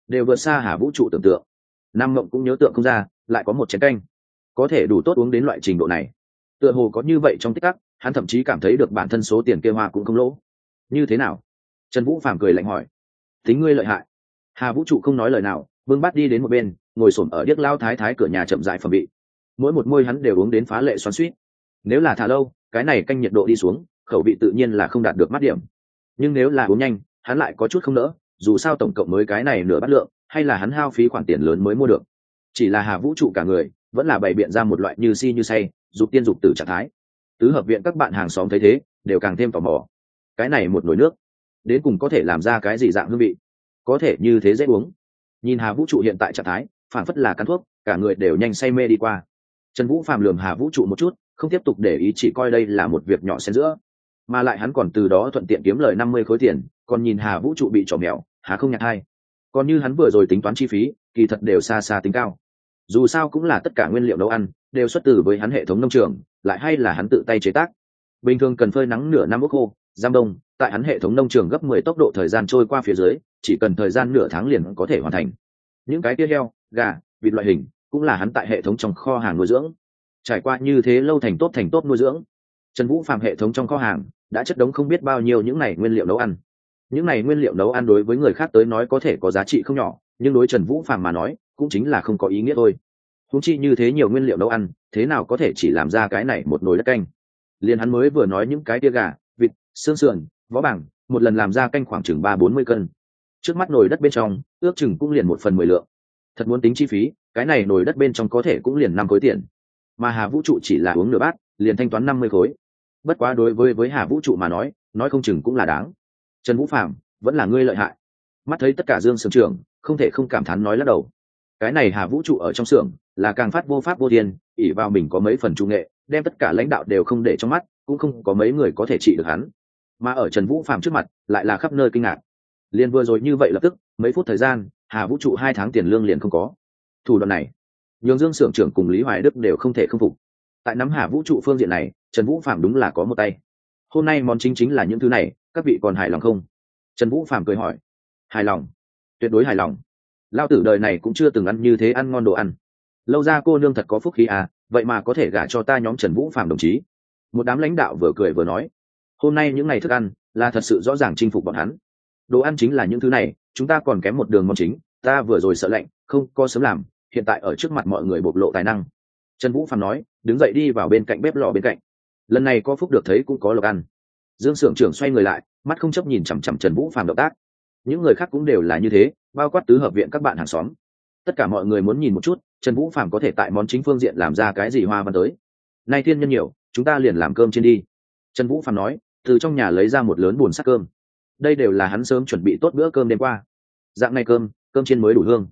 đều vượt xa hà vũ trụ tưởng tượng. Nam mộng cũng nhớ tượng không ra, lại có một chén canh. Có thể đủ tốt uống đến loại trình độ này. Tựa hồ có như vậy trong tích tắc, hắn thậm chí cảm thấy được bản thân số tiền kia hoa cũng không lỗ. Như thế nào? Trần vũ phàm cười lạnh hỏi. Tính ngươi lợi hại. Hà vũ trụ không nói lời nào, vương bắt đi đến một bên, ngồi s ổ m ở điếc lao thái thái cửa nhà chậm dại phẩm vị. Mỗi một môi hắn đều uống đến phá lệ xoắn suýt nếu là thả lâu, cái này canh nhiệt độ đi xuống, khẩu vị tự nhiên là không đạt được mắt điểm nhưng nếu là uống nhanh, hắn lại có chút không nỡ, dù sao tổng cộng mới cái này nửa bát lượng, hay là hắn hao phí khoản tiền lớn mới mua được. Chỉ là hà vũ trụ cả người, vẫn là bày biện ra một loại như si như say, dục tiên dục tử trạng thái. Tứ hợp viện các bạn hàng xóm thấy thế, đều càng thêm tò mò. Cái này một nồi nước, đến cùng có thể làm ra cái gì dạng hương vị? Có thể như thế dễ uống. Nhìn hà vũ trụ hiện tại trạng thái phản phất là cắn thuốc, cả người đều nhanh say mê đi qua. Trần vũ phàm lườm hà vũ trụ một chút, không tiếp tục để ý chỉ coi đây là một việc nhỏ xen giữa mà lại hắn còn từ đó thuận tiện kiếm lời năm mươi khối tiền, còn nhìn hà vũ trụ bị trò mèo, hà không nhặt hay còn như hắn vừa rồi tính toán chi phí, kỳ thật đều xa xa tính cao. Dù sao cũng là tất cả nguyên liệu nấu ăn, đều xuất từ với hắn hệ thống nông trường, lại hay là hắn tự tay chế tác. Bình thường cần phơi nắng nửa năm ốc khô, giam đông, tại hắn hệ thống nông trường gấp mười tốc độ thời gian trôi qua phía dưới, chỉ cần thời gian nửa tháng liền có thể hoàn thành. Những cái kia heo, gà, vịt loại hình, cũng là hắn tại hệ thống trong kho hàng nuôi dưỡng. Trải qua như thế lâu thành tốt thành tốt nuôi dưỡng. Trần vũ phạm hệ thống trong kho hàng đã chất đống không biết bao nhiêu những này nguyên liệu nấu ăn. Những này nguyên liệu nấu ăn đối với người khác tới nói có thể có giá trị không nhỏ, nhưng đối trần vũ phàm mà nói, cũng chính là không có ý nghĩa thôi. Húng chi như thế nhiều nguyên liệu nấu ăn, thế nào có thể chỉ làm ra cái này một nồi đất canh? Liền hắn mới vừa nói những cái tia gà, vịt, xương sườn võ bảng, một lần làm ra canh khoảng chừng ba bốn mươi cân. Trước mắt nồi đất bên trong, ước chừng cũng liền một phần mười lượng. Thật muốn tính chi phí, cái này nồi đất bên trong có thể cũng liền năm khối tiền. Mà hà vũ trụ chỉ là uống nửa bát, liền thanh toán năm mươi khối bất quá đối với với hà vũ trụ mà nói nói không chừng cũng là đáng. Trần vũ phạm vẫn là ngươi lợi hại. Mắt thấy tất cả dương sưởng trưởng, không thể không cảm thán nói lắc đầu. Cái này hà vũ trụ ở trong xưởng, là càng phát vô pháp vô thiên ỉ vào mình có mấy phần trung nghệ, đem tất cả lãnh đạo đều không để trong mắt, cũng không có mấy người có thể trị được hắn. Mà ở trần vũ phạm trước mặt, lại là khắp nơi kinh ngạc. Liền vừa rồi như vậy lập tức, mấy phút thời gian, hà vũ trụ hai tháng tiền lương liền không có. Thủ đoạn này, nhường dương Sưởng trưởng cùng lý hoài đức đều không thể khâm phục. Tại nắm hà vũ trụ phương diện này trần vũ phạm đúng là có một tay. Hôm nay món chính chính là những thứ này, các vị còn hài lòng không? Trần vũ phạm cười hỏi. Hài lòng. Tuyệt đối hài lòng. Lao tử đời này cũng chưa từng ăn như thế ăn ngon đồ ăn. Lâu ra cô nương thật có phúc khí à vậy mà có thể gả cho ta nhóm trần vũ phạm đồng chí. Một đám lãnh đạo vừa cười vừa nói. Hôm nay những ngày thức ăn là thật sự rõ ràng chinh phục bọn hắn. Đồ ăn chính là những thứ này, chúng ta còn kém một đường món chính, ta vừa rồi sợ lạnh, không có sớm làm, hiện tại ở trước mặt mọi người bộc lộ tài năng. Trần vũ phạm nói, đứng dậy đi vào bên cạnh bếp lò bên cạnh lần này có phúc được thấy cũng có lộc ăn. Dương s ư ở n g trưởng xoay người lại, mắt không chấp nhìn chằm chằm trần vũ Phàm động tác. Những người khác cũng đều là như thế, bao quát tứ hợp viện các bạn hàng xóm. Tất cả mọi người muốn nhìn một chút, trần vũ Phàm có thể tại món chính phương diện làm ra cái gì hoa văn tới. Nay thiên nhân nhiều, chúng ta liền làm cơm trên đi. Trần vũ Phàm nói, từ trong nhà lấy ra một lớn bùn sắc cơm. Đây đều là hắn sớm chuẩn bị tốt bữa cơm đêm qua. Dạng này cơm cơm chiên mới đủ hương.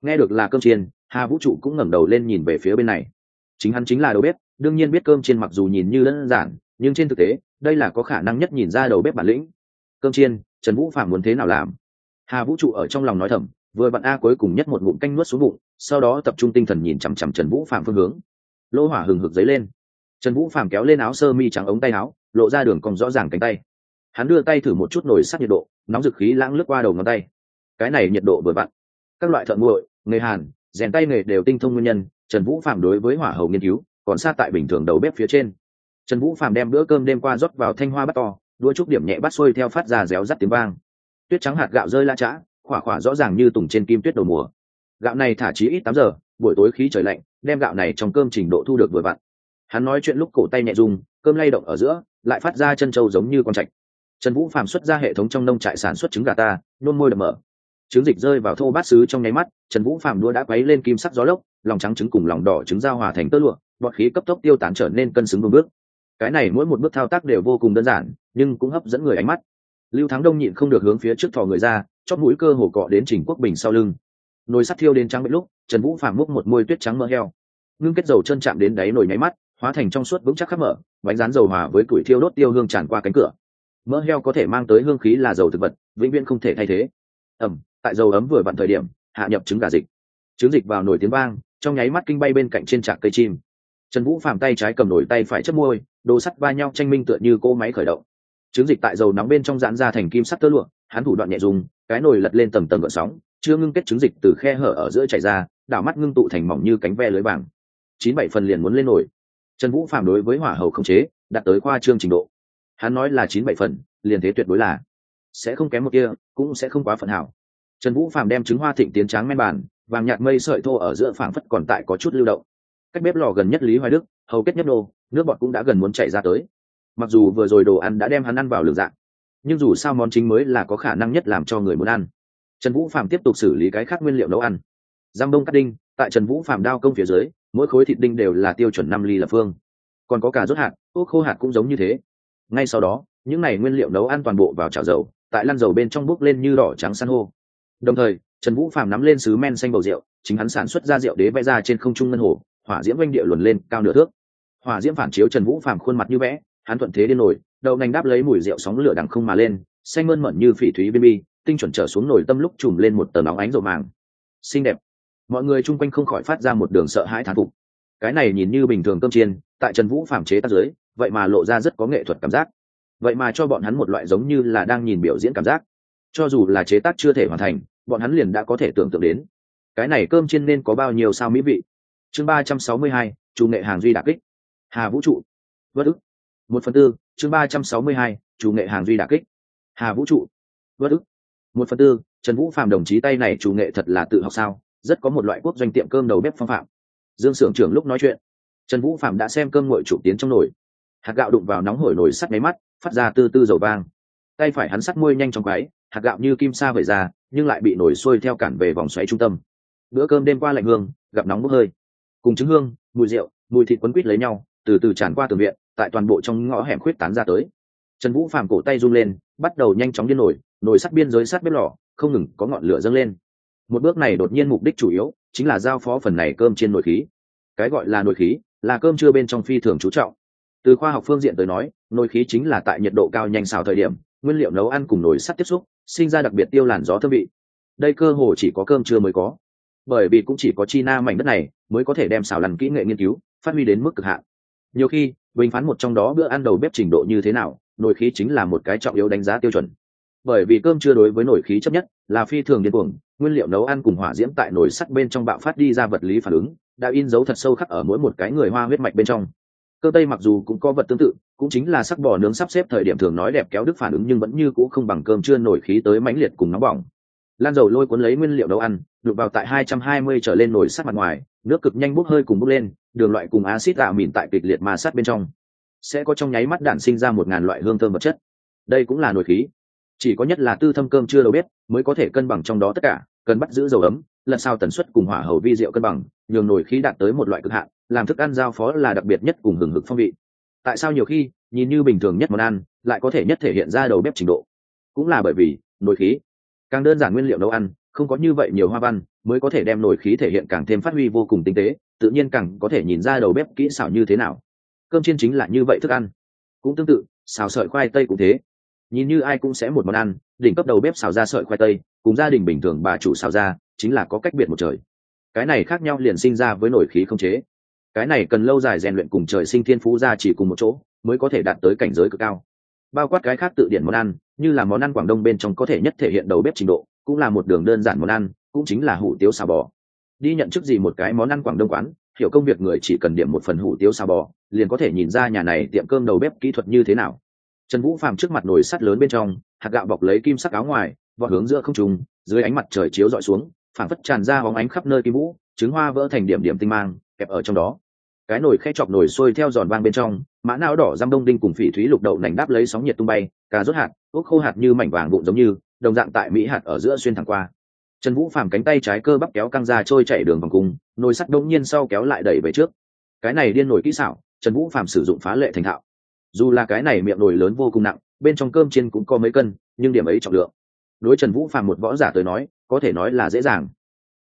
Nghe được là cơm chiên, hà vũ trụ cũng ngẩng đầu lên nhìn về phía bên này. Chính hắn chính là đầu bếp đương nhiên biết cơm chiên mặc dù nhìn như đơn giản, nhưng trên thực tế, đây là có khả năng nhất nhìn ra đầu bếp bản lĩnh. Cơm chiên, trần vũ phạm muốn thế nào làm? Hà vũ trụ ở trong lòng nói thầm, vừa bạn a cuối cùng nhất một ngụm canh nuốt xuống bụng, sau đó tập trung tinh thần nhìn chằm chằm trần vũ phạm phương hướng. Lỗ hỏa hừng hực dấy lên. Trần vũ phạm kéo lên áo sơ mi trắng ống tay áo, lộ ra đường còn rõ ràng cánh tay. Hắn đưa tay thử một chút nồi sắt nhiệt độ, nóng dực khí lãng lướt qua đầu ngón tay. Cái này nhiệt độ vừa vặn. Các loại thợ nguội, nghề hàn, rèn tay nghề đều tinh thông nguyên nhân, trần vũ phạm đối với hỏa hầu nghiên cứu còn xa tại bình thường đầu bếp phía trên. Trần vũ phạm đem bữa cơm đêm qua rót vào thanh hoa bắt to, đua trúc điểm nhẹ bắt xuôi theo phát ra réo rắt tiếng vang. Tuyết trắng hạt gạo rơi la chã khỏa khỏa rõ ràng như tùng trên kim tuyết đầu mùa. Gạo này thả chí ít tám giờ, buổi tối khí trời lạnh, đem gạo này trong cơm trình độ thu được vừa vặn. Hắn nói chuyện lúc cổ tay nhẹ rung, cơm lay động ở giữa, lại phát ra chân trâu giống như con trạch. Trần vũ phàm xuất ra hệ thống trong nông trại sản xuất trứng gà ta, nôn môi đập mở. Trứng dịch rơi vào thô bát xứ trong nháy mắt, trần vũ phàm đua đã quấy lên kim sắc gió lốc, lòng trắng trứng cùng lòng đỏ trứng giao hòa thành tơ lụa bọt khí cấp tốc tiêu tán trở nên cân xứng vương bước. Cái này mỗi một bước thao tác đều vô cùng đơn giản, nhưng cũng hấp dẫn người ánh mắt. Lưu thắng đông nhịn không được hướng phía trước thò người ra, chót mũi cơ hồ cọ đến trình quốc bình sau lưng. Nồi sắt thiêu đến trắng bệnh lúc, trần vũ phàm múc một môi tuyết trắng mỡ heo. Ngưng kết dầu chân chạm đến đáy nồi nháy mắt, hóa thành trong suốt vững chắc khắp mở, bánh rán dầu hòa với củi thiêu đốt tiêu hương tràn qua cánh cửa. Mỡ heo có thể mang tới hương khí là dầu thực vật, vĩnh viễn không thể thay thế. Ẩm, tại dầu ấm vừa vặn thời điểm, hạ nhập trứng gà dịch. Trứng dịch vào nồi tiếng vang, trong nháy mắt kinh bay bên cạnh trên trạc cây chim trần vũ phàm tay trái cầm nổi tay phải chấp môi, đồ sắt va nhau tranh minh tựa như cỗ máy khởi động. Chứng dịch tại dầu nóng bên trong giãn ra thành kim sắt tơ lụa, hắn thủ đoạn nhẹ dùng, cái nồi lật lên tầng tầng gợn sóng, chưa ngưng kết chứng dịch từ khe hở ở giữa chảy ra, đảo mắt ngưng tụ thành mỏng như cánh ve lưới vàng chín bảy phần liền muốn lên nổi. Trần vũ phàm đối với hỏa hầu không chế, đạt tới khoa trương trình độ. Hắn nói là chín bảy phần, liền thế tuyệt đối là. Sẽ không kém một kia, cũng sẽ không quá phần hảo. Trần vũ phàm đem trứng hoa thịnh tiến tráng men bàn, vàng nhạt mây sợi thô ở giữa phảng phất còn tại có chút lưu động cách bếp lò gần nhất lý hoài đức, hầu kết nhất nô nước bọt cũng đã gần muốn chảy ra tới. Mặc dù vừa rồi đồ ăn đã đem hắn ăn vào lường dạng, nhưng dù sao món chính mới là có khả năng nhất làm cho người muốn ăn. Trần vũ phạm tiếp tục xử lý cái khác nguyên liệu nấu ăn. Giam đông cắt đinh, tại trần vũ phạm đao công phía dưới, mỗi khối thịt đinh đều là tiêu chuẩn năm ly lập phương. Còn có cả rốt hạt ốc khô hạt cũng giống như thế. Ngay sau đó, những n à y nguyên liệu nấu ăn toàn bộ vào chảo dầu, tại lăn dầu bên trong bốc lên như đỏ trắng san hô. Đồng thời, trần vũ phạm nắm lên sứ men xanh bầu rượu, chính hắn sản xuất ra rượu đế vẽ ra trên không trung ngân hồ hỏa diễm oanh địa luồn lên cao nửa thước. Hỏa diễm phản chiếu trần vũ phàm khuôn mặt như vẽ, hắn thuận thế điên nổi, đầu nành đáp lấy mùi rượu sóng lửa đằng không mà lên, xanh mơn mận như phỉ thúy viên bi, tinh chuẩn trở xuống nồi tâm lúc chùm lên một tờ nóng ánh rộ màng. Xinh đẹp. Mọi người chung quanh không khỏi phát ra một đường sợ hãi thán phục. Cái này nhìn như bình thường cơm chiên, tại trần vũ phàm chế tác giới vậy mà lộ ra rất có nghệ thuật cảm giác. Vậy mà cho bọn hắn một loại giống như là đang nhìn biểu diễn cảm giác. Cho dù là chế tác chưa thể hoàn thành, bọn hắn liền đã có thể tưởng tượng đến. Cái này cơm chiên nên có bao nhiêu sao mỹ vị? Chương ba trăm sáu mươi hai, chủ nghệ hàng duy đà kích. Hà vũ trụ. Vất ức. Một phần tư, chương ba trăm sáu mươi hai, chủ nghệ hàng duy đà kích. Hà vũ trụ. Vất ức. Một phần tư, trần vũ phạm đồng chí tay này chủ nghệ thật là tự học sao? Rất có một loại quốc doanh tiệm cơm đầu bếp phong phạm. Dương s ư ở n g trưởng lúc nói chuyện. Trần vũ phạm đã xem cơm ngội chủ tiến trong nồi. Hạt gạo đụng vào nóng hổi nồi sắt máy mắt, phát ra tư tư dầu vang. Tay phải hắn sắt môi nhanh trong cái hạt gạo như kim sa vẩy ra, nhưng lại bị nổi sôi theo cản về vòng xoáy trung tâm. Bữa cơm đêm qua lạnh hương, gặp nóng bốc hơi cùng trứng hương, mùi rượu, mùi thịt quấn quýt lấy nhau, từ từ tràn qua tường viện, tại toàn bộ trong ngõ hẻm khuyết tán ra tới. Trần vũ phàm cổ tay run lên, bắt đầu nhanh chóng điên nổi nổi sắt biên giới sát bếp lò, không ngừng có ngọn lửa dâng lên. Một bước này đột nhiên mục đích chủ yếu, chính là giao phó phần này cơm trên nồi khí. Cái gọi là nồi khí, là cơm chưa bên trong phi thường chú trọng. Từ khoa học phương diện tới nói, nồi khí chính là tại nhiệt độ cao nhanh xào thời điểm, nguyên liệu nấu ăn cùng nồi sắt tiếp xúc, sinh ra đặc biệt tiêu làn gió thơm vị. Đây cơ hồ chỉ có cơm chưa mới có bởi vì cũng chỉ có chi na mảnh đất này mới có thể đem xào lằn kỹ nghệ nghiên cứu, phát huy đến mức cực hạn. Nhiều khi, bình phán một trong đó bữa ăn đầu bếp trình độ như thế nào nồi khí chính là một cái trọng yếu đánh giá tiêu chuẩn. Bởi vì cơm chưa đối với nồi khí chấp nhất là phi thường điên cuồng, nguyên liệu nấu ăn cùng hỏa diễm tại nồi sắt bên trong bạo phát đi ra vật lý phản ứng, đã in dấu thật sâu khắc ở mỗi một cái người hoa huyết mạch bên trong. Cơ tây mặc dù cũng có vật tương tự, cũng chính là sắc bò nướng sắp xếp thời điểm thường nói đẹp kéo đức phản ứng nhưng vẫn như cũ không bằng cơm chưa nổi khí tới mãnh liệt cùng nóng bỏng lan dầu lôi cuốn lấy nguyên liệu nấu ăn đục vào tại 220 trở lên nồi sắt mặt ngoài, nước cực nhanh bốc hơi cùng bốc lên, đường loại cùng axit tạo mịn tại kịch liệt ma sát bên trong. Sẽ có trong nháy mắt đạn sinh ra một ngàn loại hương thơm vật chất. Đây cũng là nồi khí. Chỉ có nhất là tư thâm cơm chưa đâu biết, mới có thể cân bằng trong đó tất cả, cần bắt giữ dầu ấm, lần sau tần suất cùng hỏa hầu vi rượu cân bằng, nhường nồi khí đạt tới một loại cực hạn, làm thức ăn giao phó là đặc biệt nhất cùng hừng hực phong vị. Tại sao nhiều khi, nhìn như bình thường nhất món ăn, lại có thể nhất thể hiện ra đầu bếp trình độ? Cũng là bởi vì, nồi khí càng đơn giản nguyên liệu nấu ăn, không có như vậy nhiều hoa văn, mới có thể đem nổi khí thể hiện càng thêm phát huy vô cùng tinh tế, tự nhiên càng có thể nhìn ra đầu bếp kỹ xảo như thế nào. Cơm chiên chính là như vậy thức ăn. Cũng tương tự, xào sợi khoai tây cũng thế. Nhìn như ai cũng sẽ một món ăn, đỉnh cấp đầu bếp xào ra sợi khoai tây, cùng gia đình bình thường bà chủ xào ra, chính là có cách biệt một trời. Cái này khác nhau liền sinh ra với nổi khí không chế. Cái này cần lâu dài rèn luyện cùng trời sinh thiên phú ra chỉ cùng một chỗ, mới có thể đạt tới cảnh giới cực cao. Bao quát cái khác tự điển món ăn như là món ăn quảng đông bên trong có thể nhất thể hiện đầu bếp trình độ, cũng là một đường đơn giản món ăn, cũng chính là hủ tiếu xào bò. Đi nhận chức gì một cái món ăn quảng đông quán, hiểu công việc người chỉ cần điểm một phần hủ tiếu xào bò, liền có thể nhìn ra nhà này tiệm cơm đầu bếp kỹ thuật như thế nào. Trần vũ phàm trước mặt nồi sắt lớn bên trong, hạt gạo bọc lấy kim sắc áo ngoài, vọt hướng giữa không trùng dưới ánh mặt trời chiếu dọi xuống, phảng phất tràn ra hóng ánh khắp nơi kim vũ, trứng hoa vỡ thành điểm điểm tinh mang, kẹp ở trong đó. Cái nồi khe chọc nồi sôi theo giòn vang bên trong, mã não đỏ răm đông đinh cùng phỉ thúy lục đậu nành đáp lấy sóng nhiệt tung bay cà rốt hạt ốc khô hạt như mảnh vàng vụn giống như, đồng dạng tại mỹ hạt ở giữa xuyên thẳng qua. Trần vũ phàm cánh tay trái cơ bắp kéo căng ra trôi chạy đường vòng cung, nồi sắt đông nhiên sau kéo lại đẩy về trước. Cái này điên nổi kỹ xảo, trần vũ phàm sử dụng phá lệ thành thạo. Dù là cái này miệng nồi lớn vô cùng nặng, bên trong cơm chiên cũng có mấy cân, nhưng điểm ấy trọng lượng. Đối trần vũ phàm một võ giả tới nói, có thể nói là dễ dàng.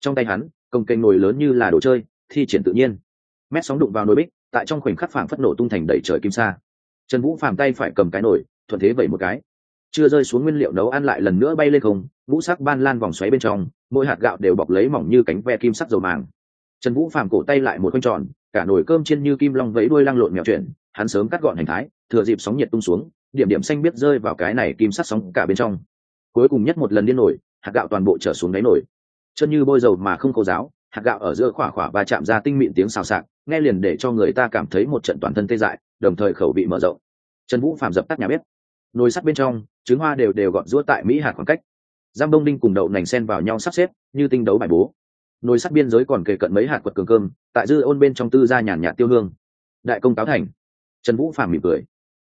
Trong tay hắn, công kênh nồi lớn như là đồ chơi, thi triển tự nhiên. Mét sóng đụng vào nồi bích, tại trong khoảnh khắc phảng phất nổ tung thành đầy trời kim sa trần vũ phàm tay phải cầm cái nồi, thuận thế vẩy một cái. Chưa rơi xuống nguyên liệu nấu ăn lại lần nữa bay lên không vũ sắc ban lan vòng xoáy bên trong, mỗi hạt gạo đều bọc lấy mỏng như cánh ve kim sắc dầu màng. Trần vũ phàm cổ tay lại một quanh tròn, cả nồi cơm trên như kim long vẫy đuôi lăng lộn mèo chuyển, hắn sớm cắt gọn hành thái, thừa dịp sóng nhiệt tung xuống, điểm điểm xanh biết rơi vào cái này kim sắc sóng cả bên trong. Cuối cùng nhất một lần điên nổi, hạt gạo toàn bộ trở xuống đáy nổi chân như bôi dầu mà không khô giáo hạt gạo ở giữa khỏa khỏa và chạm ra tinh mịn tiếng xào xạc, nghe liền để cho người ta cảm thấy một trận toàn thân tê dại, đồng thời khẩu vị mở rộng. Trần vũ phạm dập tắt nhà bếp. Nồi sắt bên trong, trứng hoa đều đều gọn rũa tại mỹ hạt khoảng cách. Giam đông đinh cùng đậu nành sen vào nhau sắp xếp, như tinh đấu bài bố. Nồi sắt biên giới còn kề cận mấy hạt quật cường cơm, tại dư ôn bên trong tư gia nhàn nhạt tiêu hương. Đại công cáo thành. Trần vũ phạm mỉm cười.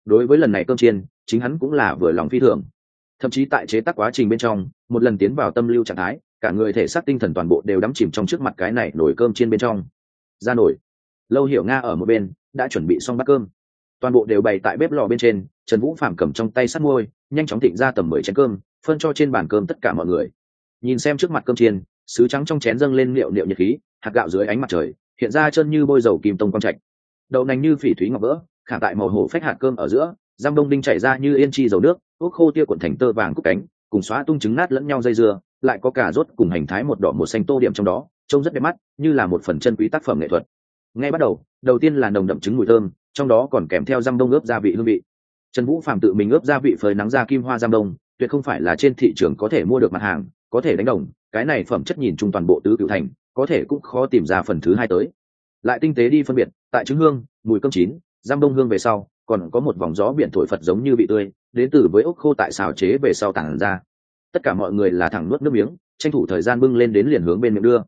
Đối với lần này cơm chiên, chính hắn cũng là vừa lòng phi thường. Thậm chí tại chế tác quá trình bên trong, một lần tiến vào tâm lưu trạng thái cả người thể xác tinh thần toàn bộ đều đắm chìm trong trước mặt cái này nồi cơm chiên bên trong. Ra nổi lâu hiểu nga ở một bên, đã chuẩn bị xong bát cơm. Toàn bộ đều bày tại bếp lò bên trên, trần vũ phạm cầm trong tay sắt môi, nhanh chóng thịnh ra tầm mười chén cơm, phân cho trên bàn cơm tất cả mọi người. Nhìn xem trước mặt cơm chiên, sứ trắng trong chén dâng lên liệu liệu nhiệt khí, hạt gạo dưới ánh mặt trời, hiện ra chân như bôi dầu kim tông quang trạch. Đậu nành như phỉ thúy ngọc vỡ, khả tại màu hổ phách hạt cơm ở giữa giam đông đinh chảy ra như yên chi dầu nước ốc khô tia cuộn thành tơ vàng cúc cánh, cùng xóa tung trứng nát lẫn nhau dây dưa lại có cả rốt cùng hành thái một đỏ một xanh tô điểm trong đó, trông rất đẹp mắt, như là một phần chân quý tác phẩm nghệ thuật. Ngay bắt đầu đầu tiên là nồng đậm trứng mùi thơm, trong đó còn kèm theo răm đông ướp gia vị hương vị. Trần vũ phạm tự mình ướp gia vị phơi nắng ra kim hoa răm đông, tuyệt không phải là trên thị trường có thể mua được mặt hàng, có thể đánh đồng, cái này phẩm chất nhìn chung toàn bộ tứ cựu thành, có thể cũng khó tìm ra phần thứ hai tới. Lại tinh tế đi phân biệt, tại trứng hương, mùi cơm chín giam đông hương về sau, còn có một vòng gió biển thổi phật giống như vị tươi, đến từ với ốc khô tại xào chế về sau tảng ra tất cả mọi người là thẳng nuốt nước miếng tranh thủ thời gian bưng lên đến liền hướng bên miệng đưa.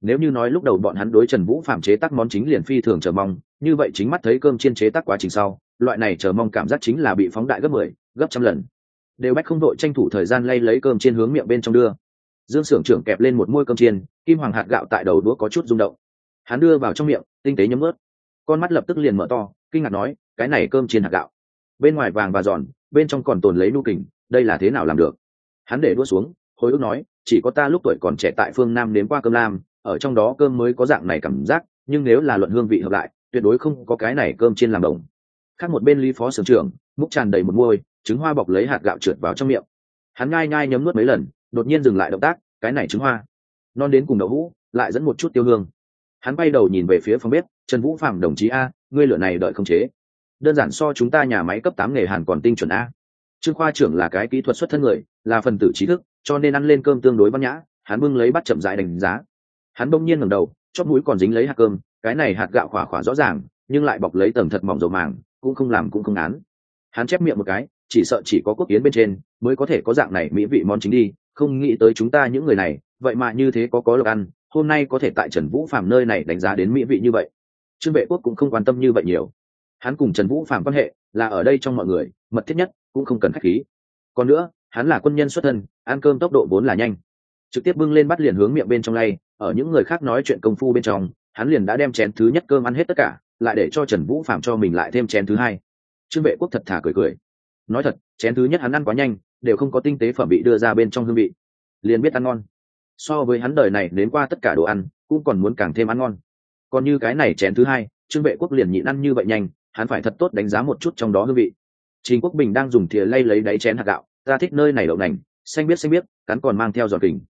Nếu như nói lúc đầu bọn hắn đối trần vũ phạm chế tác món chính liền phi thường chờ mong như vậy chính mắt thấy cơm chiên chế tác quá trình sau loại này chờ mong cảm giác chính là bị phóng đại gấp mười 10, gấp trăm lần. Đều bách không đội tranh thủ thời gian lay lấy cơm chiên hướng miệng bên trong đưa. Dương s ư ở n g trưởng kẹp lên một môi cơm chiên kim hoàng hạt gạo tại đầu đũa có chút rung động. Hắn đưa vào trong miệng tinh tế nhấm ướt. Con mắt lập tức liền mở to kinh ngạc nói cái này cơm chiên hạt gạo. Bên ngoài vàng và giòn bên trong còn tồn lấy nu kình đây là thế nào làm được? Hắn để đua xuống, hồi ức nói, chỉ có ta lúc tuổi còn trẻ tại phương nam nếm qua cơm lam, ở trong đó cơm mới có dạng này cảm giác, nhưng nếu là luận hương vị hợp lại, tuyệt đối không có cái này cơm trên làm đồng. Khác một bên lý phó sưởng trưởng, múc tràn đầy một môi trứng hoa bọc lấy hạt gạo trượt vào trong miệng. Hắn ngai ngai nhấm nuốt mấy lần, đột nhiên dừng lại động tác, cái này trứng hoa, non đến cùng đậu hũ, lại dẫn một chút tiêu hương. Hắn bay đầu nhìn về phía phòng bếp, trần vũ phạm đồng chí a, ngươi lửa này đợi không chế. Đơn giản so chúng ta nhà máy cấp tám nghề hàn còn tinh chuẩn a. Trương khoa trưởng là cái kỹ thuật xuất thân người là phần tử trí thức, cho nên ăn lên cơm tương đối văn nhã, hắn bưng lấy bắt chậm dại đánh giá. Hắn bỗng nhiên ngẩng đầu chót mũi còn dính lấy hạt cơm, cái này hạt gạo khỏa khỏa rõ ràng, nhưng lại bọc lấy tầng thật mỏng dầu màng, cũng không làm cũng không án hắn chép miệng một cái, chỉ sợ chỉ có quốc yến bên trên mới có thể có dạng này mỹ vị món chính đi, không nghĩ tới chúng ta những người này, vậy mà như thế có có lộc ăn, hôm nay có thể tại trần vũ phạm nơi này đánh giá đến mỹ vị như vậy. Trương vệ quốc cũng không quan tâm như vậy nhiều. Hắn cùng trần vũ phạm quan hệ là ở đây trong mọi người, mật thiết nhất, cũng không cần khách khí. Còn nữa hắn là quân nhân xuất thân, ăn cơm tốc độ vốn là nhanh. Trực tiếp bưng lên bắt liền hướng miệng bên trong lay, ở những người khác nói chuyện công phu bên trong, hắn liền đã đem chén thứ nhất cơm ăn hết tất cả, lại để cho trần vũ phạm cho mình lại thêm chén thứ hai. Trương vệ quốc thật thà cười cười. Nói thật, chén thứ nhất hắn ăn quá nhanh, đều không có tinh tế phẩm bị đưa ra bên trong hương vị. Liền biết ăn ngon. So với hắn đời này đến qua tất cả đồ ăn, cũng còn muốn càng thêm ăn ngon. Còn như cái này chén thứ hai, trương vệ quốc liền nhịn ăn như vậy nhanh, hắn phải thật tốt đánh giá một chút trong đó hương vị. Chính quốc bình đang dùng thìa lay lấy đáy chén hạt gạo ta thích nơi này đậu nành, xanh biết xanh biết, cắn còn mang theo giọt kình.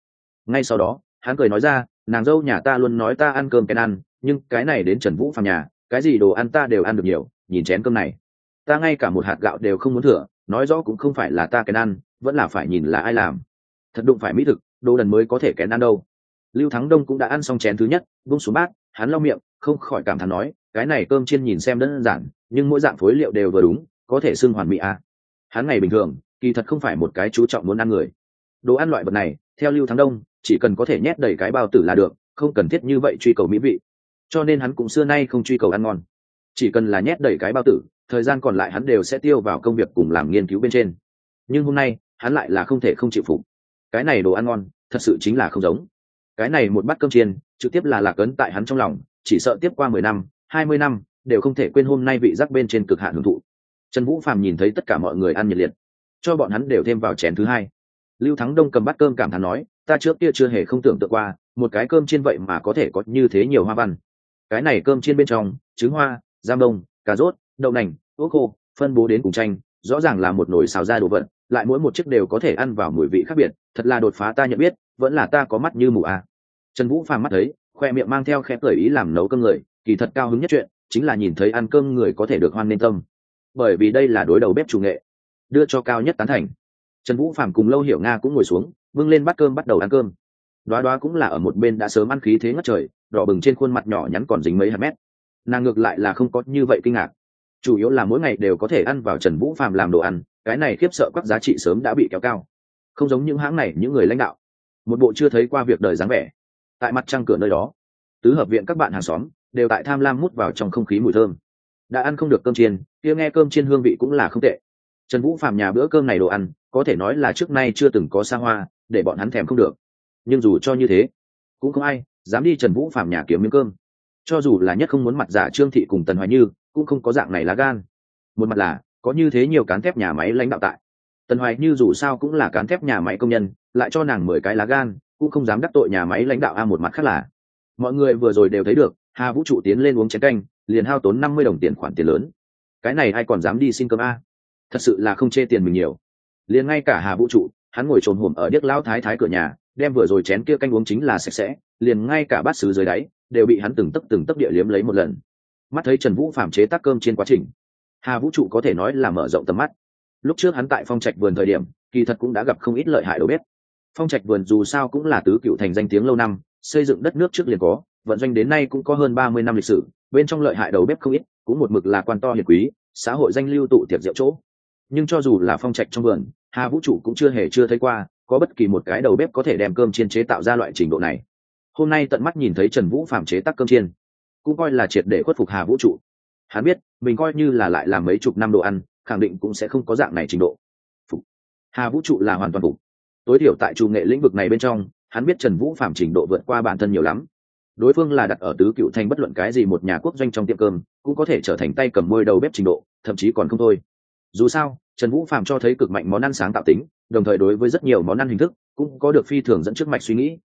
Ngay sau đó, hắn cười nói ra, nàng dâu nhà ta luôn nói ta ăn cơm kèn ăn, nhưng cái này đến trần vũ phàm nhà, cái gì đồ ăn ta đều ăn được nhiều, nhìn chén cơm này. Ta ngay cả một hạt gạo đều không muốn thừa, nói rõ cũng không phải là ta kén ăn, vẫn là phải nhìn là ai làm. Thật đụng phải mỹ thực, đồ đần mới có thể kén ăn đâu. Lưu thắng đông cũng đã ăn xong chén thứ nhất bung xuống bát, hắn lau miệng, không khỏi cảm thán nói, cái này cơm chiên nhìn xem đơn giản, nhưng mỗi dạng phối liệu đều vừa đúng, có thể xưng hoàn mỹ à. hắn ngày bình thường kỳ thật không phải một cái chú trọng muốn ăn người. Đồ ăn loại vật này, theo lưu thắng đông, chỉ cần có thể nhét đầy cái bao tử là được, không cần thiết như vậy truy cầu mỹ vị. Cho nên hắn cũng xưa nay không truy cầu ăn ngon. Chỉ cần là nhét đầy cái bao tử, thời gian còn lại hắn đều sẽ tiêu vào công việc cùng làm nghiên cứu bên trên. Nhưng hôm nay, hắn lại là không thể không chịu phục. Cái này đồ ăn ngon, thật sự chính là không giống. Cái này một bát cơm chiên, trực tiếp là lạc ấn tại hắn trong lòng, chỉ sợ tiếp qua mười năm, hai mươi năm, đều không thể quên hôm nay vị giác bên trên cực hạn hưởng thụ. Trần vũ phàm nhìn thấy tất cả mọi người ăn nhiệt liệt cho bọn hắn đều thêm vào chén thứ hai. Lưu thắng đông cầm bát cơm cảm thán nói, ta trước kia chưa hề không tưởng tượng qua, một cái cơm chiên vậy mà có thể có như thế nhiều hoa văn. Cái này cơm chiên bên trong, trứng hoa, giam đông, cà rốt, đậu nành ốc khô, phân bố đến cùng chanh, rõ ràng là một nồi xào ra đồ vật, lại mỗi một chiếc đều có thể ăn vào mùi vị khác biệt, thật là đột phá ta nhận biết, vẫn là ta có mắt như mù à. trần vũ phàm mắt thấy, khoe miệng mang theo khẽ cởi ý làm nấu cơm người, kỳ thật cao hứng nhất chuyện, chính là nhìn thấy ăn cơm người có thể được hoan nên tâm. Bởi vì đây là đối đầu bếp chủ nghệ đưa cho cao nhất tán thành. Trần vũ Phạm cùng lâu hiểu nga cũng ngồi xuống vâng lên bát cơm bắt đầu ăn cơm. Đoá đoá cũng là ở một bên đã sớm ăn khí thế ngất trời, đỏ bừng trên khuôn mặt nhỏ nhắn còn dính mấy hạt mét. Nàng ngược lại là không có như vậy kinh ngạc. Chủ yếu là mỗi ngày đều có thể ăn vào trần vũ Phạm làm đồ ăn, cái này khiếp sợ các giá trị sớm đã bị kéo cao. Không giống những hãng này, những người lãnh đạo. Một bộ chưa thấy qua việc đời dáng vẻ. Tại mặt trăng cửa nơi đó, tứ hợp viện các bạn hàng xóm đều tại tham lam mút vào trong không khí mùi thơm. Đã ăn không được cơm chiên, kia nghe cơm chiên hương vị cũng là không tệ trần vũ Phạm nhà bữa cơm này đồ ăn, có thể nói là trước nay chưa từng có xa hoa, để bọn hắn thèm không được. Nhưng dù cho như thế, cũng không ai dám đi trần vũ Phạm nhà kiếm miếng cơm. Cho dù là nhất không muốn mặt giả trương thị cùng tần hoài như, cũng không có dạng này lá gan. Một mặt là, có như thế nhiều cán thép nhà máy lãnh đạo tại. Tần hoài như dù sao cũng là cán thép nhà máy công nhân, lại cho nàng mười cái lá gan, cũng không dám đắc tội nhà máy lãnh đạo a một mặt khác là. Mọi người vừa rồi đều thấy được, hà vũ trụ tiến lên uống chén canh, liền hao tốn năm mươi đồng tiền khoản tiền lớn. Cái này ai còn dám đi xin cơm a? Thật sự là không chê tiền mình nhiều. Liền ngay cả hà vũ trụ, hắn ngồi trồn hổm ở điếc lão thái thái cửa nhà, đem vừa rồi chén kia canh uống chính là sạch sẽ, liền ngay cả bát sứ dưới đáy, đều bị hắn từng tấc từng tấc địa liếm lấy một lần. Mắt thấy trần vũ phạm chế tác cơm trên quá trình, hà vũ trụ có thể nói là mở rộng tầm mắt. Lúc trước hắn tại phong trạch vườn thời điểm, kỳ thật cũng đã gặp không ít lợi hại đầu bếp. Phong trạch vườn dù sao cũng là tứ cựu thành danh tiếng lâu năm, xây dựng đất nước trước liền có, vận doanh đến nay cũng có hơn ba mươi năm lịch sử, bên trong lợi hại đầu bếp không ít, cũng một mực là quan to hiền quý, xã hội danh lưu tụ tiệc rượu chỗ nhưng cho dù là phong trạch trong vườn, hà vũ trụ cũng chưa hề chưa thấy qua, có bất kỳ một cái đầu bếp có thể đem cơm chiên chế tạo ra loại trình độ này. Hôm nay tận mắt nhìn thấy trần vũ phạm chế tác cơm chiên, cũng coi là triệt để khuất phục hà vũ trụ. Hắn biết, mình coi như là lại làm mấy chục năm đồ ăn, khẳng định cũng sẽ không có dạng này trình độ. Phục. hà vũ trụ là hoàn toàn phục. Tối thiểu tại chủ nghệ lĩnh vực này bên trong, hắn biết trần vũ phạm trình độ vượt qua bản thân nhiều lắm. Đối phương là đặt ở tứ cựu thành bất luận cái gì một nhà quốc doanh trong tiệm cơm, cũng có thể trở thành tay cầm môi đầu bếp trình độ, thậm chí còn không thôi dù sao, trần vũ phạm cho thấy cực mạnh món ăn sáng tạo tính, đồng thời đối với rất nhiều món ăn hình thức, cũng có được phi thường dẫn trước mạch suy nghĩ.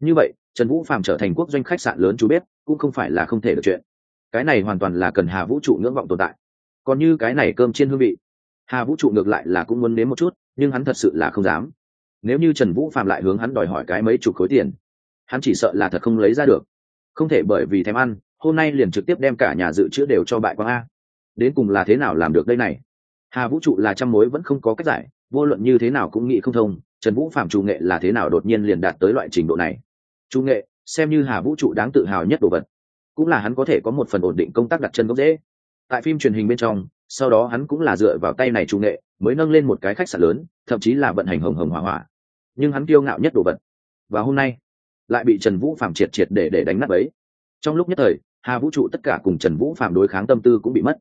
Như vậy, trần vũ phạm trở thành quốc doanh khách sạn lớn chú bếp, cũng không phải là không thể được chuyện. Cái này hoàn toàn là cần hà vũ trụ ngưỡng vọng tồn tại. Còn như cái này cơm trên hương vị, hà vũ trụ ngược lại là cũng muốn nếm một chút, nhưng hắn thật sự là không dám. Nếu như trần vũ phạm lại hướng hắn đòi hỏi cái mấy chục khối tiền, hắn chỉ sợ là thật không lấy ra được. Không thể bởi vì thèm ăn, hôm nay liền trực tiếp đem cả nhà dự trữ đều cho bại quang a. Đến cùng là thế nào làm được đây này? Hà vũ trụ là trăm mối vẫn không có cách giải, vô luận như thế nào cũng nghĩ không thông, trần vũ phạm chủ nghệ là thế nào đột nhiên liền đạt tới loại trình độ này. Chủ nghệ, xem như hà vũ trụ đáng tự hào nhất đồ vật, cũng là hắn có thể có một phần ổn định công tác đặt chân gốc dễ tại phim truyền hình bên trong, sau đó hắn cũng là dựa vào tay này chủ nghệ, mới nâng lên một cái khách sạn lớn, thậm chí là vận hành hồng hồng hỏa hỏa. Nhưng hắn kiêu ngạo nhất đồ vật, và hôm nay, lại bị trần vũ phạm triệt triệt để để đánh nắp ấy trong lúc nhất thời, hà vũ trụ tất cả cùng trần vũ phạm đối kháng tâm tư cũng bị mất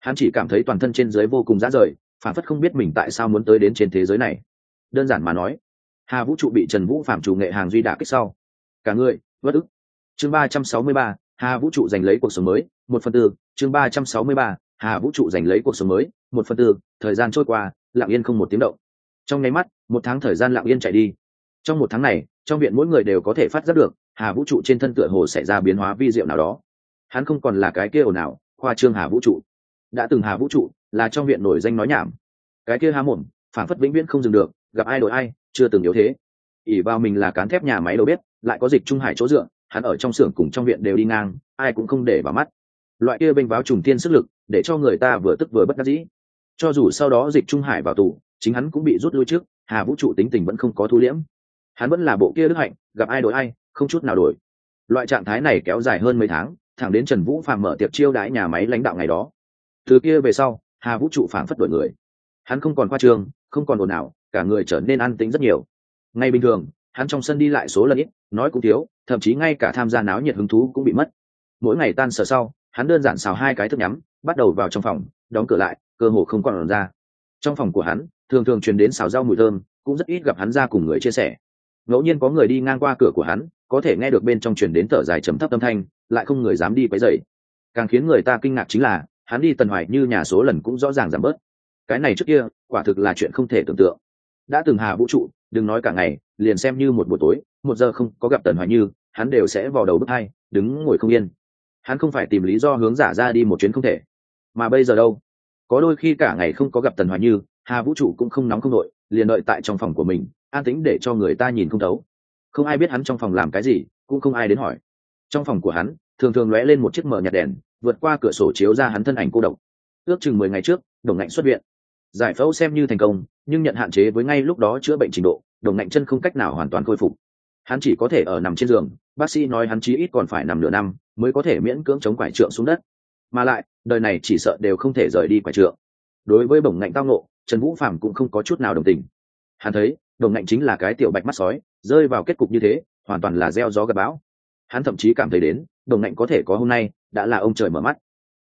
hắn chỉ cảm thấy toàn thân trên giới vô cùng rã rời, phản phất không biết mình tại sao muốn tới đến trên thế giới này. Đơn giản mà nói, hà vũ trụ bị trần vũ phạm chủ nghệ hàng duy đả kích sau. Cả người, bất ức. Chương ba trăm sáu mươi ba, hà vũ trụ giành lấy cuộc sống mới, một phần tư. Chương ba trăm sáu mươi ba, hà vũ trụ giành lấy cuộc sống mới, một phần tư. Thời gian trôi qua, lặng yên không một tiếng động. Trong nháy mắt, một tháng thời gian lặng yên chạy đi. Trong một tháng này, trong viện mỗi người đều có thể phát giác được, hà vũ trụ trên thân tựa hồ xảy ra biến hóa vi diệu nào đó. Hắn không còn là cái kia ồn ào, khoa trương hà vũ trụ đã từng hà vũ trụ, là trong viện nổi danh nói nhảm. Cái kia há mồm phản phất vĩnh viễn không dừng được, gặp ai đổi ai, chưa từng yếu thế. Ỉ vào mình là cán thép nhà máy đầu bếp, lại có dịch trung hải chỗ dựa, hắn ở trong xưởng cùng trong viện đều đi ngang, ai cũng không để vào mắt. Loại kia bênh báo trùng tiên sức lực, để cho người ta vừa tức vừa bất đắc dĩ. Cho dù sau đó dịch trung hải vào tù, chính hắn cũng bị rút lui trước, hà vũ trụ tính tình vẫn không có thu liễm. Hắn vẫn là bộ kia đức hạnh, gặp ai đổi ai, không chút nào đổi. Loại trạng thái này kéo dài hơn mấy tháng, thẳng đến trần vũ phàm mở tiệc chiêu đãi nhà máy lãnh đạo ngày đó từ kia về sau hà vũ trụ phản phất đổi người. Hắn không còn khoa trường, không còn ồn ào cả người trở nên an tính rất nhiều. Ngay bình thường hắn trong sân đi lại số lần ít nói cũng thiếu thậm chí ngay cả tham gia náo nhiệt hứng thú cũng bị mất. Mỗi ngày tan sở sau hắn đơn giản xào hai cái thức nhắm bắt đầu vào trong phòng đóng cửa lại cơ hồ không còn ra. Trong phòng của hắn thường thường truyền đến xào rau mùi thơm cũng rất ít gặp hắn ra cùng người chia sẻ. Ngẫu nhiên có người đi ngang qua cửa của hắn có thể nghe được bên trong truyền đến thở dài chấm thấp âm thanh lại không người dám đi quấy dậy càng khiến người ta kinh ngạc chính là hắn đi tần hoài như nhà số lần cũng rõ ràng giảm bớt. Cái này trước kia, quả thực là chuyện không thể tưởng tượng. Đã từng hà vũ trụ, đừng nói cả ngày, liền xem như một buổi tối, một giờ không có gặp tần hoài như, hắn đều sẽ vào đầu bước hai, đứng ngồi không yên. Hắn không phải tìm lý do hướng giả ra đi một chuyến không thể. Mà bây giờ đâu? Có đôi khi cả ngày không có gặp tần hoài như, hà vũ trụ cũng không nóng không nội liền đợi tại trong phòng của mình, an tĩnh để cho người ta nhìn không thấu. Không ai biết hắn trong phòng làm cái gì, cũng không ai đến hỏi. Trong phòng của hắn thường thường lóe lên một chiếc mở nhạt đèn, vượt qua cửa sổ chiếu ra hắn thân ảnh cô độc. Ước chừng mười ngày trước, đồng ngạnh xuất viện. Giải phẫu xem như thành công, nhưng nhận hạn chế với ngay lúc đó chữa bệnh trình độ, đồng ngạnh chân không cách nào hoàn toàn khôi phục. Hắn chỉ có thể ở nằm trên giường, bác sĩ nói hắn chí ít còn phải nằm nửa năm mới có thể miễn cưỡng chống quải trượng xuống đất. Mà lại, đời này chỉ sợ đều không thể rời đi quải trượng. Đối với bổng ngạnh tao nộ trần vũ phạm cũng không có chút nào đồng tình. Hắn thấy, đồng ngạnh chính là cái tiểu bạch mắt sói, rơi vào kết cục như thế, hoàn toàn là gieo gió gặp bão. Hắn thậm chí cảm thấy đến đồng ngạnh có thể có hôm nay, đã là ông trời mở mắt.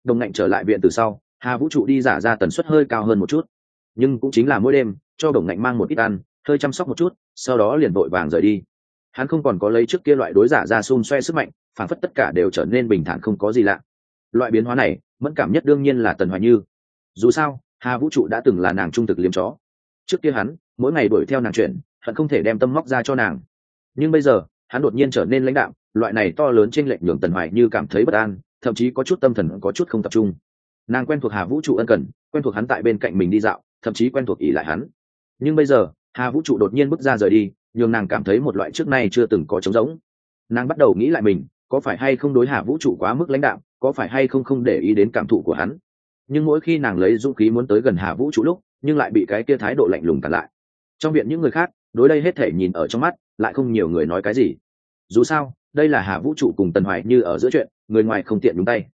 Đồng ngạnh trở lại viện từ sau, hà vũ trụ đi giả ra tần suất hơi cao hơn một chút. Nhưng cũng chính là mỗi đêm, cho đồng ngạnh mang một ít ăn, hơi chăm sóc một chút, sau đó liền vội vàng rời đi. Hắn không còn có lấy trước kia loại đối giả ra xung xoe sức mạnh, phản phất tất cả đều trở nên bình thản không có gì lạ. Loại biến hóa này, mẫn cảm nhất đương nhiên là tần hoài như. Dù sao, hà vũ trụ đã từng là nàng trung thực liếm chó. Trước kia hắn, mỗi ngày đuổi theo nàng chuyển hận không thể đem tâm móc ra cho nàng. Nhưng bây giờ, hắn đột nhiên trở nên lãnh đạo loại này to lớn trên lệnh nhường tần hoài như cảm thấy bất an, thậm chí có chút tâm thần có chút không tập trung. Nàng quen thuộc hà vũ trụ ân cần, quen thuộc hắn tại bên cạnh mình đi dạo, thậm chí quen thuộc ỷ lại hắn. Nhưng bây giờ, hà vũ trụ đột nhiên bước ra rời đi, nhường nàng cảm thấy một loại trước nay chưa từng có trống rỗng. Nàng bắt đầu nghĩ lại mình, có phải hay không đối hà vũ trụ quá mức lãnh đạm, có phải hay không không để ý đến cảm thụ của hắn. Nhưng mỗi khi nàng lấy dũng khí muốn tới gần hà vũ trụ lúc, nhưng lại bị cái kia thái độ lạnh lùng cản lại. Trong viện những người khác, đối đây hết thể nhìn ở trong mắt, lại không nhiều người nói cái gì. Dù sao đây là hà vũ trụ cùng tần hoài như ở giữa chuyện, người ngoài không tiện đúng tay.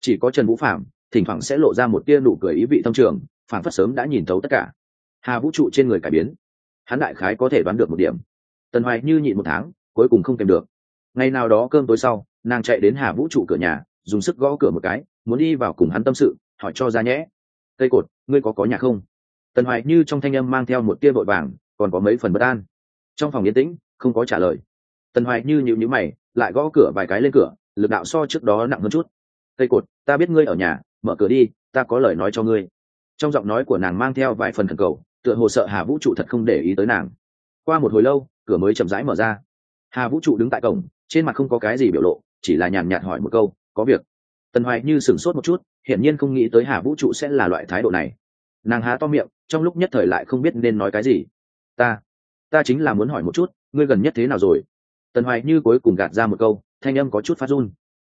Chỉ có trần vũ phạm thỉnh thoảng sẽ lộ ra một tia nụ cười ý vị thông trường phản phất sớm đã nhìn thấu tất cả. Hà vũ trụ trên người cải biến. Hắn đại khái có thể đoán được một điểm. Tần hoài như nhịn một tháng, cuối cùng không kèm được. Ngày nào đó cơm tối sau, nàng chạy đến hà vũ trụ cửa nhà, dùng sức gõ cửa một cái, muốn đi vào cùng hắn tâm sự, hỏi cho ra nhẽ cây cột, ngươi có có nhà không? Tần hoài như trong thanh âm mang theo một tia vội vàng, còn có mấy phần bất an. Trong phòng yên tĩnh, không có trả lời tần hoài như nhịu nhữ mày, lại gõ cửa vài cái lên cửa, lực đạo so trước đó nặng hơn chút. Cây cột, ta biết ngươi ở nhà, mở cửa đi, ta có lời nói cho ngươi. Trong giọng nói của nàng mang theo vài phần thần cầu, tựa hồ sợ hà vũ trụ thật không để ý tới nàng. Qua một hồi lâu, cửa mới chậm rãi mở ra. Hà vũ trụ đứng tại cổng, trên mặt không có cái gì biểu lộ, chỉ là nhàn nhạt hỏi một câu, có việc? Tần hoài như sửng sốt một chút, hiển nhiên không nghĩ tới hà vũ trụ sẽ là loại thái độ này. Nàng há to miệng, trong lúc nhất thời lại không biết nên nói cái gì. Ta ta chính là muốn hỏi một chút, ngươi gần nhất thế nào rồi? Tần hoài như cuối cùng gạt ra một câu thanh âm có chút phát run.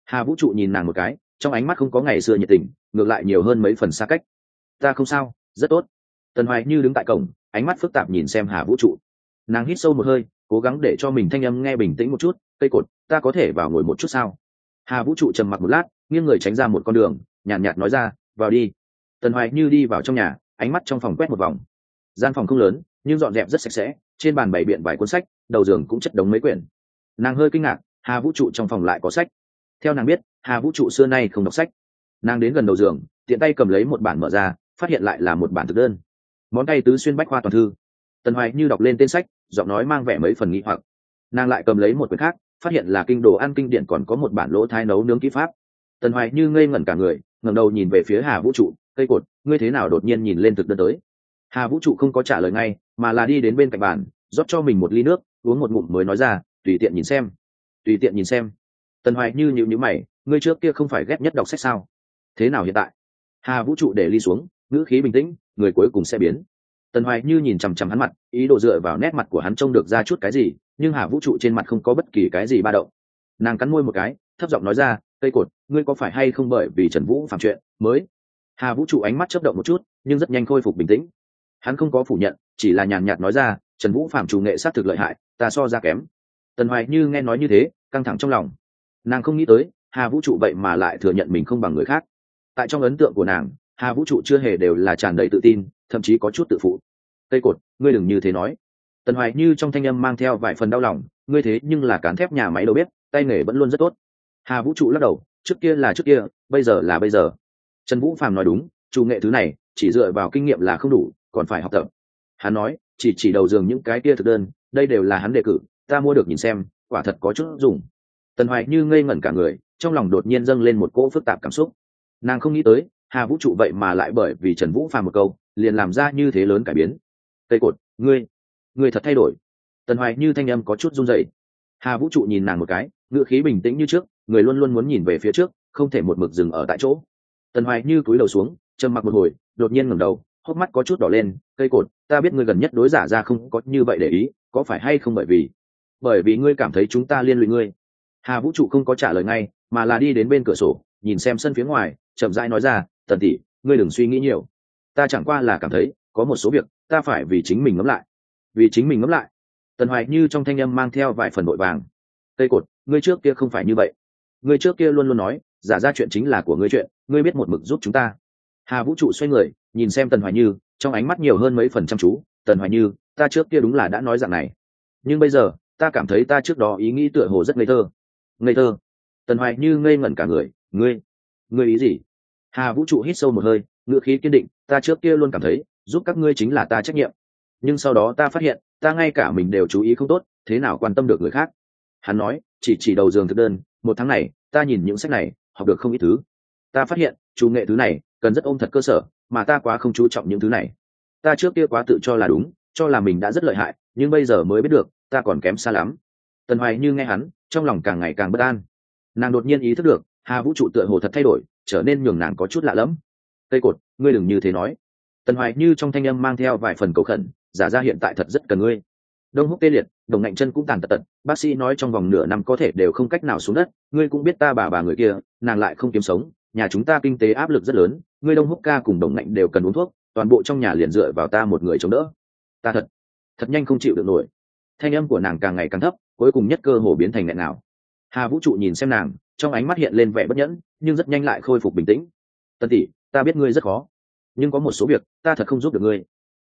Hà vũ trụ nhìn nàng một cái trong ánh mắt không có ngày xưa nhiệt tình ngược lại nhiều hơn mấy phần xa cách. Ta không sao rất tốt. Tần hoài như đứng tại cổng ánh mắt phức tạp nhìn xem hà vũ trụ. Nàng hít sâu một hơi cố gắng để cho mình thanh âm nghe bình tĩnh một chút cây cột ta có thể vào ngồi một chút sao? Hà vũ trụ trầm mặc một lát nghiêng người tránh ra một con đường nhàn nhạt, nhạt nói ra vào đi. Tần hoài như đi vào trong nhà ánh mắt trong phòng quét một vòng. Gian phòng không lớn nhưng dọn dẹp rất sạch sẽ trên bàn bày biện vài cuốn sách đầu giường cũng chất đống mấy quyển nàng hơi kinh ngạc, hà vũ trụ trong phòng lại có sách. Theo nàng biết, hà vũ trụ xưa nay không đọc sách. Nàng đến gần đầu giường, tiện tay cầm lấy một bản mở ra, phát hiện lại là một bản thực đơn. Món tay tứ xuyên bách khoa toàn thư. Tần hoài như đọc lên tên sách, giọng nói mang vẻ mấy phần nghĩ hoặc. Nàng lại cầm lấy một quyển khác, phát hiện là kinh đồ ăn kinh điển còn có một bản lỗ thai nấu nướng kỹ pháp. Tần hoài như ngây ngẩn cả người, ngẩng đầu nhìn về phía hà vũ trụ, cây cột, ngươi thế nào đột nhiên nhìn lên thực đơn tới? Hà vũ trụ không có trả lời ngay, mà là đi đến bên cạnh bàn, rót cho mình một ly nước, uống một ngụm mới nói ra tùy tiện nhìn xem. Tùy tiện nhìn xem. Tần hoài như nhịu nhữ mày, ngươi trước kia không phải ghét nhất đọc sách sao? Thế nào hiện tại? Hà vũ trụ để ly xuống, ngữ khí bình tĩnh, người cuối cùng sẽ biến. Tần hoài như nhìn chằm chằm hắn mặt, ý đồ dựa vào nét mặt của hắn trông được ra chút cái gì, nhưng hà vũ trụ trên mặt không có bất kỳ cái gì ba động. Nàng cắn môi một cái, thấp giọng nói ra, cây cột, ngươi có phải hay không bởi vì trần vũ phạm chuyện mới? Hà vũ trụ ánh mắt chấp động một chút, nhưng rất nhanh khôi phục bình tĩnh. Hắn không có phủ nhận, chỉ là nhàn nhạt nói ra, trần vũ phạm chủ nghệ s á t thực lợi hại, ta so ra kém tần hoài như nghe nói như thế, căng thẳng trong lòng. Nàng không nghĩ tới, hà vũ trụ vậy mà lại thừa nhận mình không bằng người khác. Tại trong ấn tượng của nàng, hà vũ trụ chưa hề đều là tràn đầy tự tin, thậm chí có chút tự phụ. Cây cột, ngươi đừng như thế nói. Tần hoài như trong thanh âm mang theo vài phần đau lòng, ngươi thế nhưng là cán thép nhà máy đâu biết tay nghề vẫn luôn rất tốt. Hà vũ trụ lắc đầu, trước kia là trước kia, bây giờ là bây giờ. Trần vũ phàm nói đúng, chủ nghệ thứ này, chỉ dựa vào kinh nghiệm là không đủ, còn phải học tập. Hắn nói, chỉ chỉ đầu giường những cái kia thực đơn, đây đều là hắn đề cử ta mua được nhìn xem, quả thật có chút dùng. Tần hoài như ngây ngẩn cả người, trong lòng đột nhiên dâng lên một cỗ phức tạp cảm xúc. Nàng không nghĩ tới, hà vũ trụ vậy mà lại bởi vì trần vũ phàm một câu, liền làm ra như thế lớn cải biến. Cây cột, ngươi ngươi thật thay đổi. Tần hoài như thanh âm có chút run dậy hà vũ trụ nhìn nàng một cái ngựa khí bình tĩnh như trước, người luôn luôn muốn nhìn về phía trước, không thể một mực dừng ở tại chỗ. Tần hoài như cúi đầu xuống, trầm mặc một hồi, đột nhiên ngẩng đầu, hốc mắt có chút đỏ lên, cây cột, ta biết ngươi gần nhất đối giả ra không có như vậy để ý, có phải hay không bởi vì bởi vì ngươi cảm thấy chúng ta liên lụy ngươi. Hà vũ trụ không có trả lời ngay, mà là đi đến bên cửa sổ, nhìn xem sân phía ngoài, chậm rãi nói ra, tần tỷ, ngươi đừng suy nghĩ nhiều. Ta chẳng qua là cảm thấy, có một số việc, ta phải vì chính mình ngẫm lại. Vì chính mình ngẫm lại? Tần hoài như trong thanh âm mang theo vài phần nội vàng. Cây cột, ngươi trước kia không phải như vậy. Ngươi trước kia luôn luôn nói, giả ra chuyện chính là của ngươi chuyện, ngươi biết một mực giúp chúng ta. Hà vũ trụ xoay người, nhìn xem tần hoài như, trong ánh mắt nhiều hơn mấy phần chăm chú. Tần hoài như, ta trước kia đúng là đã nói dạng này. Nhưng bây giờ ta cảm thấy ta trước đó ý nghĩ tựa hồ rất ngây thơ. Ngây thơ? Tần hoài như ngây ngẩn cả người. Ngươi? Ngươi ý gì? Hà vũ trụ hít sâu một hơi ngựa khí kiên định, ta trước kia luôn cảm thấy, giúp các ngươi chính là ta trách nhiệm. Nhưng sau đó ta phát hiện, ta ngay cả mình đều chú ý không tốt, thế nào quan tâm được người khác? Hắn nói, chỉ chỉ đầu giường thực đơn, một tháng này, ta nhìn những sách này, học được không ít thứ. Ta phát hiện chủ nghệ thứ này, cần rất ôm thật cơ sở, mà ta quá không chú trọng những thứ này. Ta trước kia quá tự cho là đúng, cho là mình đã rất lợi hại, nhưng bây giờ mới biết được ta còn kém xa lắm. Tần hoài như nghe hắn, trong lòng càng ngày càng bất an. Nàng đột nhiên ý thức được, hà vũ trụ tựa hồ thật thay đổi, trở nên nhường nàng có chút lạ lẫm. Cây cột, ngươi đừng như thế nói. Tần hoài như trong thanh âm mang theo vài phần cầu khẩn, giả ra hiện tại thật rất cần ngươi. Đông húc tê liệt, đồng ngạnh chân cũng tàn tật tật, bác sĩ nói trong vòng nửa năm có thể đều không cách nào xuống đất, ngươi cũng biết ta bà bà người kia, nàng lại không kiếm sống, nhà chúng ta kinh tế áp lực rất lớn, ngươi đông húc ca cùng đồng ngạnh đều cần uống thuốc, toàn bộ trong nhà liền dựa vào ta một người chống đỡ. Ta thật thật nhanh không chịu được nổi thanh âm của nàng càng ngày càng thấp, cuối cùng nhất cơ hồ biến thành nghẹn nào hà vũ trụ nhìn xem nàng, trong ánh mắt hiện lên vẻ bất nhẫn, nhưng rất nhanh lại khôi phục bình tĩnh. Tân tỷ, ta biết ngươi rất khó, nhưng có một số việc, ta thật không giúp được ngươi.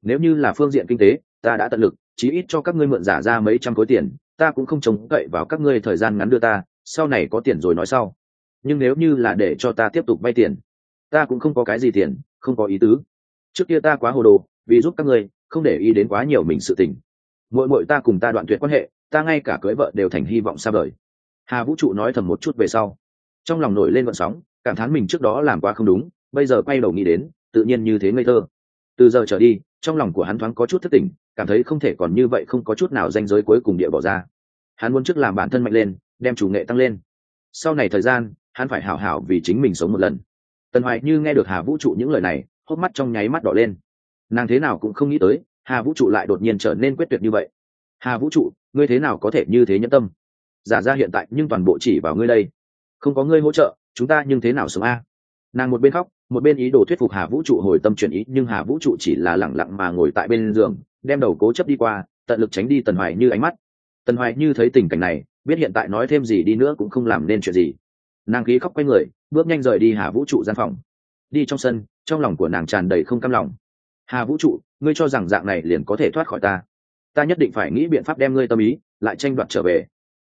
Nếu như là phương diện kinh tế, ta đã tận lực, chí ít cho các ngươi mượn giả ra mấy trăm khối tiền, ta cũng không trông cậy vào các ngươi thời gian ngắn đưa ta, sau này có tiền rồi nói sau. Nhưng nếu như là để cho ta tiếp tục vay tiền, ta cũng không có cái gì tiền, không có ý tứ. Trước kia ta quá hồ đồ, vì giúp các ngươi, không để ý đến quá nhiều mình sự tình mỗi mỗi ta cùng ta đoạn tuyệt quan hệ, ta ngay cả cưới vợ đều thành hy vọng xa vời. Hà vũ trụ nói thầm một chút về sau. Trong lòng nổi lên vận sóng, cảm thán mình trước đó làm quá không đúng, bây giờ quay đầu nghĩ đến, tự nhiên như thế ngây thơ. Từ giờ trở đi, trong lòng của hắn thoáng có chút thất tình, cảm thấy không thể còn như vậy không có chút nào danh giới cuối cùng địa bỏ ra. Hắn muốn trước làm bản thân mạnh lên, đem chủ nghệ tăng lên. Sau này thời gian, hắn phải hảo hảo vì chính mình sống một lần. Tần hoài như nghe được hà vũ trụ những lời này, hốc mắt trong nháy mắt đỏ lên. Nàng thế nào cũng không nghĩ tới hà vũ trụ lại đột nhiên trở nên quyết tuyệt như vậy. Hà vũ trụ, ngươi thế nào có thể như thế nhẫn tâm? Giả ra hiện tại, nhưng toàn bộ chỉ vào ngươi đây. Không có ngươi hỗ trợ, chúng ta nhưng thế nào sống a? Nàng một bên khóc, một bên ý đồ thuyết phục hà vũ trụ hồi tâm chuyển ý, nhưng hà vũ trụ chỉ là lẳng lặng mà ngồi tại bên giường, đem đầu cố chấp đi qua, tận lực tránh đi tần hoài như ánh mắt. Tần hoài như thấy tình cảnh này, biết hiện tại nói thêm gì đi nữa cũng không làm nên chuyện gì. Nàng khí khóc quay người, bước nhanh rời đi hà vũ trụ gian phòng. Đi trong sân, trong lòng của nàng tràn đầy không cam lòng hà vũ trụ, ngươi cho rằng dạng này liền có thể thoát khỏi ta. Ta nhất định phải nghĩ biện pháp đem ngươi tâm ý, lại tranh đoạt trở về.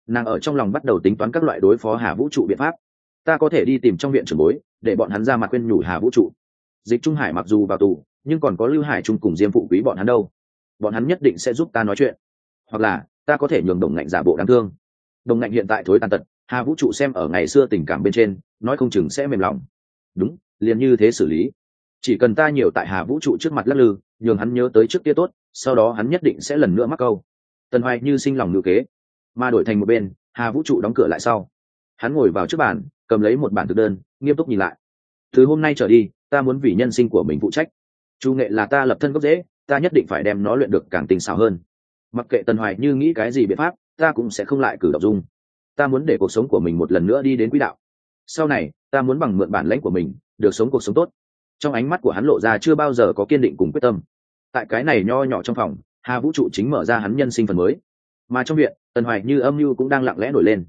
Nàng ở trong lòng bắt đầu tính toán các loại đối phó hà vũ trụ biện pháp. Ta có thể đi tìm trong viện trưởng bối, để bọn hắn ra mặt quên nhủ hà vũ trụ. Dịch trung hải mặc dù vào tù, nhưng còn có lưu hải trung cùng diêm phụ quý bọn hắn đâu. Bọn hắn nhất định sẽ giúp ta nói chuyện. Hoặc là, ta có thể nhường đồng ngạnh giả bộ đáng thương. Đồng ngạnh hiện tại thối tàn tật, hà vũ trụ xem ở ngày xưa tình cảm bên trên, nói không chừng sẽ mềm lòng. Đúng, liền như thế xử lý chỉ cần ta nhiều tại hà vũ trụ trước mặt lắc lư, nhường hắn nhớ tới trước kia tốt, sau đó hắn nhất định sẽ lần nữa mắc câu. Tần hoài như sinh lòng ngữ kế, mà đổi thành một bên, hà vũ trụ đóng cửa lại sau. Hắn ngồi vào trước bàn, cầm lấy một bản thực đơn, nghiêm túc nhìn lại. Từ hôm nay trở đi, ta muốn vì nhân sinh của mình phụ trách. Chu nghệ là ta lập thân gốc dễ ta nhất định phải đem nó luyện được càng tình xảo hơn. Mặc kệ tần hoài như nghĩ cái gì biện pháp, ta cũng sẽ không lại cử động dung. Ta muốn để cuộc sống của mình một lần nữa đi đến quỹ đạo. Sau này, ta muốn bằng mượn bản lãnh của mình, được sống cuộc sống tốt trong ánh mắt của hắn lộ ra chưa bao giờ có kiên định cùng quyết tâm. Tại cái này nho nhỏ trong phòng, hà vũ trụ chính mở ra hắn nhân sinh phần mới. Mà trong viện, tần hoài như âm mưu cũng đang lặng lẽ nổi lên.